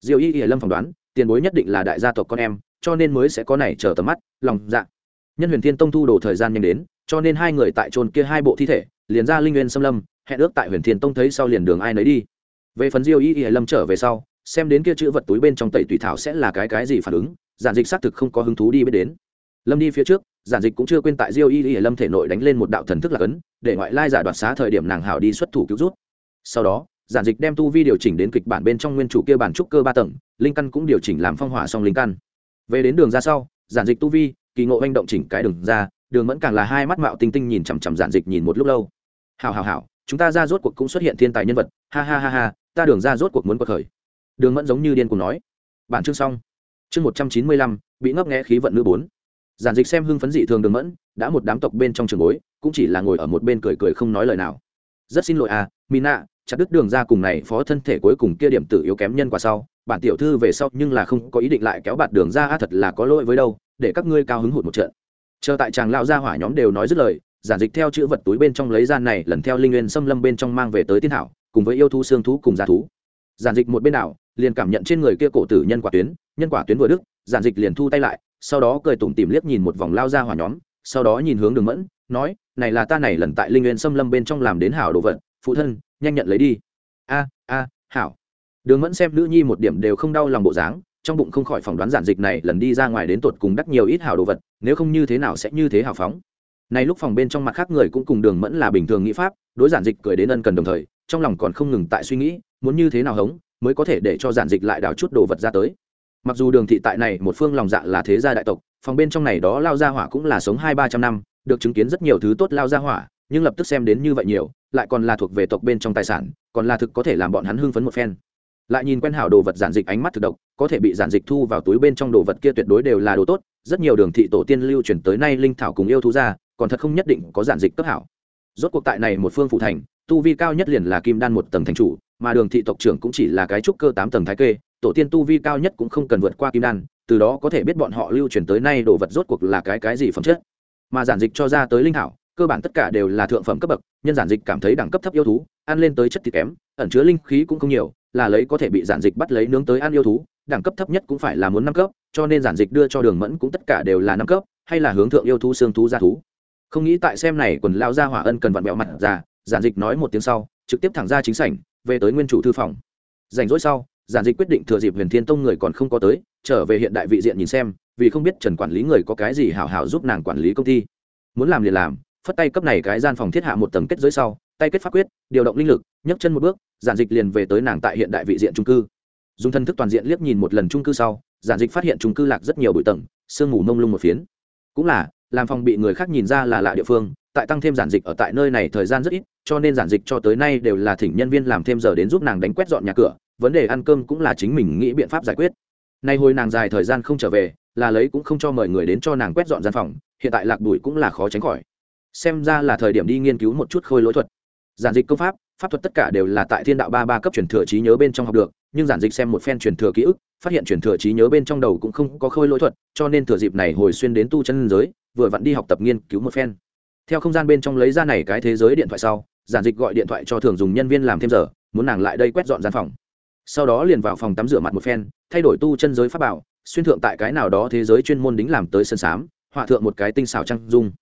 Diêu y y lâm phỏng đoán, tiền bối nhất định là đại gia tộc con em, cho nên mới sẽ có này chờ tầm mắt, lòng dạ. Nhân huyền thiên tông thu đồ thời gian nhanh đến, cho nên hai người tại trôn kia hai bộ thi thể liền ra linh nguyên xâm lâm, hẹn ước tại huyền thiên tông thấy sau liền đường ai nấy đi. Về phần diêu y y lâm trở về sau, xem đến kia chữ vật túi bên trong tẩy tùy thảo sẽ là cái cái gì phản ứng, giản dịch xác thực không có hứng thú đi biết đến. Lâm đi phía trước, giản dịch cũng chưa quên tại diêu y y lâm thể nội đánh lên một đạo thần thức lạc ấn, để ngoại lai giả đoạt xá thời điểm nàng hảo đi xuất thủ cứu rút sau đó, giản dịch đem tu vi điều chỉnh đến kịch bản bên trong nguyên chủ kia bản trúc cơ ba tầng, linh căn cũng điều chỉnh làm phong hỏa song linh căn. Về đến đường ra sau, giản dịch tu vi, kỳ ngộ manh động chỉnh cái đường ra, đường mẫn càng là hai mắt mạo tinh tinh nhìn chằm chằm giản dịch nhìn một lúc lâu hào hào hào chúng ta ra rốt cuộc cũng xuất hiện thiên tài nhân vật. Ha ha ha ha, ta đường ra rốt cuộc muốn cuộc khởi. Đường mẫn giống như điên cùng nói. Bản chương xong. Chương một trăm chín mươi lăm, bị ngấp nghẽ khí vận nữ bốn. Giản dịch xem hưng phấn dị thường đường mẫn, đã một đám tộc bên trong trường bối, cũng chỉ là ngồi ở một bên cười cười không nói lời nào. Rất xin lỗi à mina, chặt đứt đường ra cùng này phó thân thể cuối cùng kia điểm tử yếu kém nhân quả sau, bản tiểu thư về sau nhưng là không có ý định lại kéo bạt đường ra thật là có lỗi với đâu, để các ngươi cao hứng hụt một trận. Chờ tại chàng lao ra hỏa nhóm đều nói dứt lời giản dịch theo chữ vật túi bên trong lấy ra này, lần theo linh nguyên xâm lâm bên trong mang về tới tiên thảo, cùng với yêu thú, xương thú cùng gia thú. Giản dịch một bên đảo, liền cảm nhận trên người kia cổ tử nhân quả tuyến, nhân quả tuyến vừa đức giản dịch liền thu tay lại, sau đó cười tủm tìm liếc nhìn một vòng lao ra hỏa nhóm, sau đó nhìn hướng đường mẫn, nói, này là ta này lần tại linh nguyên xâm lâm bên trong làm đến hảo đồ vật, phụ thân, nhanh nhận lấy đi. A a, hảo. Đường mẫn xem nữ nhi một điểm đều không đau lòng bộ dáng, trong bụng không khỏi phỏng đoán giản dịch này lần đi ra ngoài đến tột cùng đắt nhiều ít hảo đồ vật, nếu không như thế nào sẽ như thế hào phóng này lúc phòng bên trong mặt khác người cũng cùng đường mẫn là bình thường nghĩ pháp, đối giản dịch cười đến ân cần đồng thời, trong lòng còn không ngừng tại suy nghĩ, muốn như thế nào hống, mới có thể để cho giản dịch lại đào chút đồ vật ra tới. Mặc dù đường thị tại này một phương lòng dạ là thế gia đại tộc, phòng bên trong này đó lao ra hỏa cũng là sống hai ba trăm năm, được chứng kiến rất nhiều thứ tốt lao ra hỏa, nhưng lập tức xem đến như vậy nhiều, lại còn là thuộc về tộc bên trong tài sản, còn là thực có thể làm bọn hắn hưng phấn một phen. Lại nhìn quen hảo đồ vật giản dịch ánh mắt thực độc, có thể bị giản dịch thu vào túi bên trong đồ vật kia tuyệt đối đều là đồ tốt, rất nhiều đường thị tổ tiên lưu truyền tới nay linh thảo cùng yêu thú ra còn thật không nhất định có giản dịch cấp hảo. Rốt cuộc tại này một phương phụ thành, tu vi cao nhất liền là kim đan một tầng thành chủ, mà đường thị tộc trưởng cũng chỉ là cái trúc cơ tám tầng thái kê, tổ tiên tu vi cao nhất cũng không cần vượt qua kim đan, từ đó có thể biết bọn họ lưu truyền tới nay đồ vật rốt cuộc là cái cái gì phẩm chất. Mà giản dịch cho ra tới linh thảo cơ bản tất cả đều là thượng phẩm cấp bậc, nhân giản dịch cảm thấy đẳng cấp thấp yêu thú, ăn lên tới chất thịt kém, ẩn chứa linh khí cũng không nhiều, là lấy có thể bị giản dịch bắt lấy nướng tới ăn yêu thú, đẳng cấp thấp nhất cũng phải là muốn năm cấp, cho nên giản dịch đưa cho đường mẫn cũng tất cả đều là năm cấp, hay là hướng thượng yêu thú xương thú gia thú không nghĩ tại xem này quần lao ra hỏa ân cần vặn vẹo mặt ra giản dịch nói một tiếng sau, trực tiếp thẳng ra chính sảnh, về tới nguyên chủ thư phòng. Rảnh rỗi sau, giản dịch quyết định thừa dịp huyền thiên tông người còn không có tới, trở về hiện đại vị diện nhìn xem, vì không biết trần quản lý người có cái gì hảo hảo giúp nàng quản lý công ty. Muốn làm liền làm, phất tay cấp này cái gian phòng thiết hạ một tầng kết giới sau, tay kết pháp quyết, điều động linh lực, nhấc chân một bước, giản dịch liền về tới nàng tại hiện đại vị diện trung cư. Dùng thân thức toàn diện liếc nhìn một lần trung cư sau, giản dịch phát hiện trung cư lạc rất nhiều bụi tầng, sương mù mông lung một phiến. Cũng là làm phòng bị người khác nhìn ra là lạ địa phương, tại tăng thêm giản dịch ở tại nơi này thời gian rất ít, cho nên giản dịch cho tới nay đều là thỉnh nhân viên làm thêm giờ đến giúp nàng đánh quét dọn nhà cửa, vấn đề ăn cơm cũng là chính mình nghĩ biện pháp giải quyết. Nay hồi nàng dài thời gian không trở về, là lấy cũng không cho mời người đến cho nàng quét dọn gian phòng, hiện tại lạc đùi cũng là khó tránh khỏi. Xem ra là thời điểm đi nghiên cứu một chút khôi lỗi thuật. Giản dịch công pháp pháp thuật tất cả đều là tại thiên đạo ba ba cấp truyền thừa trí nhớ bên trong học được, nhưng giản dịch xem một phen truyền thừa ký ức, phát hiện truyền thừa trí nhớ bên trong đầu cũng không có khôi lỗi thuật, cho nên thừa dịp này hồi xuyên đến tu chân giới vừa vặn đi học tập nghiên cứu một phen. Theo không gian bên trong lấy ra này cái thế giới điện thoại sau, giản dịch gọi điện thoại cho thường dùng nhân viên làm thêm giờ, muốn nàng lại đây quét dọn gian phòng. Sau đó liền vào phòng tắm rửa mặt một phen, thay đổi tu chân giới pháp bảo, xuyên thượng tại cái nào đó thế giới chuyên môn đính làm tới sân sám họa thượng một cái tinh xảo trăng dung.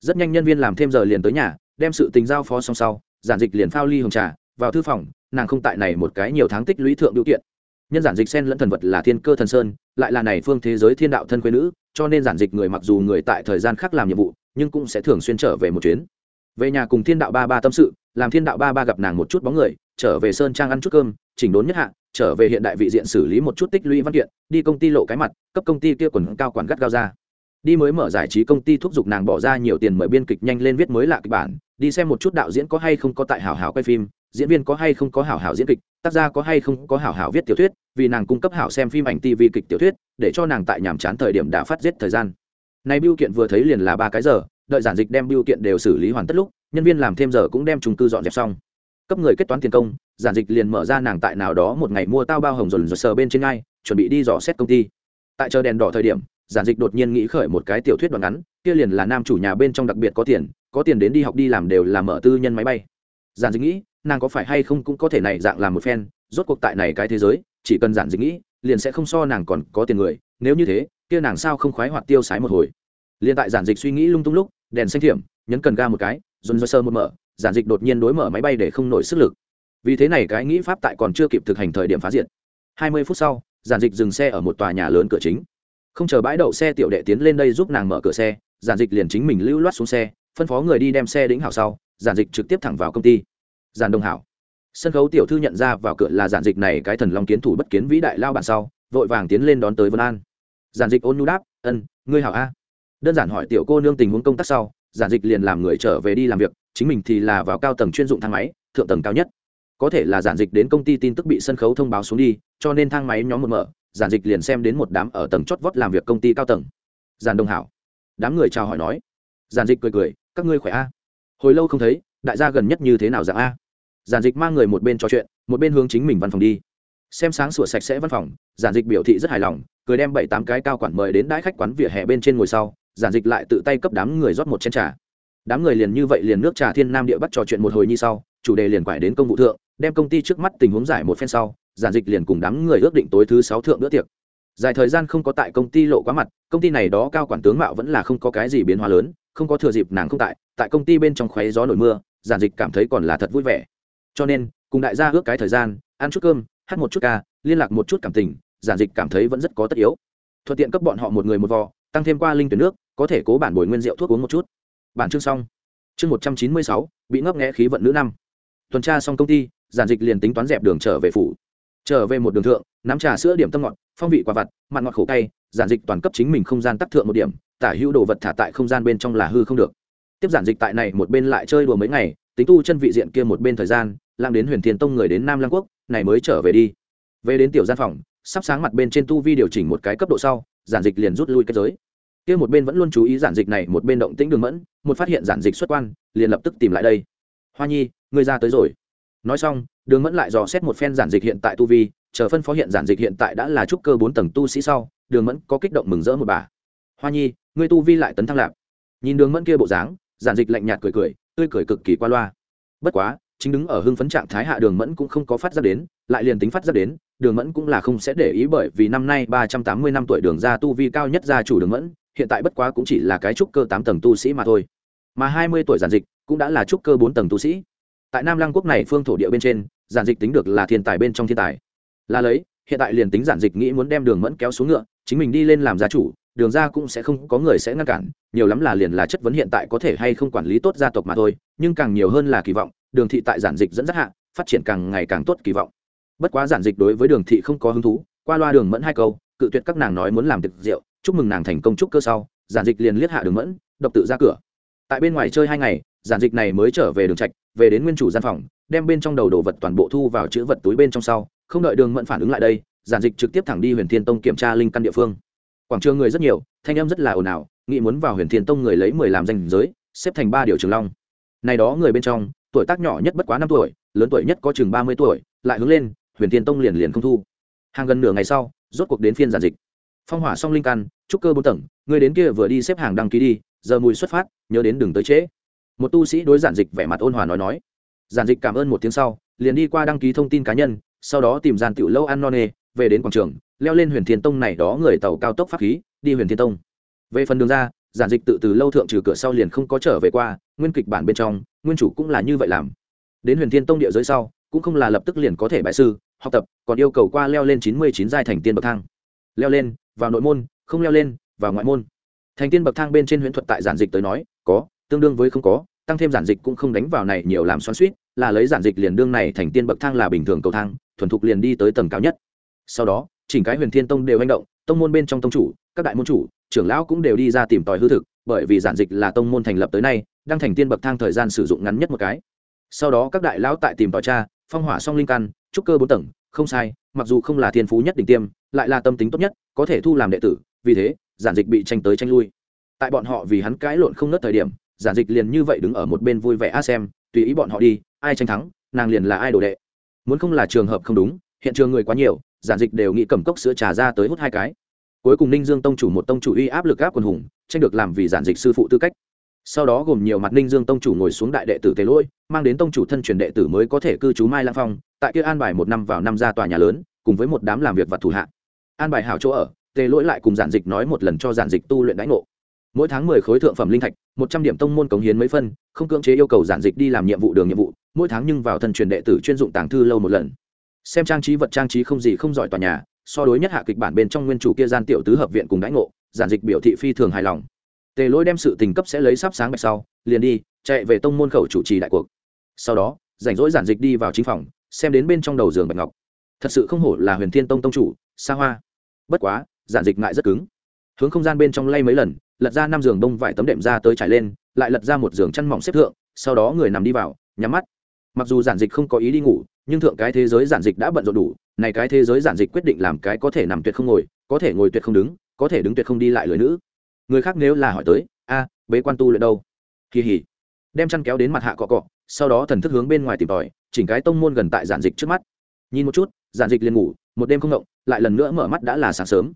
Rất nhanh nhân viên làm thêm giờ liền tới nhà, đem sự tình giao phó xong sau, giản dịch liền phao ly hồng trà, vào thư phòng, nàng không tại này một cái nhiều tháng tích lũy thượng điều kiện. Nhân giản dịch sen lẫn thần vật là thiên cơ thần sơn, lại là này phương thế giới thiên đạo thân quê nữ cho nên giản dịch người mặc dù người tại thời gian khác làm nhiệm vụ, nhưng cũng sẽ thường xuyên trở về một chuyến. Về nhà cùng thiên đạo ba ba tâm sự, làm thiên đạo ba ba gặp nàng một chút bóng người, trở về sơn trang ăn chút cơm, chỉnh đốn nhất hạ, trở về hiện đại vị diện xử lý một chút tích lũy văn kiện, đi công ty lộ cái mặt, cấp công ty kia quần cao quản gắt gao ra. Đi mới mở giải trí công ty thúc giục nàng bỏ ra nhiều tiền mời biên kịch nhanh lên viết mới lạ kịch bản, đi xem một chút đạo diễn có hay không có tại hảo hảo quay phim diễn viên có hay không có hảo hảo diễn kịch, tác gia có hay không có hảo hảo viết tiểu thuyết, vì nàng cung cấp hảo xem phim ảnh tv kịch tiểu thuyết, để cho nàng tại nhàm chán thời điểm đã phát giết thời gian. Này biêu kiện vừa thấy liền là ba cái giờ, đợi giản dịch đem biêu kiện đều xử lý hoàn tất lúc, nhân viên làm thêm giờ cũng đem trung cư dọn dẹp xong. Cấp người kết toán tiền công, giản dịch liền mở ra nàng tại nào đó một ngày mua tao bao hồng dồn dồn sờ bên trên ngay chuẩn bị đi dò xét công ty. Tại chờ đèn đỏ thời điểm, giản dịch đột nhiên nghĩ khởi một cái tiểu thuyết đoạn ngắn, kia liền là nam chủ nhà bên trong đặc biệt có tiền có tiền đến đi học đi làm đều là mở tư nhân máy bay. Giản dịch nghĩ nàng có phải hay không cũng có thể này dạng làm một phen, rốt cuộc tại này cái thế giới, chỉ cần giản dịch nghĩ, liền sẽ không so nàng còn có tiền người, nếu như thế, kia nàng sao không khoái hoạt tiêu sái một hồi. Liền tại giản dịch suy nghĩ lung tung lúc, đèn xanh thiểm, nhấn cần ga một cái, dồn dơ sơ một mở, giản dịch đột nhiên đối mở máy bay để không nổi sức lực. Vì thế này cái nghĩ pháp tại còn chưa kịp thực hành thời điểm phá diện hai mươi phút sau, giản dịch dừng xe ở một tòa nhà lớn cửa chính. Không chờ bãi đậu xe tiểu đệ tiến lên đây giúp nàng mở cửa xe, giản dịch liền chính mình lưu loát xuống xe, phân phó người đi đem xe đĩnh hảo sau, giản dịch trực tiếp thẳng vào công ty giản đông hảo. Sân khấu tiểu thư nhận ra vào cửa là giản dịch này cái thần long kiến thủ bất kiến vĩ đại lao bản sau, vội vàng tiến lên đón tới vân an. Giản dịch ôn nhu đáp, ân, ngươi hảo a. Đơn giản hỏi tiểu cô nương tình huống công tác sau, giản dịch liền làm người trở về đi làm việc, chính mình thì là vào cao tầng chuyên dụng thang máy, thượng tầng cao nhất. Có thể là giản dịch đến công ty tin tức bị sân khấu thông báo xuống đi, cho nên thang máy nhóm một mở, giản dịch liền xem đến một đám ở tầng chót vót làm việc công ty cao tầng. Giản đông hảo. Đám người chào hỏi nói. Giản dịch cười cười, các ngươi khỏe a? Hồi lâu không thấy, đại gia gần nhất như thế nào dạng a? Giản dịch mang người một bên trò chuyện, một bên hướng chính mình văn phòng đi. Xem sáng sủa sạch sẽ văn phòng, giản dịch biểu thị rất hài lòng, cười đem bảy tám cái cao quản mời đến đãi khách quán vỉa hè bên trên ngồi sau, giản dịch lại tự tay cấp đám người rót một chén trà. Đám người liền như vậy liền nước trà thiên nam địa bắt trò chuyện một hồi như sau, chủ đề liền quải đến công vụ thượng, đem công ty trước mắt tình huống giải một phen sau, giản dịch liền cùng đám người ước định tối thứ sáu thượng bữa tiệc. Dài thời gian không có tại công ty lộ quá mặt, công ty này đó cao quản tướng mạo vẫn là không có cái gì biến hóa lớn, không có thừa dịp nàng không tại tại công ty bên trong khoáy gió nổi mưa, giản dịch cảm thấy còn là thật vui vẻ cho nên, cùng đại gia ước cái thời gian, ăn chút cơm, hát một chút ca, liên lạc một chút cảm tình, giản dịch cảm thấy vẫn rất có tất yếu. Thuận tiện cấp bọn họ một người một vò, tăng thêm qua linh tuyển nước, có thể cố bản bồi nguyên rượu thuốc uống một chút. Bản chương xong. Chương một trăm chín mươi sáu, bị ngấp nghẽ khí vận nữ năm. Tuần tra xong công ty, giản dịch liền tính toán dẹp đường trở về phủ. Trở về một đường thượng, nắm trà sữa điểm tâm ngọt, phong vị quả vặt, mặn ngọt khổ cay, giản dịch toàn cấp chính mình không gian tắc thượng một điểm, tả hữu đồ vật thả tại không gian bên trong là hư không được. Tiếp giản dịch tại này một bên lại chơi đùa mấy ngày, tính tu chân vị diện kia một bên thời gian lang đến huyền thiên tông người đến nam lang quốc, này mới trở về đi. Về đến tiểu gian phòng, sắp sáng mặt bên trên tu vi điều chỉnh một cái cấp độ sau, giản dịch liền rút lui kết giới. Kia một bên vẫn luôn chú ý giản dịch này, một bên động tĩnh đường mẫn, một phát hiện giản dịch xuất quan, liền lập tức tìm lại đây. Hoa nhi, ngươi ra tới rồi. Nói xong, đường mẫn lại dò xét một phen giản dịch hiện tại tu vi, chờ phân phó hiện giản dịch hiện tại đã là trúc cơ bốn tầng tu sĩ sau, đường mẫn có kích động mừng rỡ một bà. Hoa nhi, ngươi tu vi lại tấn thăng lạp. Nhìn đường mẫn kia bộ dáng, giản dịch lạnh nhạt cười cười, tươi cười cực kỳ qua loa. Bất quá chính đứng ở hưng phấn trạng thái hạ đường mẫn cũng không có phát ra đến, lại liền tính phát ra đến, đường mẫn cũng là không sẽ để ý bởi vì năm nay ba trăm tám mươi năm tuổi đường ra tu vi cao nhất gia chủ đường mẫn, hiện tại bất quá cũng chỉ là cái trúc cơ tám tầng tu sĩ mà thôi. Mà hai mươi tuổi giản dịch cũng đã là trúc cơ bốn tầng tu sĩ. Tại nam lăng quốc này phương thổ địa bên trên, giản dịch tính được là thiên tài bên trong thiên tài. Là lấy, hiện tại liền tính giản dịch nghĩ muốn đem đường mẫn kéo xuống ngựa, chính mình đi lên làm gia chủ, đường ra cũng sẽ không có người sẽ ngăn cản, nhiều lắm là liền là chất vấn hiện tại có thể hay không quản lý tốt gia tộc mà thôi, nhưng càng nhiều hơn là kỳ vọng đường thị tại giản dịch dẫn dắt hạ, phát triển càng ngày càng tốt kỳ vọng. Bất quá giản dịch đối với đường thị không có hứng thú, qua loa đường mẫn hai câu, cự tuyệt các nàng nói muốn làm tiệc rượu, chúc mừng nàng thành công chúc cơ sau, giản dịch liền liếc hạ đường mẫn, độc tự ra cửa. Tại bên ngoài chơi hai ngày, giản dịch này mới trở về đường trạch, về đến nguyên chủ gian phòng, đem bên trong đầu đồ vật toàn bộ thu vào chữ vật túi bên trong sau, không đợi đường mẫn phản ứng lại đây, giản dịch trực tiếp thẳng đi huyền thiên tông kiểm tra linh căn địa phương. Quảng trường người rất nhiều, thanh em rất là ồn ào nghĩ muốn vào huyền thiên tông người lấy mười làm danh giới, xếp thành ba điều trường long. Này đó người bên trong tuổi tác nhỏ nhất bất quá năm tuổi, lớn tuổi nhất có chừng ba mươi tuổi, lại hướng lên, huyền thiên tông liền liền không thu. Hàng gần nửa ngày sau, rốt cuộc đến phiên giản dịch. Phong hỏa song linh căn, trúc cơ bốn tầng, người đến kia vừa đi xếp hàng đăng ký đi, giờ mùi xuất phát, nhớ đến đừng tới trễ. Một tu sĩ đối giản dịch vẻ mặt ôn hòa nói nói. Giản dịch cảm ơn một tiếng sau, liền đi qua đăng ký thông tin cá nhân, sau đó tìm gian tiểu lâu ăn non nê, về đến quảng trường, leo lên huyền thiên tông này đó người tàu cao tốc pháp khí, đi huyền thiên tông. Về phần đường ra giản dịch tự từ lâu thượng trừ cửa sau liền không có trở về qua, nguyên kịch bản bên trong, nguyên chủ cũng là như vậy làm. Đến huyền thiên tông địa giới sau, cũng không là lập tức liền có thể bại sư, học tập, còn yêu cầu qua leo lên chín mươi chín giai thành tiên bậc thang. Leo lên, vào nội môn, không leo lên, vào ngoại môn. Thành tiên bậc thang bên trên huyễn thuật tại giản dịch tới nói, có, tương đương với không có, tăng thêm giản dịch cũng không đánh vào này nhiều làm xoắn suýt là lấy giản dịch liền đương này thành tiên bậc thang là bình thường cầu thang, thuần thục liền đi tới tầng cao nhất. Sau đó, chỉnh cái huyền thiên tông đều hành động, tông môn bên trong tông chủ, các đại môn chủ trưởng lão cũng đều đi ra tìm tòi hư thực, bởi vì giản dịch là tông môn thành lập tới nay, đang thành tiên bậc thang thời gian sử dụng ngắn nhất một cái. Sau đó các đại lão tại tìm tòi cha phong hỏa song linh căn, trúc cơ bốn tầng, không sai, mặc dù không là thiên phú nhất đỉnh tiêm, lại là tâm tính tốt nhất, có thể thu làm đệ tử, vì thế, giản dịch bị tranh tới tranh lui. Tại bọn họ vì hắn cãi lộn không nớt thời điểm, giản dịch liền như vậy đứng ở một bên vui vẻ a xem, tùy ý bọn họ đi, ai tranh thắng, nàng liền là ai đồ đệ. Muốn không là trường hợp không đúng, hiện trường người quá nhiều, giản dịch đều nghĩ cầm cốc sữa trà ra tới hút hai cái cuối cùng ninh dương tông chủ một tông chủ uy áp lực áp quần hùng, tranh được làm vì giản dịch sư phụ tư cách. Sau đó gồm nhiều mặt ninh dương tông chủ ngồi xuống đại đệ tử tề lỗi, mang đến tông chủ thân truyền đệ tử mới có thể cư trú mai lang phong, tại kia an bài một năm vào năm ra tòa nhà lớn, cùng với một đám làm việc vật thủ hạ. An bài hảo chỗ ở, tề lỗi lại cùng giản dịch nói một lần cho giản dịch tu luyện đánh ngộ. Mỗi tháng mười khối thượng phẩm linh thạch, một trăm điểm tông môn cống hiến mấy phân, không cưỡng chế yêu cầu giản dịch đi làm nhiệm vụ đường nhiệm vụ, mỗi tháng nhưng vào thân truyền đệ tử chuyên dụng tàng thư lâu một lần. Xem trang trí vật trang trí không gì không giỏi tòa nhà so đối nhất hạ kịch bản bên trong nguyên chủ kia gian tiểu tứ hợp viện cùng đãi ngộ, giản dịch biểu thị phi thường hài lòng. Tề lỗi đem sự tình cấp sẽ lấy sắp sáng bạch sau, liền đi, chạy về tông môn khẩu chủ trì đại cuộc. Sau đó, rảnh rỗi giản dịch đi vào chính phòng, xem đến bên trong đầu giường bạch ngọc. Thật sự không hổ là huyền thiên tông tông chủ xa hoa. Bất quá, giản dịch ngại rất cứng. Hướng không gian bên trong lay mấy lần, lật ra năm giường đông vải tấm đệm ra tới trải lên, lại lật ra một giường chăn mỏng xếp thượng, sau đó người nằm đi vào, nhắm mắt. Mặc dù giản dịch không có ý đi ngủ, nhưng thượng cái thế giới giản dịch đã bận rộn đủ này cái thế giới giản dịch quyết định làm cái có thể nằm tuyệt không ngồi, có thể ngồi tuyệt không đứng, có thể đứng tuyệt không đi lại lưỡi nữ. Người khác nếu là hỏi tới, a, bế quan tu luyện đâu? Kỳ hỉ. Đem chăn kéo đến mặt hạ cọ cọ, sau đó thần thức hướng bên ngoài tìm tòi, chỉnh cái tông môn gần tại giản dịch trước mắt. Nhìn một chút, giản dịch liền ngủ, một đêm không động, lại lần nữa mở mắt đã là sáng sớm.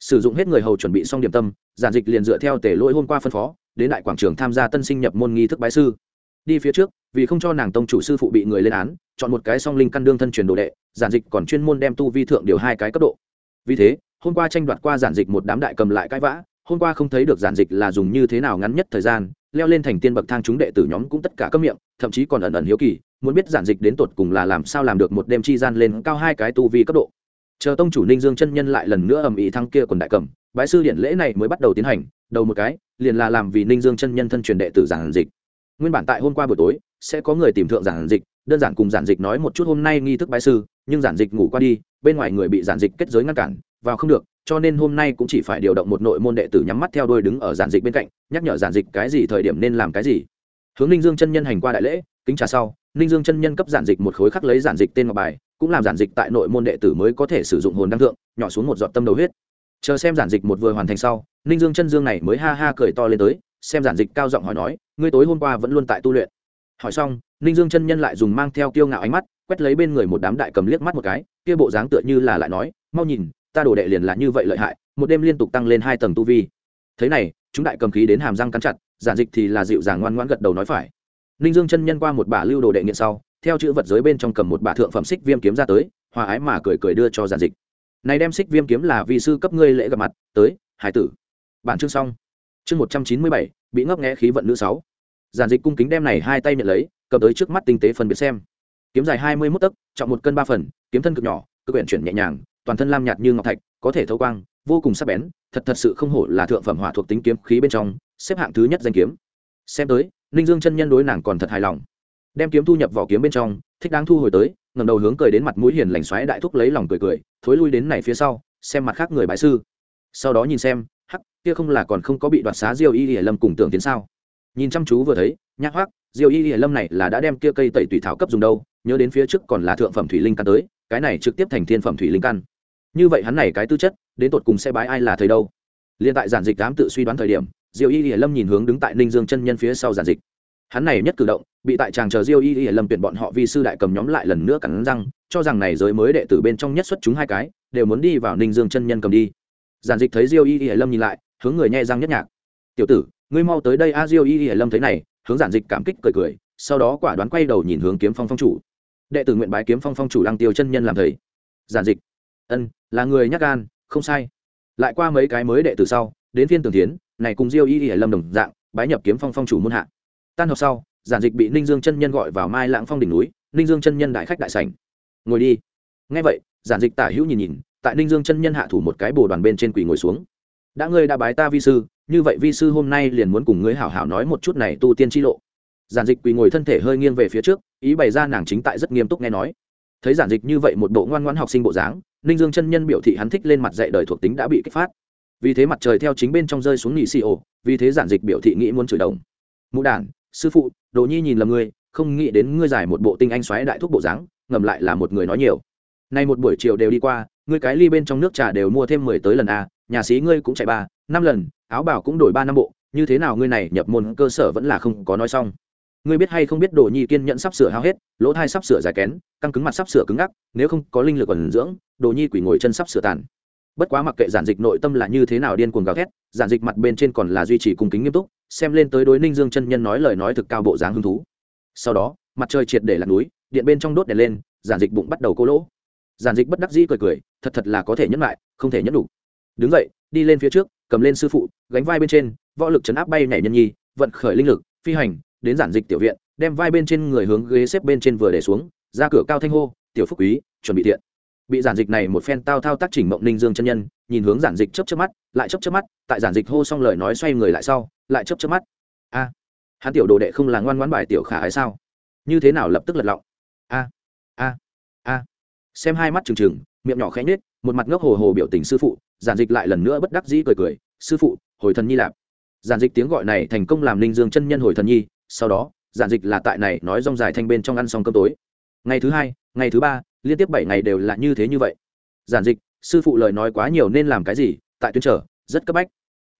Sử dụng hết người hầu chuẩn bị xong điểm tâm, giản dịch liền dựa theo tể lỗi hôm qua phân phó, đến đại quảng trường tham gia tân sinh nhập môn nghi thức bái sư. Đi phía trước, vì không cho nàng tông chủ sư phụ bị người lên án chọn một cái song linh căn đương thân truyền đồ đệ, giản dịch còn chuyên môn đem tu vi thượng điều hai cái cấp độ. Vì thế, hôm qua tranh đoạt qua giản dịch một đám đại cầm lại cãi vã, hôm qua không thấy được giản dịch là dùng như thế nào ngắn nhất thời gian, leo lên thành tiên bậc thang chúng đệ tử nhóm cũng tất cả cấp miệng, thậm chí còn ẩn ẩn hiếu kỳ, muốn biết giản dịch đến tột cùng là làm sao làm được một đêm chi gian lên cao hai cái tu vi cấp độ. Chờ tông chủ ninh dương chân nhân lại lần nữa ầm ĩ thăng kia quần đại cầm, bái sư điện lễ này mới bắt đầu tiến hành, đầu một cái, liền là làm vì ninh dương chân nhân thân truyền đệ tử giản dịch. Nguyên bản tại hôm qua buổi tối, sẽ có người tìm thượng giản dịch đơn giản cùng giản dịch nói một chút hôm nay nghi thức bái sư nhưng giản dịch ngủ qua đi bên ngoài người bị giản dịch kết giới ngăn cản vào không được cho nên hôm nay cũng chỉ phải điều động một nội môn đệ tử nhắm mắt theo đôi đứng ở giản dịch bên cạnh nhắc nhở giản dịch cái gì thời điểm nên làm cái gì hướng ninh dương chân nhân hành qua đại lễ kính trà sau ninh dương chân nhân cấp giản dịch một khối khắc lấy giản dịch tên ngọc bài cũng làm giản dịch tại nội môn đệ tử mới có thể sử dụng hồn đăng thượng nhỏ xuống một giọt tâm đầu huyết chờ xem giản dịch một vừa hoàn thành sau ninh dương chân dương này mới ha ha cười to lên tới xem giản dịch cao giọng hỏi nói ngươi tối hôm qua vẫn luôn tại tu luyện hỏi xong, ninh dương chân nhân lại dùng mang theo kiêu ngạo ánh mắt, quét lấy bên người một đám đại cầm liếc mắt một cái, kia bộ dáng tựa như là lại nói, mau nhìn, ta đổ đệ liền là như vậy lợi hại, một đêm liên tục tăng lên hai tầng tu vi. Thế này, chúng đại cầm khí đến hàm răng cắn chặt, giản dịch thì là dịu dàng ngoan ngoãn gật đầu nói phải. Ninh dương chân nhân qua một bả lưu đồ đệ nghiện sau, theo chữ vật giới bên trong cầm một bả thượng phẩm xích viêm kiếm ra tới, hòa ái mà cười cười đưa cho giản dịch. Này đem xích viêm kiếm là vị sư cấp ngươi lễ gặp mặt, tới, hải tử. Bản chương xong. Chương một trăm chín mươi bảy, bị ngấp nghẽ khí vận nữ sáu giản dịch cung kính đem này hai tay nhận lấy, cầm tới trước mắt tinh tế phân biệt xem. Kiếm dài hai mươi mốt tấc, trọng một cân ba phần, kiếm thân cực nhỏ cực quyển chuyển nhẹ nhàng, toàn thân lam nhạt như ngọc thạch, có thể thấu quang, vô cùng sắc bén, thật thật sự không hổ là thượng phẩm hỏa thuộc tính kiếm khí bên trong, xếp hạng thứ nhất danh kiếm. Xem tới, ninh dương chân nhân đối nàng còn thật hài lòng. Đem kiếm thu nhập vào kiếm bên trong, thích đáng thu hồi tới ngầm đầu hướng cười đến mặt mũi hiền lành xoáy đại thúc lấy lòng cười cười, thối lui đến này phía sau, xem mặt khác người bái sư. Sau đó nhìn xem, hắc, kia không là còn không có bị đoạt xá diêu y hiển lâm cùng tưởng tiến sao? Nhìn chăm chú vừa thấy, nhắc hoác diêu y hiển lâm này là đã đem kia cây tẩy tùy thảo cấp dùng đâu, nhớ đến phía trước còn là thượng phẩm thủy linh căn tới, cái này trực tiếp thành thiên phẩm thủy linh căn. Như vậy hắn này cái tư chất, đến tột cùng sẽ bái ai là thầy đâu? Liên tại giản dịch dám tự suy đoán thời điểm, diêu y hiển lâm nhìn hướng đứng tại ninh dương chân nhân phía sau giản dịch. Hắn này nhất cử động, bị tại chàng chờ diêu y y lâm tuyển bọn họ vi sư đại cầm nhóm lại lần nữa cắn răng, cho rằng này giới mới đệ tử bên trong nhất xuất chúng hai cái, đều muốn đi vào ninh dương chân nhân cầm đi. Giản dịch thấy diêu y y lâm nhìn lại, hướng người nhẹ răng nhất nhạc. Tiểu tử ngươi mau tới đây a diêu y y lâm thấy này, hướng giản dịch cảm kích cười cười, sau đó quả đoán quay đầu nhìn hướng kiếm phong phong chủ. Đệ tử nguyện bái kiếm phong phong chủ lăng tiêu chân nhân làm thầy. Giản dịch. Ân, là người nhắc gan, không sai. Lại qua mấy cái mới đệ tử sau, đến phiên tường tiến này cùng diêu y y lâm đồng dạng, bái nhập kiếm phong phong chủ muôn hạ. Tan học sau, giản dịch bị ninh dương chân nhân gọi vào mai lãng phong đỉnh núi, ninh dương chân nhân đại khách đại sảnh. Ngồi đi. Ngay vậy, giản dịch tả hữu nhìn nhìn, tại ninh dương chân nhân hạ thủ một cái bồ đoàn bên trên quỳ ngồi xuống. Đã ngươi đã bái ta vi sư như vậy vi sư hôm nay liền muốn cùng ngươi hảo hảo nói một chút này tu tiên chi lộ. Giản dịch quỳ ngồi thân thể hơi nghiêng về phía trước ý bày ra nàng chính tại rất nghiêm túc nghe nói. Thấy giản dịch như vậy một bộ ngoan ngoãn học sinh bộ dáng ninh dương chân nhân biểu thị hắn thích lên mặt dạy đời thuộc tính đã bị kích phát. Vì thế mặt trời theo chính bên trong rơi xuống nỉ xì ổ vì thế giản dịch biểu thị nghĩ muốn chửi đồng. Mũ đản sư phụ đồ nhi nhìn lầm ngươi không nghĩ đến ngươi giải một bộ tinh anh xoáy đại thuốc bộ dáng ngầm lại là một người nói nhiều. Nay một buổi chiều đều đi qua ngươi cái ly bên trong nước trà đều mua thêm mười tới lần a à, nhà sĩ ngươi cũng chạy ba năm lần áo bảo cũng đổi ba năm bộ, như thế nào ngươi này nhập môn cơ sở vẫn là không có nói xong. Ngươi biết hay không biết đồ nhi kiên nhẫn sắp sửa hao hết, lỗ thai sắp sửa dài kén, căng cứng mặt sắp sửa cứng ngắc, nếu không có linh lực ẩn dưỡng, đồ nhi quỷ ngồi chân sắp sửa tàn. Bất quá mặc kệ giản dịch nội tâm là như thế nào điên cuồng gào thét, giản dịch mặt bên trên còn là duy trì cung kính nghiêm túc, xem lên tới đối ninh dương chân nhân nói lời nói thực cao bộ dáng hứng thú. Sau đó, mặt trời triệt để lạc núi, điện bên trong đốt đèn lên, giản dịch bụng bắt đầu cô lỗ. Giản dịch bất đắc dĩ cười cười, thật thật là có thể nhẫn lại, không thể nhẫn đủ. Đứng dậy, đi lên phía trước cầm lên sư phụ, gánh vai bên trên, võ lực chấn áp bay nhảy nhân nhi, vận khởi linh lực, phi hành, đến giản dịch tiểu viện, đem vai bên trên người hướng ghế xếp bên trên vừa để xuống, ra cửa cao thanh hô, tiểu phúc quý, chuẩn bị thiện. Bị giản dịch này một phen tao thao tác chỉnh mộng ninh dương chân nhân, nhìn hướng giản dịch chấp chấp mắt, lại chấp chấp mắt, tại giản dịch hô xong lời nói xoay người lại sau, lại chấp chấp mắt. A, hắn tiểu đồ đệ không là ngoan ngoãn bài tiểu khả ái sao? Như thế nào lập tức lật lọng? A a a. Xem hai mắt trừng trừng, miệng nhỏ khẽ nết một mặt ngốc hồ hồ biểu tình sư phụ giản dịch lại lần nữa bất đắc dĩ cười cười, sư phụ, hồi thần nhi lạp. Giản dịch tiếng gọi này thành công làm ninh dương chân nhân hồi thần nhi, sau đó, giản dịch là tại này nói rong dài thanh bên trong ăn xong cơm tối. Ngày thứ hai, ngày thứ ba, liên tiếp bảy ngày đều là như thế như vậy. Giản dịch, sư phụ lời nói quá nhiều nên làm cái gì? Tại tuyến trở, rất cấp bách.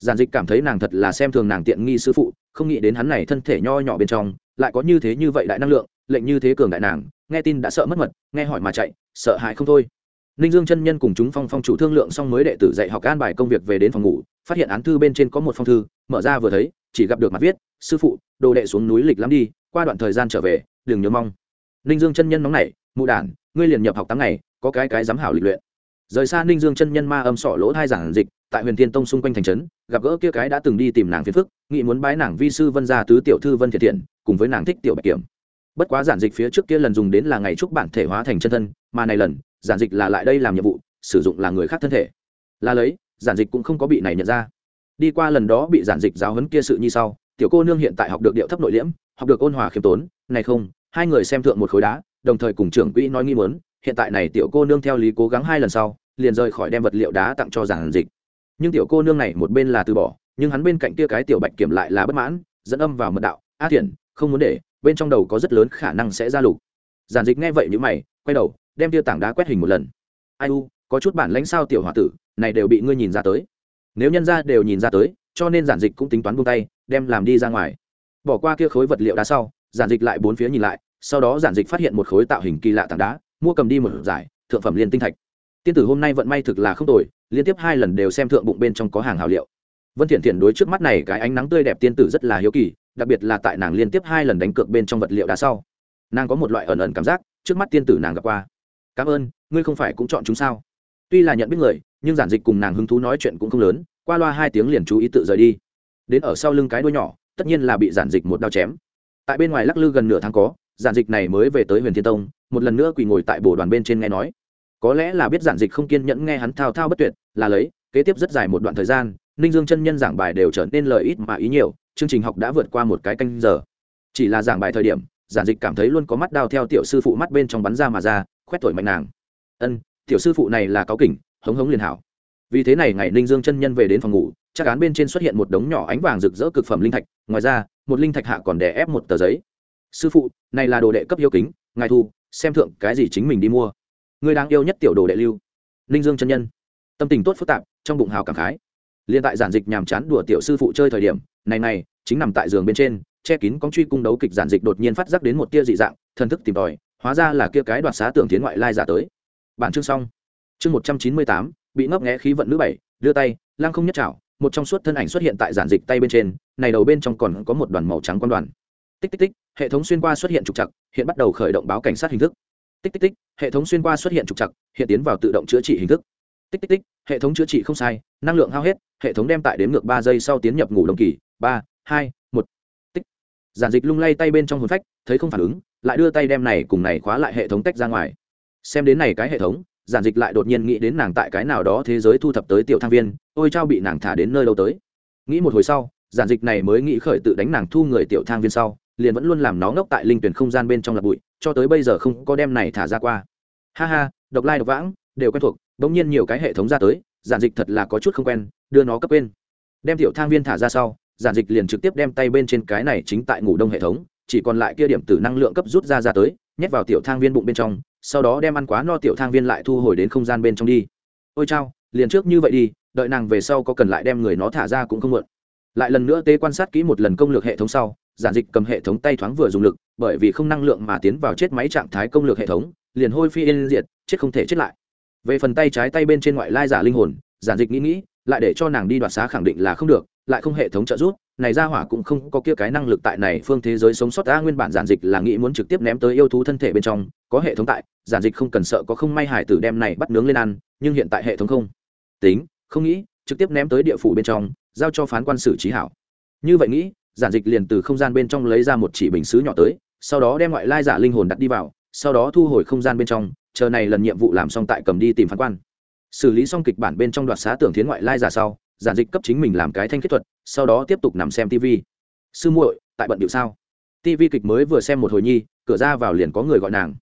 Giản dịch cảm thấy nàng thật là xem thường nàng tiện nghi sư phụ, không nghĩ đến hắn này thân thể nho nhỏ bên trong, lại có như thế như vậy đại năng lượng, lệnh như thế cường đại nàng, nghe tin đã sợ mất mật, nghe hỏi mà chạy, sợ hãi không thôi ninh dương chân nhân cùng chúng phong phong chủ thương lượng xong mới đệ tử dạy học an bài công việc về đến phòng ngủ, phát hiện án thư bên trên có một phong thư, mở ra vừa thấy, chỉ gặp được mặt viết, sư phụ, đồ đệ xuống núi lịch lắm đi, qua đoạn thời gian trở về, đừng nhớ mong. Ninh dương chân nhân nóng nảy, mụ đản, ngươi liền nhập học tám ngày, có cái cái dám hảo lịch luyện. Rời xa ninh dương chân nhân ma âm sọ lỗ hai giảng dịch, tại huyền thiên tông xung quanh thành trấn, gặp gỡ kia cái đã từng đi tìm nàng phiền phức nghị muốn bái nàng vi sư vân gia tứ tiểu thư vân thiệt thiện, cùng với nàng thích tiểu bạch kiểm. Bất quá giản dịch phía trước kia lần dùng đến là ngày chúc bản thể hóa thành chân thân, mà này lần giản dịch là lại đây làm nhiệm vụ, sử dụng là người khác thân thể. Là lấy, giản dịch cũng không có bị này nhận ra. Đi qua lần đó bị giản dịch giáo huấn kia sự như sau, tiểu cô nương hiện tại học được điệu thấp nội liễm, học được ôn hòa khiêm tốn, này không, hai người xem thượng một khối đá, đồng thời cùng trưởng quỹ nói nghi muốn, hiện tại này tiểu cô nương theo lý cố gắng hai lần sau, liền rời khỏi đem vật liệu đá tặng cho giản dịch. Nhưng tiểu cô nương này một bên là từ bỏ, nhưng hắn bên cạnh kia cái tiểu bạch kiểm lại là bất mãn, dẫn âm vào mật đạo, a thiện, không muốn để, bên trong đầu có rất lớn khả năng sẽ ra lục. Giản dịch nghe vậy như mày, quay đầu đem tia tảng đá quét hình một lần. Ai u, có chút bản lãnh sao tiểu h o a tử, này đều bị ngươi nhìn ra tới. Nếu nhân ra đều nhìn ra tới, cho nên giản dịch cũng tính toán buông tay, đem làm đi ra ngoài. Bỏ qua kia khối vật liệu đá sau, giản dịch lại bốn phía nhìn lại, sau đó giản dịch phát hiện một khối tạo hình kỳ lạ tảng đá, mua cầm đi một giải, thượng phẩm liên tinh thạch. Tiên tử hôm nay vận may thực là không tồi, liên tiếp hai lần đều xem thượng bụng bên trong có hàng hào liệu. Vân thiện thiện đối trước mắt này cái ánh nắng tươi đẹp tiên tử rất là hiếu kỳ, đặc biệt là tại nàng liên tiếp hai lần đánh cược bên trong vật liệu đá sau. Nàng có một loại ẩn ẩn cảm giác, trước mắt tiên tử nàng gặp qua cảm ơn, ngươi không phải cũng chọn chúng sao? Tuy là nhận biết người, nhưng giản dịch cùng nàng hứng thú nói chuyện cũng không lớn, qua loa hai tiếng liền chú ý tự rời đi. Đến ở sau lưng cái đuôi nhỏ, tất nhiên là bị giản dịch một đao chém. Tại bên ngoài lắc lư gần nửa tháng có, giản dịch này mới về tới huyền thiên tông, một lần nữa quỳ ngồi tại bồ đoàn bên trên nghe nói. Có lẽ là biết giản dịch không kiên nhẫn nghe hắn thao thao bất tuyệt, là lấy, kế tiếp rất dài một đoạn thời gian, ninh dương chân nhân giảng bài đều trở nên lời ít mà ý nhiều, chương trình học đã vượt qua một cái canh giờ. Chỉ là giảng bài thời điểm, giản dịch cảm thấy luôn có mắt đao theo tiểu sư phụ mắt bên trong bắn ra mà ra khoét thổi mạnh nàng. Ân, tiểu sư phụ này là cáo kỉnh, hống hống liền hảo. Vì thế này ngày ninh dương chân nhân về đến phòng ngủ, chắc án bên trên xuất hiện một đống nhỏ ánh vàng rực rỡ cực phẩm linh thạch, ngoài ra, một linh thạch hạ còn đè ép một tờ giấy. Sư phụ, này là đồ đệ cấp yêu kính, ngài thu, xem thượng cái gì chính mình đi mua. Người đáng yêu nhất tiểu đồ đệ lưu. Ninh dương chân nhân. Tâm tình tốt phức tạp, trong bụng hào cảm khái. Liên tại giản dịch nhàm chán đùa tiểu sư phụ chơi thời điểm, này này, chính nằm tại giường bên trên, che kín con truy cung đấu kịch giản dịch đột nhiên phát giác đến một tia dị dạng, thần thức tìm tòi hóa ra là kia cái đoạt xá tưởng tiến ngoại lai giả tới. Bản chương xong. Chương một trăm chín mươi tám, bị ngấp nghé khí vận nữ bảy, đưa tay lang không nhất trảo, một trong suốt thân ảnh xuất hiện tại giản dịch tay bên trên, này đầu bên trong còn có một đoàn màu trắng quan đoàn. Tích tích tích, hệ thống xuyên qua xuất hiện trục chặt hiện bắt đầu khởi động báo cảnh sát hình thức. Tích tích tích, hệ thống xuyên qua xuất hiện trục chặt hiện tiến vào tự động chữa trị hình thức. Tích tích tích, hệ thống chữa trị không sai, năng lượng hao hết, hệ thống đem tại đến ngược ba giây sau tiến nhập ngủ đồng kỳ, ba, hai một tích giản dịch lung lay tay bên trong hồn phách, thấy không phản ứng, lại đưa tay đem này cùng này khóa lại hệ thống tách ra ngoài. Xem đến này cái hệ thống, giản dịch lại đột nhiên nghĩ đến nàng tại cái nào đó thế giới thu thập tới tiểu thang viên, ôi trao bị nàng thả đến nơi đâu tới. Nghĩ một hồi sau, giản dịch này mới nghĩ khởi tự đánh nàng thu người tiểu thang viên sau, liền vẫn luôn làm nó ngốc tại linh tuyển không gian bên trong lập bụi, cho tới bây giờ không có đem này thả ra qua. Ha ha, độc lai độc vãng, đều quen thuộc, bỗng nhiên nhiều cái hệ thống ra tới, giản dịch thật là có chút không quen, đưa nó cấp quên. Đem tiểu thang viên thả ra sau giản dịch liền trực tiếp đem tay bên trên cái này chính tại ngủ đông hệ thống, chỉ còn lại kia điểm từ năng lượng cấp rút ra ra tới, nhét vào tiểu thang viên bụng bên trong, sau đó đem ăn quá no tiểu thang viên lại thu hồi đến không gian bên trong đi. Ôi chao, liền trước như vậy đi, đợi nàng về sau có cần lại đem người nó thả ra cũng không mượn lại lần nữa tế quan sát kỹ một lần công lược hệ thống sau, giản dịch cầm hệ thống tay thoáng vừa dùng lực, bởi vì không năng lượng mà tiến vào chết máy trạng thái công lược hệ thống, liền hôi phi yên diệt, chết không thể chết lại. Về phần tay trái tay bên trên ngoại lai giả linh hồn, giản dịch nghĩ nghĩ lại để cho nàng đi đoạt xá khẳng định là không được, lại không hệ thống trợ giúp, này ra hỏa cũng không có kia cái năng lực tại này phương thế giới sống sót ta nguyên bản giản dịch là nghĩ muốn trực tiếp ném tới yêu thú thân thể bên trong, có hệ thống tại, giản dịch không cần sợ có không may hải tử đem này bắt nướng lên ăn, nhưng hiện tại hệ thống không. Tính, không nghĩ, trực tiếp ném tới địa phủ bên trong, giao cho phán quan xử trí hảo. Như vậy nghĩ, giản dịch liền từ không gian bên trong lấy ra một chỉ bình xứ nhỏ tới, sau đó đem ngoại lai giả linh hồn đặt đi vào, sau đó thu hồi không gian bên trong, chờ này lần nhiệm vụ làm xong tại cầm đi tìm phán quan xử lý xong kịch bản bên trong đoạt xá tưởng thiến ngoại lai giả sau, giản dịch cấp chính mình làm cái thanh kết thuật, sau đó tiếp tục nằm xem tv sư muội, tại bận điệu sao? Tv kịch mới vừa xem một hồi nhi, cửa ra vào liền có người gọi nàng.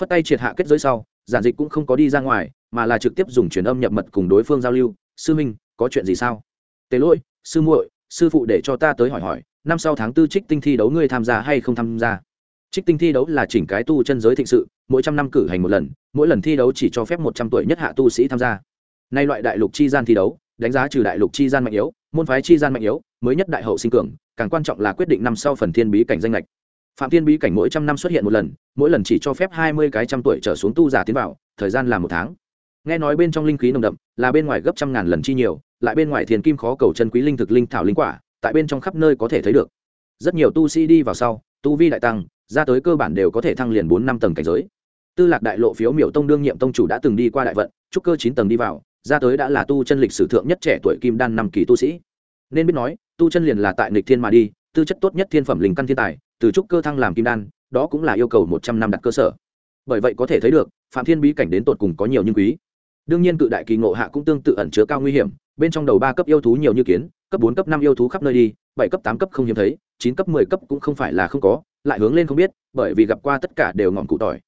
Phất tay triệt hạ kết giới sau, giản dịch cũng không có đi ra ngoài, mà là trực tiếp dùng truyền âm nhập mật cùng đối phương giao lưu. Sư minh, có chuyện gì sao? Tế lỗi, sư muội, sư phụ để cho ta tới hỏi hỏi, năm sau tháng tư trích tinh thi đấu ngươi tham gia hay không tham gia? Trích tinh thi đấu là chỉnh cái tu chân giới thịnh sự mỗi trăm năm cử hành một lần, mỗi lần thi đấu chỉ cho phép một trăm tuổi nhất hạ tu sĩ tham gia. Nay loại đại lục chi gian thi đấu, đánh giá trừ đại lục chi gian mạnh yếu, môn phái chi gian mạnh yếu, mới nhất đại hậu sinh cường, càng quan trọng là quyết định năm sau phần thiên bí cảnh danh lệch phạm thiên bí cảnh mỗi trăm năm xuất hiện một lần, mỗi lần chỉ cho phép hai mươi cái trăm tuổi trở xuống tu giả tiến vào, thời gian là một tháng. Nghe nói bên trong linh khí nồng đậm, là bên ngoài gấp trăm ngàn lần chi nhiều, lại bên ngoài thiền kim khó cầu chân quý linh thực linh thảo linh quả, tại bên trong khắp nơi có thể thấy được. Rất nhiều tu sĩ đi vào sau, tu vi đại tăng, ra tới cơ bản đều có thể thăng liền bốn năm tầng cảnh giới tư lạc đại lộ phiếu miểu tông đương nhiệm tông chủ đã từng đi qua đại vận, trúc cơ chín tầng đi vào, ra tới đã là tu chân lịch sử thượng nhất trẻ tuổi kim đan năm kỳ tu sĩ. Nên biết nói, tu chân liền là tại nịch thiên mà đi, tư chất tốt nhất thiên phẩm linh căn thiên tài, từ trúc cơ thăng làm kim đan, đó cũng là yêu cầu một trăm năm đặt cơ sở. Bởi vậy có thể thấy được, phạm thiên bí cảnh đến tột cùng có nhiều nhưng quý. Đương nhiên cự đại kỳ ngộ hạ cũng tương tự ẩn chứa cao nguy hiểm, bên trong đầu ba cấp yêu thú nhiều như kiến, cấp bốn, cấp năm yêu thú khắp nơi đi, bảy, cấp tám, cấp không hiếm thấy, chín, cấp mười cấp cũng không phải là không có, lại hướng lên không biết, bởi vì gặp qua tất cả đều ngọn cụ tỏi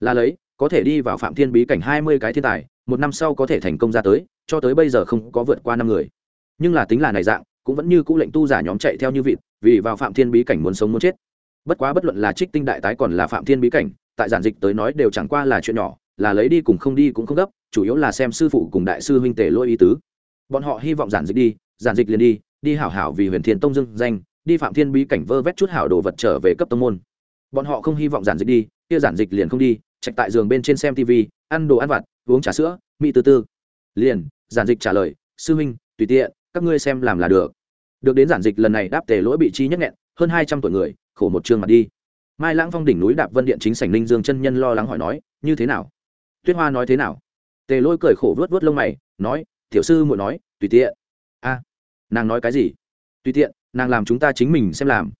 là lấy, có thể đi vào phạm thiên bí cảnh hai mươi cái thiên tài, một năm sau có thể thành công ra tới, cho tới bây giờ không có vượt qua năm người. Nhưng là tính là này dạng, cũng vẫn như cũ lệnh tu giả nhóm chạy theo như vịt, vì vào phạm thiên bí cảnh muốn sống muốn chết. Bất quá bất luận là trích tinh đại tái còn là phạm thiên bí cảnh, tại giản dịch tới nói đều chẳng qua là chuyện nhỏ, là lấy đi cùng không đi cũng không gấp, chủ yếu là xem sư phụ cùng đại sư huynh tề lỗi ý tứ. Bọn họ hy vọng giản dịch đi, giản dịch liền đi đi hảo hảo vì huyền thiên tông dưng danh, đi phạm thiên bí cảnh vơ vét chút hảo đồ vật trở về cấp tông môn. Bọn họ không hy vọng giản dịch đi, kia giản dịch liền không đi trạch tại giường bên trên xem tv ăn đồ ăn vặt, uống trà sữa mỹ từ tư liền, giản dịch trả lời, sư huynh, tùy tiện, các ngươi xem làm là được. Được đến giản dịch lần này đáp tề lỗi bị chi nhất nghẹn, hơn hai trăm tuổi người, khổ một trường mặt đi. Mai lãng phong đỉnh núi đạp vân điện chính sảnh ninh dương chân nhân lo lắng hỏi nói, như thế nào? Tuyết hoa nói thế nào? Tề lỗi cười khổ vớt vớt lông mày, nói, tiểu sư muội nói, tùy tiện. A, nàng nói cái gì? Tùy tiện, nàng làm chúng ta chính mình xem làm.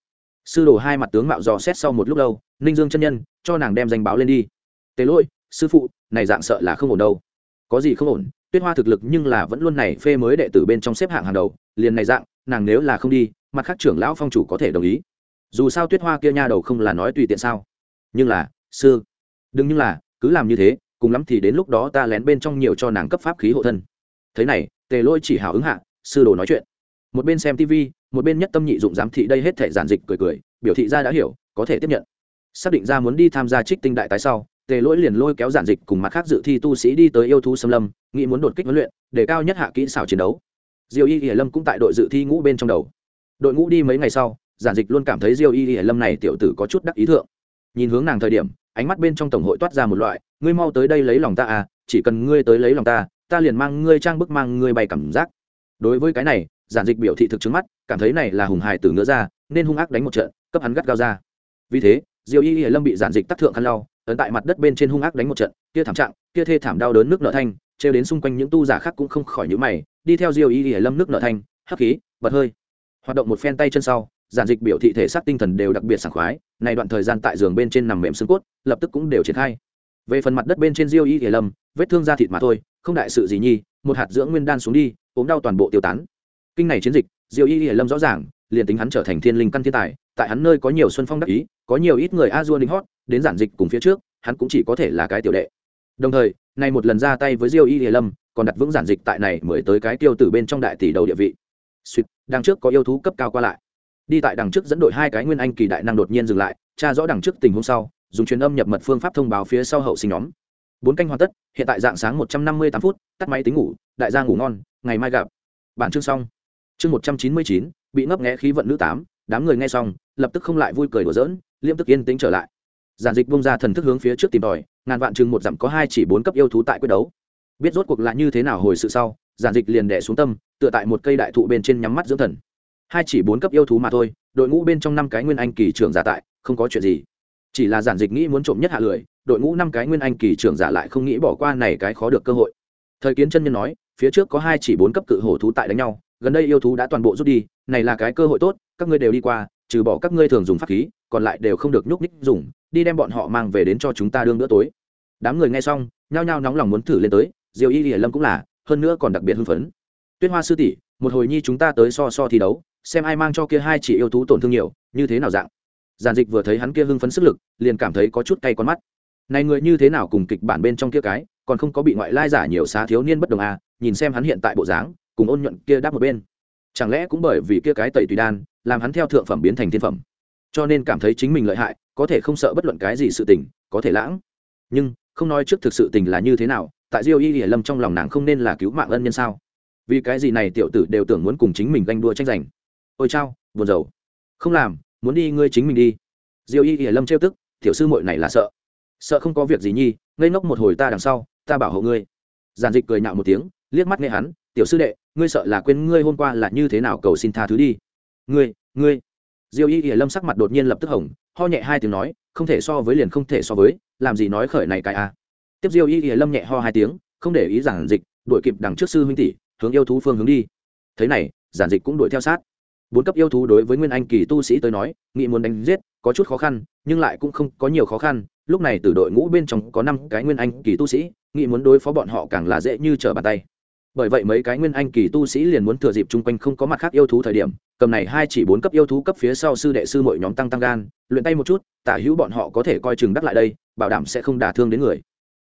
Sư đồ hai mặt tướng mạo dò xét sau một lúc lâu, ninh dương chân nhân, cho nàng đem danh báo lên đi tề lỗi, sư phụ, này dạng sợ là không ổn đâu. Có gì không ổn? Tuyết hoa thực lực nhưng là vẫn luôn này phê mới đệ tử bên trong xếp hạng hàng đầu, liền này dạng, nàng nếu là không đi, mặt khác trưởng lão phong chủ có thể đồng ý. Dù sao tuyết hoa kia nha đầu không là nói tùy tiện sao? Nhưng là, sư, đừng nhưng là, cứ làm như thế, cùng lắm thì đến lúc đó ta lén bên trong nhiều cho nàng cấp pháp khí hộ thân. Thế này, tề lôi chỉ hào ứng hạ, sư đồ nói chuyện. Một bên xem tv một bên nhất tâm nhị dụng giám thị đây hết thể giản dịch cười cười, biểu thị ra đã hiểu, có thể tiếp nhận. Xác định ra muốn đi tham gia trích tinh đại tái sau tề lỗi liền lôi kéo giản dịch cùng mặt khác dự thi tu sĩ đi tới yêu thú xâm lâm, nghĩ muốn đột kích huấn luyện, để cao nhất hạ kỹ xảo chiến đấu. Diêu y hiển lâm cũng tại đội dự thi ngũ bên trong đầu. Đội ngũ đi mấy ngày sau, giản dịch luôn cảm thấy diêu y hiển lâm này tiểu tử có chút đắc ý thượng. Nhìn hướng nàng thời điểm, ánh mắt bên trong tổng hội toát ra một loại, ngươi mau tới đây lấy lòng ta à chỉ cần ngươi tới lấy lòng ta ta liền mang ngươi trang bức mang ngươi bay cảm giác. Đối với cái này, giản dịch biểu thị thực chứng mắt, cảm thấy này là hùng hài tử ngứa ra, nên hung ác đánh một trận, cấp hắn gắt gao ra. Vì thế, diêu y hiển lâm bị giản dịch tắc thượng khăn lau ấn tại mặt đất bên trên hung ác đánh một trận, kia thảm trạng, kia thê thảm đau đớn nước nợ thanh, trêu đến xung quanh những tu giả khác cũng không khỏi nhữ mày, đi theo diêu y hiển lâm nước nợ thanh, hắc khí, bật hơi. Hoạt động một phen tay chân sau, giản dịch biểu thị thể xác tinh thần đều đặc biệt sảng khoái, này đoạn thời gian tại giường bên trên nằm mềm xương cốt, lập tức cũng đều triển khai. Về phần mặt đất bên trên diêu y hiển lâm, vết thương da thịt mà thôi, không đại sự gì nhi, một hạt dưỡng nguyên đan xuống đi, ốm đau toàn bộ tiêu tán. Kinh này chiến dịch, diêu y hiển lâm rõ ràng, liền tính hắn trở thành thiên linh căn thiên tài, tại hắn nơi có nhiều xuân phong đắc ý, có nhiều ít người a dua đính hót đến giản dịch cùng phía trước, hắn cũng chỉ có thể là cái tiểu đệ. Đồng thời, nay một lần ra tay với diêu y hiền lâm, còn đặt vững giản dịch tại này mới tới cái tiêu tử bên trong đại tỷ đầu địa vị. Suýt đằng trước có yêu thú cấp cao qua lại. Đi tại đằng trước dẫn đội hai cái nguyên anh kỳ đại năng đột nhiên dừng lại, tra rõ đằng trước tình huống sau, dùng truyền âm nhập mật phương pháp thông báo phía sau hậu sinh nhóm. Bốn canh hoàn tất, hiện tại dạng sáng một trăm năm mươi tám phút, tắt máy tính ngủ, đại gia ngủ ngon, ngày mai gặp. Bản chương xong. Chương một trăm chín mươi chín, bị ngấp nghẽ khí vận nữ tám, đám người nghe xong, lập tức không lại vui cười đùa giỡn, liêm tức yên tĩnh trở lại giản dịch bung ra thần thức hướng phía trước tìm tòi, ngàn vạn chừng một dặm có hai chỉ bốn cấp yêu thú tại quyết đấu. Biết rốt cuộc là như thế nào hồi sự sau, giản dịch liền đẻ xuống tâm, tựa tại một cây đại thụ bên trên nhắm mắt dưỡng thần. Hai chỉ bốn cấp yêu thú mà thôi, đội ngũ bên trong năm cái nguyên anh kỳ trưởng giả tại, không có chuyện gì. Chỉ là giản dịch nghĩ muốn trộm nhất hạ lười, đội ngũ năm cái nguyên anh kỳ trưởng giả lại không nghĩ bỏ qua này cái khó được cơ hội. Thời kiến chân nhân nói, phía trước có hai chỉ bốn cấp cự hổ thú tại đánh nhau, gần đây yêu thú đã toàn bộ rút đi, này là cái cơ hội tốt, các ngươi đều đi qua, trừ bỏ các ngươi thường dùng pháp khí, còn lại đều không được nhúc ních dùng đi đem bọn họ mang về đến cho chúng ta đương bữa tối. Đám người nghe xong, nhao nhao nóng lòng muốn thử lên tới diều y hiển lâm cũng là, hơn nữa còn đặc biệt hưng phấn. Tuyết hoa sư tỷ, một hồi nhi chúng ta tới so so thi đấu, xem ai mang cho kia hai chỉ yêu thú tổn thương nhiều, như thế nào dạng. Giản dịch vừa thấy hắn kia hưng phấn sức lực, liền cảm thấy có chút cay con mắt. Này người như thế nào cùng kịch bản bên trong kia cái, còn không có bị ngoại lai giả nhiều xá thiếu niên bất đồng à nhìn xem hắn hiện tại bộ dáng, cùng ôn nhuận kia đáp một bên. Chẳng lẽ cũng bởi vì kia cái tẩy tùy đan, làm hắn theo thượng phẩm biến thành thiên phẩm. Cho nên cảm thấy chính mình lợi hại có thể không sợ bất luận cái gì sự tình, có thể lãng. Nhưng, không nói trước thực sự tình là như thế nào, tại diêu y hiển lâm trong lòng nàng không nên là cứu mạng ân nhân sao? Vì cái gì này tiểu tử đều tưởng muốn cùng chính mình ganh đua tranh giành? Ôi chao, buồn rầu. Không làm, muốn đi ngươi chính mình đi. Diêu y hiển lâm trêu tức, tiểu sư muội này là sợ. Sợ không có việc gì nhi, ngây ngốc một hồi ta đằng sau, ta bảo hộ ngươi. Giản dịch cười nhạo một tiếng, liếc mắt nghe hắn, tiểu sư đệ, ngươi sợ là quên ngươi hôm qua là như thế nào cầu xin tha thứ đi. Ngươi ngươi diêu y hiển lâm sắc mặt đột nhiên lập tức hỏng ho nhẹ hai tiếng nói, không thể so với liền không thể so với, làm gì nói khởi này cái a. À. tiếp diêu y hiển lâm nhẹ ho hai tiếng, không để ý giản dịch, đuổi kịp đằng trước sư huynh tỷ, hướng yêu thú phương hướng đi. Thế này, giản dịch cũng đuổi theo sát. Bốn cấp yêu thú đối với nguyên anh kỳ tu sĩ tới nói, nghị muốn đánh giết, có chút khó khăn, nhưng lại cũng không có nhiều khó khăn. Lúc này từ đội ngũ bên trong có năm cái nguyên anh kỳ tu sĩ, nghị muốn đối phó bọn họ càng là dễ như trở bàn tay. Bởi vậy mấy cái nguyên anh kỳ tu sĩ liền muốn thừa dịp chung quanh không có mặt khác yêu thú thời điểm cầm này hai chỉ bốn cấp yêu thú cấp phía sau sư đệ sư mỗi nhóm tăng tăng gan, luyện tay một chút, tả hữu bọn họ có thể coi chừng đắc lại đây, bảo đảm sẽ không đả thương đến người.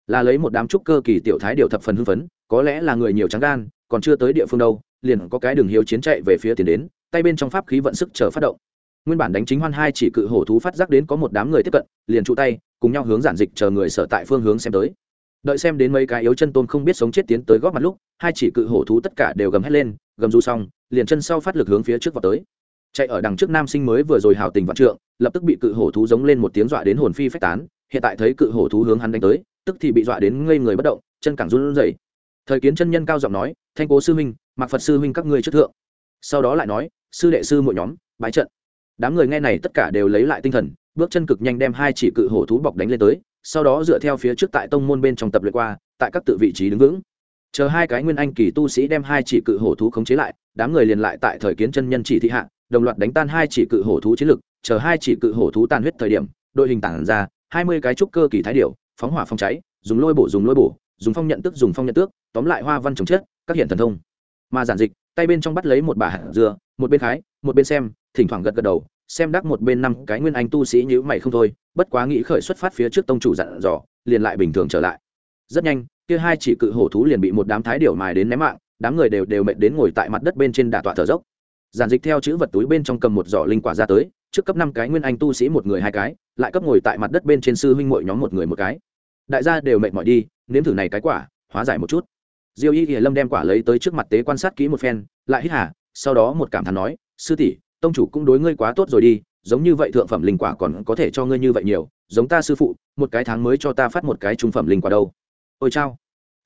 Là lấy một đám trúc cơ kỳ tiểu thái điều thập phần hưng phấn, có lẽ là người nhiều trắng gan, còn chưa tới địa phương đâu, liền có cái đường hiếu chiến chạy về phía tiền đến, tay bên trong pháp khí vận sức chờ phát động. Nguyên bản đánh chính hoan hai chỉ cự hổ thú phát giác đến có một đám người tiếp cận, liền trụ tay, cùng nhau hướng giản dịch chờ người sở tại phương hướng xem tới. Đợi xem đến mấy cái yếu chân tôn không biết sống chết tiến tới góp mặt lúc, hai chỉ cự hổ thú tất cả đều gầm hét lên gầm rú xong, liền chân sau phát lực hướng phía trước vào tới. Chạy ở đằng trước nam sinh mới vừa rồi hào tình vạn trượng, lập tức bị cự hổ thú giống lên một tiếng dọa đến hồn phi phách tán, hiện tại thấy cự hổ thú hướng hắn đánh tới, tức thì bị dọa đến ngây người bất động, chân càng run rẩy. Thời kiến chân nhân cao giọng nói, thanh cố sư huynh, mặc phật sư huynh các ngươi trước thượng. Sau đó lại nói, sư đệ sư mỗi nhóm, bái trận. Đám người nghe này tất cả đều lấy lại tinh thần, bước chân cực nhanh đem hai chỉ cự hổ thú bọc đánh lên tới, sau đó dựa theo phía trước tại tông môn bên trong tập luyện qua, tại các tự vị trí đứng vững chờ hai cái nguyên anh kỳ tu sĩ đem hai chỉ cự hổ thú khống chế lại đám người liền lại tại thời kiến chân nhân chỉ thị hạ đồng loạt đánh tan hai chỉ cự hổ thú chiến lực chờ hai chỉ cự hổ thú tan huyết thời điểm đội hình tản ra hai mươi cái trúc cơ kỳ thái điệu phóng hỏa phong cháy dùng lôi bổ dùng lôi bổ dùng phong nhận tức dùng phong nhận tước tóm lại hoa văn trồng chết, các hiện thần thông. Mà giản dịch tay bên trong bắt lấy một bà hạt dừa một bên khái một bên xem thỉnh thoảng gật gật đầu xem đắc một bên năm cái nguyên anh tu sĩ nhữ mày không thôi bất quá nghĩ khởi xuất phát phía trước tông chủ dặn dò liền lại bình thường trở lại. Rất nhanh kia hai chỉ cự hổ thú liền bị một đám thái điểu mài đến ném mạng, đám người đều đều mệt đến ngồi tại mặt đất bên trên đà tọa thở dốc. Giản dịch theo chữ vật túi bên trong cầm một giỏ linh quả ra tới, trước cấp năm cái nguyên anh tu sĩ một người hai cái, lại cấp ngồi tại mặt đất bên trên sư huynh mội nhóm một người một cái. Đại gia đều mệt mỏi đi, nếm thử này cái quả, hóa giải một chút. Diêu y thì lâm đem quả lấy tới trước mặt tế quan sát kỹ một phen, lại hít hà, sau đó một cảm thán nói, sư tỷ, tông chủ cũng đối ngươi quá tốt rồi đi, giống như vậy thượng phẩm linh quả còn có thể cho ngươi như vậy nhiều, giống ta sư phụ, một cái tháng mới cho ta phát một cái trung phẩm linh quả đâu. Ôi chao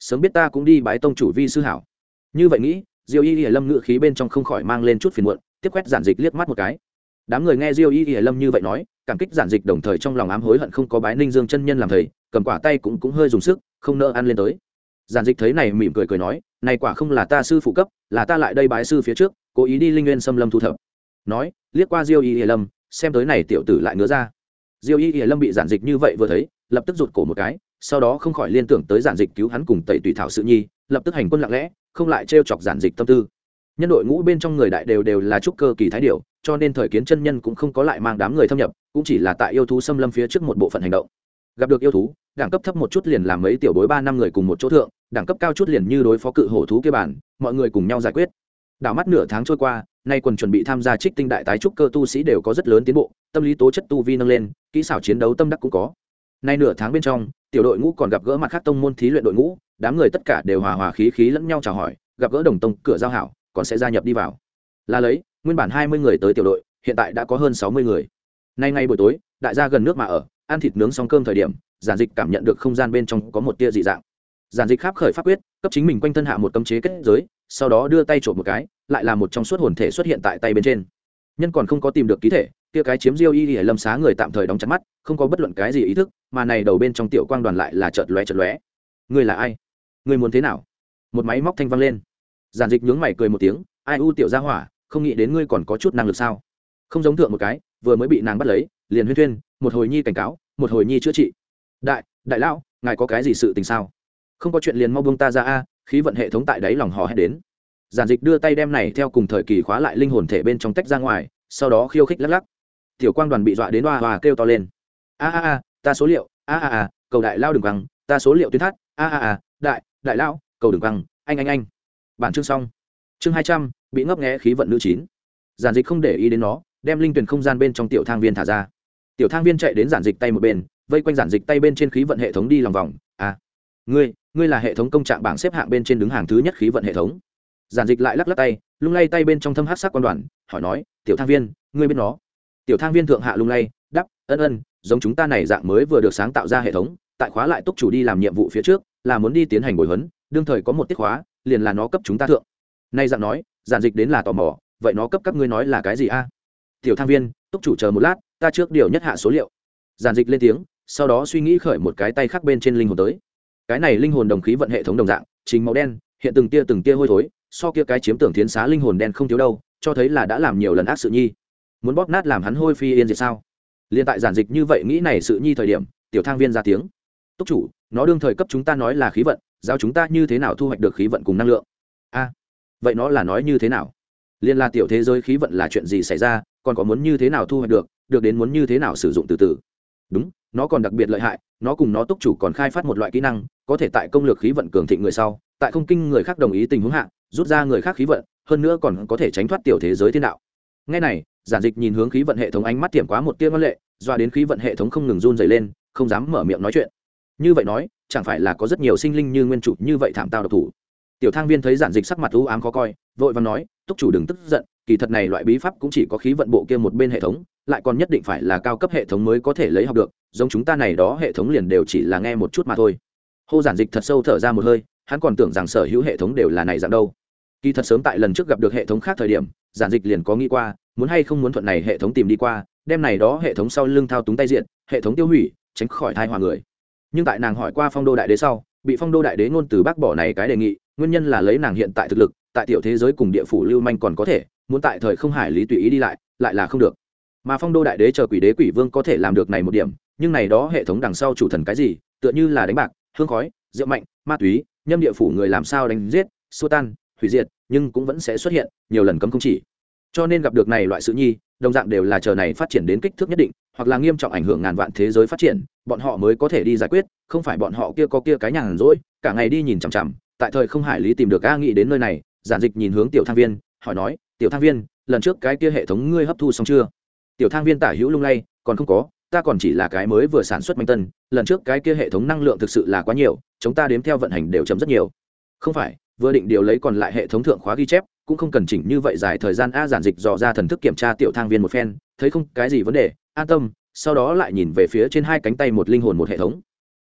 sớm biết ta cũng đi bái tông chủ vi sư hảo. Như vậy nghĩ, diêu y hiển lâm ngự khí bên trong không khỏi mang lên chút phiền muộn, tiếp quét giản dịch liếc mắt một cái. Đám người nghe diêu y hiển lâm như vậy nói, cảm kích giản dịch đồng thời trong lòng ám hối hận không có bái ninh dương chân nhân làm thầy, cầm quả tay cũng cũng hơi dùng sức, không nỡ ăn lên tới. Giản dịch thấy này mỉm cười cười nói, này quả không là ta sư phụ cấp, là ta lại đây bái sư phía trước, cố ý đi linh nguyên xâm lâm thu thập. Nói, liếc qua diêu y hiển lâm, xem tới này tiểu tử lại ngứa ra. Diêu y hiển lâm bị giản dịch như vậy vừa thấy, lập tức rụt cổ một cái sau đó không khỏi liên tưởng tới giản dịch cứu hắn cùng tẩy tùy thảo sự nhi, lập tức hành quân lặng lẽ, không lại trêu chọc giản dịch tâm tư. Nhân đội ngũ bên trong người đại đều đều là trúc cơ kỳ thái điểu, cho nên thời kiến chân nhân cũng không có lại mang đám người thâm nhập, cũng chỉ là tại yêu thú xâm lâm phía trước một bộ phận hành động. Gặp được yêu thú, đẳng cấp thấp một chút liền làm mấy tiểu bối ba năm người cùng một chỗ thượng, đẳng cấp cao chút liền như đối phó cự hổ thú kia bản, mọi người cùng nhau giải quyết. Đảo mắt nửa tháng trôi qua, nay quần chuẩn bị tham gia trích tinh đại tái trúc cơ tu sĩ đều có rất lớn tiến bộ, tâm lý tố chất tu vi nâng lên, kỹ xảo chiến đấu tâm đắc cũng có. Nay nửa tháng bên trong tiểu đội ngũ còn gặp gỡ mặt khác tông môn thí luyện đội ngũ, đám người tất cả đều hòa hòa khí khí lẫn nhau chào hỏi, gặp gỡ đồng tông, cửa giao hảo, còn sẽ gia nhập đi vào. Là lấy, nguyên bản hai mươi người tới tiểu đội, hiện tại đã có hơn sáu mươi người. Nay ngay buổi tối, đại gia gần nước mà ở, ăn thịt nướng xong cơm thời điểm, giản dịch cảm nhận được không gian bên trong có một tia dị dạng. Giản dịch khắp khởi pháp quyết, cấp chính mình quanh thân hạ một cấm chế kết giới, sau đó đưa tay trộm một cái, lại là một trong suốt hồn thể xuất hiện tại tay bên trên. Nhân còn không có tìm được ký thể, kia cái chiếm diêu y y lâm xá người tạm thời đóng chặt mắt không có bất luận cái gì ý thức, mà này đầu bên trong tiểu quang đoàn lại là chợt lóe chợt lóe. Người là ai? Người muốn thế nào? Một máy móc thanh vang lên. Giản dịch nhướng mày cười một tiếng, ai u tiểu gia hỏa, không nghĩ đến ngươi còn có chút năng lực sao? Không giống thượng một cái, vừa mới bị nàng bắt lấy, liền huyên thuyên, một hồi nhi cảnh cáo, một hồi nhi chữa trị. Đại đại lão, ngài có cái gì sự tình sao? Không có chuyện liền mau buông ta ra a, khí vận hệ thống tại đấy lòng họ hét đến. Giản dịch đưa tay đem này theo cùng thời kỳ khóa lại linh hồn thể bên trong tách ra ngoài, sau đó khiêu khích lắc lắc. Tiểu quang đoàn bị dọa đến hoa hoa kêu to lên a a a, ta số liệu. A a a, cầu đại lao đừng văng ta số liệu tuyến thắt. A a a, đại đại lão cầu đừng văng anh anh anh. Bản chương xong. Chương hai trăm, bị ngấp nghé khí vận nữ chín. Giản dịch không để ý đến nó, đem linh tuyển không gian bên trong tiểu thang viên thả ra. Tiểu thang viên chạy đến giản dịch tay một bên, vây quanh giản dịch tay bên trên khí vận hệ thống đi lòng vòng. À ngươi ngươi là hệ thống công trạng bảng xếp hạng bên trên đứng hàng thứ nhất khí vận hệ thống. Giản dịch lại lắc lắc tay, lung lay tay bên trong thâm hát sắc quan đoàn, hỏi nói, tiểu thang viên, ngươi biết nó? Tiểu thang viên thượng hạ lung lay đắp ân ân, giống chúng ta này dạng mới vừa được sáng tạo ra hệ thống, tại khóa lại túc chủ đi làm nhiệm vụ phía trước, là muốn đi tiến hành bồi huấn, đương thời có một tiết khóa, liền là nó cấp chúng ta thượng. Nay dạng nói, giản dịch đến là tò mò, vậy nó cấp các ngươi nói là cái gì a? Tiểu thang viên, túc chủ chờ một lát, ta trước điều nhất hạ số liệu. Giản dịch lên tiếng, sau đó suy nghĩ khởi một cái tay khác bên trên linh hồn tới. Cái này linh hồn đồng khí vận hệ thống đồng dạng chính màu đen, hiện từng tia từng tia hôi thối, so kia cái chiếm tưởng thiến xá linh hồn đen không thiếu đâu, cho thấy là đã làm nhiều lần ác sự nhi. Muốn bóp nát làm hắn hôi phi yên diệt sao? Liên tại giản dịch như vậy nghĩ này sự nhi thời điểm, tiểu thang viên ra tiếng. Túc chủ, nó đương thời cấp chúng ta nói là khí vận, giao chúng ta như thế nào thu hoạch được khí vận cùng năng lượng? A, vậy nó là nói như thế nào? Liên là tiểu thế giới khí vận là chuyện gì xảy ra, còn có muốn như thế nào thu hoạch được được đến muốn như thế nào sử dụng từ từ? Đúng, nó còn đặc biệt lợi hại, nó cùng nó túc chủ còn khai phát một loại kỹ năng, có thể tại công lược khí vận cường thịnh người sau, tại không kinh người khác đồng ý tình huống hạ, rút ra người khác khí vận, hơn nữa còn có thể tránh thoát tiểu thế giới thiên đạo ngay này, giản dịch nhìn hướng khí vận hệ thống ánh mắt tiệm quá một tia ngân lệ, doa đến khí vận hệ thống không ngừng run dày lên, không dám mở miệng nói chuyện. Như vậy nói, chẳng phải là có rất nhiều sinh linh như nguyên chủ như vậy thảm tao độc thủ. Tiểu thang viên thấy giản dịch sắc mặt u ám khó coi, vội và nói, túc chủ đừng tức giận, kỳ thật này loại bí pháp cũng chỉ có khí vận bộ kia một bên hệ thống, lại còn nhất định phải là cao cấp hệ thống mới có thể lấy học được, giống chúng ta này đó hệ thống liền đều chỉ là nghe một chút mà thôi. Hô giản dịch thật sâu thở ra một hơi, hắn còn tưởng rằng sở hữu hệ thống đều là này dạng đâu kỳ thật sớm tại lần trước gặp được hệ thống khác thời điểm, giản dịch liền có nghĩ qua, muốn hay không muốn thuận này hệ thống tìm đi qua, đem này đó hệ thống sau lưng thao túng tay diện, hệ thống tiêu hủy, tránh khỏi thai hòa người. Nhưng tại nàng hỏi qua phong đô đại đế sau, bị phong đô đại đế ngôn từ bác bỏ này cái đề nghị, nguyên nhân là lấy nàng hiện tại thực lực, tại tiểu thế giới cùng địa phủ lưu manh còn có thể, muốn tại thời không hải lý tùy ý đi lại lại là không được. Mà phong đô đại đế chờ quỷ đế quỷ vương có thể làm được này một điểm, nhưng này đó hệ thống đằng sau chủ thần cái gì, tựa như là đánh bạc, hương khói, rượu mạnh, ma túy, nhâm địa phủ người làm sao đánh giết, xua tan hủy diệt, nhưng cũng vẫn sẽ xuất hiện, nhiều lần cấm không chỉ. Cho nên gặp được này loại sự nhi, đồng dạng đều là chờ này phát triển đến kích thước nhất định, hoặc là nghiêm trọng ảnh hưởng ngàn vạn thế giới phát triển, bọn họ mới có thể đi giải quyết, không phải bọn họ kia có kia cái nhàn rỗi, cả ngày đi nhìn chằm chằm, tại thời không hải lý tìm được a nghĩ đến nơi này, giản dịch nhìn hướng tiểu thang viên, hỏi nói, tiểu thang viên, lần trước cái kia hệ thống ngươi hấp thu xong chưa? Tiểu thang viên tả hữu lung lay, còn không có, ta còn chỉ là cái mới vừa sản xuất manh tân, lần trước cái kia hệ thống năng lượng thực sự là quá nhiều, chúng ta đếm theo vận hành đều chấm rất nhiều. Không phải vừa định điều lấy còn lại hệ thống thượng khóa ghi chép, cũng không cần chỉnh như vậy dài thời gian a giản dịch dò ra thần thức kiểm tra tiểu thang viên một phen, thấy không cái gì vấn đề, an tâm, sau đó lại nhìn về phía trên hai cánh tay một linh hồn một hệ thống.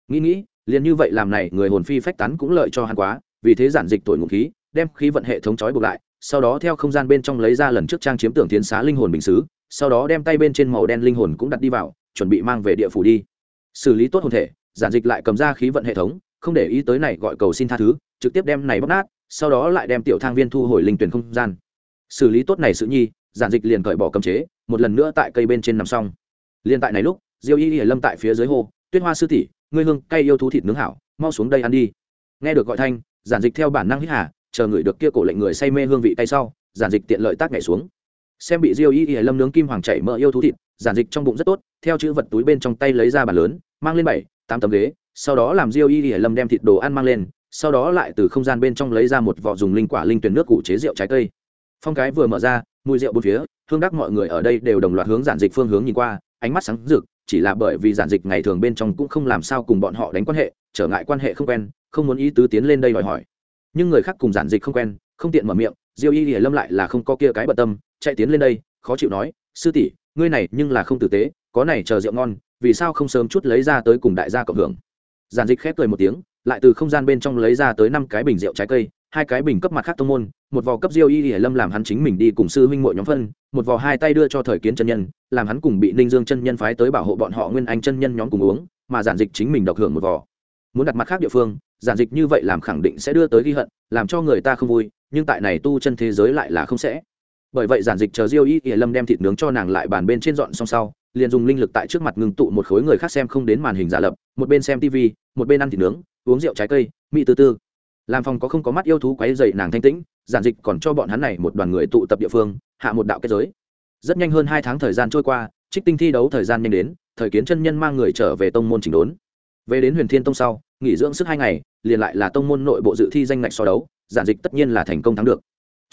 Nghĩ nghĩ, liền như vậy làm này, người hồn phi phách tán cũng lợi cho hắn quá, vì thế giản dịch tuổi ngụ khí, đem khí vận hệ thống trói buộc lại, sau đó theo không gian bên trong lấy ra lần trước trang chiếm tưởng tiến xá linh hồn bình xứ, sau đó đem tay bên trên màu đen linh hồn cũng đặt đi vào, chuẩn bị mang về địa phủ đi. Xử lý tốt hồn thể, giản dịch lại cầm ra khí vận hệ thống, không để ý tới này gọi cầu xin tha thứ trực tiếp đem này bóc nát, sau đó lại đem tiểu thang viên thu hồi linh tuyển không gian. Xử lý tốt này sự nhi, giản dịch liền cởi bỏ cấm chế, một lần nữa tại cây bên trên nằm xong. Liền tại này lúc, diêu y y lâm tại phía dưới hồ tuyết hoa sư tỷ, ngươi hương, cay yêu thú thịt nướng hảo, mau xuống đây ăn đi. Nghe được gọi thanh, giản dịch theo bản năng hít hà, chờ người được kia cổ lệnh người say mê hương vị tay sau, giản dịch tiện lợi tác nhảy xuống. Xem bị diêu y y lâm nướng kim hoàng chảy mỡ yêu thú thịt, giản dịch trong bụng rất tốt, theo chữ vật túi bên trong tay lấy ra bàn lớn, mang lên bảy, tám tấm ghế, sau đó làm diêu y y lâm đem thịt đồ ăn mang lên sau đó lại từ không gian bên trong lấy ra một vỏ dùng linh quả linh tuyển nước cụ chế rượu trái cây. Phong cái vừa mở ra, mùi rượu bốn phía, hương đắc mọi người ở đây đều đồng loạt hướng giản dịch phương hướng nhìn qua, ánh mắt sáng rực, chỉ là bởi vì giản dịch ngày thường bên trong cũng không làm sao cùng bọn họ đánh quan hệ, trở ngại quan hệ không quen, không muốn ý tứ tiến lên đây đòi hỏi. Nhưng người khác cùng giản dịch không quen, không tiện mở miệng, diêu y hiển lâm lại là không có kia cái bận tâm, chạy tiến lên đây, khó chịu nói, sư tỷ, ngươi này nhưng là không tử tế, có này chờ rượu ngon, vì sao không sớm chút lấy ra tới cùng đại gia cộng hưởng? Giản dịch khép cười một tiếng lại từ không gian bên trong lấy ra tới năm cái bình rượu trái cây, hai cái bình cấp mặt khác tông môn, một vò cấp diêu y hiển lâm làm hắn chính mình đi cùng sư huynh mội nhóm phân, một vò hai tay đưa cho thời kiến chân nhân, làm hắn cùng bị ninh dương chân nhân phái tới bảo hộ bọn họ nguyên anh chân nhân nhóm cùng uống, mà giản dịch chính mình độc hưởng một vò. Muốn đặt mặt khác địa phương, giản dịch như vậy làm khẳng định sẽ đưa tới ghi hận, làm cho người ta không vui, nhưng tại này tu chân thế giới lại là không sẽ bởi vậy giản dịch chờ diêu y ỉa lâm đem thịt nướng cho nàng lại bàn bên trên dọn xong sau, liền dùng linh lực tại trước mặt ngừng tụ một khối người khác xem không đến màn hình giả lập, một bên xem tv một bên ăn thịt nướng, uống rượu trái cây, mỹ tư tư. Làm phòng có không có mắt yêu thú quấy dậy nàng thanh tĩnh, giản dịch còn cho bọn hắn này một đoàn người tụ tập địa phương, hạ một đạo kết giới. Rất nhanh hơn hai tháng thời gian trôi qua, trích tinh thi đấu thời gian nhanh đến, thời kiến chân nhân mang người trở về tông môn chỉnh đốn. Về đến huyền thiên tông sau, nghỉ dưỡng sức hai ngày, liền lại là tông môn nội bộ dự thi danh ngạch so đấu, giản dịch tất nhiên là thành công thắng được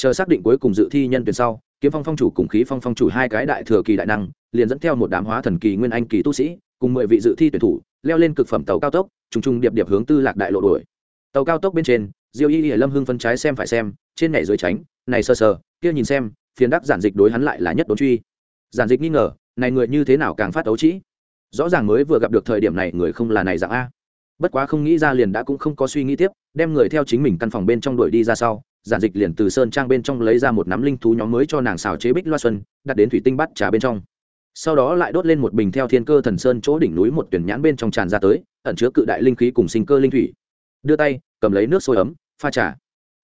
chờ xác định cuối cùng dự thi nhân tuyển sau, kiếm phong phong chủ cùng khí phong phong chủ hai cái đại thừa kỳ đại năng, liền dẫn theo một đám hóa thần kỳ nguyên anh kỳ tu sĩ, cùng mười vị dự thi tuyển thủ, leo lên cực phẩm tàu cao tốc, trùng trùng điệp điệp hướng tư lạc đại lộ đuổi. Tàu cao tốc bên trên, diêu y hiển lâm hưng phân trái xem phải xem, trên nhảy dưới tránh, này sơ sờ kia nhìn xem, phiền đắc giản dịch đối hắn lại là nhất đốn truy. Giản dịch nghi ngờ, này người như thế nào càng phát ấu trĩ? Rõ ràng mới vừa gặp được thời điểm này người không là này dạng a. Bất quá không nghĩ ra liền đã cũng không có suy nghĩ tiếp, đem người theo chính mình căn phòng bên trong đuổi đi ra sau giản dịch liền từ sơn trang bên trong lấy ra một nắm linh thú nhóm mới cho nàng xào chế bích loa xuân, đặt đến thủy tinh bắt trà bên trong. Sau đó lại đốt lên một bình theo thiên cơ thần sơn chỗ đỉnh núi một tuyển nhãn bên trong tràn ra tới, ẩn chứa cự đại linh khí cùng sinh cơ linh thủy. Đưa tay, cầm lấy nước sôi ấm, pha trà.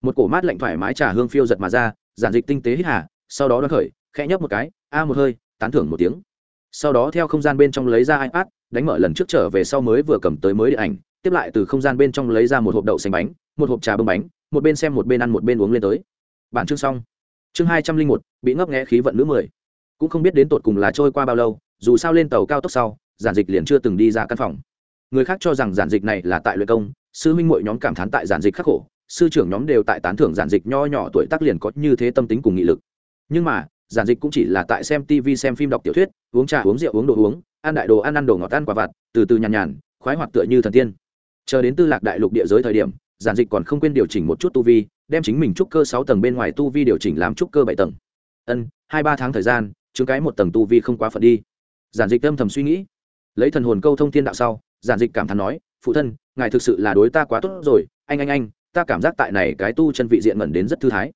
Một cổ mát lạnh thoải mái trà hương phiêu giật mà ra, giản dịch tinh tế hít hà, sau đó đoán khởi, khẽ nhấp một cái, a một hơi, tán thưởng một tiếng. Sau đó theo không gian bên trong lấy ra ipad, đánh mở lần trước trở về sau mới vừa cầm tới mới điện ảnh, tiếp lại từ không gian bên trong lấy ra một hộp đậu xanh bánh, một hộp trà bông bánh một bên xem một bên ăn một bên uống lên tới. Bản chương xong. Chương hai trăm linh một, bị ngấp nghẽ khí vận nữ mười. Cũng không biết đến tột cùng là trôi qua bao lâu, dù sao lên tàu cao tốc sau, giản dịch liền chưa từng đi ra căn phòng. Người khác cho rằng giản dịch này là tại luyện công, sư minh mội nhóm cảm thán tại giản dịch khắc khổ, sư trưởng nhóm đều tại tán thưởng giản dịch nho nhỏ tuổi tác liền có như thế tâm tính cùng nghị lực. Nhưng mà, giản dịch cũng chỉ là tại xem tv xem phim đọc tiểu thuyết, uống trà, uống rượu, uống đồ uống, ăn đại đồ, ăn ăn đồ ngọt, ăn quả vặt, từ từ nhàn nhàn, khoái hoạt tựa như thần tiên. Chờ đến tư lạc đại lục địa giới thời điểm giản dịch còn không quên điều chỉnh một chút tu vi, đem chính mình trúc cơ sáu tầng bên ngoài tu vi điều chỉnh làm trúc cơ bảy tầng. Ân, hai ba tháng thời gian chứng cái một tầng tu vi không quá phận đi. Giản dịch âm thầm suy nghĩ. Lấy thần hồn câu thông thiên đạo sau, giản dịch cảm thán nói, phụ thân, ngài thực sự là đối ta quá tốt rồi. Anh anh anh, ta cảm giác tại này cái tu chân vị diện mẩn đến rất thư thái.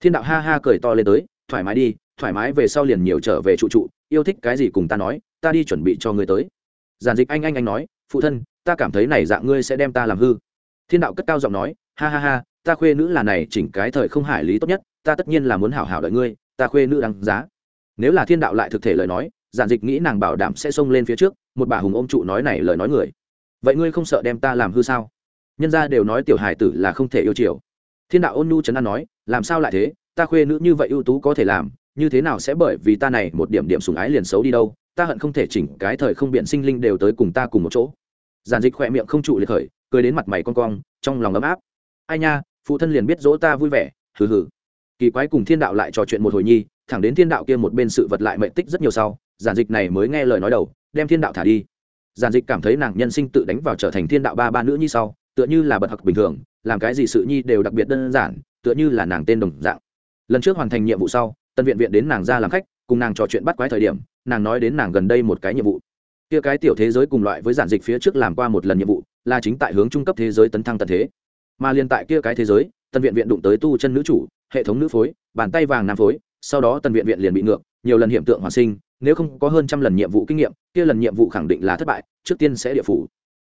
Thiên đạo ha ha cười to lên tới, thoải mái đi, thoải mái về sau liền nhiều trở về trụ trụ, yêu thích cái gì cùng ta nói, ta đi chuẩn bị cho ngươi tới. Giản dịch anh anh anh nói, phụ thân, ta cảm thấy này dạng ngươi sẽ đem ta làm hư thiên đạo cất cao giọng nói, ha ha ha, ta khuê nữ là này chỉnh cái thời không hải lý tốt nhất, ta tất nhiên là muốn hảo hảo đợi ngươi, ta khuê nữ đáng giá. Nếu là thiên đạo lại thực thể lời nói, giản dịch nghĩ nàng bảo đảm sẽ xông lên phía trước, một bà hùng ôm trụ nói này lời nói người. Vậy ngươi không sợ đem ta làm hư sao? Nhân ra đều nói tiểu hải tử là không thể yêu chiều. Thiên đạo ôn nhu trấn an nói, làm sao lại thế? Ta khuê nữ như vậy ưu tú có thể làm, như thế nào sẽ bởi vì ta này một điểm điểm sùng ái liền xấu đi đâu? Ta hận không thể chỉnh cái thời không biện sinh linh đều tới cùng ta cùng một chỗ. Giản dịch khỏe miệng không trụ liệt khởi cười đến mặt mày con cong, trong lòng ấm áp. Ai nha, phụ thân liền biết dỗ ta vui vẻ, hừ hừ. Kỳ quái cùng thiên đạo lại trò chuyện một hồi nhi, thẳng đến thiên đạo kia một bên sự vật lại mệnh tích rất nhiều sau, giản dịch này mới nghe lời nói đầu, đem thiên đạo thả đi. Giản dịch cảm thấy nàng nhân sinh tự đánh vào trở thành thiên đạo ba ba nữ nhi sau, tựa như là bật học bình thường, làm cái gì sự nhi đều đặc biệt đơn giản, tựa như là nàng tên đồng dạng. Lần trước hoàn thành nhiệm vụ sau, tân viện viện đến nàng ra làm khách, cùng nàng trò chuyện bắt quái thời điểm, nàng nói đến nàng gần đây một cái nhiệm vụ. Kia cái tiểu thế giới cùng loại với giản dịch phía trước làm qua một lần nhiệm vụ là chính tại hướng trung cấp thế giới tấn thăng tận thế. Mà liền tại kia cái thế giới, tân viện viện đụng tới tu chân nữ chủ, hệ thống nữ phối, bàn tay vàng nam phối, sau đó tân viện viện liền bị ngược, nhiều lần hiện tượng hoàn sinh, nếu không có hơn trăm lần nhiệm vụ kinh nghiệm, kia lần nhiệm vụ khẳng định là thất bại, trước tiên sẽ địa phủ.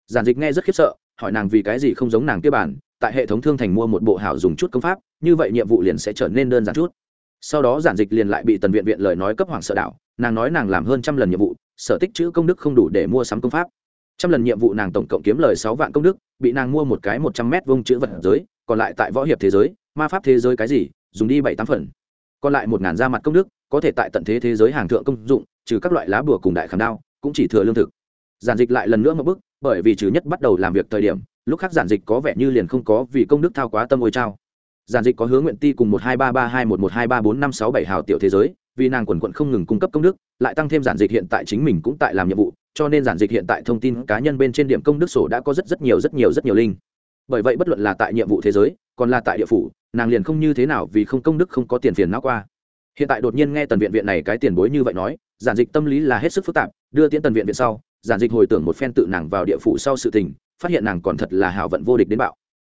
Giản dịch nghe rất khiếp sợ, hỏi nàng vì cái gì không giống nàng kia bản, tại hệ thống thương thành mua một bộ hảo dùng chút công pháp, như vậy nhiệm vụ liền sẽ trở nên đơn giản chút. Sau đó giản dịch liền lại bị tần viện viện lời nói cấp hoàng sợ đảo nàng nói nàng làm hơn trăm lần nhiệm vụ, sở tích chữ công đức không đủ để mua sắm công pháp trăm lần nhiệm vụ nàng tổng cộng kiếm lời sáu vạn công đức, bị nàng mua một cái một trăm mét vông chữ vật giới, còn lại tại võ hiệp thế giới, ma pháp thế giới cái gì, dùng đi bảy tám phần. Còn lại một ngàn da mặt công đức, có thể tại tận thế thế giới hàng thượng công dụng, trừ các loại lá bùa cùng đại khảm đao, cũng chỉ thừa lương thực. Giản dịch lại lần nữa một bước, bởi vì trừ nhất bắt đầu làm việc thời điểm, lúc khác giản dịch có vẻ như liền không có vì công đức thao quá tâm ôi trao. Giản dịch có hướng nguyện ti cùng một hai ba ba hai một một hai ba bốn năm sáu bảy hào tiểu thế giới, vì nàng quần quận không ngừng cung cấp công đức, lại tăng thêm giản dịch hiện tại chính mình cũng tại làm nhiệm vụ cho nên giản dịch hiện tại thông tin cá nhân bên trên điểm công đức sổ đã có rất rất nhiều rất nhiều rất nhiều linh bởi vậy bất luận là tại nhiệm vụ thế giới, còn là tại địa phủ, nàng liền không như thế nào vì không công đức không có tiền phiền não qua. Hiện tại đột nhiên nghe tần viện viện này cái tiền bối như vậy nói, giản dịch tâm lý là hết sức phức tạp, đưa tiến tần viện viện sau, giản dịch hồi tưởng một phen tự nàng vào địa phủ sau sự tình, phát hiện nàng còn thật là hảo vận vô địch đến bạo.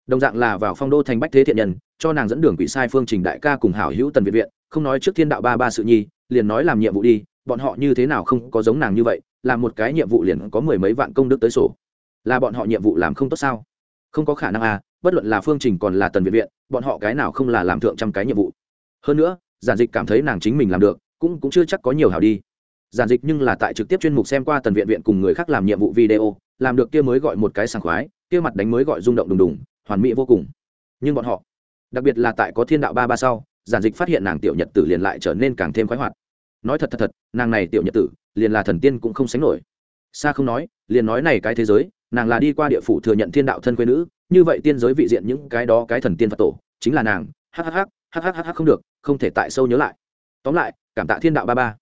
Đồng dạng là vào phong đô thành bách thế thiện nhân, cho nàng dẫn đường quỷ sai phương trình đại ca cùng hảo hữu tần viện viện, không nói trước thiên đạo ba ba sự nhi, liền nói làm nhiệm vụ đi, bọn họ như thế nào không có giống nàng như vậy làm một cái nhiệm vụ liền có mười mấy vạn công đức tới sổ. Là bọn họ nhiệm vụ làm không tốt sao? Không có khả năng à bất luận là phương trình còn là tần viện viện, bọn họ cái nào không là làm thượng trăm cái nhiệm vụ? Hơn nữa, giản dịch cảm thấy nàng chính mình làm được, cũng cũng chưa chắc có nhiều hảo đi. Giản dịch nhưng là tại trực tiếp chuyên mục xem qua tần viện viện cùng người khác làm nhiệm vụ video, làm được kia mới gọi một cái sảng khoái, kia mặt đánh mới gọi rung động đùng đùng, hoàn mỹ vô cùng. Nhưng bọn họ, đặc biệt là tại có thiên đạo ba ba sau, giản dịch phát hiện nàng tiểu nhật tử liền lại trở nên càng thêm khoái hoạt. Nói thật thật thật, nàng này tiểu nhật tử liền là thần tiên cũng không sánh nổi. Xa không nói, liền nói này cái thế giới, nàng là đi qua địa phủ thừa nhận thiên đạo thân quê nữ, như vậy tiên giới vị diện những cái đó cái thần tiên phật tổ, chính là nàng. Hhh hhh không được, không thể tại sâu nhớ lại. Tóm lại, cảm tạ thiên đạo ba ba.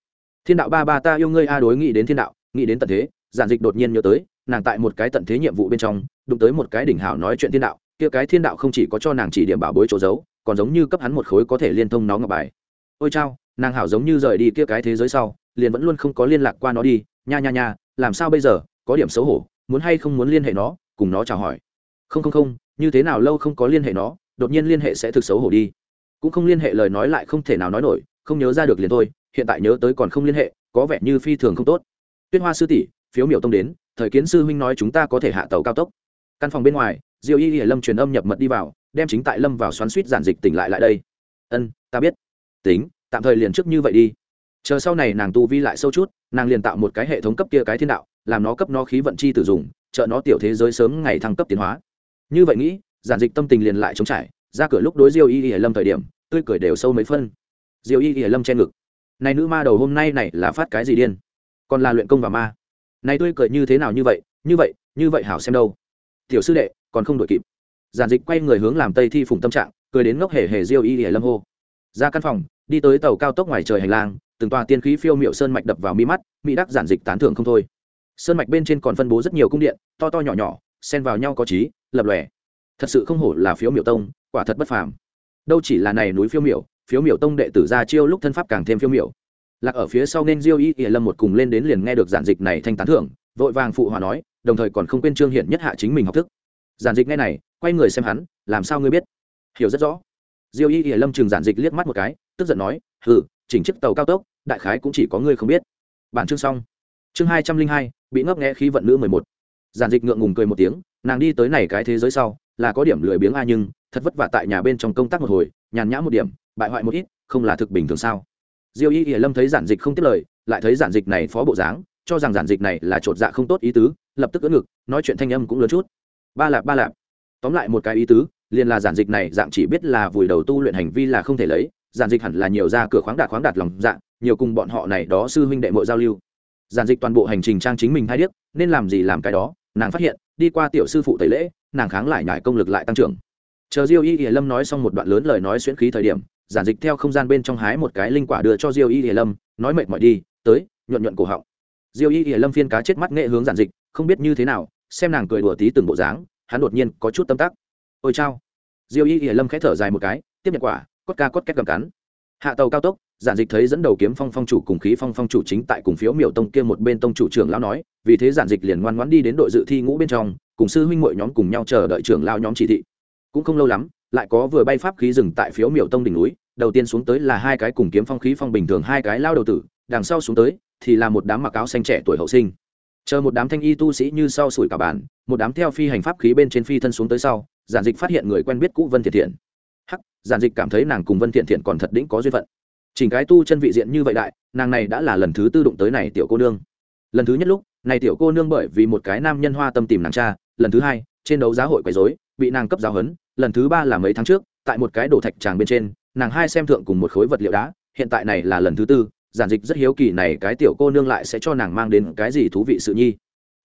Thiên đạo ba ba ta yêu ngươi a, đối nghĩ đến thiên đạo, nghĩ đến tận thế, giản dịch đột nhiên nhớ tới, nàng tại một cái tận thế nhiệm vụ bên trong, đụng tới một cái đỉnh hảo nói chuyện thiên đạo, kia cái thiên đạo không chỉ có cho nàng chỉ điểm bảo bối chỗ giấu, còn giống như cấp hắn một khối có thể liên thông nó ngọc bài. Ôi chao, nàng hảo giống như rời đi kia cái thế giới sau liền vẫn luôn không có liên lạc qua nó đi. Nha nha nha, làm sao bây giờ? Có điểm xấu hổ, muốn hay không muốn liên hệ nó? Cùng nó chào hỏi. Không không không, như thế nào lâu không có liên hệ nó, đột nhiên liên hệ sẽ thực xấu hổ đi. Cũng không liên hệ lời nói lại không thể nào nói nổi, không nhớ ra được liền thôi, hiện tại nhớ tới còn không liên hệ, có vẻ như phi thường không tốt. Tuyết hoa sư tỷ, phiếu miểu tông đến, thời kiến sư huynh nói chúng ta có thể hạ tàu cao tốc. Căn phòng bên ngoài, diêu y y lâm truyền âm nhập mật đi vào, đem chính tại lâm vào xoắn suýt giản dịch tỉnh lại lại đây. Ân, ta biết. Tính, tạm thời liền trước như vậy đi chờ sau này nàng tu vi lại sâu chút, nàng liền tạo một cái hệ thống cấp kia cái thiên đạo, làm nó cấp nó khí vận chi tử dùng, trợ nó tiểu thế giới sớm ngày thăng cấp tiến hóa. Như vậy nghĩ, giản dịch tâm tình liền lại chống trải, ra cửa lúc đối diêu y y lâm thời điểm, tươi cười đều sâu mấy phân. Diêu y y lâm che ngực. Này nữ ma đầu hôm nay này là phát cái gì điên? Còn là luyện công và ma. Này tươi cười như thế nào như vậy như vậy như vậy hảo xem đâu. Tiểu sư đệ, còn không đổi kịp. Giản dịch quay người hướng làm tây thi phùng tâm trạng, cười đến ngốc hề hề diêu y hề lâm hô. Ra căn phòng, đi tới tàu cao tốc ngoài trời hành lang từng tòa tiên khí phiêu miệu sơn mạch đập vào mi mắt mỹ đắc giản dịch tán thưởng không thôi. Sơn mạch bên trên còn phân bố rất nhiều cung điện, to to nhỏ nhỏ, xen vào nhau có trí, lập lòe. Thật sự không hổ là phiếu miệu tông, quả thật bất phàm. Đâu chỉ là này núi phiêu miệu phiếu miệu tông đệ tử ra chiêu lúc thân pháp càng thêm phiêu miệu lạc ở phía sau nên diêu y ỉa lâm một cùng lên đến liền nghe được giản dịch này thanh tán thưởng, vội vàng phụ hòa nói, đồng thời còn không quên trương hiện nhất hạ chính mình học thức. Giản dịch nghe này, quay người xem hắn, làm sao ngươi biết? Hiểu rất rõ. Diêu y ỉa lâm chừng giản dịch liếc mắt một cái, tức giận nói, hừ chỉnh chiếc tàu cao tốc, đại khái cũng chỉ có ngươi không biết. Bản chương xong. Chương hai trăm linh hai, bị ngấp nghẽ khí vận nữ mười một. Giản dịch ngượng ngùng cười một tiếng, nàng đi tới này cái thế giới sau, là có điểm lười biếng a nhưng, thật vất vả tại nhà bên trong công tác một hồi, nhàn nhã một điểm, bại hoại một ít, không là thực bình thường sao? Diêu y hiển lâm thấy giản dịch không tiếp lời, lại thấy giản dịch này phó bộ dáng, cho rằng giản dịch này là t dạ không tốt ý tứ, lập tức ưỡn ngực, nói chuyện thanh âm cũng lớn chút. Ba lạp ba lạp. Tóm lại một cái ý tứ, liền là giản dịch này dạng chỉ biết là vùi đầu tu luyện hành vi là không thể lấy giản dịch hẳn là nhiều ra cửa khoáng đạt khoáng đạt lòng dạ nhiều cùng bọn họ này đó sư huynh đệ mội giao lưu. Giản dịch toàn bộ hành trình trang chính mình hai điếc, nên làm gì làm cái đó, nàng phát hiện, đi qua tiểu sư phụ tẩy lễ, nàng kháng lại nhải công lực lại tăng trưởng. Chờ diêu y hiển lâm nói xong một đoạn lớn lời nói xuyễn khí thời điểm, giản dịch theo không gian bên trong hái một cái linh quả đưa cho diêu y hiển lâm, nói mệt mỏi đi, tới, nhuận nhuận cổ họng. Diêu y hiển lâm phiên cá chết mắt nghệ hướng giản dịch, không biết như thế nào, xem nàng cười đùa tí từng bộ dáng, hắn đột nhiên có chút tâm tắc. Ôi chao. Diêu y hiển lâm khẽ thở dài một cái, tiếp nhận quả cốt ca cốt két cầm cắn. Hạ tàu cao tốc, giản dịch thấy dẫn đầu kiếm phong phong chủ cùng khí phong phong chủ chính tại cùng phiếu miểu tông kia một bên tông chủ trưởng lão nói, vì thế giản dịch liền ngoan ngoãn đi đến đội dự thi ngũ bên trong, cùng sư huynh muội nhóm cùng nhau chờ đợi trưởng lao nhóm chỉ thị. Cũng không lâu lắm, lại có vừa bay pháp khí dừng tại phiếu miểu tông đỉnh núi, đầu tiên xuống tới là hai cái cùng kiếm phong khí phong bình thường hai cái lao đầu tử, đằng sau xuống tới thì là một đám mặc áo xanh trẻ tuổi hậu sinh. Chờ một đám thanh y tu sĩ như sau sủi cả bản một đám theo phi hành pháp khí bên trên phi thân xuống tới sau, giản dịch phát hiện người quen biết cũ vân thiệt thiện giản dịch cảm thấy nàng cùng vân thiện thiện còn thật đỉnh có duyên phận. Chỉnh cái tu chân vị diện như vậy đại, nàng này đã là lần thứ tư đụng tới này tiểu cô nương. Lần thứ nhất lúc, này tiểu cô nương bởi vì một cái nam nhân hoa tâm tìm nàng cha, lần thứ hai, trên đấu giá hội quấy rối, bị nàng cấp giáo hấn lần thứ ba là mấy tháng trước, tại một cái đổ thạch tràng bên trên, nàng hai xem thượng cùng một khối vật liệu đá, hiện tại này là lần thứ tư, giản dịch rất hiếu kỳ này cái tiểu cô nương lại sẽ cho nàng mang đến cái gì thú vị sự nhi.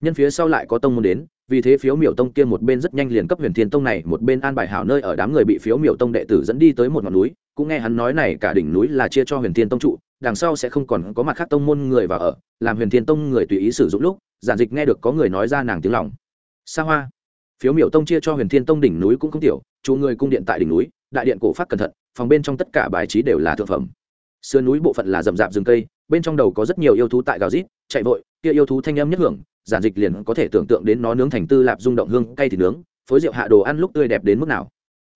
Nhân phía sau lại có tông môn đến vì thế phiếu miểu tông kia một bên rất nhanh liền cấp huyền thiên tông này, một bên an bài hảo nơi ở đám người bị phiếu miểu tông đệ tử dẫn đi tới một ngọn núi, cũng nghe hắn nói này, cả đỉnh núi là chia cho huyền thiên tông trụ, đằng sau sẽ không còn có mặt khác tông môn người vào ở, làm huyền thiên tông người tùy ý sử dụng lúc, giản dịch nghe được có người nói ra nàng tiếng lòng. Xa hoa. Phiếu miểu tông chia cho huyền thiên tông đỉnh núi cũng không tiểu chủ người cung điện tại đỉnh núi, đại điện cổ phát cẩn thận, phòng bên trong tất cả bài trí đều là thượng phẩm. Sườn núi bộ phận là rậm rạp rừng cây, bên trong đầu có rất nhiều yêu thú tại gào rít, chạy vội, kia yêu thú thanh âm nhất hưởng giản dịch liền có thể tưởng tượng đến nó nướng thành tư lạp rung động hương cay thì nướng, phối rượu hạ đồ ăn lúc tươi đẹp đến mức nào.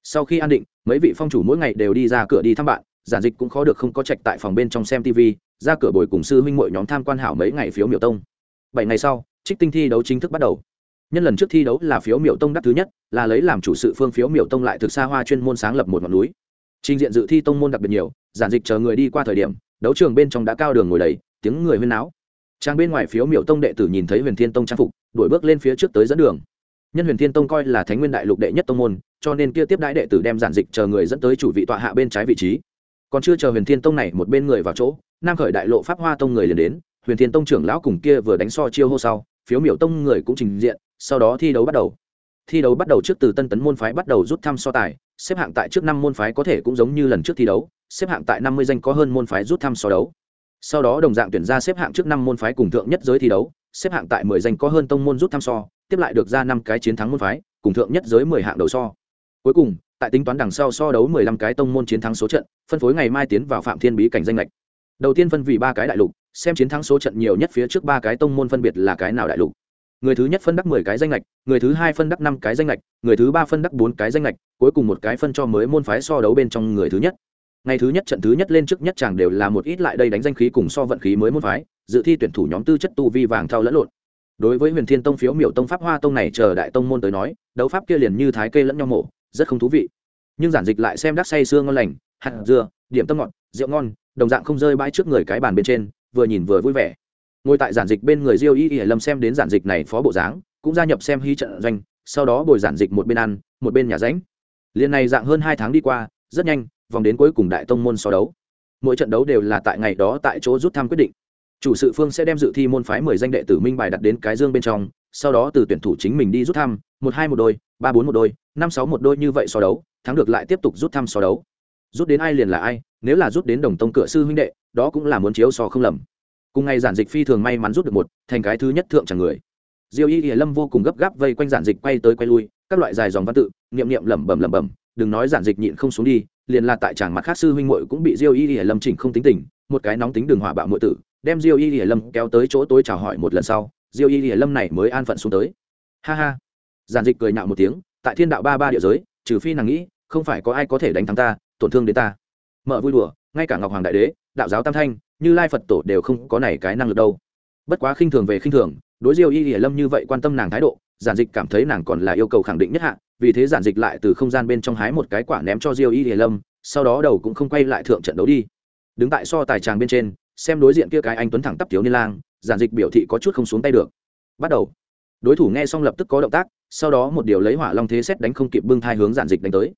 Sau khi an định, mấy vị phong chủ mỗi ngày đều đi ra cửa đi thăm bạn, giản dịch cũng khó được không có trạch tại phòng bên trong xem tv ra cửa bồi cùng sư huynh mội nhóm tham quan hảo mấy ngày phiếu miểu tông. Bảy ngày sau, trích tinh thi đấu chính thức bắt đầu. Nhân lần trước thi đấu là phiếu miểu tông đắc thứ nhất, là lấy làm chủ sự phương phiếu miểu tông lại thực xa hoa chuyên môn sáng lập một ngọn núi. Trình diện dự thi tông môn đặc biệt nhiều, giản dịch chờ người đi qua thời điểm, đấu trường bên trong đã cao đường ngồi đầy, tiếng người huyên náo trang bên ngoài phiếu miểu tông đệ tử nhìn thấy huyền thiên tông trang phục, đuổi bước lên phía trước tới dẫn đường. Nhân huyền thiên tông coi là thánh nguyên đại lục đệ nhất tông môn, cho nên kia tiếp đãi đệ tử đem giản dịch chờ người dẫn tới chủ vị tọa hạ bên trái vị trí. Còn chưa chờ huyền thiên tông này một bên người vào chỗ, nam khởi đại lộ pháp hoa tông người liền đến, huyền thiên tông trưởng lão cùng kia vừa đánh so chiêu hô sau, phiếu miểu tông người cũng trình diện, sau đó thi đấu bắt đầu. Thi đấu bắt đầu trước từ tân tấn môn phái bắt đầu rút thăm so tài, xếp hạng tại trước năm môn phái có thể cũng giống như lần trước thi đấu, xếp hạng tại năm mươi danh có hơn môn phái rút thăm so đấu sau đó đồng dạng tuyển ra xếp hạng trước năm môn phái cùng thượng nhất giới thi đấu, xếp hạng tại mười danh có hơn tông môn rút thăm so, tiếp lại được ra năm cái chiến thắng môn phái, cùng thượng nhất giới mười hạng đầu so. Cuối cùng, tại tính toán đằng sau so đấu mười lăm cái tông môn chiến thắng số trận, phân phối ngày mai tiến vào phạm thiên bí cảnh danh lệch. Đầu tiên phân vì ba cái đại lục, xem chiến thắng số trận nhiều nhất phía trước ba cái tông môn phân biệt là cái nào đại lục. Người thứ nhất phân đắc mười cái danh lệch, người thứ hai phân đắc năm cái danh lệch, người thứ ba phân đắc bốn cái danh lệch, cuối cùng một cái phân cho mới môn phái so đấu bên trong người thứ nhất ngày thứ nhất trận thứ nhất lên trước nhất chàng đều là một ít lại đây đánh danh khí cùng so vận khí mới môn phái, dự thi tuyển thủ nhóm tư chất tu vi vàng thao lẫn lộn. Đối với huyền thiên tông phiếu miểu tông pháp hoa tông này chờ đại tông môn tới nói, đấu pháp kia liền như thái kê lẫn nhau mổ, rất không thú vị. Nhưng giản dịch lại xem đắc say sương ngon lành, hạt dưa, điểm tâm ngọt, rượu ngon, đồng dạng không rơi bãi trước người cái bàn bên trên, vừa nhìn vừa vui vẻ. Ngồi tại giản dịch bên người diêu y y lâm xem đến giản dịch này phó bộ dáng, cũng gia nhập xem hy trận doanh, sau đó bồi giản dịch một bên ăn, một bên nhà ránh. Liền này dạng hơn hai tháng đi qua, rất nhanh vòng đến cuối cùng đại tông môn so đấu. Mỗi trận đấu đều là tại ngày đó tại chỗ rút thăm quyết định. Chủ sự phương sẽ đem dự thi môn phái mười danh đệ tử minh bài đặt đến cái dương bên trong, sau đó từ tuyển thủ chính mình đi rút thăm, một hai một đôi, ba bốn một đôi, năm sáu một đôi như vậy so đấu, thắng được lại tiếp tục rút thăm so đấu. Rút đến ai liền là ai, nếu là rút đến đồng tông cửa sư huynh đệ, đó cũng là muốn chiếu so không lầm. Cùng ngày giản dịch phi thường may mắn rút được một, thành cái thứ nhất thượng chẳng người. Diêu y y lâm vô cùng gấp gáp vây quanh giản dịch quay tới quay lui, các loại dài dòng văn tự, niệm niệm lẩm bẩm lẩm bẩm, đừng nói giản dịch nhịn không xuống đi liền là tại chàng mặt khác sư huynh muội cũng bị diêu y y lâm chỉnh không tính tình, một cái nóng tính đường hỏa bạo muội tử, đem diêu y y lâm kéo tới chỗ tối chào hỏi một lần sau, diêu y y lâm này mới an phận xuống tới. Ha ha. Giản dịch cười nhạo một tiếng, tại thiên đạo ba ba địa giới, trừ phi nàng nghĩ, không phải có ai có thể đánh thắng ta, tổn thương đến ta. Mở vui đùa, ngay cả ngọc hoàng đại đế, đạo giáo tam thanh, như lai phật tổ đều không có này cái năng lực đâu. Bất quá khinh thường về khinh thường, đối diêu y y lâm như vậy quan tâm nàng thái độ, giản dịch cảm thấy nàng còn là yêu cầu khẳng định nhất hạ vì thế giản dịch lại từ không gian bên trong hái một cái quả ném cho diêu y hiển lâm, sau đó đầu cũng không quay lại thượng trận đấu đi. Đứng tại so tài tràng bên trên, xem đối diện kia cái anh tuấn thẳng tắp thiếu niên lang, giản dịch biểu thị có chút không xuống tay được. Bắt đầu. Đối thủ nghe xong lập tức có động tác, sau đó một điều lấy hỏa long thế xét đánh không kịp bưng thai hướng giản dịch đánh tới.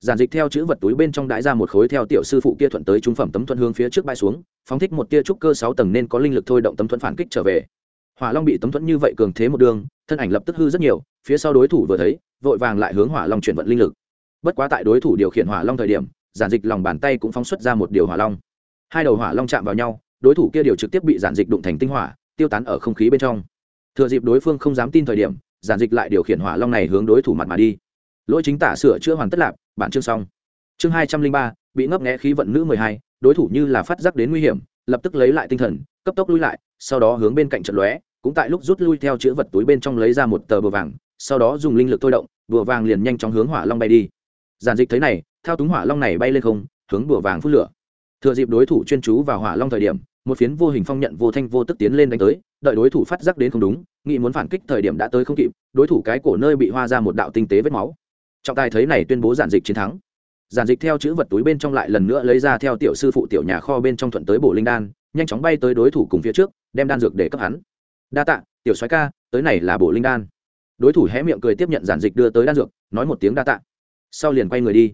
Giản dịch theo chữ vật túi bên trong đãi ra một khối theo tiểu sư phụ kia thuận tới trung phẩm tấm thuận hướng phía trước bay xuống, phóng thích một tia trúc cơ sáu tầng nên có linh lực thôi động tấm thuận phản kích trở về hỏa long bị tấm thuẫn như vậy cường thế một đường, thân ảnh lập tức hư rất nhiều, phía sau đối thủ vừa thấy, vội vàng lại hướng hỏa long chuyển vận linh lực. Bất quá tại đối thủ điều khiển hỏa long thời điểm, giản dịch lòng bàn tay cũng phóng xuất ra một điều hỏa long. Hai đầu hỏa long chạm vào nhau, đối thủ kia điều trực tiếp bị giản dịch đụng thành tinh hỏa, tiêu tán ở không khí bên trong. Thừa dịp đối phương không dám tin thời điểm, giản dịch lại điều khiển hỏa long này hướng đối thủ mặt mà đi. Lỗi chính tả sửa chữa hoàn tất lạp, bản chương xong. Chương hai trăm linh ba, bị ngấp nghẽ khí vận nữ mười hai, đối thủ như là phát giác đến nguy hiểm, lập tức lấy lại tinh thần cấp tốc lui lại, sau đó hướng bên cạnh trận lóe, cũng tại lúc rút lui theo chữ vật túi bên trong lấy ra một tờ bùa vàng, sau đó dùng linh lực thôi động, bùa vàng liền nhanh chóng hướng hỏa long bay đi. Giản dịch thấy này theo túng hỏa long này bay lên không, hướng bùa vàng phút lửa. Thừa dịp đối thủ chuyên chú vào hỏa long thời điểm, một phiến vô hình phong nhận vô thanh vô tức tiến lên đánh tới, đợi đối thủ phát giác đến không đúng, nghĩ muốn phản kích thời điểm đã tới không kịp, đối thủ cái cổ nơi bị hoa ra một đạo tinh tế vết máu. Trọng tài thấy này tuyên bố giản dịch chiến thắng. Giản dịch theo chữ vật túi bên trong lại lần nữa lấy ra theo tiểu sư phụ tiểu nhà kho bên trong thuận tới bổ linh đan nhanh chóng bay tới đối thủ cùng phía trước, đem đan dược để cấp hắn. Đa tạ, tiểu soái ca, tới này là bổ linh đan. Đối thủ hé miệng cười tiếp nhận giản dịch đưa tới đan dược, nói một tiếng đa tạ. Sau liền quay người đi.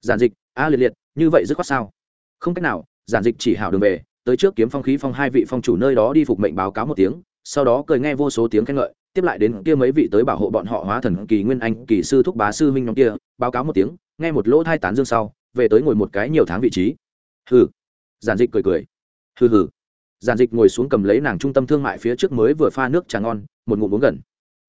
Giản dịch, a liệt liệt, như vậy dứt khoát sao? Không cách nào, giản dịch chỉ hảo đường về, tới trước kiếm phong khí phong hai vị phong chủ nơi đó đi phục mệnh báo cáo một tiếng, sau đó cười nghe vô số tiếng khen ngợi, tiếp lại đến kia mấy vị tới bảo hộ bọn họ hóa thần kỳ nguyên anh, kỳ sư thúc bá sư minh nhóm kia, báo cáo một tiếng, nghe một lỗ thai tán dương sau, về tới ngồi một cái nhiều tháng vị trí. Hừ. Giản dịch cười cười hừ hừ. Giản dịch ngồi xuống cầm lấy nàng trung tâm thương mại phía trước mới vừa pha nước trà ngon, một ngụm uống gần.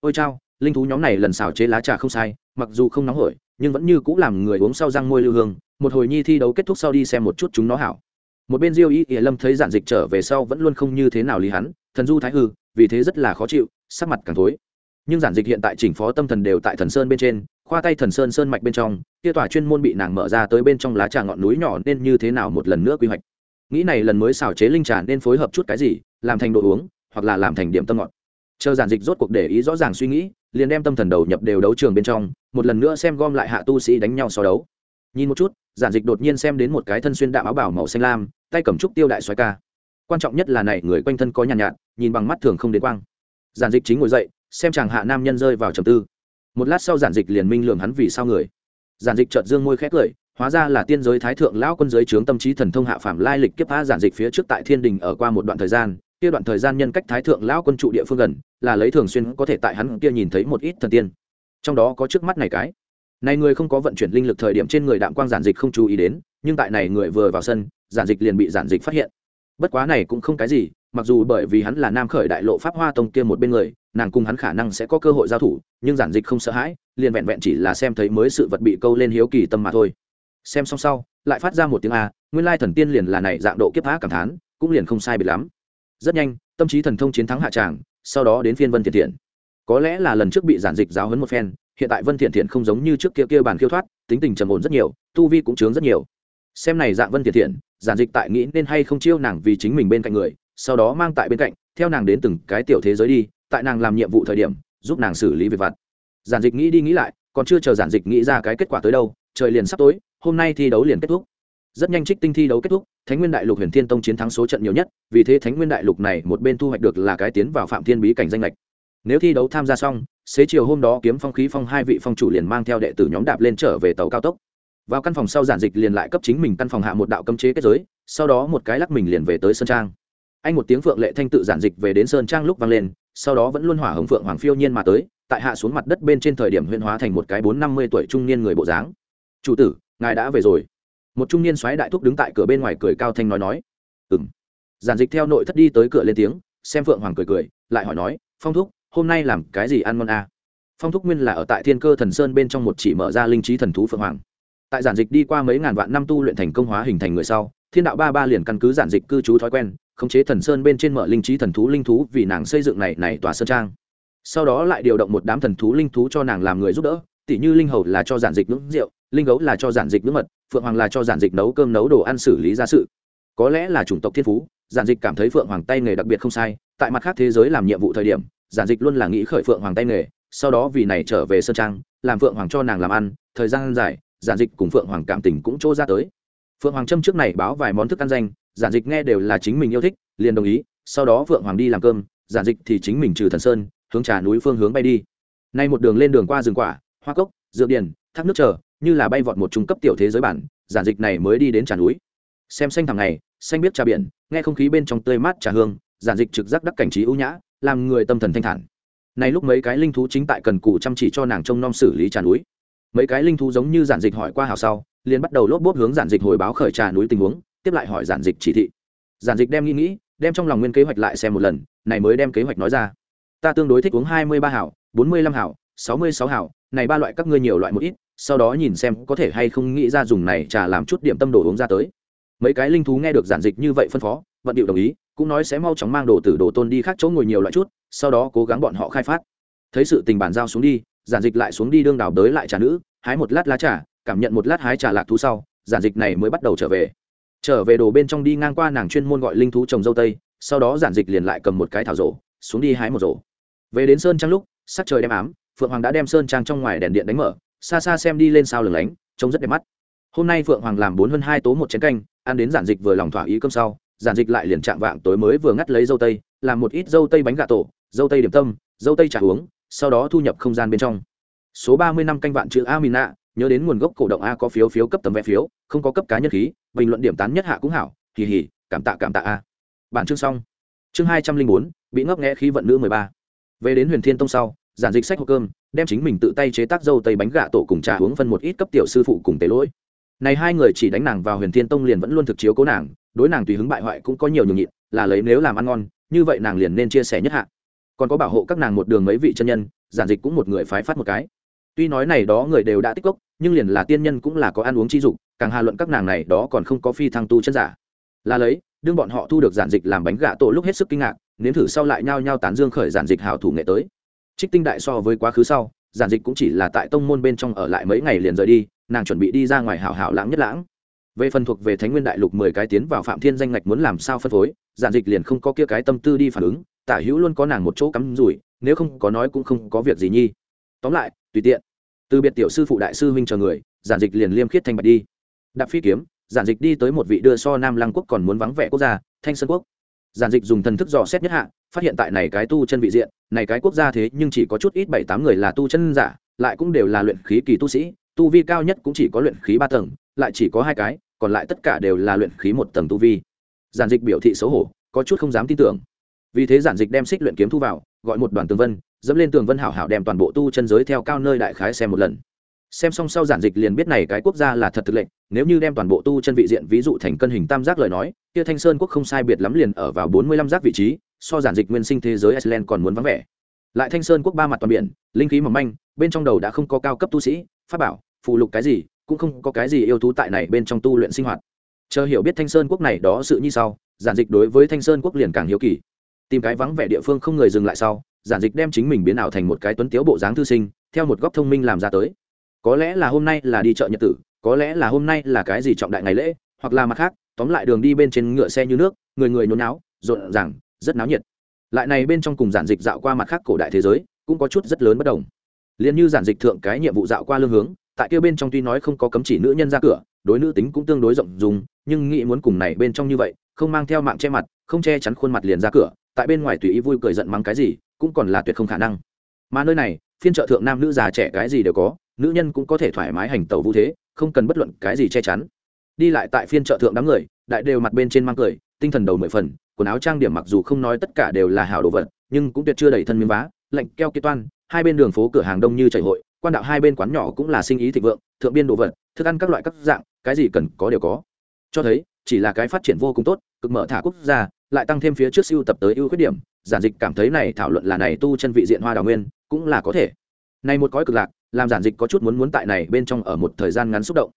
Ôi chao, linh thú nhóm này lần xào chế lá trà không sai, mặc dù không nóng hổi, nhưng vẫn như cũng làm người uống sau răng môi lưu hương, một hồi nhi thi đấu kết thúc sau đi xem một chút chúng nó hảo. Một bên diêu y ỉa lâm thấy giản dịch trở về sau vẫn luôn không như thế nào lý hắn, thần du thái hư, vì thế rất là khó chịu, sắc mặt càng thối. Nhưng giản dịch hiện tại chỉnh phó tâm thần đều tại thần sơn bên trên, khoa tay thần sơn sơn mạch bên trong, kia tòa chuyên môn bị nàng mở ra tới bên trong lá trà ngọn núi nhỏ nên như thế nào một lần nữa quy hoạch nghĩ này lần mới xào chế linh trà nên phối hợp chút cái gì làm thành đồ uống hoặc là làm thành điểm tâm ngọt. Chờ giản dịch rốt cuộc để ý rõ ràng suy nghĩ liền đem tâm thần đầu nhập đều đấu trường bên trong một lần nữa xem gom lại hạ tu sĩ đánh nhau so đấu. Nhìn một chút giản dịch đột nhiên xem đến một cái thân xuyên đạo áo bảo màu xanh lam tay cầm trúc tiêu đại xoái ca. Quan trọng nhất là này người quanh thân có nhàn nhạt, nhạt nhìn bằng mắt thường không đến quang. Giản dịch chính ngồi dậy xem chàng hạ nam nhân rơi vào trầm tư. Một lát sau giản dịch liền minh lường hắn vì sao người. Giản dịch trợt dương môi khét cười hóa ra là tiên giới thái thượng lão quân giới trướng tâm trí thần thông hạ phạm lai lịch kiếp phá giản dịch phía trước tại thiên đình ở qua một đoạn thời gian, kia đoạn thời gian nhân cách thái thượng lão quân trụ địa phương gần, là lấy thường xuyên có thể tại hắn kia nhìn thấy một ít thần tiên. Trong đó có trước mắt này cái. Này người không có vận chuyển linh lực thời điểm trên người đạm quang giản dịch không chú ý đến, nhưng tại này người vừa vào sân, giản dịch liền bị giản dịch phát hiện. Bất quá này cũng không cái gì, mặc dù bởi vì hắn là nam khởi đại lộ pháp hoa tông kia một bên người, nàng cùng hắn khả năng sẽ có cơ hội giao thủ, nhưng giản dịch không sợ hãi, liền vẹn vẹn chỉ là xem thấy mới sự vật bị câu lên hiếu kỳ tâm mà thôi xem xong sau, lại phát ra một tiếng a, nguyên lai thần tiên liền là này dạng độ kiếp phá cảm thán, cũng liền không sai biệt lắm. Rất nhanh, tâm trí thần thông chiến thắng hạ tràng, sau đó đến phiên vân thiện thiện. Có lẽ là lần trước bị giản dịch giáo huấn một phen, hiện tại vân thiện thiện không giống như trước kia kia bàn khiêu thoát, tính tình trầm ổn rất nhiều, tu vi cũng trướng rất nhiều. Xem này dạng vân thiện thiện, giản dịch tại nghĩ nên hay không chiêu nàng vì chính mình bên cạnh người, sau đó mang tại bên cạnh, theo nàng đến từng cái tiểu thế giới đi, tại nàng làm nhiệm vụ thời điểm, giúp nàng xử lý việc vặt. Giản dịch nghĩ đi nghĩ lại, còn chưa chờ giản dịch nghĩ ra cái kết quả tới đâu trời liền sắp tối, hôm nay thi đấu liền kết thúc. Rất nhanh trích tinh thi đấu kết thúc, thánh nguyên đại lục huyền thiên tông chiến thắng số trận nhiều nhất, vì thế thánh nguyên đại lục này một bên thu hoạch được là cái tiến vào phạm thiên bí cảnh danh lệch. Nếu thi đấu tham gia xong, xế chiều hôm đó kiếm phong khí phong hai vị phong chủ liền mang theo đệ tử nhóm đạp lên trở về tàu cao tốc. Vào căn phòng sau giản dịch liền lại cấp chính mình căn phòng hạ một đạo cấm chế kết giới, sau đó một cái lắc mình liền về tới Sơn trang. Anh một tiếng phượng lệ thanh tự giản dịch về đến sơn trang lúc vang lên, sau đó vẫn luôn hỏa hồng phượng hoàng phiêu nhiên mà tới, tại hạ xuống mặt đất bên trên thời điểm huyện hóa thành một cái bốn năm mươi tuổi trung niên người bộ dáng chủ tử, ngài đã về rồi. Một trung niên soái đại thúc đứng tại cửa bên ngoài cười cao thanh nói nói ừng giản dịch theo nội thất đi tới cửa lên tiếng, xem phượng hoàng cười cười, lại hỏi nói, phong thúc, hôm nay làm cái gì ăn ngon à? phong thúc nguyên là ở tại thiên cơ thần sơn bên trong một chỉ mở ra linh trí thần thú phượng hoàng. Tại giản dịch đi qua mấy ngàn vạn năm tu luyện thành công hóa hình thành người sau, thiên đạo ba ba liền căn cứ giản dịch cư trú thói quen, khống chế thần sơn bên trên mở linh trí thần thú linh thú vì nàng xây dựng này này tòa sơn trang. Sau đó lại điều động một đám thần thú linh thú cho nàng làm người giúp đỡ tỉ như linh hầu là cho giản dịch nướng rượu, linh gấu là cho giản dịch nước mật, phượng hoàng là cho giản dịch nấu cơm nấu đồ ăn xử lý gia sự. Có lẽ là chủng tộc thiên phú, giản dịch cảm thấy phượng hoàng tay nghề đặc biệt không sai, tại mặt khác thế giới làm nhiệm vụ thời điểm, giản dịch luôn là nghĩ khởi phượng hoàng tay nghề, sau đó vì này trở về sơn trang, làm phượng hoàng cho nàng làm ăn, thời gian dài, giản dịch cùng phượng hoàng cảm tình cũng chỗ ra tới. Phượng hoàng trâm trước này báo vài món thức ăn danh, giản dịch nghe đều là chính mình yêu thích, liền đồng ý, sau đó phượng hoàng đi làm cơm, giản dịch thì chính mình trừ thần sơn, hướng trà núi phương hướng bay đi. Nay một đường lên đường qua rừng quả hoa cốc, dược điền, thác nước chờ, như là bay vọt một trung cấp tiểu thế giới bản, giản dịch này mới đi đến trà núi. Xem xanh thẳng ngày, xanh biết trà biển, nghe không khí bên trong tươi mát trà hương, giản dịch trực giác đắc cảnh trí ưu nhã, làm người tâm thần thanh thản. Này lúc mấy cái linh thú chính tại cần cù chăm chỉ cho nàng trông nom xử lý trà núi. Mấy cái linh thú giống như giản dịch hỏi qua hào sau, liền bắt đầu lốp bốp hướng giản dịch hồi báo khởi trà núi tình huống, tiếp lại hỏi giản dịch chỉ thị. Giản dịch đem nghĩ nghĩ, đem trong lòng nguyên kế hoạch lại xem một lần, này mới đem kế hoạch nói ra. Ta tương đối thích uống hai mươi ba hảo, bốn mươi lăm hảo, sáu mươi sáu hảo này ba loại các ngươi nhiều loại một ít, sau đó nhìn xem có thể hay không nghĩ ra dùng này trà làm chút điểm tâm đồ uống ra tới. Mấy cái linh thú nghe được giản dịch như vậy phân phó, vận điệu đồng ý, cũng nói sẽ mau chóng mang đồ tử đồ tôn đi khác chỗ ngồi nhiều loại chút, sau đó cố gắng bọn họ khai phát. Thấy sự tình bản giao xuống đi, giản dịch lại xuống đi đương đào đới lại trà nữ, hái một lát lá trà, cảm nhận một lát hái trà lạc thú sau, giản dịch này mới bắt đầu trở về. Trở về đồ bên trong đi ngang qua nàng chuyên môn gọi linh thú trồng dâu tây, sau đó giản dịch liền lại cầm một cái thảo rổ, xuống đi hái một rổ. Về đến sơn trang lúc, sắc trời đem ám phượng hoàng đã đem sơn trang trong ngoài đèn điện đánh mở, xa xa xem đi lên sao lửng lánh, trông rất đẹp mắt. Hôm nay phượng hoàng làm bốn hơn hai tố một chén canh, ăn đến giản dịch vừa lòng thỏa ý cơm sau, giản dịch lại liền chạm vạng tối mới vừa ngắt lấy dâu tây, làm một ít dâu tây bánh gà tổ, dâu tây điểm tâm, dâu tây trà uống, sau đó thu nhập không gian bên trong. Số ba mươi năm canh vạn chữ a mina, nhớ đến nguồn gốc cổ động a có phiếu phiếu cấp tấm vé phiếu, không có cấp cá nhân khí, bình luận điểm tán nhất hạ cũng hảo, hì hì, cảm tạ cảm tạ a. Bản chương xong. Chương hai trăm linh bốn, bị ngấp nghẽ khí vận nữ mười ba. Về đến huyền thiên tông sau giản dịch sách hộp cơm, đem chính mình tự tay chế tác dâu tây bánh gà tổ cùng trà uống phân một ít cấp tiểu sư phụ cùng tế lỗi. Này hai người chỉ đánh nàng vào huyền thiên tông liền vẫn luôn thực chiếu cố nàng, đối nàng tùy hứng bại hoại cũng có nhiều nhường nhịn, là lấy nếu làm ăn ngon, như vậy nàng liền nên chia sẻ nhất hạ. Còn có bảo hộ các nàng một đường mấy vị chân nhân, giản dịch cũng một người phái phát một cái. Tuy nói này đó người đều đã tích cốc, nhưng liền là tiên nhân cũng là có ăn uống chi dục, càng hà luận các nàng này đó còn không có phi thăng tu chân giả. Là lấy, đương bọn họ thu được giản dịch làm bánh gà tổ lúc hết sức kinh ngạc, nếm thử sau lại nhao nhao tán dương khởi giản dịch hào thủ nghệ tới trích tinh đại so với quá khứ sau, giản dịch cũng chỉ là tại tông môn bên trong ở lại mấy ngày liền rời đi, nàng chuẩn bị đi ra ngoài hảo hảo lãng nhất lãng. Về phần thuộc về thánh nguyên đại lục mười cái tiến vào phạm thiên danh ngạch muốn làm sao phân phối, giản dịch liền không có kia cái tâm tư đi phản ứng, tả hữu luôn có nàng một chỗ cắm rủi, nếu không có nói cũng không có việc gì nhi. Tóm lại, tùy tiện. Từ biệt tiểu sư phụ đại sư huynh chờ người, giản dịch liền liêm khiết thanh bạch đi. Đạp phi kiếm, giản dịch đi tới một vị đưa so nam lăng quốc còn muốn vắng vẻ quốc gia, thanh sơn quốc giản dịch dùng thần thức dò xét nhất hạ, phát hiện tại này cái tu chân vị diện, này cái quốc gia thế nhưng chỉ có chút ít bảy tám người là tu chân giả, lại cũng đều là luyện khí kỳ tu sĩ, tu vi cao nhất cũng chỉ có luyện khí ba tầng, lại chỉ có hai cái, còn lại tất cả đều là luyện khí một tầng tu vi. Giản dịch biểu thị xấu hổ, có chút không dám tin tưởng. Vì thế giản dịch đem xích luyện kiếm thu vào, gọi một đoàn tường vân, dẫm lên tường vân hảo hảo đem toàn bộ tu chân giới theo cao nơi đại khái xem một lần xem xong sau giản dịch liền biết này cái quốc gia là thật thực lệnh, nếu như đem toàn bộ tu chân vị diện ví dụ thành cân hình tam giác lời nói, kia thanh sơn quốc không sai biệt lắm liền ở vào bốn mươi lăm giác vị trí, so giản dịch nguyên sinh thế giới iceland còn muốn vắng vẻ. Lại thanh sơn quốc ba mặt toàn biển, linh khí mỏng manh, bên trong đầu đã không có cao cấp tu sĩ, pháp bảo phụ lục cái gì, cũng không có cái gì yêu thú tại này bên trong tu luyện sinh hoạt. Chờ hiểu biết thanh sơn quốc này đó sự như sau, giản dịch đối với thanh sơn quốc liền càng hiếu kỳ. Tìm cái vắng vẻ địa phương không người dừng lại sau, giản dịch đem chính mình biến ảo thành một cái tuấn tiếu bộ dáng thư sinh, theo một góc thông minh làm ra tới có lẽ là hôm nay là đi chợ nhật tử, có lẽ là hôm nay là cái gì trọng đại ngày lễ, hoặc là mặt khác, tóm lại đường đi bên trên ngựa xe như nước, người người nhốn náo rộn ràng, rất náo nhiệt. Lại này bên trong cùng giản dịch dạo qua mặt khác cổ đại thế giới, cũng có chút rất lớn bất đồng. Liền như giản dịch thượng cái nhiệm vụ dạo qua lương hướng, tại kia bên trong tuy nói không có cấm chỉ nữ nhân ra cửa, đối nữ tính cũng tương đối rộng dùng nhưng nghĩ muốn cùng này bên trong như vậy, không mang theo mạng che mặt, không che chắn khuôn mặt liền ra cửa, tại bên ngoài tùy ý vui cười giận mắng cái gì, cũng còn là tuyệt không khả năng. Mà nơi này, phiên trợ thượng nam nữ già trẻ cái gì đều có nữ nhân cũng có thể thoải mái hành tẩu vũ thế, không cần bất luận cái gì che chắn. Đi lại tại phiên chợ thượng đám người, đại đều mặt bên trên mang cười, tinh thần đầu mười phần, quần áo trang điểm mặc dù không nói tất cả đều là hảo đồ vật, nhưng cũng tuyệt chưa đầy thân miếng vá, lạnh keo kế toan, hai bên đường phố cửa hàng đông như chảy hội, quan đạo hai bên quán nhỏ cũng là sinh ý thịnh vượng, thượng biên đồ vật, thức ăn các loại các dạng, cái gì cần có đều có. Cho thấy, chỉ là cái phát triển vô cùng tốt, cực mở thả quốc gia, lại tăng thêm phía trước siêu tập tới ưu khuyết điểm, giản dịch cảm thấy này thảo luận là này tu chân vị diện hoa đào nguyên, cũng là có thể. Này một cõi cực lạc làm giản dịch có chút muốn muốn tại này bên trong ở một thời gian ngắn xúc động.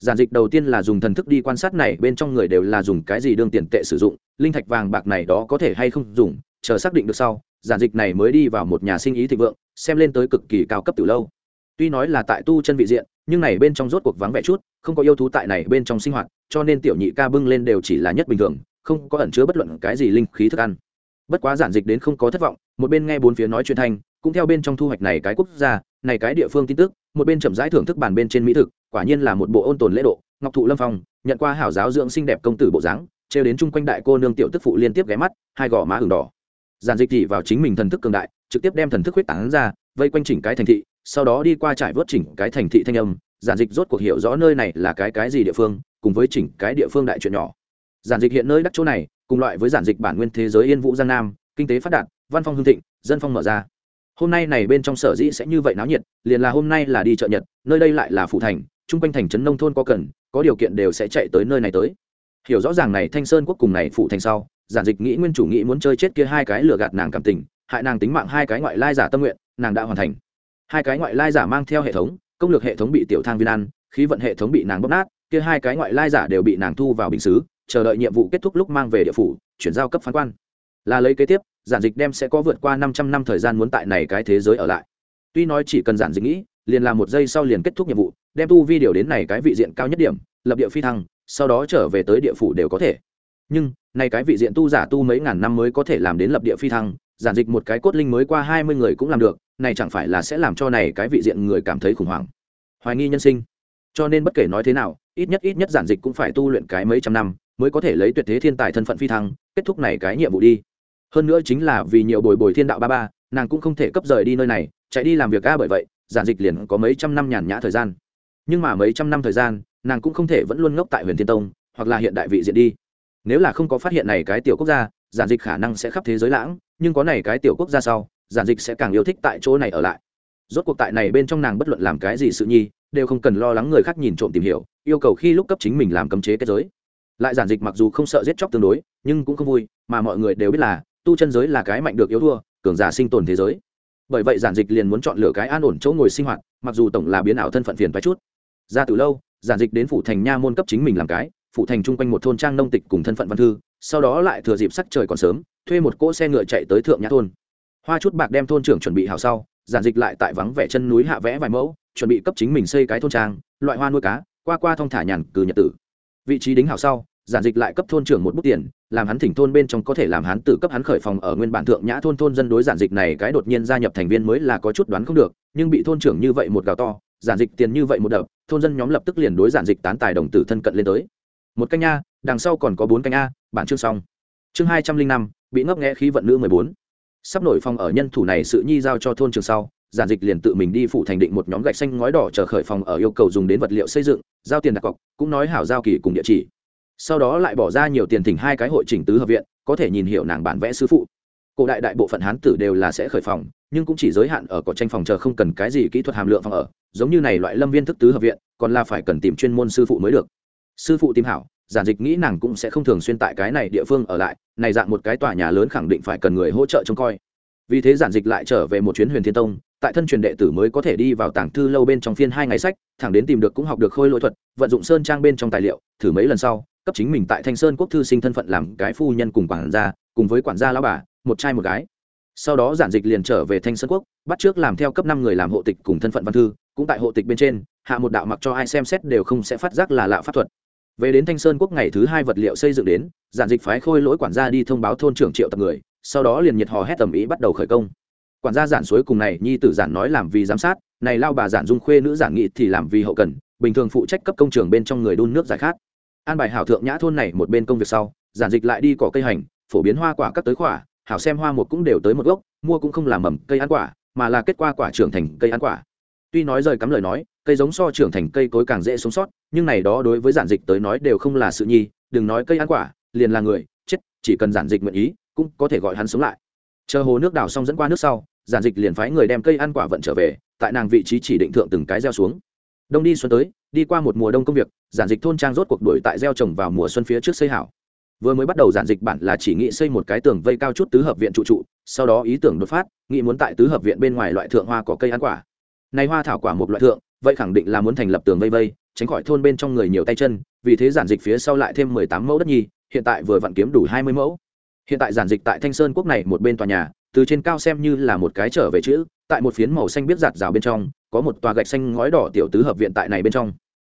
Giản dịch đầu tiên là dùng thần thức đi quan sát này bên trong người đều là dùng cái gì đương tiền tệ sử dụng, linh thạch vàng bạc này đó có thể hay không dùng, chờ xác định được sau, giản dịch này mới đi vào một nhà sinh ý thịnh vượng, xem lên tới cực kỳ cao cấp từ lâu. Tuy nói là tại tu chân vị diện, nhưng này bên trong rốt cuộc vắng vẻ chút, không có yêu thú tại này bên trong sinh hoạt, cho nên tiểu nhị ca bưng lên đều chỉ là nhất bình thường, không có ẩn chứa bất luận cái gì linh khí thức ăn. Bất quá giản dịch đến không có thất vọng, một bên nghe bốn phía nói chuyện thanh, cũng theo bên trong thu hoạch này cái quốc gia này cái địa phương tin tức, một bên chậm rãi thưởng thức bàn bên trên mỹ thực, quả nhiên là một bộ ôn tồn lễ độ. Ngọc thụ lâm phong, nhận qua hảo giáo dưỡng xinh đẹp công tử bộ dáng, trêu đến chung quanh đại cô nương tiểu tức phụ liên tiếp ghé mắt, hai gò má ửng đỏ. Giản dịch thị vào chính mình thần thức cường đại, trực tiếp đem thần thức huyết tán ra, vây quanh chỉnh cái thành thị, sau đó đi qua trải vớt chỉnh cái thành thị thanh âm. Giản dịch rốt cuộc hiểu rõ nơi này là cái cái gì địa phương, cùng với chỉnh cái địa phương đại chuyện nhỏ. Giản dịch hiện nơi đắc chỗ này, cùng loại với giản dịch bản nguyên thế giới yên vũ giang nam, kinh tế phát đạt, văn phong hương thịnh, dân phong mở ra hôm nay này bên trong sở dĩ sẽ như vậy náo nhiệt, liền là hôm nay là đi chợ nhật, nơi đây lại là phủ thành, chung quanh thành trấn nông thôn có cần, có điều kiện đều sẽ chạy tới nơi này tới. Hiểu rõ ràng này thanh sơn quốc cùng này phủ thành sau, giản dịch nghĩ nguyên chủ nghĩ muốn chơi chết kia hai cái lừa gạt nàng cảm tình, hại nàng tính mạng hai cái ngoại lai giả tâm nguyện, nàng đã hoàn thành. Hai cái ngoại lai giả mang theo hệ thống, công lược hệ thống bị tiểu thang viên ăn, khí vận hệ thống bị nàng bóp nát, kia hai cái ngoại lai giả đều bị nàng thu vào bình xứ, chờ đợi nhiệm vụ kết thúc lúc mang về địa phủ, chuyển giao cấp phán quan. Là lấy kế tiếp giản dịch đem sẽ có vượt qua năm trăm năm thời gian muốn tại này cái thế giới ở lại. Tuy nói chỉ cần giản dịch nghĩ, liền làm một giây sau liền kết thúc nhiệm vụ, đem tu vi điều đến này cái vị diện cao nhất điểm, lập địa phi thăng, sau đó trở về tới địa phủ đều có thể. Nhưng, này cái vị diện tu giả tu mấy ngàn năm mới có thể làm đến lập địa phi thăng, giản dịch một cái cốt linh mới qua hai mươi người cũng làm được, này chẳng phải là sẽ làm cho này cái vị diện người cảm thấy khủng hoảng. Hoài nghi nhân sinh. Cho nên bất kể nói thế nào, ít nhất ít nhất giản dịch cũng phải tu luyện cái mấy trăm năm, mới có thể lấy tuyệt thế thiên tài thân phận phi thăng, kết thúc này cái nhiệm vụ đi hơn nữa chính là vì nhiều bồi bồi thiên đạo ba ba, nàng cũng không thể cấp rời đi nơi này, chạy đi làm việc a bởi vậy, giản dịch liền có mấy trăm năm nhàn nhã thời gian. Nhưng mà mấy trăm năm thời gian, nàng cũng không thể vẫn luôn ngốc tại huyền thiên tông, hoặc là hiện đại vị diện đi. Nếu là không có phát hiện này cái tiểu quốc gia, giản dịch khả năng sẽ khắp thế giới lãng, nhưng có này cái tiểu quốc gia sau, giản dịch sẽ càng yêu thích tại chỗ này ở lại. Rốt cuộc tại này bên trong nàng bất luận làm cái gì sự nhi, đều không cần lo lắng người khác nhìn trộm tìm hiểu, yêu cầu khi lúc cấp chính mình làm cấm chế kết giới. Lại giản dịch mặc dù không sợ giết chóc tương đối, nhưng cũng không vui, mà mọi người đều biết là tu chân giới là cái mạnh được yếu thua, cường giả sinh tồn thế giới. Bởi vậy giản dịch liền muốn chọn lựa cái an ổn chỗ ngồi sinh hoạt, mặc dù tổng là biến ảo thân phận phiền phải chút. Ra từ lâu, giản dịch đến phủ thành nha môn cấp chính mình làm cái, phủ thành chung quanh một thôn trang nông tịch cùng thân phận văn thư, sau đó lại thừa dịp sắc trời còn sớm, thuê một cỗ xe ngựa chạy tới thượng nhã thôn. Hoa chút bạc đem thôn trưởng chuẩn bị hào sau, giản dịch lại tại vắng vẻ chân núi hạ vẽ vài mẫu, chuẩn bị cấp chính mình xây cái thôn trang, loại hoa nuôi cá, qua qua thong thả nhàn cừ nhật tử. Vị trí đính hào sau giản dịch lại cấp thôn trưởng một bút tiền, làm hắn thỉnh thôn bên trong có thể làm hắn tự cấp hắn khởi phòng ở nguyên bản thượng nhã thôn thôn dân đối giản dịch này cái đột nhiên gia nhập thành viên mới là có chút đoán không được, nhưng bị thôn trưởng như vậy một gào to, giản dịch tiền như vậy một đập, thôn dân nhóm lập tức liền đối giản dịch tán tài đồng tử thân cận lên tới. Một canh a, đằng sau còn có bốn canh a, bản chương xong. Chương hai trăm linh năm, bị ngấp nghẽ khí vận nữ mười bốn. Sắp nổi phòng ở nhân thủ này sự nhi giao cho thôn trường sau, giản dịch liền tự mình đi phụ thành định một nhóm gạch xanh ngói đỏ chờ khởi phòng ở yêu cầu dùng đến vật liệu xây dựng, giao tiền đặt cọc, cũng nói hảo giao kỳ cùng địa chỉ sau đó lại bỏ ra nhiều tiền thỉnh hai cái hội chỉnh tứ hợp viện, có thể nhìn hiểu nàng bản vẽ sư phụ. Cổ đại đại bộ phận hán tử đều là sẽ khởi phòng, nhưng cũng chỉ giới hạn ở cỏ tranh phòng chờ không cần cái gì kỹ thuật hàm lượng phòng ở, giống như này loại lâm viên thức tứ hợp viện, còn là phải cần tìm chuyên môn sư phụ mới được. Sư phụ tìm hảo, giản dịch nghĩ nàng cũng sẽ không thường xuyên tại cái này địa phương ở lại, này dạng một cái tòa nhà lớn khẳng định phải cần người hỗ trợ trông coi. Vì thế giản dịch lại trở về một chuyến huyền thiên tông, tại thân truyền đệ tử mới có thể đi vào tảng thư lâu bên trong phiên hai ngày sách, thẳng đến tìm được cũng học được khôi lỗi thuật, vận dụng sơn trang bên trong tài liệu, thử mấy lần sau cấp chính mình tại thanh sơn quốc thư sinh thân phận làm cái phu nhân cùng quản gia, cùng với quản gia lão bà, một trai một gái. Sau đó giản dịch liền trở về thanh sơn quốc, bắt trước làm theo cấp năm người làm hộ tịch cùng thân phận văn thư, cũng tại hộ tịch bên trên, hạ một đạo mặc cho ai xem xét đều không sẽ phát giác là lạ pháp thuật. Về đến thanh sơn quốc ngày thứ hai vật liệu xây dựng đến, giản dịch phái khôi lỗi quản gia đi thông báo thôn trưởng triệu tập người, sau đó liền nhiệt hò hét tầm ý bắt đầu khởi công. Quản gia giản suối cùng này, nhi tử giản nói làm vì giám sát, này lao bà giản dung khuê nữ giản nghị thì làm vì hậu cần, bình thường phụ trách cấp công trường bên trong người đun nước giải khát an bài hảo thượng nhã thôn này một bên công việc sau, giản dịch lại đi cỏ cây hành, phổ biến hoa quả các tới quả, hảo xem hoa một cũng đều tới một gốc, mua cũng không làm mầm cây ăn quả, mà là kết quả quả trưởng thành cây ăn quả. Tuy nói rời cắm lời nói, cây giống so trưởng thành cây cối càng dễ sống sót, nhưng này đó đối với giản dịch tới nói đều không là sự nhi, đừng nói cây ăn quả, liền là người, chết, chỉ cần giản dịch nguyện ý, cũng có thể gọi hắn sống lại. Chờ hồ nước đào xong dẫn qua nước sau, giản dịch liền phái người đem cây ăn quả vận trở về, tại nàng vị trí chỉ định thượng từng cái gieo xuống. Đông đi xuân tới đi qua một mùa đông công việc, giản dịch thôn trang rốt cuộc đuổi tại gieo trồng vào mùa xuân phía trước xây hảo. Vừa mới bắt đầu giản dịch bản là chỉ nghĩ xây một cái tường vây cao chút tứ hợp viện trụ trụ, sau đó ý tưởng đột phát, nghĩ muốn tại tứ hợp viện bên ngoài loại thượng hoa có cây ăn quả. Này hoa thảo quả một loại thượng, vậy khẳng định là muốn thành lập tường vây vây, tránh khỏi thôn bên trong người nhiều tay chân, vì thế giản dịch phía sau lại thêm mười tám mẫu đất nhi hiện tại vừa vặn kiếm đủ hai mươi mẫu. Hiện tại giản dịch tại thanh sơn quốc này một bên tòa nhà, từ trên cao xem như là một cái trở về chữ, tại một phiến màu xanh biết giạt rào bên trong, có một tòa gạch xanh ngói đỏ tiểu tứ hợp viện tại này bên trong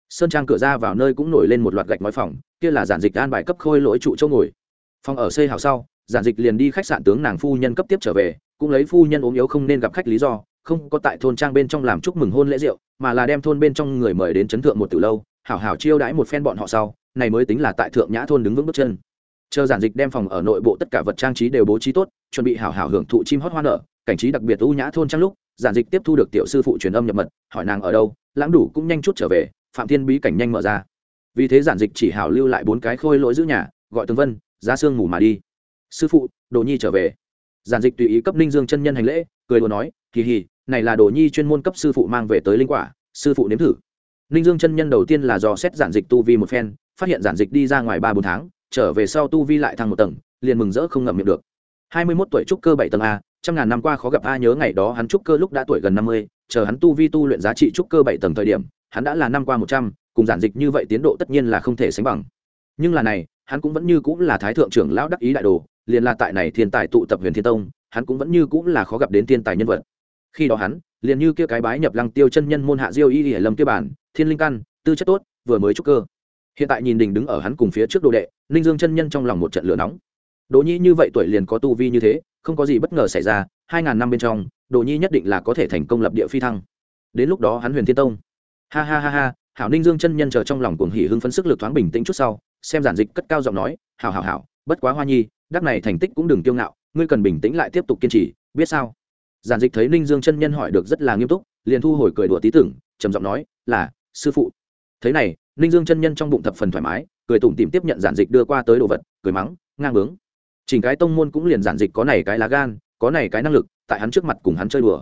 sơn trang cửa ra vào nơi cũng nổi lên một loạt gạch nói phòng, kia là giản dịch an bài cấp khôi lỗi trụ châu ngồi. Phòng ở xây hào sau, giản dịch liền đi khách sạn tướng nàng phu nhân cấp tiếp trở về, cũng lấy phu nhân ốm yếu không nên gặp khách lý do, không có tại thôn trang bên trong làm chúc mừng hôn lễ rượu, mà là đem thôn bên trong người mời đến chấn thượng một từ lâu, hảo hảo chiêu đãi một phen bọn họ sau, này mới tính là tại thượng nhã thôn đứng vững bước chân. Chờ giản dịch đem phòng ở nội bộ tất cả vật trang trí đều bố trí tốt, chuẩn bị hảo hảo hưởng thụ chim hót hoa nở, cảnh trí đặc biệt ưu nhã thôn trang lúc, giản dịch tiếp thu được tiểu sư phụ truyền âm nhập mật, hỏi nàng ở đâu, lãng đủ cũng nhanh chút trở về phạm thiên bí cảnh nhanh mở ra. Vì thế giản dịch chỉ hảo lưu lại bốn cái khôi lỗi giữ nhà, gọi tường vân, giá sương ngủ mà đi. Sư phụ, đồ nhi trở về. Giản dịch tùy ý cấp ninh dương chân nhân hành lễ, cười đồ nói, kỳ hì, này là đồ nhi chuyên môn cấp sư phụ mang về tới linh quả, sư phụ nếm thử. Ninh dương chân nhân đầu tiên là do xét giản dịch tu vi một phen, phát hiện giản dịch đi ra ngoài ba bốn tháng, trở về sau tu vi lại thăng một tầng, liền mừng rỡ không ngậm miệng được. Hai mươi mốt tuổi trúc cơ bảy tầng a, trăm ngàn năm qua khó gặp a, nhớ ngày đó hắn trúc cơ lúc đã tuổi gần năm mươi, chờ hắn tu vi tu luyện giá trị trúc cơ bảy tầng thời điểm hắn đã là năm qua một trăm, cùng giản dịch như vậy tiến độ tất nhiên là không thể sánh bằng. Nhưng là này, hắn cũng vẫn như cũng là thái thượng trưởng lão đắc ý đại đồ, liền là tại này thiên tài tụ tập huyền thiên tông, hắn cũng vẫn như cũng là khó gặp đến thiên tài nhân vật. Khi đó hắn, liền như kia cái bái nhập lăng tiêu chân nhân môn hạ diêu y y lâm kia bản, thiên linh căn, tư chất tốt, vừa mới trúc cơ. Hiện tại nhìn đình đứng ở hắn cùng phía trước đồ đệ, ninh dương chân nhân trong lòng một trận lửa nóng. Đỗ nhi như vậy tuổi liền có tu vi như thế, không có gì bất ngờ xảy ra, hai ngàn năm bên trong, đỗ nhi nhất định là có thể thành công lập địa phi thăng. Đến lúc đó hắn huyền thiên tông ha ha ha ha, hảo ninh dương chân nhân chờ trong lòng cuồng hỉ hưng phấn sức lực thoáng bình tĩnh chút sau, xem giản dịch cất cao giọng nói, hảo hảo hảo, bất quá hoa nhi, đắc này thành tích cũng đừng kiêu ngạo, ngươi cần bình tĩnh lại tiếp tục kiên trì, biết sao? Giản dịch thấy ninh dương chân nhân hỏi được rất là nghiêm túc, liền thu hồi cười đùa tí tưởng, trầm giọng nói, là, sư phụ. Thế này, ninh dương chân nhân trong bụng thập phần thoải mái, cười tủm tìm tiếp nhận giản dịch đưa qua tới đồ vật, cười mắng, ngang bướng. Chỉnh cái tông môn cũng liền giản dịch có này cái lá gan, có này cái năng lực, tại hắn trước mặt cùng hắn chơi đùa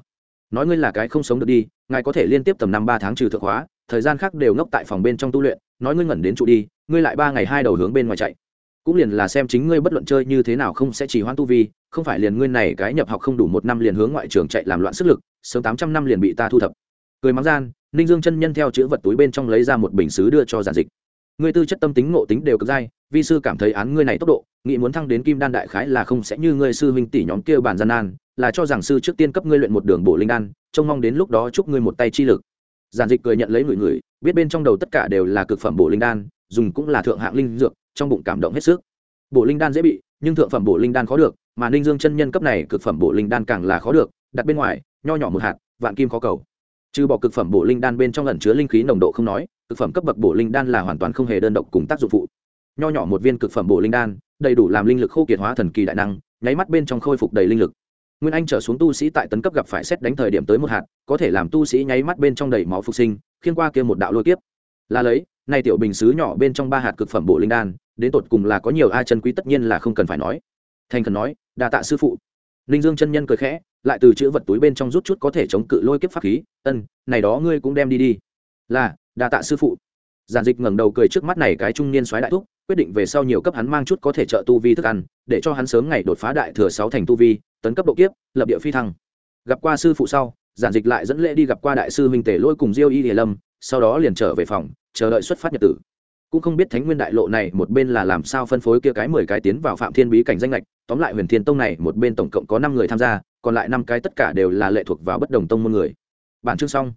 nói ngươi là cái không sống được đi, ngài có thể liên tiếp tầm năm ba tháng trừ thượng hóa thời gian khác đều ngốc tại phòng bên trong tu luyện, nói ngươi ngẩn đến trụ đi, ngươi lại ba ngày hai đầu hướng bên ngoài chạy. Cũng liền là xem chính ngươi bất luận chơi như thế nào không sẽ chỉ hoãn tu vi, không phải liền ngươi này cái nhập học không đủ một năm liền hướng ngoại trường chạy làm loạn sức lực, sớm tám trăm năm liền bị ta thu thập. Cười mắng gian, ninh dương chân nhân theo chữ vật túi bên trong lấy ra một bình xứ đưa cho giản dịch. Ngươi tư chất tâm tính ngộ tính đều cực dai, vi sư cảm thấy án ngươi này tốc độ, nghĩ muốn thăng đến kim đan đại khái là không sẽ như ngươi sư huynh tỷ nhóm kia bản gian nan là cho rằng sư trước tiên cấp ngươi luyện một đường bổ linh đan, trông mong đến lúc đó chúc ngươi một tay chi lực. Giản dịch cười nhận lấy người người biết bên trong đầu tất cả đều là cực phẩm bổ linh đan, dùng cũng là thượng hạng linh dược, trong bụng cảm động hết sức. Bổ linh đan dễ bị, nhưng thượng phẩm bổ linh đan khó được, mà ninh dương chân nhân cấp này cực phẩm bổ linh đan càng là khó được, đặt bên ngoài, nho nhỏ một hạt, vạn kim khó cầu. Trừ bỏ cực phẩm bổ linh đan bên trong ẩn chứa linh khí nồng độ không nói, cực phẩm cấp bậc bổ linh đan là hoàn toàn không hề đơn độc cùng tác dụng phụ. Nho nhỏ một viên cực phẩm bổ linh đan, đầy đủ làm linh lực khô kiệt hóa thần kỳ đại năng, nháy mắt bên trong khôi phục đầy linh lực nguyên anh trở xuống tu sĩ tại tấn cấp gặp phải xét đánh thời điểm tới một hạt, có thể làm tu sĩ nháy mắt bên trong đầy máu phục sinh, khiên qua kia một đạo lôi kiếp. Là lấy nay tiểu bình xứ nhỏ bên trong ba hạt cực phẩm bộ linh đan, đến tột cùng là có nhiều ai chân quý tất nhiên là không cần phải nói. Thành cần nói, đa tạ sư phụ. Ninh dương chân nhân cười khẽ, lại từ chữ vật túi bên trong rút chút có thể chống cự lôi kiếp pháp khí, ân, này đó ngươi cũng đem đi đi. Là, đa tạ sư phụ. Giản dịch ngẩng đầu cười trước mắt này cái trung niên soái đại thúc, quyết định về sau nhiều cấp hắn mang chút có thể trợ tu vi thức ăn, để cho hắn sớm ngày đột phá đại thừa sáu thành tu vi tấn cấp độ kiếp, lập địa phi thăng. Gặp qua sư phụ sau, giản dịch lại dẫn lễ đi gặp qua đại sư huynh tể lôi cùng diêu y hiền lâm, sau đó liền trở về phòng, chờ đợi xuất phát nhật tử. Cũng không biết thánh nguyên đại lộ này một bên là làm sao phân phối kia cái mười cái tiến vào phạm thiên bí cảnh danh lệch tóm lại huyền thiên tông này một bên tổng cộng có năm người tham gia, còn lại năm cái tất cả đều là lệ thuộc vào bất đồng tông môn người. Bản chương xong.